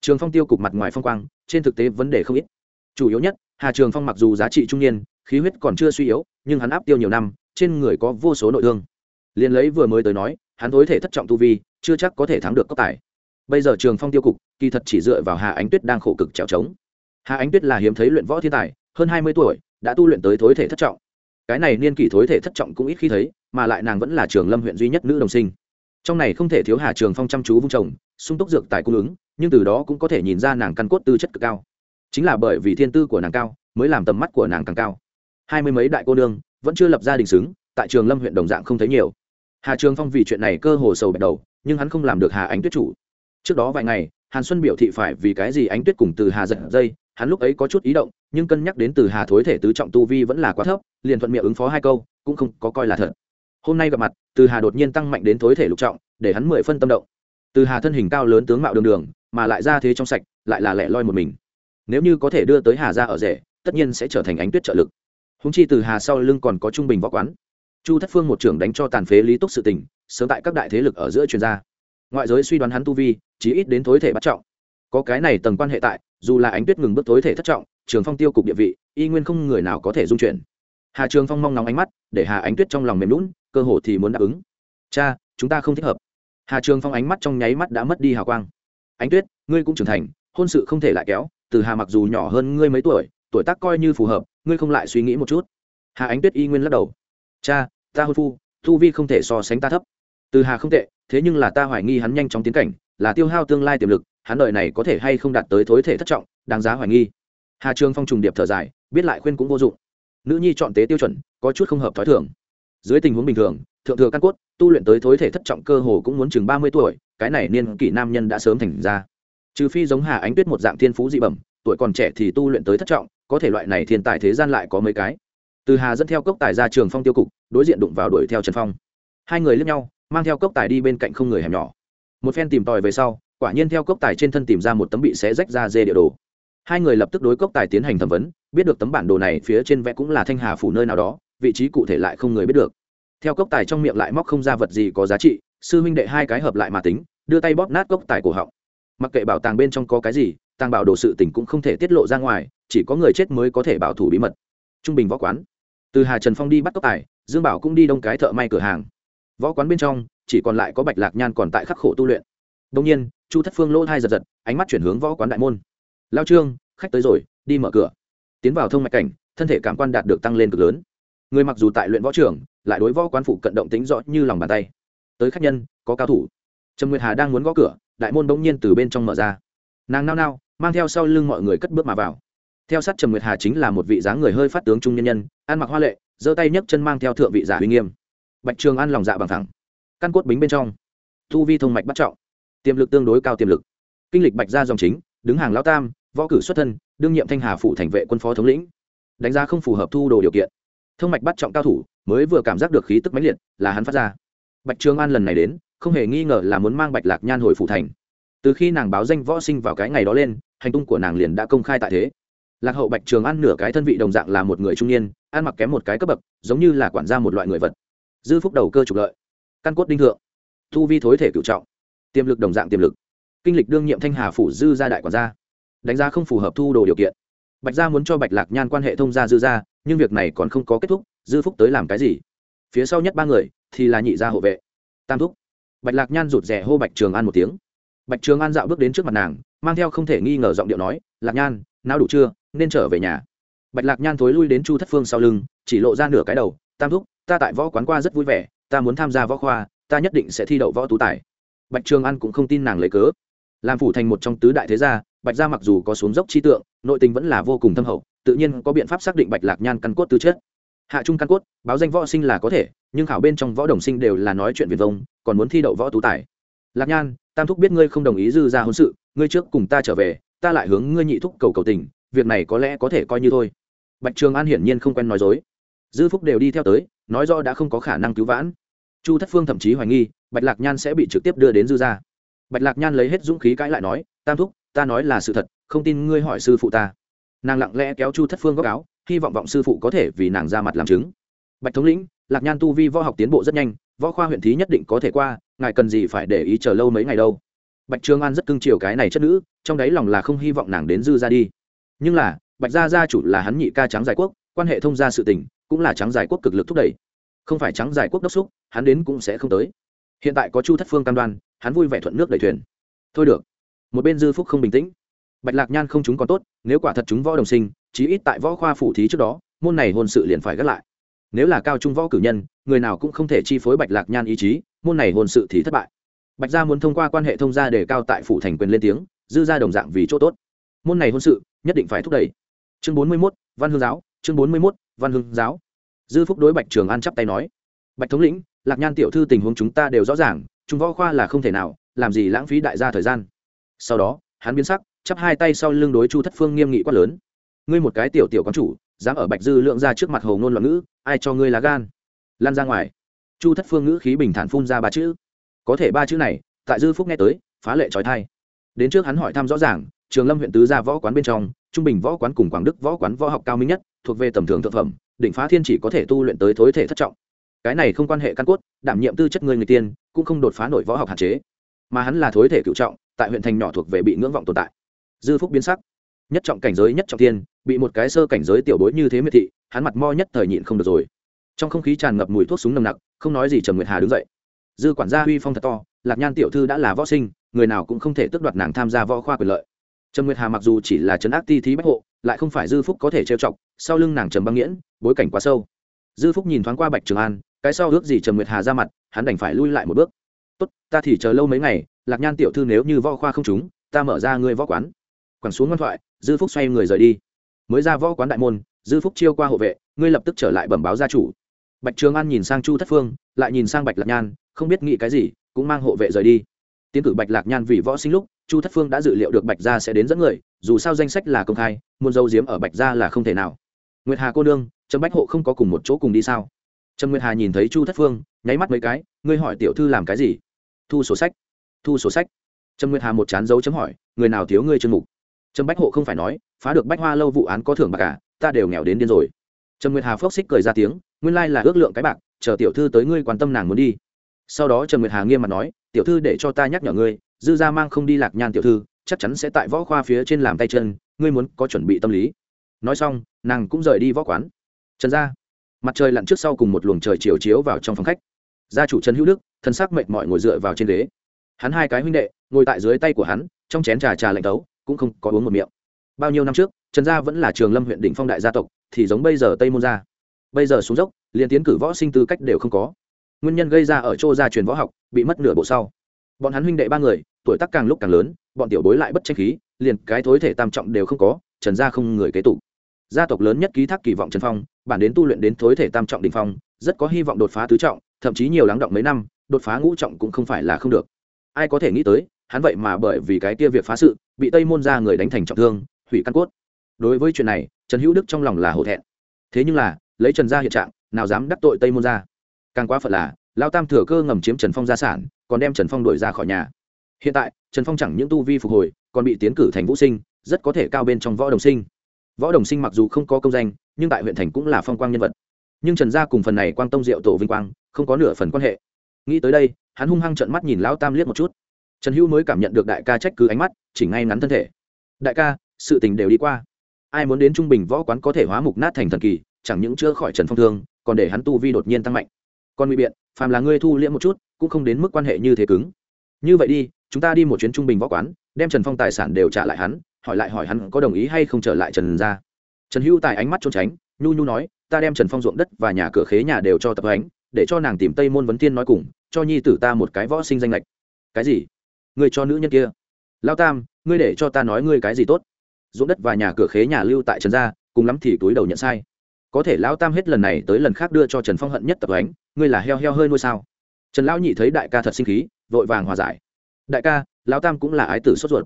Trường phong tiêu cục mặt ngoài phong quang, trên thực tế vấn đề không ít. Chủ yếu nhất, hà trường phong mặc dù giá trị trung niên, khí huyết còn chưa suy yếu, nhưng hắn áp tiêu nhiều năm, trên người có vô số nội thương. Liền lấy vừa mới tới nói, hắn thối thể thất trọng tu vi, chưa chắc có thể thắng được cốc tài. Bây giờ trường phong tiêu cục, kỳ thật chỉ dựa vào hà ánh tuyết đang khổ cực trèo trống. Hà ánh tuyết là hiếm thấy luyện võ thiên tài, hơn hai mươi tuổi, đã tu luyện tới thối thể thất trọng. Cái này niên kỷ thối thể thất trọng cũng ít khi thấy, mà lại nàng vẫn là trường lâm huyện duy nhất nữ đồng sinh trong này không thể thiếu hà trường phong chăm chú vung trồng, sung túc dược tài cung ứng, nhưng từ đó cũng có thể nhìn ra nàng căn cốt tư chất cực cao. Chính là bởi vì thiên tư của nàng cao, mới làm tầm mắt của nàng càng cao. Hai mươi mấy đại cô nương, vẫn chưa lập gia đình xứng, tại trường lâm huyện đồng dạng không thấy nhiều. Hà trường phong vì chuyện này cơ hồ sầu bẹt đầu, nhưng hắn không làm được hà ánh tuyết chủ. Trước đó vài ngày, hàn xuân biểu thị phải vì cái gì ánh tuyết cùng từ hà giật dây, hắn lúc ấy có chút ý động, nhưng cân nhắc đến từ hà thối thể tứ trọng tu vi vẫn là quá thấp, liền thuận miệng ứng phó hai câu, cũng không có coi là thật hôm nay gặp mặt, từ hà đột nhiên tăng mạnh đến thối thể lục trọng, để hắn mười phân tâm động. Từ hà thân hình cao lớn tướng mạo đường đường, mà lại ra thế trong sạch, lại là lẻ loi một mình. Nếu như có thể đưa tới hà ra ở rể, tất nhiên sẽ trở thành ánh tuyết trợ lực. Húng chi từ hà sau lưng còn có trung bình võ quán. Chu thất phương một trưởng đánh cho tàn phế lý túc sự tình, sớm tại các đại thế lực ở giữa chuyên gia ngoại giới suy đoán hắn tu vi, chí ít đến thối thể bắt trọng. Có cái này tầng quan hệ tại, dù là ánh tuyết ngừng bước thối thể thất trọng, trường phong tiêu cục địa vị, y nguyên không người nào có thể dung chuyển. Hà trường phong mong nóng ánh mắt, để hà ánh tuyết trong lòng mềm lún cơ hồ thì muốn đáp ứng. Cha, chúng ta không thích hợp. Hà trường phong ánh mắt trong nháy mắt đã mất đi hào quang. Ánh tuyết, ngươi cũng trưởng thành, hôn sự không thể lại kéo. Từ hà mặc dù nhỏ hơn ngươi mấy tuổi tuổi tác coi như phù hợp, ngươi không lại suy nghĩ một chút. Hà ánh tuyết y nguyên lắc đầu. Cha, ta hôn phu thu vi không thể so sánh ta thấp. Từ hà không tệ, thế nhưng là ta hoài nghi hắn nhanh chóng tiến cảnh, là tiêu hao tương lai tiềm lực, hắn đợi này có thể hay không đạt tới thối thể thất trọng, đáng giá hoài nghi. Hà trường phong trùng điệp thở dài, biết lại khuyên cũng vô dụng. Nữ nhi chọn tế tiêu chuẩn, có chút không hợp thói thường dưới tình huống bình thường, thượng thừa căn cốt, tu luyện tới thối thể thất trọng cơ hồ cũng muốn chừng ba mươi tuổi, cái này niên kỷ nam nhân đã sớm thành ra. Trừ phi giống hà ánh tuyết một dạng thiên phú dị bẩm, tuổi còn trẻ thì tu luyện tới thất trọng, có thể loại này thiên tài thế gian lại có mấy cái. Từ hà dẫn theo cốc tài ra trường phong tiêu cục, đối diện đụng vào đuổi theo trần phong. Hai người lướt nhau, mang theo cốc tài đi bên cạnh không người hẻm nhỏ. Một phen tìm tòi về sau, quả nhiên theo cốc tài trên thân tìm ra một tấm bị xé rách ra dê địa đồ. Hai người lập tức đối cốc tài tiến hành thẩm vấn, biết được tấm bản đồ này phía trên vẽ cũng là thanh hà phủ nơi nào đó vị trí cụ thể lại không người biết được. Theo cốc tài trong miệng lại móc không ra vật gì có giá trị, sư huynh đệ hai cái hợp lại mà tính, đưa tay bóp nát cốc tài cổ họng. Mặc kệ bảo tàng bên trong có cái gì, tàng bảo đồ sự tình cũng không thể tiết lộ ra ngoài, chỉ có người chết mới có thể bảo thủ bí mật. Trung bình võ quán. Từ hà trần phong đi bắt cốc tài, dương bảo cũng đi đông cái thợ may cửa hàng. Võ quán bên trong, chỉ còn lại có bạch lạc nhan còn tại khắc khổ tu luyện. Đông nhiên, chu thất phương lỗ hai giật giật, ánh mắt chuyển hướng võ quán đại môn. Lao trương, khách tới rồi, đi mở cửa. Tiến vào thông mạch cảnh, thân thể cảm quan đạt được tăng lên cực lớn người mặc dù tại luyện võ trường lại đối võ quán phụ cận động tính rõ như lòng bàn tay. Tới khách nhân, có cao thủ. Trầm nguyệt hà đang muốn gõ cửa, đại môn bỗng nhiên từ bên trong mở ra. Nàng nao nao, mang theo sau lưng mọi người cất bước mà vào. Theo sát trầm nguyệt hà chính là một vị dáng người hơi phát tướng trung nhân nhân, ăn mặc hoa lệ, giơ tay nhấc chân mang theo thượng vị giả uy nghiêm. Bạch trường ăn lòng dạ bằng thẳng. Căn cốt bính bên trong. Thu vi thông mạch bắt trọng. Tiềm lực tương đối cao tiềm lực. Kinh lịch bạch ra dòng chính, đứng hàng lão tam, võ cử xuất thân, đương nhiệm thanh hà phụ thành vệ quân phó thống lĩnh. Đánh giá không phù hợp thu đồ điều kiện thông mạch bắt trọng cao thủ, mới vừa cảm giác được khí tức mãnh liệt, là hắn phát ra. Bạch trường an lần này đến, không hề nghi ngờ là muốn mang bạch lạc nhan hồi phủ thành. Từ khi nàng báo danh võ sinh vào cái ngày đó lên, hành tung của nàng liền đã công khai tại thế. Lạc hậu bạch trường ăn nửa cái thân vị đồng dạng là một người trung niên, ăn mặc kém một cái cấp bậc, giống như là quản gia một loại người vật. Dư phúc đầu cơ trục lợi. Căn cốt đinh thượng. Thu vi thối thể cựu trọng. Tiềm lực đồng dạng tiềm lực. Kinh lịch đương nhiệm thanh hà phủ dư gia đại quản gia. Đánh giá không phù hợp thu đồ điều kiện bạch gia muốn cho bạch lạc nhan quan hệ thông gia dư gia nhưng việc này còn không có kết thúc, dư phúc tới làm cái gì? Phía sau nhất ba người, thì là nhị gia hộ vệ. Tam thúc. Bạch lạc nhan rụt rè hô bạch trường an một tiếng. Bạch trường an dạo bước đến trước mặt nàng, mang theo không thể nghi ngờ giọng điệu nói, lạc nhan nào đủ chưa? Nên trở về nhà. Bạch lạc nhan thối lui đến chu thất phương sau lưng, chỉ lộ ra nửa cái đầu, tam thúc, ta tại võ quán qua rất vui vẻ, ta muốn tham gia võ khoa, ta nhất định sẽ thi đậu võ tú tài. Bạch trường an cũng không tin nàng lấy cớ. Làm phủ thành một trong tứ đại thế gia bạch gia mặc dù có xuống dốc chi tượng, nội tình vẫn là vô cùng thâm hậu, tự nhiên có biện pháp xác định bạch lạc nhan căn cốt tư chất. Hạ trung căn cốt, báo danh võ sinh là có thể, nhưng khảo bên trong võ đồng sinh đều là nói chuyện viền vông, còn muốn thi đậu võ tú tài. Lạc nhan, tam thúc biết ngươi không đồng ý dư ra hôn sự, ngươi trước cùng ta trở về, ta lại hướng ngươi nhị thúc cầu cầu tình, việc này có lẽ có thể coi như thôi. Bạch trường an hiển nhiên không quen nói dối. Dư phúc đều đi theo tới, nói do đã không có khả năng cứu vãn. Chu thất phương thậm chí hoài nghi, bạch lạc nhan sẽ bị trực tiếp đưa đến dư gia bạch lạc nhan lấy hết dũng khí cãi lại nói, tam thúc ta nói là sự thật, không tin ngươi hỏi sư phụ ta. Nàng lặng lẽ kéo chu thất phương góc áo, hy vọng vọng sư phụ có thể vì nàng ra mặt làm chứng. Bạch thống lĩnh, lạc nhan tu vi võ học tiến bộ rất nhanh, võ khoa huyện thí nhất định có thể qua, ngài cần gì phải để ý chờ lâu mấy ngày đâu. Bạch Trương an rất cưng chiều cái này chất nữ, trong đáy lòng là không hy vọng nàng đến dư ra đi. Nhưng là, bạch gia gia chủ là hắn nhị ca trắng giải quốc, quan hệ thông gia sự tình, cũng là trắng giải quốc cực lực thúc đẩy. Không phải trắng giải quốc đốc xúc, hắn đến cũng sẽ không tới. Hiện tại có chu thất phương cam đoan, hắn vui vẻ thuận nước đẩy thuyền. Thôi được một bên dư phúc không bình tĩnh. Bạch lạc nhan không chúng còn tốt, nếu quả thật chúng võ đồng sinh, chí ít tại võ khoa phủ thí trước đó, môn này hôn sự liền phải gác lại. Nếu là cao trung võ cử nhân, người nào cũng không thể chi phối bạch lạc nhan ý chí, môn này hôn sự thì thất bại. Bạch gia muốn thông qua quan hệ thông gia để cao tại phủ thành quyền lên tiếng, dư ra đồng dạng vì chỗ tốt. Môn này hôn sự, nhất định phải thúc đẩy. Chương bốn mươi mốt, văn hương giáo, chương bốn mươi mốt, văn hương giáo. Dư phúc đối bạch trường an chắp tay nói. Bạch thống lĩnh, lạc nhan tiểu thư tình huống chúng ta đều rõ ràng chúng võ khoa là không thể nào, làm gì lãng phí đại gia thời gian sau đó, hắn biến sắc, chắp hai tay sau lưng đối chu thất phương nghiêm nghị quát lớn. Ngươi một cái tiểu tiểu quán chủ, dám ở bạch dư lượng ra trước mặt hồ ngôn loạn ngữ, ai cho ngươi lá gan? Lan ra ngoài. Chu thất phương ngữ khí bình thản phun ra ba chữ. Có thể ba chữ này, tại dư phúc nghe tới, phá lệ trói thai. Đến trước hắn hỏi thăm rõ ràng, trường lâm huyện tứ gia võ quán bên trong, trung bình võ quán cùng quảng đức võ quán võ học cao minh nhất, thuộc về tầm thường thực phẩm định phá thiên chỉ có thể tu luyện tới thối thể thất trọng. Cái này không quan hệ căn cốt, đảm nhiệm tư chất người người tiên, cũng không đột phá nổi võ học hạn chế. Mà hắn là thối thể cựu trọng tại huyện thành nhỏ thuộc về bị ngưỡng vọng tồn tại. Dư phúc biến sắc. Nhất trọng cảnh giới, nhất trọng tiên bị một cái sơ cảnh giới tiểu bối như thế miệt thị, hắn mặt mo nhất thời nhịn không được rồi. Trong không khí tràn ngập mùi thuốc súng nồng nặc, không nói gì trầm nguyệt hà đứng dậy. Dư quản gia huy phong thật to, lạc nhan tiểu thư đã là võ sinh, người nào cũng không thể tước đoạt nàng tham gia võ khoa quyền lợi. Trầm nguyệt hà mặc dù chỉ là trấn ác ti thí bách hộ, lại không phải dư phúc có thể trêu chọc, sau lưng nàng trầm băng nghiễn, bối cảnh quá sâu. Dư phúc nhìn thoáng qua bạch trường an, cái sau ước gì trầm nguyệt hà ra mặt, hắn đành phải lui lại một bước. Tốt, ta thì chờ lâu mấy ngày lạc nhan tiểu thư nếu như võ khoa không trúng, ta mở ra ngươi võ quán. Quẳng xuống ngoan thoại, dư phúc xoay người rời đi. Mới ra võ quán đại môn, dư phúc chiêu qua hộ vệ, ngươi lập tức trở lại bẩm báo gia chủ. Bạch trường an nhìn sang chu thất phương, lại nhìn sang bạch lạc nhan, không biết nghĩ cái gì, cũng mang hộ vệ rời đi. Tiến cử bạch lạc nhan vì võ sinh lúc, chu thất phương đã dự liệu được bạch gia sẽ đến dẫn người, dù sao danh sách là công khai, muốn dâu diếm ở bạch gia là không thể nào. Nguyệt hà cô nương Trâm bách hộ không có cùng một chỗ cùng đi sao? Trâm nguyệt hà nhìn thấy chu thất phương, nháy mắt mấy cái, ngươi hỏi tiểu thư làm cái gì? Thu sổ sách thu sổ sách. Trâm nguyệt hà một chán dấu chấm hỏi, người nào thiếu ngươi chân mục? Trâm bách hộ không phải nói, phá được bách hoa lâu vụ án có thưởng bạc cả ta đều nghèo đến điên rồi. Trâm nguyệt hà phốc xích cười ra tiếng, nguyên lai là ước lượng cái bạc, chờ tiểu thư tới ngươi quan tâm nàng muốn đi. Sau đó Trần nguyệt hà nghiêm mặt nói, tiểu thư để cho ta nhắc nhở ngươi, dư gia mang không đi lạc nhan tiểu thư, chắc chắn sẽ tại võ khoa phía trên làm tay chân, ngươi muốn có chuẩn bị tâm lý. Nói xong, nàng cũng rời đi võ quán. Trần gia, mặt trời lặn trước sau cùng một luồng trời chiều chiếu vào trong phòng khách. Gia chủ trần hữu đức, thân xác mệt mỏi ngồi dựa vào trên ghế hắn hai cái huynh đệ, ngồi tại dưới tay của hắn, trong chén trà trà lạnh tấu, cũng không có uống một miệng. Bao nhiêu năm trước, trần gia vẫn là trường lâm huyện đỉnh phong đại gia tộc, thì giống bây giờ tây môn gia. Bây giờ xuống dốc, liền tiến cử võ sinh tư cách đều không có. Nguyên nhân gây ra ở chỗ gia truyền võ học, bị mất nửa bộ sau. Bọn hắn huynh đệ ba người, tuổi tác càng lúc càng lớn, bọn tiểu bối lại bất tranh khí, liền cái thối thể tam trọng đều không có, trần gia không người kế tụ. Gia tộc lớn nhất ký thác kỳ vọng trần phong, bản đến tu luyện đến thối thể tam trọng đình phong, rất có hy vọng đột phá tứ trọng, thậm chí nhiều lắng động mấy năm, đột phá ngũ trọng cũng không phải là không được ai có thể nghĩ tới, hắn vậy mà bởi vì cái kia việc phá sự, bị tây môn ra người đánh thành trọng thương, hủy căn cốt. Đối với chuyện này, trần hữu đức trong lòng là hổ thẹn. Thế nhưng là, lấy trần gia hiện trạng, nào dám đắc tội tây môn ra càng quá phận là, lao tam thừa cơ ngầm chiếm trần phong gia sản, còn đem trần phong đuổi ra khỏi nhà. Hiện tại, trần phong chẳng những tu vi phục hồi, còn bị tiến cử thành vũ sinh, rất có thể cao bên trong võ đồng sinh. Võ đồng sinh mặc dù không có công danh, nhưng tại huyện thành cũng là phong quang nhân vật. Nhưng trần gia cùng phần này quang tông diệu tổ vinh quang, không có nửa phần quan hệ nghĩ tới đây, hắn hung hăng trận mắt nhìn lão tam liếc một chút. Trần hữu mới cảm nhận được đại ca trách cứ ánh mắt, chỉ ngay ngắn thân thể. Đại ca, sự tình đều đi qua. Ai muốn đến trung bình võ quán có thể hóa mục nát thành thần kỳ, chẳng những chữa khỏi trần phong thương, còn để hắn tu vi đột nhiên tăng mạnh. Còn ngụy biện, phàm là ngươi thu liễm một chút, cũng không đến mức quan hệ như thế cứng. Như vậy đi, chúng ta đi một chuyến trung bình võ quán, đem trần phong tài sản đều trả lại hắn, hỏi lại hỏi hắn có đồng ý hay không trở lại trần ra trần hữu tài ánh mắt trốn tránh, nhu nhu nói, ta đem trần phong ruộng đất và nhà cửa khế nhà đều cho tập ánh để cho nàng tìm tây môn vấn thiên nói cùng, cho nhi tử ta một cái võ sinh danh lệch. Cái gì? Ngươi cho nữ nhân kia. Lao tam, ngươi để cho ta nói ngươi cái gì tốt. Ruộng đất và nhà cửa khế nhà lưu tại trần gia, cùng lắm thì túi đầu nhận sai. Có thể lão tam hết lần này tới lần khác đưa cho trần phong hận nhất tập ánh, ngươi là heo heo hơi nuôi sao? Trần lão nhị thấy đại ca thật sinh khí, vội vàng hòa giải. Đại ca, lão tam cũng là ái tử sốt ruột.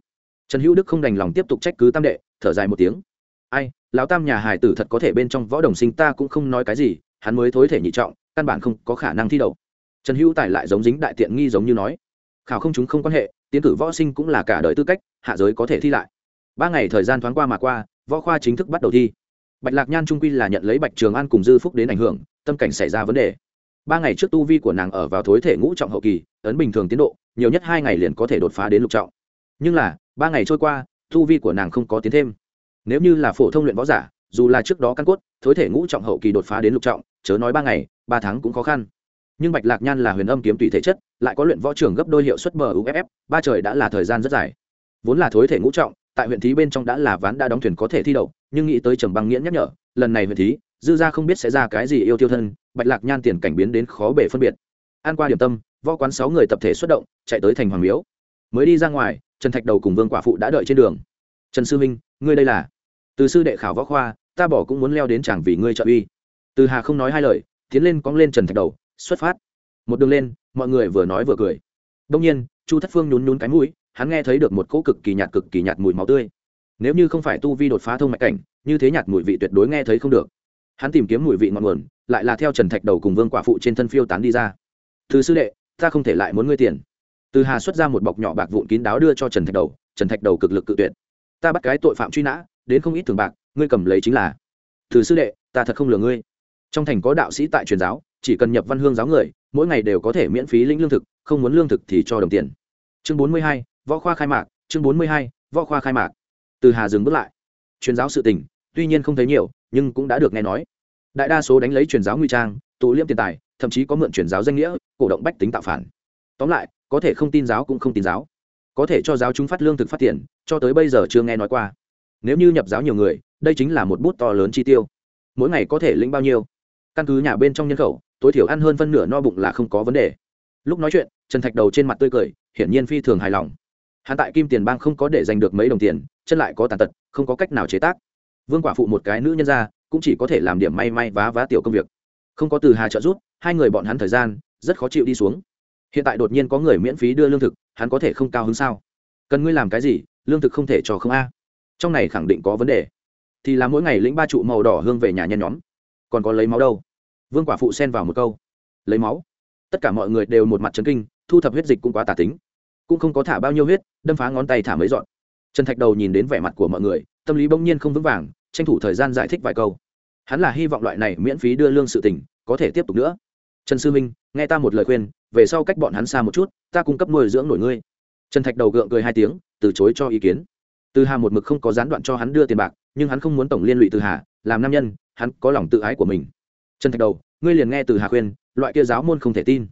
Trần hữu đức không đành lòng tiếp tục trách cứ tam đệ, thở dài một tiếng. Ai, lão tam nhà hải tử thật có thể bên trong võ đồng sinh ta cũng không nói cái gì, hắn mới thối thể nhị trọng căn bản không có khả năng thi đậu. Trần hữu tài lại giống dính đại tiện nghi giống như nói, khảo không chúng không quan hệ, tiến cử võ sinh cũng là cả đời tư cách, hạ giới có thể thi lại. Ba ngày thời gian thoáng qua mà qua, võ khoa chính thức bắt đầu thi. Bạch lạc nhan trung quy là nhận lấy bạch trường an cùng dư phúc đến ảnh hưởng, tâm cảnh xảy ra vấn đề. Ba ngày trước tu vi của nàng ở vào thối thể ngũ trọng hậu kỳ, ấn bình thường tiến độ, nhiều nhất hai ngày liền có thể đột phá đến lục trọng. Nhưng là, ba ngày trôi qua, tu vi của nàng không có tiến thêm. Nếu như là phổ thông luyện võ giả, dù là trước đó căn cốt, thối thể ngũ trọng hậu kỳ đột phá đến lục trọng chớ nói ba ngày, ba tháng cũng khó khăn. Nhưng bạch lạc nhan là huyền âm kiếm tùy thể chất, lại có luyện võ trưởng gấp đôi hiệu suất bờ uff ba trời đã là thời gian rất dài. Vốn là thối thể ngũ trọng, tại huyện thí bên trong đã là ván đã đóng thuyền có thể thi đậu, nhưng nghĩ tới trầm băng nghiễn nhắc nhở, lần này huyện thí, dư ra không biết sẽ ra cái gì yêu tiêu thân, bạch lạc nhan tiền cảnh biến đến khó bể phân biệt. An qua điểm tâm, võ quán sáu người tập thể xuất động, chạy tới thành hoàng miếu. Mới đi ra ngoài, trần thạch đầu cùng vương quả phụ đã đợi trên đường. Trần sư minh ngươi đây là? Từ sư đệ khảo võ khoa, ta bỏ cũng muốn leo đến chàng vì ngươi trợ uy từ hà không nói hai lời, tiến lên cóng lên trần thạch đầu, xuất phát. Một đường lên, mọi người vừa nói vừa cười. Đông nhiên, chu thất phương nhún nhún cái mũi, hắn nghe thấy được một cỗ cực kỳ nhạt cực kỳ nhạt mùi máu tươi. Nếu như không phải tu vi đột phá thông mạch cảnh, như thế nhạt mùi vị tuyệt đối nghe thấy không được. Hắn tìm kiếm mùi vị ngọn nguồn, lại là theo trần thạch đầu cùng vương quả phụ trên thân phiêu tán đi ra. Thứ sư đệ, ta không thể lại muốn ngươi tiền. Từ hà xuất ra một bọc nhỏ bạc vụn kín đáo đưa cho trần thạch đầu, trần thạch đầu cực lực cự tuyệt. Ta bắt cái tội phạm truy nã, đến không ít thường bạc, ngươi cầm lấy chính là. Từ sư đệ, ta thật không lừa ngươi trong thành có đạo sĩ tại truyền giáo, chỉ cần nhập văn hương giáo người, mỗi ngày đều có thể miễn phí lĩnh lương thực, không muốn lương thực thì cho đồng tiền. Chương bốn mươi hai, võ khoa khai mạc, chương bốn mươi hai, võ khoa khai mạc. Từ hà dừng bước lại. Truyền giáo sự tình, tuy nhiên không thấy nhiều, nhưng cũng đã được nghe nói. Đại đa số đánh lấy truyền giáo nguy trang, tụ liêm tiền tài, thậm chí có mượn truyền giáo danh nghĩa, cổ động bách tính tạo phản. Tóm lại, có thể không tin giáo cũng không tin giáo. Có thể cho giáo chúng phát lương thực phát tiền, cho tới bây giờ chưa nghe nói qua. Nếu như nhập giáo nhiều người, đây chính là một bút to lớn chi tiêu. Mỗi ngày có thể lĩnh bao nhiêu? Căn cứ nhà bên trong nhân khẩu, tối thiểu ăn hơn phân nửa no bụng là không có vấn đề. Lúc nói chuyện, trần thạch đầu trên mặt tươi cười, hiển nhiên phi thường hài lòng. Hắn tại kim tiền bang không có để giành được mấy đồng tiền, chân lại có tàn tật, không có cách nào chế tác. Vương quả phụ một cái nữ nhân ra, cũng chỉ có thể làm điểm may may vá vá tiểu công việc. Không có từ hà trợ giúp, hai người bọn hắn thời gian, rất khó chịu đi xuống. Hiện tại đột nhiên có người miễn phí đưa lương thực, hắn có thể không cao hứng sao? Cần ngươi làm cái gì, lương thực không thể cho không a. Trong này khẳng định có vấn đề. Thì là mỗi ngày lĩnh ba trụ màu đỏ hương về nhà nhen nhóm còn có lấy máu đâu? Vương quả phụ xen vào một câu. Lấy máu? Tất cả mọi người đều một mặt trấn kinh, thu thập huyết dịch cũng quá tả tính. Cũng không có thả bao nhiêu huyết, đâm phá ngón tay thả mấy dọn. Trần thạch đầu nhìn đến vẻ mặt của mọi người, tâm lý bỗng nhiên không vững vàng, tranh thủ thời gian giải thích vài câu. Hắn là hy vọng loại này miễn phí đưa lương sự tình, có thể tiếp tục nữa. Trần sư minh, nghe ta một lời khuyên, về sau cách bọn hắn xa một chút, ta cung cấp nuôi dưỡng nổi ngươi. Trần thạch đầu gượng cười hai tiếng, từ chối cho ý kiến. Từ hà một mực không có gián đoạn cho hắn đưa tiền bạc, nhưng hắn không muốn tổng liên lụy từ hà, làm nam nhân hắn có lòng tự ái của mình. Trần thạch đầu, ngươi liền nghe từ hà khuyên, loại kia giáo môn không thể tin.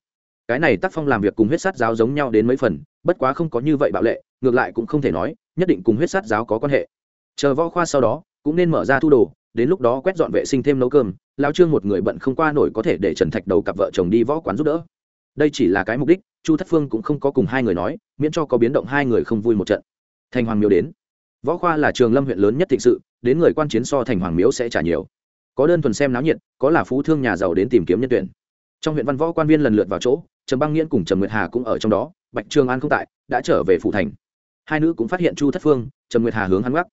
Cái này tác phong làm việc cùng huyết sát giáo giống nhau đến mấy phần, bất quá không có như vậy bạo lệ, ngược lại cũng không thể nói, nhất định cùng huyết sát giáo có quan hệ. Chờ võ khoa sau đó, cũng nên mở ra thu đồ, đến lúc đó quét dọn vệ sinh thêm nấu cơm lao trương một người bận không qua nổi có thể để trần thạch đầu cặp vợ chồng đi võ quán giúp đỡ. Đây chỉ là cái mục đích, chu thất phương cũng không có cùng hai người nói, miễn cho có biến động hai người không vui một trận. Thành hoàng miếu đến. Võ khoa là trường lâm huyện lớn nhất thịnh sự, đến người quan chiến so thành hoàng miếu sẽ trả nhiều có đơn thuần xem náo nhiệt, có là phú thương nhà giàu đến tìm kiếm nhân tuyển. Trong huyện văn võ quan viên lần lượt vào chỗ, trầm băng nghiễn cùng trầm nguyệt hà cũng ở trong đó, bạch trường an không tại, đã trở về phủ thành. Hai nữ cũng phát hiện chu thất phương, trầm nguyệt hà hướng hắn gác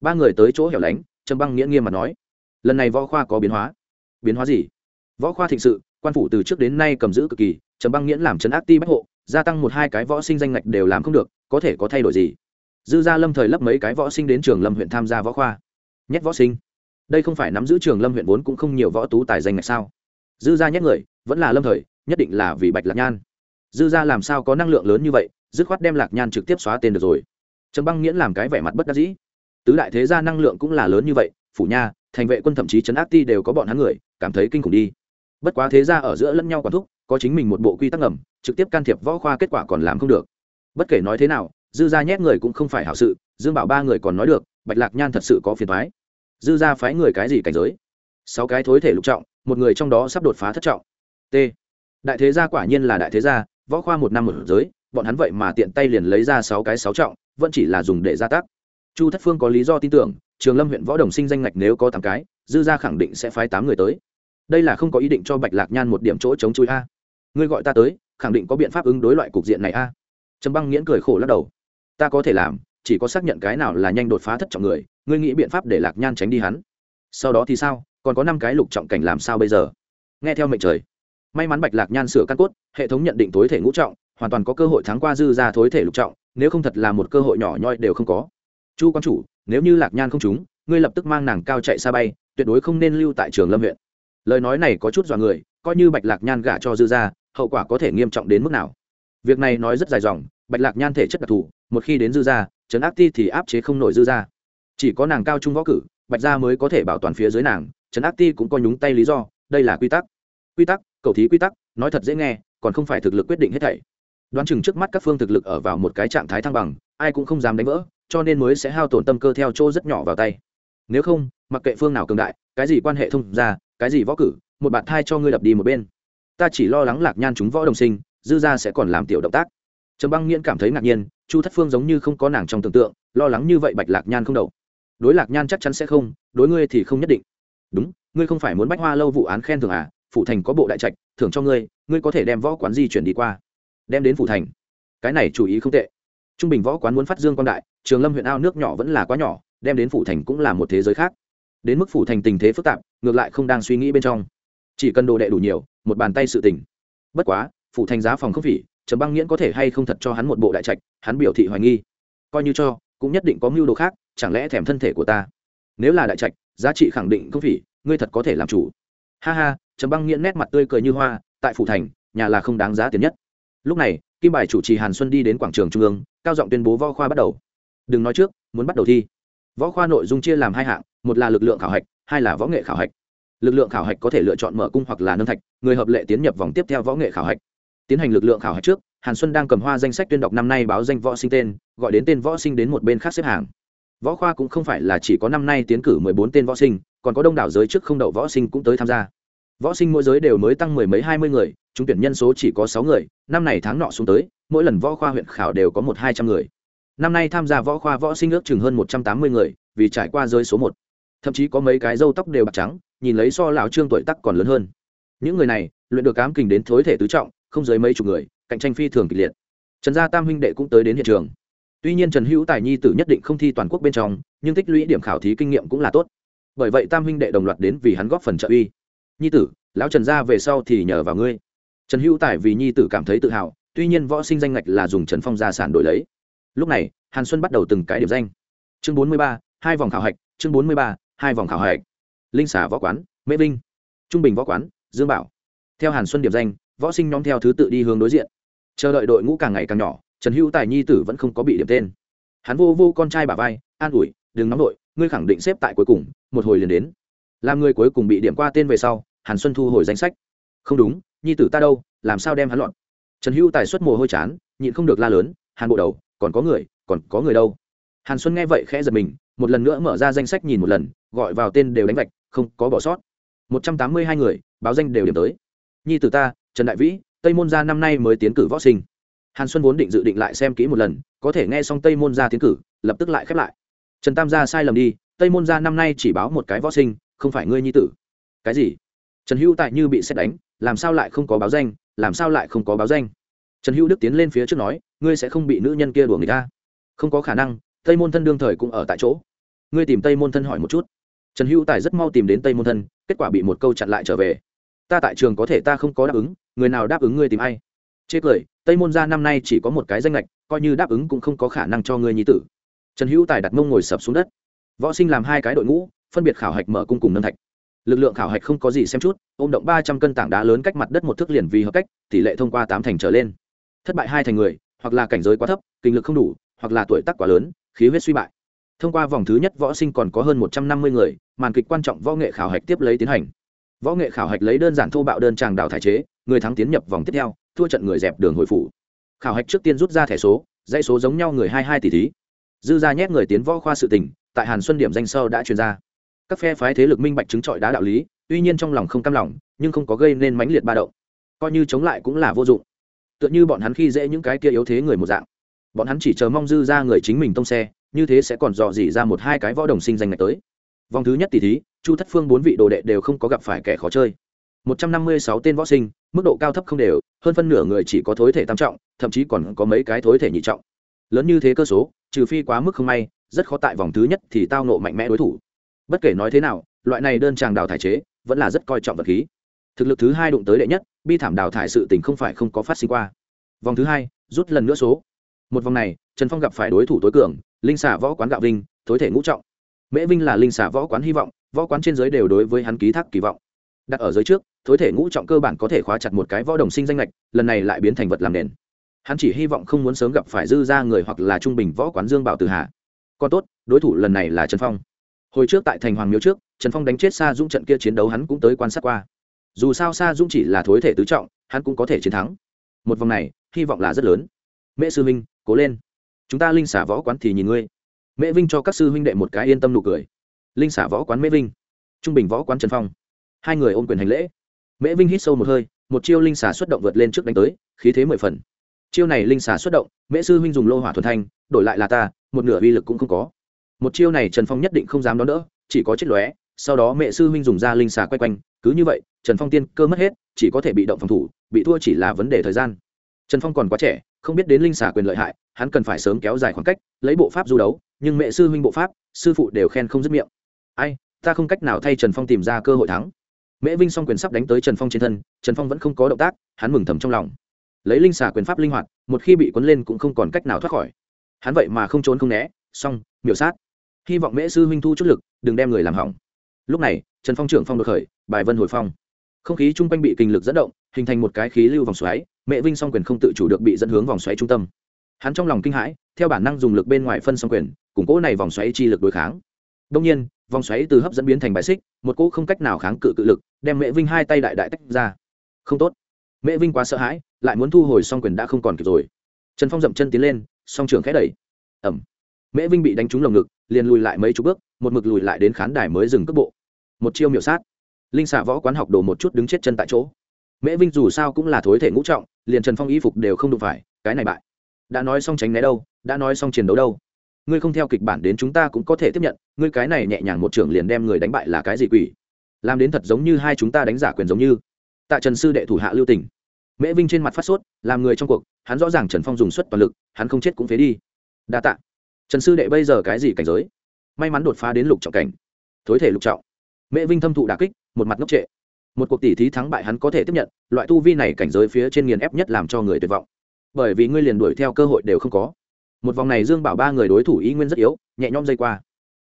ba người tới chỗ hẻo lánh, trầm băng nghiễn nghiêm mặt nói, lần này võ khoa có biến hóa. Biến hóa gì? Võ khoa thịnh sự, quan phủ từ trước đến nay cầm giữ cực kỳ, trầm băng nghiễn làm trấn ác ti bách hộ, gia tăng một hai cái võ sinh danh ngạch đều làm không được, có thể có thay đổi gì? Dư gia lâm thời lấp mấy cái võ sinh đến trường lâm huyện tham gia võ khoa. Nhét võ sinh đây không phải nắm giữ trường lâm huyện vốn cũng không nhiều võ tú tài danh ngạch sao? Dư gia nhét người, vẫn là lâm thời, nhất định là vì bạch lạc nhan. Dư gia làm sao có năng lượng lớn như vậy, dứt khoát đem lạc nhan trực tiếp xóa tên được rồi. Trầm băng nghiễn làm cái vẻ mặt bất đắc dĩ. Tứ đại thế gia năng lượng cũng là lớn như vậy, phủ nha, thành vệ quân thậm chí trấn áp ti đều có bọn hắn người, cảm thấy kinh khủng đi. Bất quá thế gia ở giữa lẫn nhau quản thúc, có chính mình một bộ quy tắc ngầm, trực tiếp can thiệp võ khoa kết quả còn làm không được. Bất kể nói thế nào, dư gia nhét người cũng không phải hảo sự, dương bảo ba người còn nói được, bạch lạc nhan thật sự có phiền thoái dư gia phái người cái gì cảnh giới? Sáu cái thối thể lục trọng, một người trong đó sắp đột phá thất trọng. T. Đại thế gia quả nhiên là đại thế gia, võ khoa một năm một giới, bọn hắn vậy mà tiện tay liền lấy ra sáu cái sáu trọng, vẫn chỉ là dùng để gia tác. Chu thất phương có lý do tin tưởng, trường lâm huyện võ đồng sinh danh ngạch nếu có tám cái, dư gia khẳng định sẽ phái tám người tới. Đây là không có ý định cho bạch lạc nhan một điểm chỗ chống chui a. Ngươi gọi ta tới, khẳng định có biện pháp ứng đối loại cục diện này a. Trầm băng nghiễn cười khổ lắc đầu. Ta có thể làm chỉ có xác nhận cái nào là nhanh đột phá thất trọng người, ngươi nghĩ biện pháp để lạc nhan tránh đi hắn? Sau đó thì sao? Còn có năm cái lục trọng cảnh làm sao bây giờ? Nghe theo mệnh trời. May mắn bạch lạc nhan sửa căn cốt, hệ thống nhận định tối thể ngũ trọng, hoàn toàn có cơ hội thắng qua dư ra thối thể lục trọng, nếu không thật là một cơ hội nhỏ nhoi đều không có. Chu quan chủ, nếu như lạc nhan không trúng, ngươi lập tức mang nàng cao chạy xa bay, tuyệt đối không nên lưu tại trường lâm huyện. Lời nói này có chút dọa người, coi như bạch lạc nhan gả cho dư ra, hậu quả có thể nghiêm trọng đến mức nào? Việc này nói rất dài dòng, bạch lạc nhan thể chất đặc thù, một khi đến dư ra trấn áp ti thì áp chế không nổi dư ra. Chỉ có nàng cao trung võ cử, bạch gia mới có thể bảo toàn phía dưới nàng, trấn áp ti cũng có nhúng tay lý do, đây là quy tắc. Quy tắc, cầu thí quy tắc, nói thật dễ nghe, còn không phải thực lực quyết định hết thảy. Đoán chừng trước mắt các phương thực lực ở vào một cái trạng thái thăng bằng, ai cũng không dám đánh vỡ, cho nên mới sẽ hao tổn tâm cơ theo chỗ rất nhỏ vào tay. Nếu không, mặc kệ phương nào cường đại, cái gì quan hệ thông ra cái gì võ cử, một bạn thai cho ngươi đập đi một bên. Ta chỉ lo lắng lạc nhan chúng võ đồng sinh, dư ra sẽ còn làm tiểu động tác trầm băng nghiễn cảm thấy ngạc nhiên, chu thất phương giống như không có nàng trong tưởng tượng, lo lắng như vậy bạch lạc nhan không đầu đối lạc nhan chắc chắn sẽ không, đối ngươi thì không nhất định. Đúng, ngươi không phải muốn bách hoa lâu vụ án khen thưởng à phủ thành có bộ đại trạch, thưởng cho ngươi ngươi có thể đem võ quán di chuyển đi qua. Đem đến phủ thành. Cái này chủ ý không tệ. Trung bình võ quán muốn phát dương quan đại, trường lâm huyện ao nước nhỏ vẫn là quá nhỏ, đem đến phủ thành cũng là một thế giới khác. Đến mức phủ thành tình thế phức tạp, ngược lại không đang suy nghĩ bên trong. Chỉ cần đồ đệ đủ nhiều, một bàn tay sự tình. Bất quá, phủ thành giá phòng không phỉ trầm băng nghiễn có thể hay không thật cho hắn một bộ đại trạch, hắn biểu thị hoài nghi. Coi như cho, cũng nhất định có mưu đồ khác, chẳng lẽ thèm thân thể của ta? Nếu là đại trạch, giá trị khẳng định không phỉ, ngươi thật có thể làm chủ. Ha ha, trầm băng nghiễn nét mặt tươi cười như hoa, tại phủ thành, nhà là không đáng giá tiền nhất. Lúc này, kim bài chủ trì hàn xuân đi đến quảng trường trung ương, cao giọng tuyên bố võ khoa bắt đầu. Đừng nói trước, muốn bắt đầu thi. Võ khoa nội dung chia làm hai hạng, một là lực lượng khảo hạch, hai là võ nghệ khảo hạch. Lực lượng khảo hạch có thể lựa chọn mở cung hoặc là nâng thạch, người hợp lệ tiến nhập vòng tiếp theo võ nghệ khảo hạch tiến hành lực lượng khảo hạch trước, hàn xuân đang cầm hoa danh sách tuyên đọc năm nay báo danh võ sinh tên, gọi đến tên võ sinh đến một bên khác xếp hàng. Võ khoa cũng không phải là chỉ có năm nay tiến cử mười bốn tên võ sinh, còn có đông đảo giới trước không đậu võ sinh cũng tới tham gia. Võ sinh mỗi giới đều mới tăng mười mấy hai mươi người, trúng tuyển nhân số chỉ có sáu người, năm này tháng nọ xuống tới, mỗi lần võ khoa huyện khảo đều có một hai trăm người. Năm nay tham gia võ khoa võ sinh ước chừng hơn một trăm tám mươi người, vì trải qua giới số một. Thậm chí có mấy cái râu tóc đều bạc trắng, nhìn lấy so lão trương tuổi tắc còn lớn hơn. Những người này, luyện được cám kình đến thối thể tứ trọng không dưới mấy chục người, cạnh tranh phi thường kịch liệt. Trần gia tam huynh đệ cũng tới đến hiện trường. Tuy nhiên trần hữu tài nhi tử nhất định không thi toàn quốc bên trong, nhưng tích lũy điểm khảo thí kinh nghiệm cũng là tốt. Bởi vậy tam huynh đệ đồng loạt đến vì hắn góp phần trợ uy. Nhi tử, lão trần gia về sau thì nhờ vào ngươi. Trần hữu tài vì nhi tử cảm thấy tự hào, tuy nhiên võ sinh danh ngạch là dùng trần phong gia sản đổi lấy. Lúc này, hàn xuân bắt đầu từng cái điểm danh. Chương bốn mươi ba, hai vòng khảo hạch, chương bốn mươi ba, hai vòng khảo hạch. Linh xả võ quán, mễ vinh. Trung bình võ quán, dương bảo. Theo hàn xuân điểm danh võ sinh nhóm theo thứ tự đi hướng đối diện. Chờ đợi đội ngũ càng ngày càng nhỏ, trần hữu tài nhi tử vẫn không có bị điểm tên. Hắn vô vô con trai bà vai, an ủi, đừng nóng đội ngươi khẳng định xếp tại cuối cùng, một hồi liền đến. Làm người cuối cùng bị điểm qua tên về sau, hàn xuân thu hồi danh sách. Không đúng, nhi tử ta đâu, làm sao đem hắn loạn trần hữu tài xuất mồ hôi chán, nhịn không được la lớn, hàn bộ đầu, còn có người, còn có người đâu? Hàn xuân nghe vậy khẽ giật mình, một lần nữa mở ra danh sách nhìn một lần, gọi vào tên đều đánh vạch, không có bỏ sót. Một trăm tám mươi hai người, báo danh đều điểm tới. Nhi tử ta trần đại vĩ, tây môn gia năm nay mới tiến cử võ sinh. Hàn xuân vốn định dự định lại xem kỹ một lần, có thể nghe xong tây môn gia tiến cử, lập tức lại khép lại. Trần tam gia sai lầm đi, tây môn gia năm nay chỉ báo một cái võ sinh, không phải ngươi nhi tử. Cái gì? Trần hữu tại như bị xét đánh, làm sao lại không có báo danh, làm sao lại không có báo danh? Trần hữu đức tiến lên phía trước nói, ngươi sẽ không bị nữ nhân kia đuổi người ta. Không có khả năng, tây môn thân đương thời cũng ở tại chỗ. Ngươi tìm tây môn thân hỏi một chút. Trần hữu tài rất mau tìm đến tây môn thân, kết quả bị một câu chặn lại trở về ta tại trường có thể ta không có đáp ứng, người nào đáp ứng ngươi tìm ai? Chê cười, tây môn gia năm nay chỉ có một cái danh lệch coi như đáp ứng cũng không có khả năng cho ngươi nhi tử. Trần hữu tài đặt mông ngồi sập xuống đất. Võ sinh làm hai cái đội ngũ, phân biệt khảo hạch mở cung cùng nâng thạch. Lực lượng khảo hạch không có gì xem chút, ôm động ba trăm cân tảng đá lớn cách mặt đất một thước liền vì hợp cách, tỷ lệ thông qua tám thành trở lên. Thất bại hai thành người, hoặc là cảnh giới quá thấp, kinh lực không đủ, hoặc là tuổi tác quá lớn, khí huyết suy bại. Thông qua vòng thứ nhất võ sinh còn có hơn một trăm năm mươi người, màn kịch quan trọng võ nghệ khảo hạch tiếp lấy tiến hành võ nghệ khảo hạch lấy đơn giản thô bạo đơn tràng đào thải chế, người thắng tiến nhập vòng tiếp theo, thua trận người dẹp đường hồi phủ. Khảo hạch trước tiên rút ra thẻ số, dãy số giống nhau người hai hai tỷ thí. Dư ra nhét người tiến võ khoa sự tình, tại hàn xuân điểm danh sơ đã truyền ra. Các phe phái thế lực minh bạch chứng trọi đá đạo lý, tuy nhiên trong lòng không cam lòng, nhưng không có gây nên mãnh liệt ba động. Coi như chống lại cũng là vô dụng. Tựa như bọn hắn khi dễ những cái kia yếu thế người một dạng. Bọn hắn chỉ chờ mong dư ra người chính mình tông xe, như thế sẽ còn dò dỉ ra một hai cái võ đồng sinh danh ngày tới. Vòng thứ nhất tỷ thí chu thất phương bốn vị đồ đệ đều không có gặp phải kẻ khó chơi. Một trăm năm mươi sáu tên võ sinh, mức độ cao thấp không đều, hơn phân nửa người chỉ có thối thể tam trọng, thậm chí còn có mấy cái thối thể nhị trọng. Lớn như thế cơ số, trừ phi quá mức không may, rất khó tại vòng thứ nhất thì tao nộ mạnh mẽ đối thủ. Bất kể nói thế nào, loại này đơn tràng đào thải chế, vẫn là rất coi trọng vật khí. Thực lực thứ hai đụng tới đệ nhất, bi thảm đào thải sự tình không phải không có phát sinh qua. Vòng thứ hai, rút lần nữa số. Một vòng này, trần phong gặp phải đối thủ tối cường, linh xả võ quán gạo vinh, thối thể ngũ trọng. Mễ vinh là linh xả võ quán hy vọng võ quán trên giới đều đối với hắn ký thác kỳ vọng. Đặt ở giới trước, thối thể ngũ trọng cơ bản có thể khóa chặt một cái võ đồng sinh danh lệch, lần này lại biến thành vật làm nền. Hắn chỉ hy vọng không muốn sớm gặp phải dư ra người hoặc là trung bình võ quán dương bảo từ hạ còn tốt, đối thủ lần này là trần phong. Hồi trước tại thành hoàng miếu trước, trần phong đánh chết sa dũng trận kia chiến đấu hắn cũng tới quan sát qua. Dù sao sa dũng chỉ là thối thể tứ trọng, hắn cũng có thể chiến thắng. Một vòng này, hy vọng là rất lớn. Mễ sư minh, cố lên. Chúng ta linh xả võ quán thì nhìn ngươi. Mễ vinh cho các sư huynh đệ một cái yên tâm nụ cười linh xả võ quán mễ vinh, trung bình võ quán trần phong. Hai người ôm quyền hành lễ. Mễ vinh hít sâu một hơi, một chiêu linh xả xuất động vượt lên trước đánh tới, khí thế mười phần. Chiêu này linh xả xuất động, mễ sư huynh dùng lô hỏa thuần thanh, đổi lại là ta, một nửa uy lực cũng không có. Một chiêu này trần phong nhất định không dám đón đỡ, chỉ có chết lóe, sau đó mẹ sư huynh dùng ra linh xà quay quanh, cứ như vậy, trần phong tiên cơ mất hết, chỉ có thể bị động phòng thủ, bị thua chỉ là vấn đề thời gian. Trần phong còn quá trẻ, không biết đến linh xà quyền lợi hại, hắn cần phải sớm kéo dài khoảng cách, lấy bộ pháp du đấu, nhưng mẹ sư huynh bộ pháp, sư phụ đều khen không dứt miệng ai, ta không cách nào thay trần phong tìm ra cơ hội thắng. Mễ vinh song quyền sắp đánh tới trần phong trên thân, trần phong vẫn không có động tác, hắn mừng thầm trong lòng. Lấy linh xà quyền pháp linh hoạt, một khi bị cuốn lên cũng không còn cách nào thoát khỏi. Hắn vậy mà không trốn không né, xong, miểu sát. Hy vọng mễ sư huynh thu chút lực, đừng đem người làm hỏng. Lúc này, trần phong trưởng phong đột khởi, bài vân hồi phong. Không khí chung quanh bị kinh lực dẫn động, hình thành một cái khí lưu vòng xoáy mẹ vinh song quyền không tự chủ được bị dẫn hướng vòng xoáy trung tâm. Hắn trong lòng kinh hãi, theo bản năng dùng lực bên ngoài phân song quyền, củng cố này vòng xoáy chi lực đối kháng. Đông nhiên vòng xoáy từ hấp dẫn biến thành bài xích, một cỗ không cách nào kháng cự cự lực, đem mẹ vinh hai tay đại đại tách ra. Không tốt. Mẹ vinh quá sợ hãi, lại muốn thu hồi song quyền đã không còn kịp rồi. Trần phong dậm chân tiến lên, song trưởng khẽ đẩy. Ẩm mễ vinh bị đánh trúng lồng ngực, liền lùi lại mấy chục bước, một mực lùi lại đến khán đài mới dừng cước bộ. Một chiêu miểu sát. Linh xạ võ quán học đồ một chút đứng chết chân tại chỗ. Mễ vinh dù sao cũng là thối thể ngũ trọng, liền trần phong y phục đều không đụng phải, cái này bại. Đã nói xong tránh né đâu, đã nói xong chiến đấu đâu ngươi không theo kịch bản đến chúng ta cũng có thể tiếp nhận, ngươi cái này nhẹ nhàng một trưởng liền đem người đánh bại là cái gì quỷ? Làm đến thật giống như hai chúng ta đánh giả quyền giống như. Tạ trần sư đệ thủ hạ lưu tỉnh mễ vinh trên mặt phát sốt, làm người trong cuộc, hắn rõ ràng trần phong dùng suất toàn lực, hắn không chết cũng phế đi. Đa tạ. Trần sư đệ bây giờ cái gì cảnh giới? May mắn đột phá đến lục trọng cảnh. Thối thể lục trọng. Mễ vinh thâm thụ đà kích, một mặt ngốc trệ. Một cuộc tỷ thí thắng bại hắn có thể tiếp nhận, loại tu vi này cảnh giới phía trên nghiền ép nhất làm cho người tuyệt vọng. Bởi vì ngươi liền đuổi theo cơ hội đều không có một vòng này dương bảo ba người đối thủ ý nguyên rất yếu, nhẹ nhõm dây qua.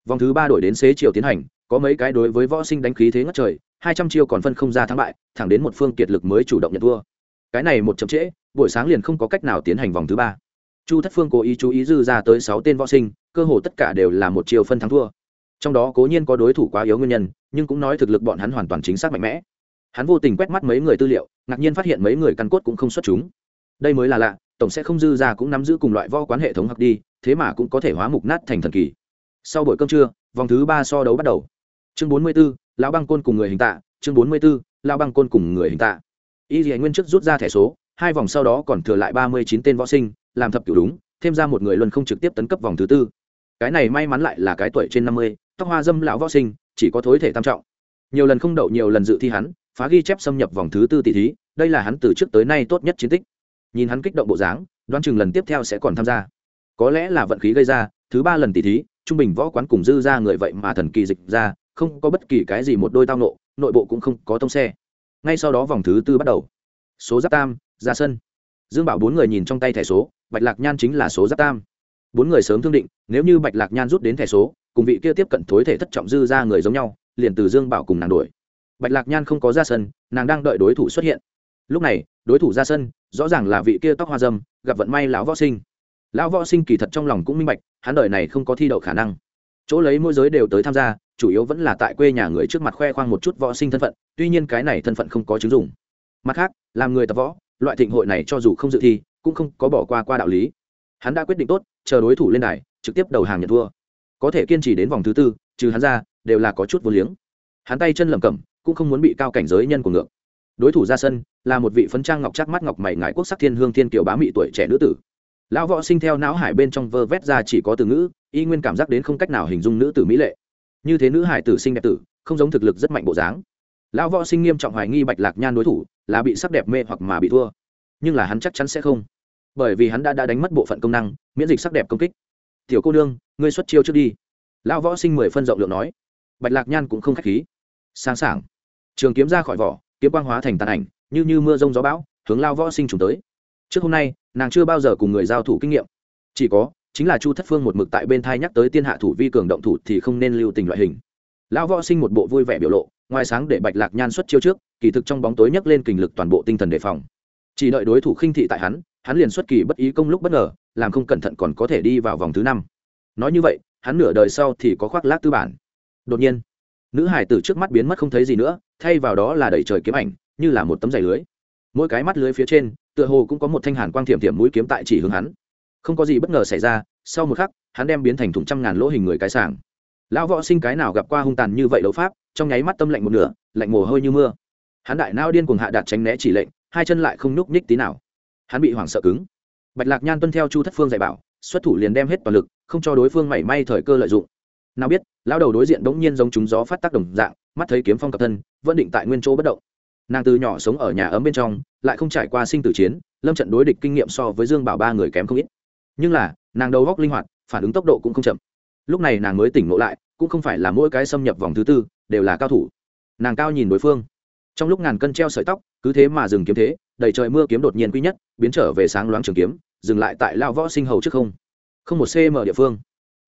Vòng thứ ba đổi đến xế chiều tiến hành, có mấy cái đối với võ sinh đánh khí thế ngất trời, hai trăm chiêu còn phân không ra thắng bại, thẳng đến một phương kiệt lực mới chủ động nhận thua. Cái này một chậm trễ, buổi sáng liền không có cách nào tiến hành vòng thứ ba. Chu thất phương cố ý chú ý dư ra tới sáu tên võ sinh, cơ hồ tất cả đều là một chiều phân thắng thua. Trong đó cố nhiên có đối thủ quá yếu nguyên nhân, nhưng cũng nói thực lực bọn hắn hoàn toàn chính xác mạnh mẽ. Hắn vô tình quét mắt mấy người tư liệu, ngạc nhiên phát hiện mấy người căn cốt cũng không xuất chúng. Đây mới là lạ tổng sẽ không dư ra cũng nắm giữ cùng loại võ quán hệ thống học đi, thế mà cũng có thể hóa mục nát thành thần kỳ. Sau buổi cơm trưa, vòng thứ ba so đấu bắt đầu. Chương bốn mươi b ố lão băng côn cùng người hình tạ. Chương bốn mươi b ố lão băng côn cùng người hình tạ. Y dì nguyên chức rút ra thẻ số, hai vòng sau đó còn thừa lại ba mươi chín tên võ sinh, làm thập cửu đúng, thêm ra một người luân không trực tiếp tấn cấp vòng thứ tư. Cái này may mắn lại là cái tuổi trên năm mươi, tóc hoa dâm lão võ sinh, chỉ có thối thể tam trọng. Nhiều lần không đậu nhiều lần dự thi hắn, phá ghi chép xâm nhập vòng thứ tư tỷ thí, đây là hắn từ trước tới nay tốt nhất chiến tích nhìn hắn kích động bộ dáng, đoán chừng lần tiếp theo sẽ còn tham gia. Có lẽ là vận khí gây ra, thứ ba lần tỷ thí, trung bình võ quán cùng dư ra người vậy mà thần kỳ dịch ra, không có bất kỳ cái gì một đôi tao nộ, nội bộ cũng không có tông xe. Ngay sau đó vòng thứ tư bắt đầu. Số giáp tam, ra sân. Dương bảo bốn người nhìn trong tay thẻ số, bạch lạc nhan chính là số giáp tam. Bốn người sớm thương định, nếu như bạch lạc nhan rút đến thẻ số, cùng vị kia tiếp cận thối thể thất trọng dư ra người giống nhau, liền từ dương bảo cùng nàng đuổi. Bạch lạc nhan không có ra sân, nàng đang đợi đối thủ xuất hiện. Lúc này, đối thủ ra sân rõ ràng là vị kia tóc hoa dâm, gặp vận may lão võ sinh. Lão võ sinh kỳ thật trong lòng cũng minh bạch, hắn đời này không có thi đậu khả năng. Chỗ lấy môi giới đều tới tham gia, chủ yếu vẫn là tại quê nhà người trước mặt khoe khoang một chút võ sinh thân phận, tuy nhiên cái này thân phận không có chứng dụng. Mặt khác, làm người tập võ, loại thịnh hội này cho dù không dự thi, cũng không có bỏ qua qua đạo lý. Hắn đã quyết định tốt, chờ đối thủ lên đài, trực tiếp đầu hàng nhận thua. Có thể kiên trì đến vòng thứ tư, trừ hắn ra, đều là có chút vô liếng. Hắn tay chân lẩm cẩm, cũng không muốn bị cao cảnh giới nhân của ngược đối thủ ra sân là một vị phấn trang ngọc chắc mắt ngọc mày ngải quốc sắc thiên hương thiên kiều bá mị tuổi trẻ nữ tử. Lão võ sinh theo não hải bên trong vơ vét ra chỉ có từ ngữ y nguyên cảm giác đến không cách nào hình dung nữ tử mỹ lệ. Như thế nữ hải tử sinh đẹp tử không giống thực lực rất mạnh bộ dáng. Lão võ sinh nghiêm trọng hoài nghi bạch lạc nhan đối thủ là bị sắc đẹp mê hoặc mà bị thua. Nhưng là hắn chắc chắn sẽ không. Bởi vì hắn đã, đã đánh mất bộ phận công năng miễn dịch sắc đẹp công kích. Tiểu cô nương ngươi xuất chiêu trước đi. Lão võ sinh mười phân rộng lượng nói. Bạch lạc nhan cũng không k h á c h khí. Sáng sảng. Trường kiếm ra khỏi vỏ kiếm quang hóa thành tàn ảnh, như như mưa rông gió bão, hướng lao võ sinh trùng tới. Trước hôm nay, nàng chưa bao giờ cùng người giao thủ kinh nghiệm. Chỉ có, chính là chu thất phương một mực tại bên thai nhắc tới tiên hạ thủ vi cường động thủ thì không nên lưu tình loại hình. Lão võ sinh một bộ vui vẻ biểu lộ, ngoài sáng để bạch lạc nhan xuất chiêu trước, kỳ thực trong bóng tối nhấc lên kình lực toàn bộ tinh thần đề phòng. Chỉ đợi đối thủ khinh thị tại hắn hắn liền xuất kỳ bất ý công lúc bất ngờ, làm không cẩn thận còn có thể đi vào vòng thứ năm. Nói như vậy, hắn nửa đời sau thì có khoác lác tư bản. Đột nhiên nữ hải tử trước mắt biến mất không thấy gì nữa, thay vào đó là đẩy trời kiếm ảnh, như là một tấm giày lưới. Mỗi cái mắt lưới phía trên, tựa hồ cũng có một thanh hàn quang thiểm thiểm mũi kiếm tại chỉ hướng hắn. Không có gì bất ngờ xảy ra, sau một khắc, hắn đem biến thành thùng trăm ngàn lỗ hình người cái sàng lão võ sinh cái nào gặp qua hung tàn như vậy đấu pháp, trong nháy mắt tâm lạnh một nửa, lạnh mồ hôi như mưa. Hắn đại nao điên cuồng hạ đạt tránh né chỉ lệnh, hai chân lại không nhúc nhích tí nào. Hắn bị hoảng sợ cứng. Bạch lạc nhan tuân theo chu thất phương dạy bảo, xuất thủ liền đem hết toàn lực, không cho đối phương mảy may thời cơ lợi dụng nào biết lao đầu đối diện bỗng nhiên giống chúng gió phát tác đồng dạng, mắt thấy kiếm phong cập thân, vẫn định tại nguyên chỗ bất động. Nàng từ nhỏ sống ở nhà ấm bên trong, lại không trải qua sinh tử chiến, lâm trận đối địch kinh nghiệm so với dương bảo ba người kém không ít. Nhưng là, nàng đầu góc linh hoạt, phản ứng tốc độ cũng không chậm. Lúc này nàng mới tỉnh ngộ lại, cũng không phải là mỗi cái xâm nhập vòng thứ tư, đều là cao thủ. Nàng cao nhìn đối phương. Trong lúc ngàn cân treo sợi tóc, cứ thế mà dừng kiếm thế, đầy trời mưa kiếm đột nhiên quý nhất, biến trở về sáng loáng trường kiếm, dừng lại tại lao võ sinh hầu trước không. Không một cm địa phương.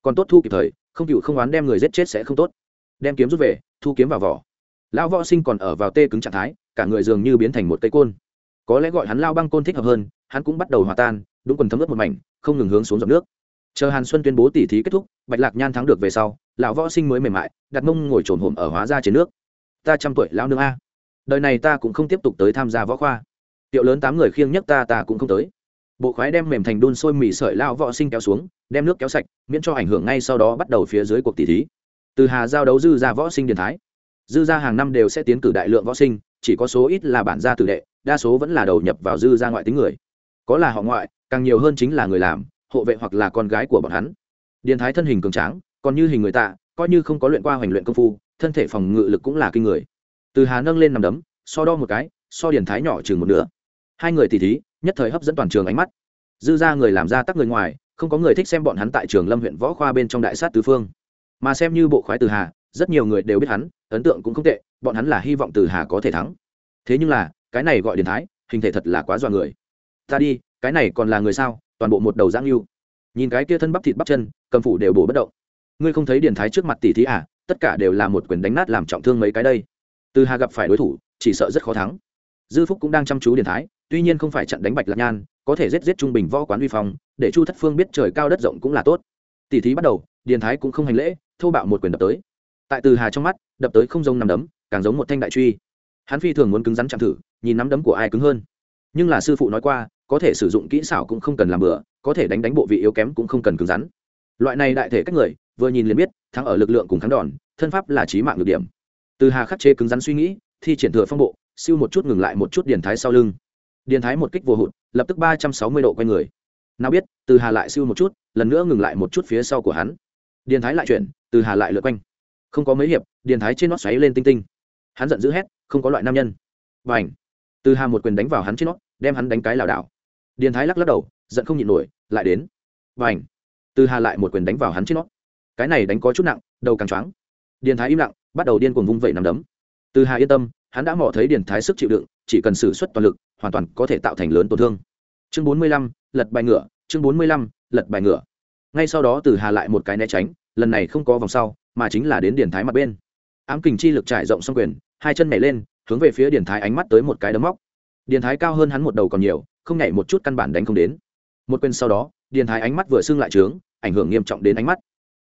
Còn tốt thu kịp thời không cựu không oán đem người giết chết sẽ không tốt. Đem kiếm rút về, thu kiếm vào vỏ. Lão võ sinh còn ở vào tê cứng trạng thái, cả người dường như biến thành một cây côn. Có lẽ gọi hắn lao băng côn thích hợp hơn, hắn cũng bắt đầu hòa tan, đúng quần thấm ướt một mảnh, không ngừng hướng xuống dòng nước. Chờ hàn xuân tuyên bố tỉ thí kết thúc, bạch lạc nhan thắng được về sau, lão võ sinh mới mềm mại, đặt mông ngồi trồn hổm ở hóa ra trên nước. Ta trăm tuổi, lão nương a. Đời này ta cũng không tiếp tục tới tham gia võ khoa. Tiệu lớn tám người khiêng nhất ta ta cũng không tới. Bộ khoái đem mềm thành đun sôi mì sợi lao võ sinh kéo xuống đem nước kéo sạch, miễn cho ảnh hưởng ngay sau đó bắt đầu phía dưới cuộc tỷ thí. Từ hà giao đấu dư ra võ sinh điền thái. Dư ra hàng năm đều sẽ tiến cử đại lượng võ sinh, chỉ có số ít là bản gia tử đệ, đa số vẫn là đầu nhập vào dư ra ngoại tính người. Có là họ ngoại, càng nhiều hơn chính là người làm, hộ vệ hoặc là con gái của bọn hắn. Điền thái thân hình cường tráng, còn như hình người tạ, coi như không có luyện qua hoành luyện công phu, thân thể phòng ngự lực cũng là kinh người. Từ hà nâng lên nằm đấm, so đo một cái, so điền thái nhỏ chừng một nửa. Hai người tỷ thí, nhất thời hấp dẫn toàn trường ánh mắt. Dư ra người làm ra tắc người ngoài không có người thích xem bọn hắn tại trường lâm huyện võ khoa bên trong đại sát tứ phương. Mà xem như bộ khoái từ hà, rất nhiều người đều biết hắn, ấn tượng cũng không tệ, bọn hắn là hy vọng từ hà có thể thắng. Thế nhưng là, cái này gọi điện thái, hình thể thật là quá dọa người. Ta đi, cái này còn là người sao, toàn bộ một đầu giang lưu nhìn cái kia thân bắp thịt bắp chân, cầm phủ đều bổ bất động. Ngươi không thấy điện thái trước mặt tỷ thí à tất cả đều là một quyền đánh nát làm trọng thương mấy cái đây. Từ hà gặp phải đối thủ, chỉ sợ rất khó thắng. Dư phúc cũng đang chăm chú điện thái tuy nhiên không phải trận đánh bạch lạc nhan, có thể giết giết trung bình võ quán uy phong, để chu thất phương biết trời cao đất rộng cũng là tốt. Tỷ thí bắt đầu, điền thái cũng không hành lễ, thô bạo một quyền đập tới. Tại từ hà trong mắt, đập tới không giống nằm đấm, càng giống một thanh đại truy. Hắn phi thường muốn cứng rắn chạm thử, nhìn nắm đấm của ai cứng hơn. Nhưng là sư phụ nói qua, có thể sử dụng kỹ xảo cũng không cần làm bừa, có thể đánh đánh bộ vị yếu kém cũng không cần cứng rắn. Loại này đại thể cách người, vừa nhìn liền biết, thắng ở lực lượng cùng thắng đòn, thân pháp là trí mạng được điểm. Từ hà khắc chế cứng rắn suy nghĩ, thi triển thừa phong bộ, siêu một chút ngừng lại một chút điền thái sau lưng điền thái một kích vô hụt, lập tức ba trăm sáu mươi độ quay người. Nào biết, từ hà lại siêu một chút, lần nữa ngừng lại một chút phía sau của hắn. Điền thái lại chuyển, từ hà lại lượt quanh. Không có mấy hiệp, điền thái trên nót xoáy lên tinh tinh. Hắn giận dữ hét, không có loại nam nhân. Và ảnh từ hà một quyền đánh vào hắn trên nót đem hắn đánh cái lảo đảo. Điền thái lắc lắc đầu, giận không nhịn nổi, lại đến. Và ảnh từ hà lại một quyền đánh vào hắn trên nót cái này đánh có chút nặng, đầu càng choáng. Điền thái im lặng, bắt đầu điên cuồng vung vẩy nằm đấm. Từ hà yên tâm, hắn đã mò thấy điền thái sức chịu đựng, chỉ cần xử suất toàn lực hoàn toàn có thể tạo thành lớn tổn thương. Chương bốn mươi lăm, lật bài ngựa, chương bốn mươi lăm, lật bài ngựa. Ngay sau đó từ hà lại một cái né tránh, lần này không có vòng sau, mà chính là đến điển thái mặt bên. Ám kình chi lực trải rộng xong quyền, hai chân nhảy lên, hướng về phía điển thái ánh mắt tới một cái đấm móc. Điển thái cao hơn hắn một đầu còn nhiều, không nhảy một chút căn bản đánh không đến. Một quyền sau đó điển thái ánh mắt vừa sưng lại trướng, ảnh hưởng nghiêm trọng đến ánh mắt.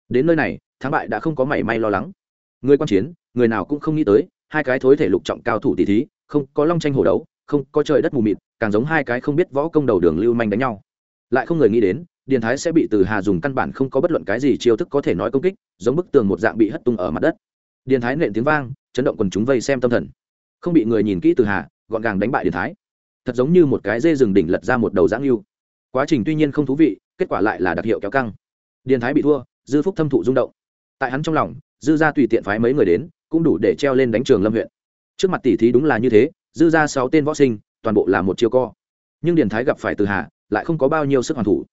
Đến nơi này, thắng bại đã không có mảy may lo lắng. Người quan chiến, người nào cũng không nghĩ tới, hai cái thối thể lục trọng cao thủ tỷ thí, không có long tranh hổ đấu không, có trời đất mù mịt, càng giống hai cái không biết võ công đầu đường lưu manh đánh nhau. Lại không người nghĩ đến, điền thái sẽ bị từ hà dùng căn bản không có bất luận cái gì chiêu thức có thể nói công kích, giống bức tường một dạng bị hất tung ở mặt đất. Điền thái nện tiếng vang, chấn động quần chúng vây xem tâm thần. Không bị người nhìn kỹ từ hà, gọn gàng đánh bại điền thái. Thật giống như một cái dê rừng đỉnh lật ra một đầu giãng yêu. Quá trình tuy nhiên không thú vị, kết quả lại là đặc hiệu kéo căng. Điền thái bị thua, dư phúc thâm thụ rung động. Tại hắn trong lòng, dư ra tùy tiện phái mấy người đến, cũng đủ để treo lên đánh trường lâm huyện. Trước mặt tỷ thí đúng là như thế dư ra sáu tên võ sinh, toàn bộ là một chiêu co. Nhưng điền thái gặp phải từ hà, lại không có bao nhiêu sức hoàn thủ.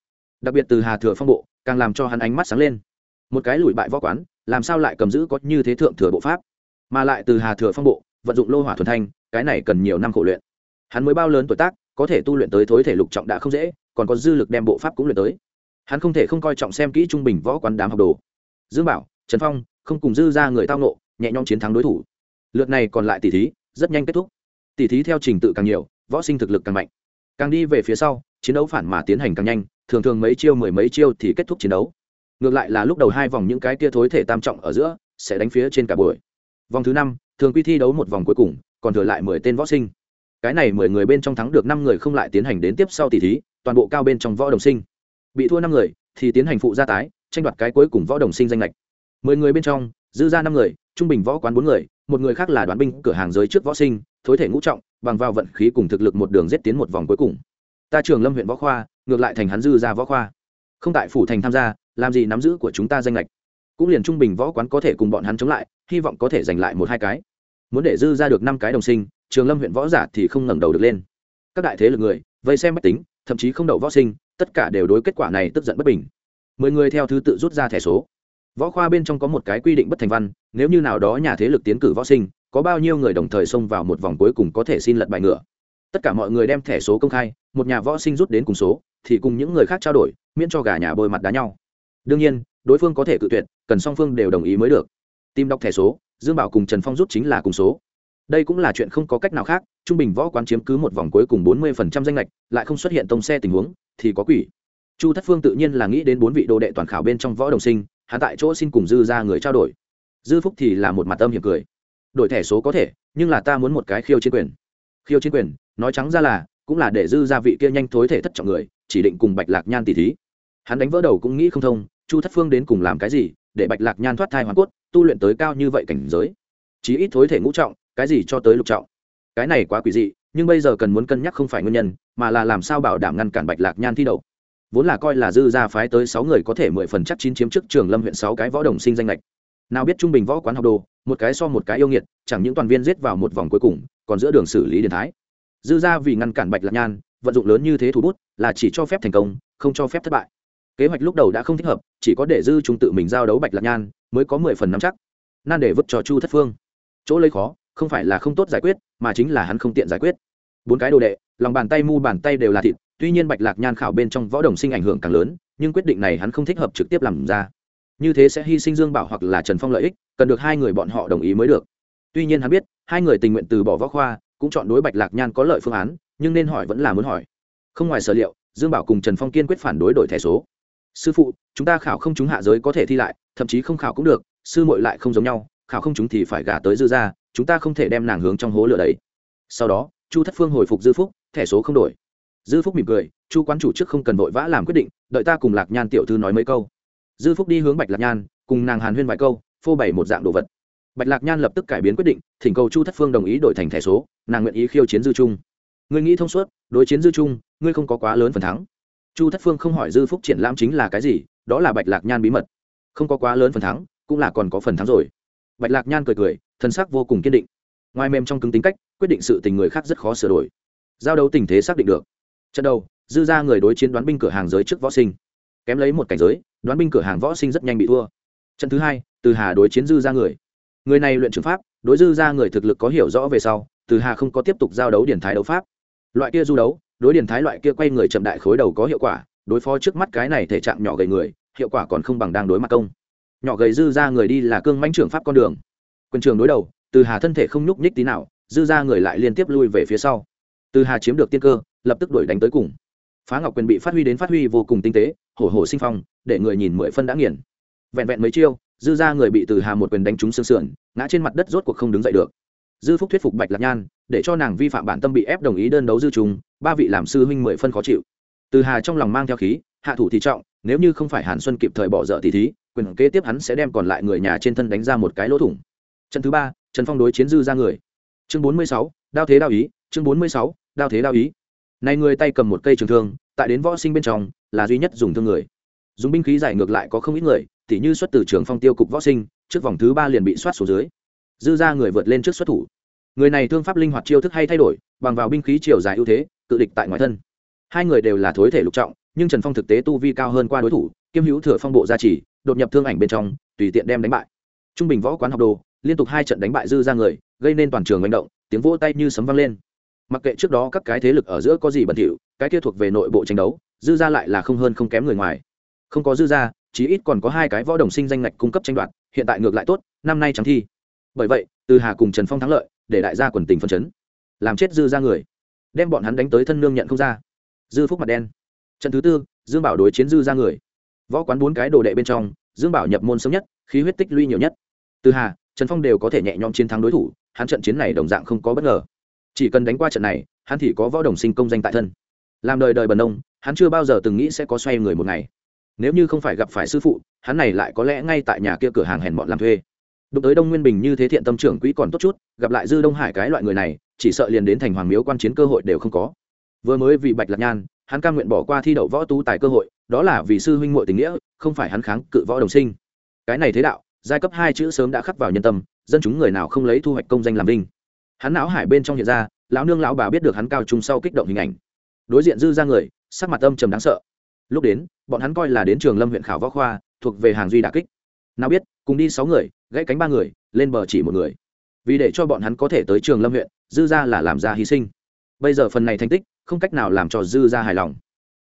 Đặc biệt từ hà thừa phong bộ, càng làm cho hắn ánh mắt sáng lên. Một cái lùi bại võ quán, làm sao lại cầm giữ có như thế thượng thừa bộ pháp? Mà lại từ hà thừa phong bộ, vận dụng lô hỏa thuần thanh, cái này cần nhiều năm khổ luyện. Hắn mới bao lớn tuổi tác, có thể tu luyện tới thối thể lục trọng đã không dễ, còn có dư lực đem bộ pháp cũng luyện tới. Hắn không thể không coi trọng xem kỹ trung bình võ quán đám học đồ. Dương bảo, trần phong, không cùng dư ra người tao nộ nhẹ nhõm chiến thắng đối thủ. Lượt này còn lại tỷ thí, rất nhanh kết thúc tỷ thí theo trình tự càng nhiều, võ sinh thực lực càng mạnh. Càng đi về phía sau, chiến đấu phản mà tiến hành càng nhanh, thường thường mấy chiêu, mười mấy chiêu thì kết thúc chiến đấu. Ngược lại là lúc đầu hai vòng những cái tia thối thể tam trọng ở giữa, sẽ đánh phía trên cả buổi. Vòng thứ năm, thường quy thi đấu một vòng cuối cùng, còn thừa lại mười tên võ sinh. Cái này mười người bên trong thắng được năm người không lại tiến hành đến tiếp sau tỷ thí, toàn bộ cao bên trong võ đồng sinh. Bị thua năm người, thì tiến hành phụ gia tái, tranh đoạt cái cuối cùng võ đồng sinh danh lệch. Mười người bên trong, dư ra năm người, trung bình võ quán bốn người một người khác là đoán binh, cửa hàng giới trước võ sinh, thối thể ngũ trọng, bằng vào vận khí cùng thực lực một đường giết tiến một vòng cuối cùng. Ta trường lâm huyện võ khoa, ngược lại thành hắn dư ra võ khoa. Không tại phủ thành tham gia, làm gì nắm giữ của chúng ta danh lệch cũng liền trung bình võ quán có thể cùng bọn hắn chống lại, hy vọng có thể giành lại một hai cái. Muốn để dư ra được năm cái đồng sinh, trường lâm huyện võ giả thì không ngẩng đầu được lên. Các đại thế lực người, vây xem mách tính, thậm chí không đậu võ sinh, tất cả đều đối kết quả này tức giận bất bình. Mười người theo thứ tự rút ra thẻ số võ khoa bên trong có một cái quy định bất thành văn, nếu như nào đó nhà thế lực tiến cử võ sinh, có bao nhiêu người đồng thời xông vào một vòng cuối cùng có thể xin lật bài ngựa. Tất cả mọi người đem thẻ số công khai, một nhà võ sinh rút đến cùng số, thì cùng những người khác trao đổi, miễn cho gà nhà bôi mặt đá nhau. Đương nhiên, đối phương có thể cự tuyệt, cần song phương đều đồng ý mới được. Tìm đọc thẻ số, dương bảo cùng trần phong rút chính là cùng số. Đây cũng là chuyện không có cách nào khác, trung bình võ quán chiếm cứ một vòng cuối cùng bốn mươi phần trăm danh lệch, lại không xuất hiện tông xe tình huống, thì có quỷ. Chu thất phương tự nhiên là nghĩ đến bốn vị đồ đệ toàn khảo bên trong võ đồng sinh hắn tại chỗ xin cùng dư ra người trao đổi. Dư phúc thì là một mặt âm hiểm cười. Đổi thẻ số có thể, nhưng là ta muốn một cái khiêu chiến quyền. Khiêu chiến quyền, nói trắng ra là, cũng là để dư gia vị kia nhanh thối thể thất trọng người, chỉ định cùng bạch lạc nhan tỷ thí. Hắn đánh vỡ đầu cũng nghĩ không thông, chu thất phương đến cùng làm cái gì, để bạch lạc nhan thoát thai hoàn cốt, tu luyện tới cao như vậy cảnh giới. Chí ít thối thể ngũ trọng, cái gì cho tới lục trọng. Cái này quá quỷ dị, nhưng bây giờ cần muốn cân nhắc không phải nguyên nhân, mà là làm sao bảo đảm ngăn cản bạch lạc nhan thi đậu vốn là coi là dư gia phái tới sáu người có thể mười phần chắc chín chiếm trước trường lâm huyện sáu cái võ đồng sinh danh lệch. Nào biết trung bình võ quán học đồ, một cái so một cái yêu nghiệt, chẳng những toàn viên giết vào một vòng cuối cùng, còn giữa đường xử lý điện thái. Dư gia vì ngăn cản bạch lạc nhan, vận dụng lớn như thế thủ bút, là chỉ cho phép thành công, không cho phép thất bại. Kế hoạch lúc đầu đã không thích hợp, chỉ có để dư chúng tự mình giao đấu bạch lạc nhan, mới có mười phần nắm chắc. Nan để vứt cho chu thất phương. Chỗ lấy khó, không phải là không tốt giải quyết, mà chính là hắn không tiện giải quyết. Bốn cái đồ đệ, lòng bàn tay, mu bàn tay đều là thịt tuy nhiên bạch lạc nhan khảo bên trong võ đồng sinh ảnh hưởng càng lớn, nhưng quyết định này hắn không thích hợp trực tiếp làm ra. Như thế sẽ hy sinh dương bảo hoặc là trần phong lợi ích, cần được hai người bọn họ đồng ý mới được. Tuy nhiên hắn biết, hai người tình nguyện từ bỏ võ khoa, cũng chọn đối bạch lạc nhan có lợi phương án, nhưng nên hỏi vẫn là muốn hỏi. Không ngoài sở liệu, dương bảo cùng trần phong kiên quyết phản đối đổi thẻ số. Sư phụ, chúng ta khảo không chúng hạ giới có thể thi lại, thậm chí không khảo cũng được, sư mội lại không giống nhau, khảo không chúng thì phải gả tới dư ra chúng ta không thể đem nàng hướng trong hố lửa đấy. Sau đó, chu thất phương hồi phục dư phúc, thẻ số không đổi dư phúc mỉm cười, chu quán chủ trước không cần vội vã làm quyết định, đợi ta cùng lạc nhan tiểu thư nói mấy câu. Dư phúc đi hướng bạch lạc nhan, cùng nàng hàn huyên vài câu, phô bày một dạng đồ vật. Bạch lạc nhan lập tức cải biến quyết định, thỉnh cầu chu thất phương đồng ý đổi thành thẻ số, nàng nguyện ý khiêu chiến dư trung. Ngươi nghĩ thông suốt, đối chiến dư trung, ngươi không có quá lớn phần thắng. Chu thất phương không hỏi dư phúc triển lãm chính là cái gì, đó là bạch lạc nhan bí mật. Không có quá lớn phần thắng, cũng là còn có phần thắng rồi. Bạch lạc nhan cười cười thân xác vô cùng kiên định. Ngoài mềm trong cứng tính cách, quyết định sự tình người khác rất khó sửa đổi. Giao đấu tình thế xác định được trận đầu, dư ra người đối chiến đoán binh cửa hàng giới trước võ sinh. Kém lấy một cảnh giới, đoán binh cửa hàng võ sinh rất nhanh bị thua. Trận thứ hai, từ hà đối chiến dư ra người. Người này luyện trường pháp, đối dư ra người thực lực có hiểu rõ về sau, từ hà không có tiếp tục giao đấu điển thái đấu pháp. Loại kia du đấu, đối điển thái loại kia quay người chậm đại khối đầu có hiệu quả, đối phó trước mắt cái này thể trạng nhỏ gầy người, hiệu quả còn không bằng đang đối mặt công. Nhỏ gầy dư ra người đi là cương mãnh trưởng pháp con đường. Quân trường đối đầu, từ hà thân thể không nhúc nhích tí nào, dư ra người lại liên tiếp lui về phía sau từ hà chiếm được tiên cơ, lập tức đuổi đánh tới cùng. Phá ngọc quyền bị phát huy đến phát huy vô cùng tinh tế, hổ hổ sinh phong, để người nhìn mười phân đã nghiền. Vẹn vẹn mấy chiêu, dư ra người bị từ hà một quyền đánh trúng xương sườn, ngã trên mặt đất rốt cuộc không đứng dậy được. Dư phúc thuyết phục bạch lạc nhan, để cho nàng vi phạm bản tâm bị ép đồng ý đơn đấu dư trùng, ba vị làm sư huynh mười phân khó chịu. Từ hà trong lòng mang theo khí, hạ thủ thì trọng, nếu như không phải hàn xuân kịp thời bỏ dở thì thí, quyền kế tiếp hắn sẽ đem còn lại người nhà trên thân đánh ra một cái lỗ thủng. Trận thứ ba, trần phong đối chiến dư ra người. Chương bốn mươi sáu, đao thế đao ý, chương bốn mươi sáu đao thế đao ý. Này người tay cầm một cây trường thương, tại đến võ sinh bên trong, là duy nhất dùng thương người. Dùng binh khí giải ngược lại có không ít người, tỉ như xuất từ trường phong tiêu cục võ sinh, trước vòng thứ ba liền bị soát xuống dưới. Dư ra người vượt lên trước xuất thủ. Người này thương pháp linh hoạt chiêu thức hay thay đổi, bằng vào binh khí chiều dài ưu thế tự địch tại ngoài thân. Hai người đều là thối thể lục trọng, nhưng trần phong thực tế tu vi cao hơn qua đối thủ, kiêm hữu thừa phong bộ gia trì, đột nhập thương ảnh bên trong, tùy tiện đem đánh bại. Trung bình võ quán học đồ, liên tục hai trận đánh bại dư ra người, gây nên toàn trường manh động, tiếng vỗ tay như sấm vang lên mặc kệ trước đó các cái thế lực ở giữa có gì bẩn thỉu, cái kia thuộc về nội bộ tranh đấu, dư ra lại là không hơn không kém người ngoài. Không có dư ra, chí ít còn có hai cái võ đồng sinh danh ngạch cung cấp tranh đoạt, hiện tại ngược lại tốt, năm nay chẳng thi. Bởi vậy, từ hà cùng trần phong thắng lợi, để đại gia quần tình phân chấn. Làm chết dư ra người. Đem bọn hắn đánh tới thân nương nhận không ra. Dư phúc mặt đen. Trận thứ tư, dương bảo đối chiến dư ra người. Võ quán bốn cái đồ đệ bên trong, dương bảo nhập môn sớm nhất, khí huyết tích lũy nhiều nhất. Từ hà, trần phong đều có thể nhẹ nhõm chiến thắng đối thủ, hắn trận chiến này đồng dạng không có bất ngờ chỉ cần đánh qua trận này hắn thì có võ đồng sinh công danh tại thân. Làm đời đời bần ông, hắn chưa bao giờ từng nghĩ sẽ có xoay người một ngày. Nếu như không phải gặp phải sư phụ hắn này lại có lẽ ngay tại nhà kia cửa hàng hèn bọn làm thuê. Đụng tới đông nguyên bình như thế thiện tâm trưởng quỹ còn tốt chút gặp lại dư đông hải cái loại người này chỉ sợ liền đến thành hoàng miếu quan chiến cơ hội đều không có. Vừa mới vì bạch lạc nhan hắn cam nguyện bỏ qua thi đậu võ tú tài cơ hội đó là vì sư huynh muội tình nghĩa không phải hắn kháng cự võ đồng sinh. Cái này thế đạo giai cấp hai chữ sớm đã khắc vào nhân tâm dân chúng người nào không lấy thu hoạch công danh làm vinh hắn não hải bên trong hiện ra, lão nương lão bà biết được hắn cao trung sau kích động hình ảnh. Đối diện dư ra người, sắc mặt âm trầm đáng sợ. Lúc đến, bọn hắn coi là đến trường lâm huyện khảo võ khoa, thuộc về hàng duy đà kích. Nào biết, cùng đi sáu người, gãy cánh ba người, lên bờ chỉ một người. Vì để cho bọn hắn có thể tới trường lâm huyện, dư ra là làm ra hy sinh. Bây giờ phần này thành tích, không cách nào làm cho dư ra hài lòng.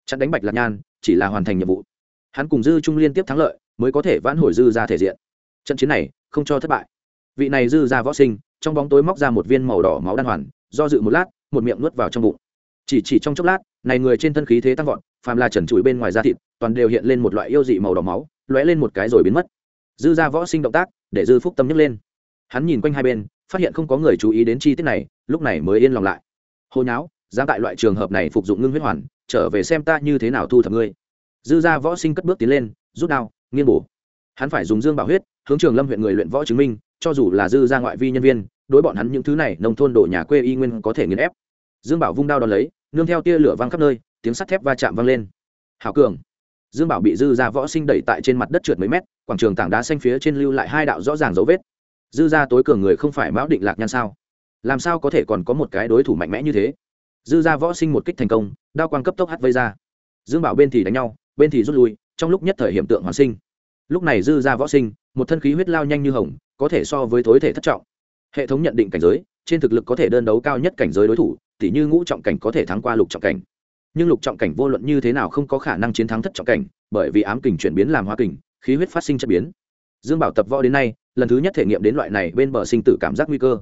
Chặn đánh bạch lạc nhan, chỉ là hoàn thành nhiệm vụ. Hắn cùng dư trung liên tiếp thắng lợi, mới có thể vãn hồi dư ra thể diện. Trận chiến này, không cho thất bại. Vị này dư ra võ sinh trong bóng tối móc ra một viên màu đỏ máu đan hoàn, do dự một lát, một miệng nuốt vào trong bụng. Chỉ chỉ trong chốc lát, này người trên thân khí thế tăng vọt, phàm là trần trụi bên ngoài da thịt, toàn đều hiện lên một loại yêu dị màu đỏ máu, lóe lên một cái rồi biến mất. Dư ra võ sinh động tác, để dư phúc tâm nhấc lên. Hắn nhìn quanh hai bên, phát hiện không có người chú ý đến chi tiết này, lúc này mới yên lòng lại. Hồi nháo, dám tại loại trường hợp này phục dụng ngưng huyết hoàn, trở về xem ta như thế nào thu thập ngươi. Dư ra võ sinh cất bước tiến lên, rút đao, nghiên bổ. Hắn phải dùng dương bảo huyết, hướng trường lâm huyện người luyện võ chứng minh cho dù là dư ra ngoại vi nhân viên, đối bọn hắn những thứ này nông thôn đổ nhà quê y nguyên có thể nghiền ép. Dương bảo vung đao đón lấy, nương theo tia lửa văng khắp nơi, tiếng sắt thép va chạm vang lên. Hào cường. Dương bảo bị dư ra võ sinh đẩy tại trên mặt đất trượt mấy mét, quảng trường tảng đá xanh phía trên lưu lại hai đạo rõ ràng dấu vết. Dư ra tối cường người không phải mão định lạc nhan sao? Làm sao có thể còn có một cái đối thủ mạnh mẽ như thế? Dư ra võ sinh một kích thành công, đao quang cấp tốc hắt vây ra. Dương bảo bên thì đánh nhau, bên thì rút lui, trong lúc nhất thời hiện tượng hoàn sinh lúc này dư ra võ sinh, một thân khí huyết lao nhanh như hồng, có thể so với thối thể thất trọng. Hệ thống nhận định cảnh giới, trên thực lực có thể đơn đấu cao nhất cảnh giới đối thủ, tỉ như ngũ trọng cảnh có thể thắng qua lục trọng cảnh. Nhưng lục trọng cảnh vô luận như thế nào không có khả năng chiến thắng thất trọng cảnh, bởi vì ám kình chuyển biến làm hoa kình, khí huyết phát sinh chất biến. Dương bảo tập võ đến nay, lần thứ nhất thể nghiệm đến loại này bên bờ sinh tử cảm giác nguy cơ.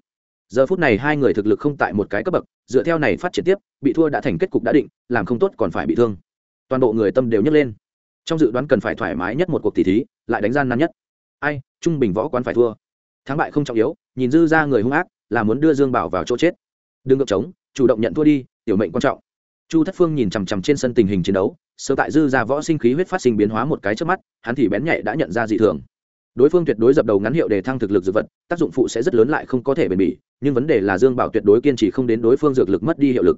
Giờ phút này hai người thực lực không tại một cái cấp bậc, dựa theo này phát triển tiếp, bị thua đã thành kết cục đã định, làm không tốt còn phải bị thương. Toàn bộ người tâm đều nhấc lên. Trong dự đoán cần phải thoải mái nhất một cuộc tỷ thí lại đánh gian nan nhất. Ai trung bình võ quán phải thua. Thắng bại không trọng yếu nhìn dư ra người hung ác là muốn đưa dương bảo vào chỗ chết. Đừng ngược trống, chủ động nhận thua đi tiểu mệnh quan trọng. Chu thất phương nhìn chằm chằm trên sân tình hình chiến đấu sơ tại dư ra võ sinh khí huyết phát sinh biến hóa một cái trước mắt hắn thì bén nhạy đã nhận ra dị thường. Đối phương tuyệt đối dập đầu ngắn hiệu để thăng thực lực dược vật tác dụng phụ sẽ rất lớn lại không có thể bền bỉ nhưng vấn đề là dương bảo tuyệt đối kiên trì không đến đối phương dược lực mất đi hiệu lực.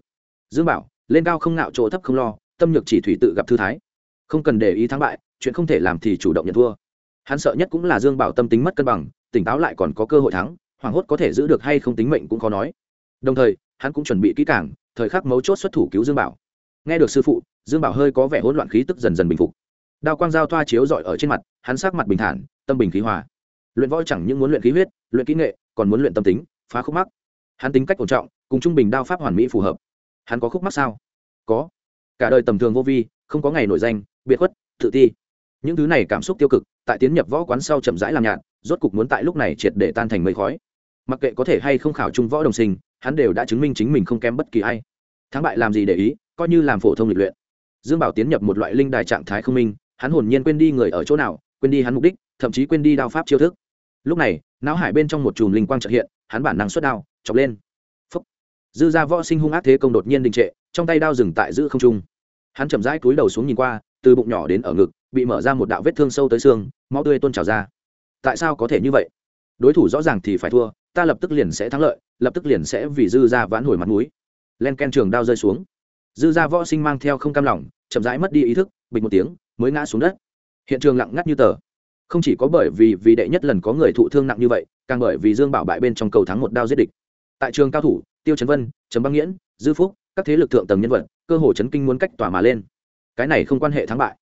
Dương bảo lên cao không nạo chỗ thấp không lo tâm nhược chỉ thủy tự gặp thư thái. Không cần để ý thắng bại chuyện không thể làm thì chủ động nhận thua. Hắn sợ nhất cũng là dương bảo tâm tính mất cân bằng, tỉnh táo lại còn có cơ hội thắng, hoảng hốt có thể giữ được hay không tính mệnh cũng khó nói. Đồng thời, hắn cũng chuẩn bị kỹ càng, thời khắc mấu chốt xuất thủ cứu dương bảo. Nghe được sư phụ, dương bảo hơi có vẻ hỗn loạn khí tức dần dần bình phục. Đao quang giao thoa chiếu rọi ở trên mặt, hắn sắc mặt bình thản, tâm bình khí hòa. Luyện võ chẳng những muốn luyện khí huyết, luyện kỹ nghệ, còn muốn luyện tâm tính, phá khúc mắc. Hắn tính cách ổn trọng, cùng trung bình đao pháp hoàn mỹ phù hợp. Hắn có khúc mắc sao? Có. Cả đời tầm thường vô vi, không có ngày nổi danh, biệt khuất, tự ti những thứ này cảm xúc tiêu cực, tại tiến nhập võ quán sau chậm rãi làm nhạt, rốt cục muốn tại lúc này triệt để tan thành mây khói. Mặc kệ có thể hay không khảo trung võ đồng sinh, hắn đều đã chứng minh chính mình không kém bất kỳ ai. Thắng bại làm gì để ý, coi như làm phổ thông lịch luyện. Dương bảo tiến nhập một loại linh đài trạng thái không minh, hắn hồn nhiên quên đi người ở chỗ nào, quên đi hắn mục đích, thậm chí quên đi đao pháp chiêu thức. Lúc này, não hải bên trong một chùm linh quang trợ hiện, hắn bản năng xuất đao, chọc lên. Phúc. dư ra võ sinh hung ác thế công đột nhiên đình trệ, trong tay đao dừng tại giữ không trung. Hắn chậm rãi cúi đầu xuống nhìn qua, từ bụng nhỏ đến ở ngực bị mở ra một đạo vết thương sâu tới xương, máu tươi tôn trào ra. Tại sao có thể như vậy? Đối thủ rõ ràng thì phải thua, ta lập tức liền sẽ thắng lợi, lập tức liền sẽ vì dư ra vãn hồi mặt núi len ken trường đao rơi xuống. Dư ra võ sinh mang theo không cam lòng, chậm rãi mất đi ý thức, bịch một tiếng, mới ngã xuống đất. Hiện trường lặng ngắt như tờ. Không chỉ có bởi vì vì đệ nhất lần có người thụ thương nặng như vậy, càng bởi vì dương bảo bại bên trong cầu thắng một đao giết địch. Tại trường cao thủ, tiêu trấn vân, trấn băng nghiễn, dư phúc, các thế lực thượng tầng nhân vật, cơ hồ chấn kinh muốn cách tỏa mà lên. Cái này không quan hệ thắng bại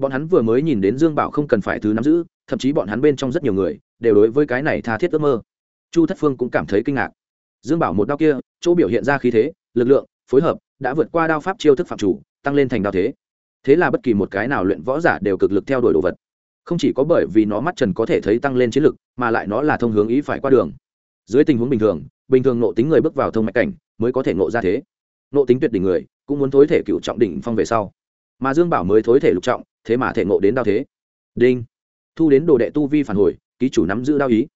bọn hắn vừa mới nhìn đến dương bảo không cần phải thứ nắm giữ, thậm chí bọn hắn bên trong rất nhiều người đều đối với cái này tha thiết ước mơ. Chu thất phương cũng cảm thấy kinh ngạc. Dương bảo một đao kia, chỗ biểu hiện ra khí thế, lực lượng, phối hợp, đã vượt qua đao pháp chiêu thức phạm chủ, tăng lên thành đao thế. Thế là bất kỳ một cái nào luyện võ giả đều cực lực theo đuổi đồ vật. Không chỉ có bởi vì nó mắt trần có thể thấy tăng lên chiến lực, mà lại nó là thông hướng ý phải qua đường. Dưới tình huống bình thường bình thường nộ tính người bước vào thông mạch cảnh, mới có thể nộ ra thế. Nộ tính tuyệt đỉnh người, cũng muốn thối thể cựu trọng đỉnh phong về sau. Mà dương bảo mới thối thể lục trọng thế mà thể nộ đến đao thế. Đinh. Thu đến đồ đệ tu vi phản hồi, ký chủ nắm giữ đao ý.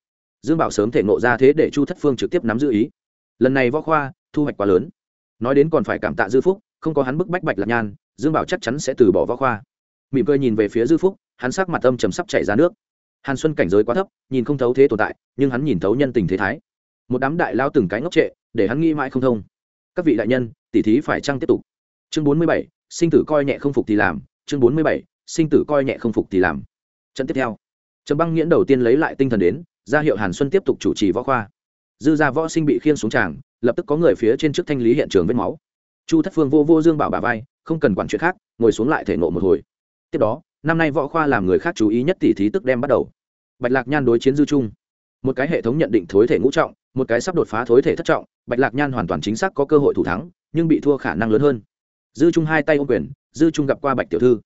Dương bảo sớm thể nộ ra thế để chu thất phương trực tiếp nắm giữ ý. Lần này võ khoa, thu hoạch quá lớn. Nói đến còn phải cảm tạ dư phúc, không có hắn bức bách bạch lạc nhan, dương bảo chắc chắn sẽ từ bỏ võ khoa. Mỉm cười nhìn về phía dư phúc, hắn sắc mặt âm trầm sắp chảy ra nước. Hàn xuân cảnh giới quá thấp, nhìn không thấu thế tồn tại, nhưng hắn nhìn thấu nhân tình thế thái. Một đám đại lao từng cái ngốc trệ, để hắn nghĩ mãi không thông. Các vị đại nhân, tỉ thí phải chăng tiếp tục? Chương bốn mươi bảy, sinh tử coi nhẹ không phục thì làm. Chương bốn mươi bảy sinh tử coi nhẹ không phục thì làm. Trận tiếp theo. Trầm băng nghiễn đầu tiên lấy lại tinh thần đến, ra hiệu hàn xuân tiếp tục chủ trì võ khoa. Dư gia võ sinh bị khiên xuống tràng, lập tức có người phía trên trước thanh lý hiện trường vết máu. Chu thất phương vô vô dương bảo bà vai, không cần quản chuyện khác, ngồi xuống lại thể nộ một hồi. Tiếp đó, năm nay võ khoa làm người khác chú ý nhất tỷ thí tức đem bắt đầu. Bạch lạc nhan đối chiến dư trung. Một cái hệ thống nhận định thối thể ngũ trọng, một cái sắp đột phá thối thể thất trọng, bạch lạc nhan hoàn toàn chính xác có cơ hội thủ thắng, nhưng bị thua khả năng lớn hơn. Dư trung hai tay ô quyền, dư trung gặp qua bạch tiểu thư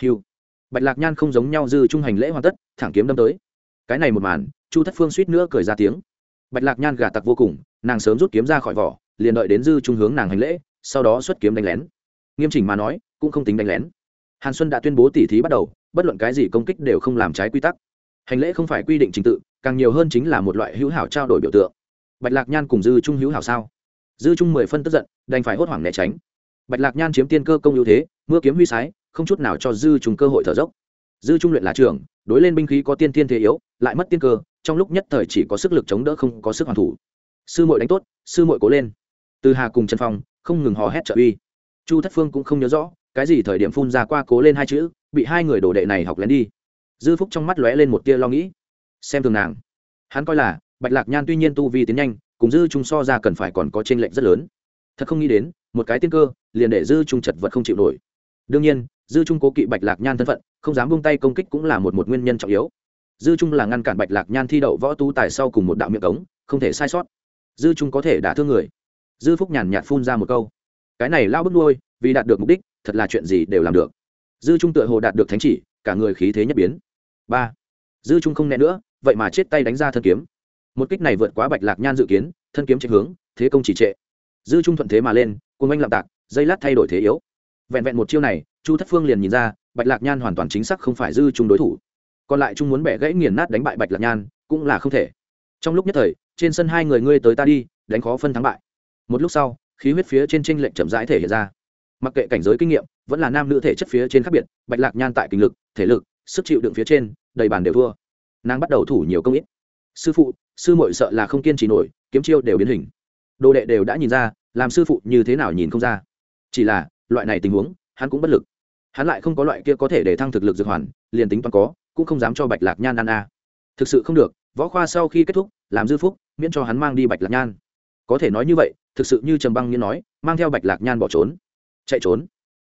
hiu bạch lạc nhan không giống nhau dư trung hành lễ hoàn tất, thẳng kiếm đâm tới. Cái này một màn, chu thất phương suýt nữa cười ra tiếng. Bạch lạc nhan gà tặc vô cùng, nàng sớm rút kiếm ra khỏi vỏ, liền đợi đến dư trung hướng nàng hành lễ, sau đó xuất kiếm đánh lén. Nghiêm chỉnh mà nói, cũng không tính đánh lén. Hàn xuân đã tuyên bố tỉ thí bắt đầu, bất luận cái gì công kích đều không làm trái quy tắc. Hành lễ không phải quy định trình tự, càng nhiều hơn chính là một loại hữu hảo trao đổi biểu tượng. Bạch lạc nhan cùng dư trung hữu hảo sao? Dư trung mười phân tức giận, đành phải hốt hoảng né tránh. Bạch lạc nhan chiếm tiên cơ công ưu thế, mưa kiếm huy sái không chút nào cho dư trung cơ hội thở dốc. Dư trung luyện là trưởng, đối lên binh khí có tiên tiên thế yếu, lại mất tiên cơ, trong lúc nhất thời chỉ có sức lực chống đỡ không có sức hoàn thủ. Sư muội đánh tốt, sư muội cố lên. Từ hà cùng trần phong, không ngừng hò hét trợ uy. Chu thất phương cũng không nhớ rõ, cái gì thời điểm phun ra qua cố lên hai chữ, bị hai người đồ đệ này học lén đi. Dư phúc trong mắt lóe lên một tia lo nghĩ. Xem thường nàng. Hắn coi là, bạch lạc nhan tuy nhiên tu vi tiến nhanh, cùng dư trung so ra cần phải còn có t r ê n lệch rất lớn. Thật không nghĩ đến, một cái tiên cơ, liền để dư trung chật vật không chịu nổi đương nhiên, dư trung cố kỵ bạch lạc nhan thân phận, không dám bung tay công kích cũng là một một nguyên nhân trọng yếu. Dư trung là ngăn cản bạch lạc nhan thi đậu võ tu tài sau cùng một đạo miệng cống, không thể sai sót. Dư trung có thể đả thương người. Dư phúc nhàn nhạt phun ra một câu. Cái này lao bước nuôi, vì đạt được mục đích, thật là chuyện gì đều làm được. Dư trung tựa hồ đạt được thánh chỉ, cả người khí thế nhất biến. Ba. Dư trung không nẹ nữa, vậy mà chết tay đánh ra thân kiếm. Một kích này vượt quá bạch lạc nhan dự kiến, thân kiếm chạy hướng, thế công chỉ trệ. Dư trung thuận thế mà lên cùng anh lạm tạc, dây lát thay đổi thế yếu vẹn vẹn một chiêu này, chu thất phương liền nhìn ra, bạch lạc nhan hoàn toàn chính xác không phải dư chung đối thủ. Còn lại trung muốn bẻ gãy nghiền nát đánh bại bạch lạc nhan, cũng là không thể. Trong lúc nhất thời, trên sân hai người ngươi tới ta đi, đánh khó phân thắng bại. Một lúc sau, khí huyết phía trên tranh lệnh chậm rãi thể hiện ra. Mặc kệ cảnh giới kinh nghiệm, vẫn là nam nữ thể chất phía trên khác biệt, bạch lạc nhan tại kinh lực, thể lực, sức chịu đựng phía trên, đầy bàn đều thua. Nàng bắt đầu thủ nhiều công ít. Sư phụ, sư mội sợ là không kiên trì nổi, kiếm chiêu đều biến hình. Đồ đệ đều đã nhìn ra, làm sư phụ như thế nào nhìn không ra. Chỉ là loại này tình huống, hắn cũng bất lực. Hắn lại không có loại kia có thể để thăng thực lực dược hoàn, liền tính toán có, cũng không dám cho bạch lạc nhan ăn a. Thực sự không được, võ khoa sau khi kết thúc, làm dư phúc, miễn cho hắn mang đi bạch lạc nhan. Có thể nói như vậy, thực sự như trầm băng như nói, mang theo bạch lạc nhan bỏ trốn. Chạy trốn.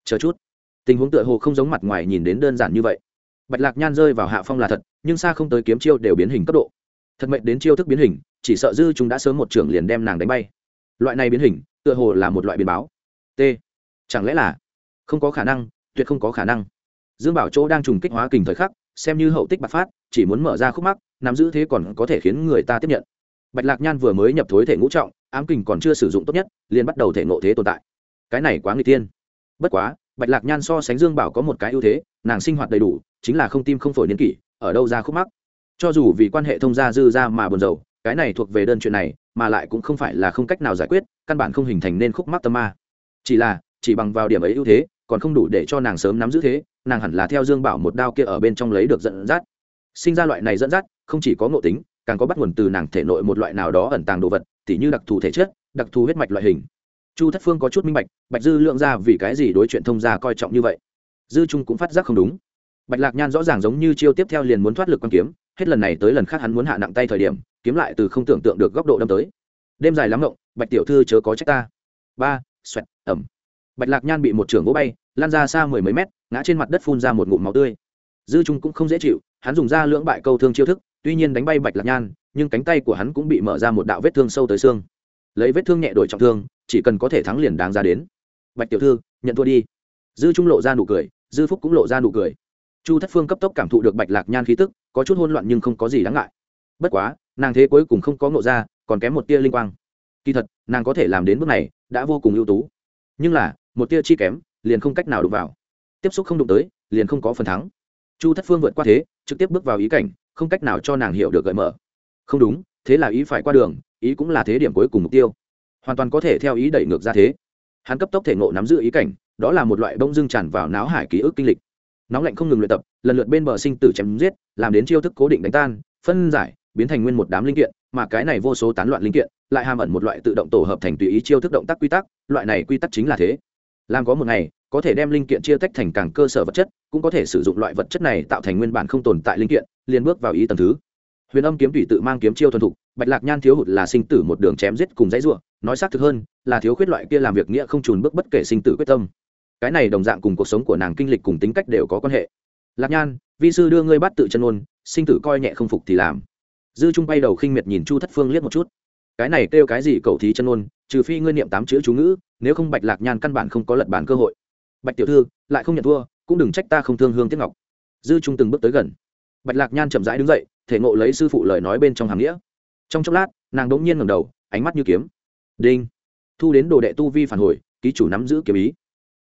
Chờ chút. Tình huống tựa hồ không giống mặt ngoài nhìn đến đơn giản như vậy. Bạch lạc nhan rơi vào hạ phong là thật, nhưng xa không tới kiếm chiêu đều biến hình cấp độ. Thật mệnh đến chiêu thức biến hình, chỉ sợ dư chúng đã sớm một trưởng liền đem nàng đánh bay. Loại này biến hình, tựa hồ là một loại biến báo. T chẳng lẽ là không có khả năng, tuyệt không có khả năng. Dương bảo chỗ đang trùng kích hóa kình thời khắc, xem như hậu tích bạc phát, chỉ muốn mở ra khúc mắc, nắm giữ thế còn có thể khiến người ta tiếp nhận. Bạch lạc nhan vừa mới nhập thối thể ngũ trọng, ám kình còn chưa sử dụng tốt nhất, liền bắt đầu thể ngộ thế tồn tại. Cái này quá người tiên bất quá, bạch lạc nhan so sánh dương bảo có một cái ưu thế, nàng sinh hoạt đầy đủ, chính là không tim không phổi niên kỷ, ở đâu ra khúc mắc. Cho dù vì quan hệ thông gia dư ra mà buồn rầu, cái này thuộc về đơn chuyện này, mà lại cũng không phải là không cách nào giải quyết, căn bản không hình thành nên khúc mắc tâm ma. Chỉ là chỉ bằng vào điểm ấy ưu thế, còn không đủ để cho nàng sớm nắm giữ thế, nàng hẳn là theo dương bảo một đao kia ở bên trong lấy được dẫn dắt. Sinh ra loại này dẫn dắt, không chỉ có ngộ tính, càng có bắt nguồn từ nàng thể nội một loại nào đó ẩn tàng đồ vật, tỉ như đặc thù thể chất, đặc thù huyết mạch loại hình. Chu thất phương có chút minh bạch bạch dư lượng ra vì cái gì đối chuyện thông gia coi trọng như vậy? Dư trung cũng phát giác không đúng. Bạch lạc nhan rõ ràng giống như chiêu tiếp theo liền muốn thoát lực quan kiếm, hết lần này tới lần khác hắn muốn hạ nặng tay thời điểm, kiếm lại từ không tưởng tượng được góc độ đâm tới. Đêm dài lắm rộng bạch tiểu thư chớ có trách ta. Ba, xoẹt, ẩm bạch lạc nhan bị một trưởng vỗ bay lan ra xa mười mấy mét, ngã trên mặt đất phun ra một ngụm máu tươi. Dư trung cũng không dễ chịu, hắn dùng ra lưỡng bại câu thương chiêu thức, tuy nhiên đánh bay bạch lạc nhan, nhưng cánh tay của hắn cũng bị mở ra một đạo vết thương sâu tới xương. Lấy vết thương nhẹ đổi trọng thương, chỉ cần có thể thắng liền đáng ra đến. Bạch tiểu thư, nhận thua đi. Dư trung lộ ra nụ cười, dư phúc cũng lộ ra nụ cười. Chu thất phương cấp tốc cảm thụ được bạch lạc nhan khí tức, có chút hôn loạn nhưng không có gì đáng ngại. Bất quá, nàng thế cuối cùng không có ngộ ra, còn kém một tia linh quang. Kỳ thật, nàng có thể làm đến bước này, đã vô cùng ưu tú. Nhưng là một tia chi kém, liền không cách nào đụng vào. Tiếp xúc không đụng tới, liền không có phần thắng. Chu thất phương vượt qua thế, trực tiếp bước vào ý cảnh, không cách nào cho nàng hiểu được gợi mở. Không đúng, thế là ý phải qua đường, ý cũng là thế điểm cuối cùng mục tiêu. Hoàn toàn có thể theo ý đẩy ngược ra thế. Hắn cấp tốc thể ngộ nắm giữ ý cảnh, đó là một loại bông dưng tràn vào náo hải ký ức kinh lịch. Nóng lạnh không ngừng luyện tập, lần lượt bên bờ sinh tử chém giết, làm đến chiêu thức cố định đánh tan, phân giải, biến thành nguyên một đám linh kiện, mà cái này vô số tán loạn linh kiện, lại hàm ẩn một loại tự động tổ hợp thành tùy ý chiêu thức động tác quy tắc, loại này quy tắc chính là thế làm có một ngày, có thể đem linh kiện chia tách thành càng cơ sở vật chất, cũng có thể sử dụng loại vật chất này tạo thành nguyên bản không tồn tại linh kiện, liền bước vào ý tầng thứ. Huyền âm kiếm tùy tự mang kiếm chiêu thuần thục, bạch lạc nhan thiếu hụt là sinh tử một đường chém giết cùng dãy ruộng nói xác thực hơn, là thiếu khuyết loại kia làm việc nghĩa không trùn bước bất kể sinh tử quyết tâm. Cái này đồng dạng cùng cuộc sống của nàng kinh lịch cùng tính cách đều có quan hệ. Lạc nhan, vi sư đưa ngươi bắt tự chân ôn sinh tử coi nhẹ không phục thì làm. Dư trung bay đầu khinh miệt nhìn chu thất phương liếc một chút cái này kêu cái gì cầu thí chân ôn trừ phi ngươi niệm tám chữ chú ngữ, nếu không bạch lạc nhan căn bản không có lật bản cơ hội. Bạch tiểu thư, lại không nhận thua, cũng đừng trách ta không thương hương tiếc ngọc. Dư trung từng bước tới gần. Bạch lạc nhan chậm rãi đứng dậy, thể ngộ lấy sư phụ lời nói bên trong hàng nghĩa. Trong chốc lát, nàng đ nhiên ngầm đầu, ánh mắt như kiếm. Đinh. Thu đến đồ đệ tu vi phản hồi, ký chủ nắm giữ kiếm ý.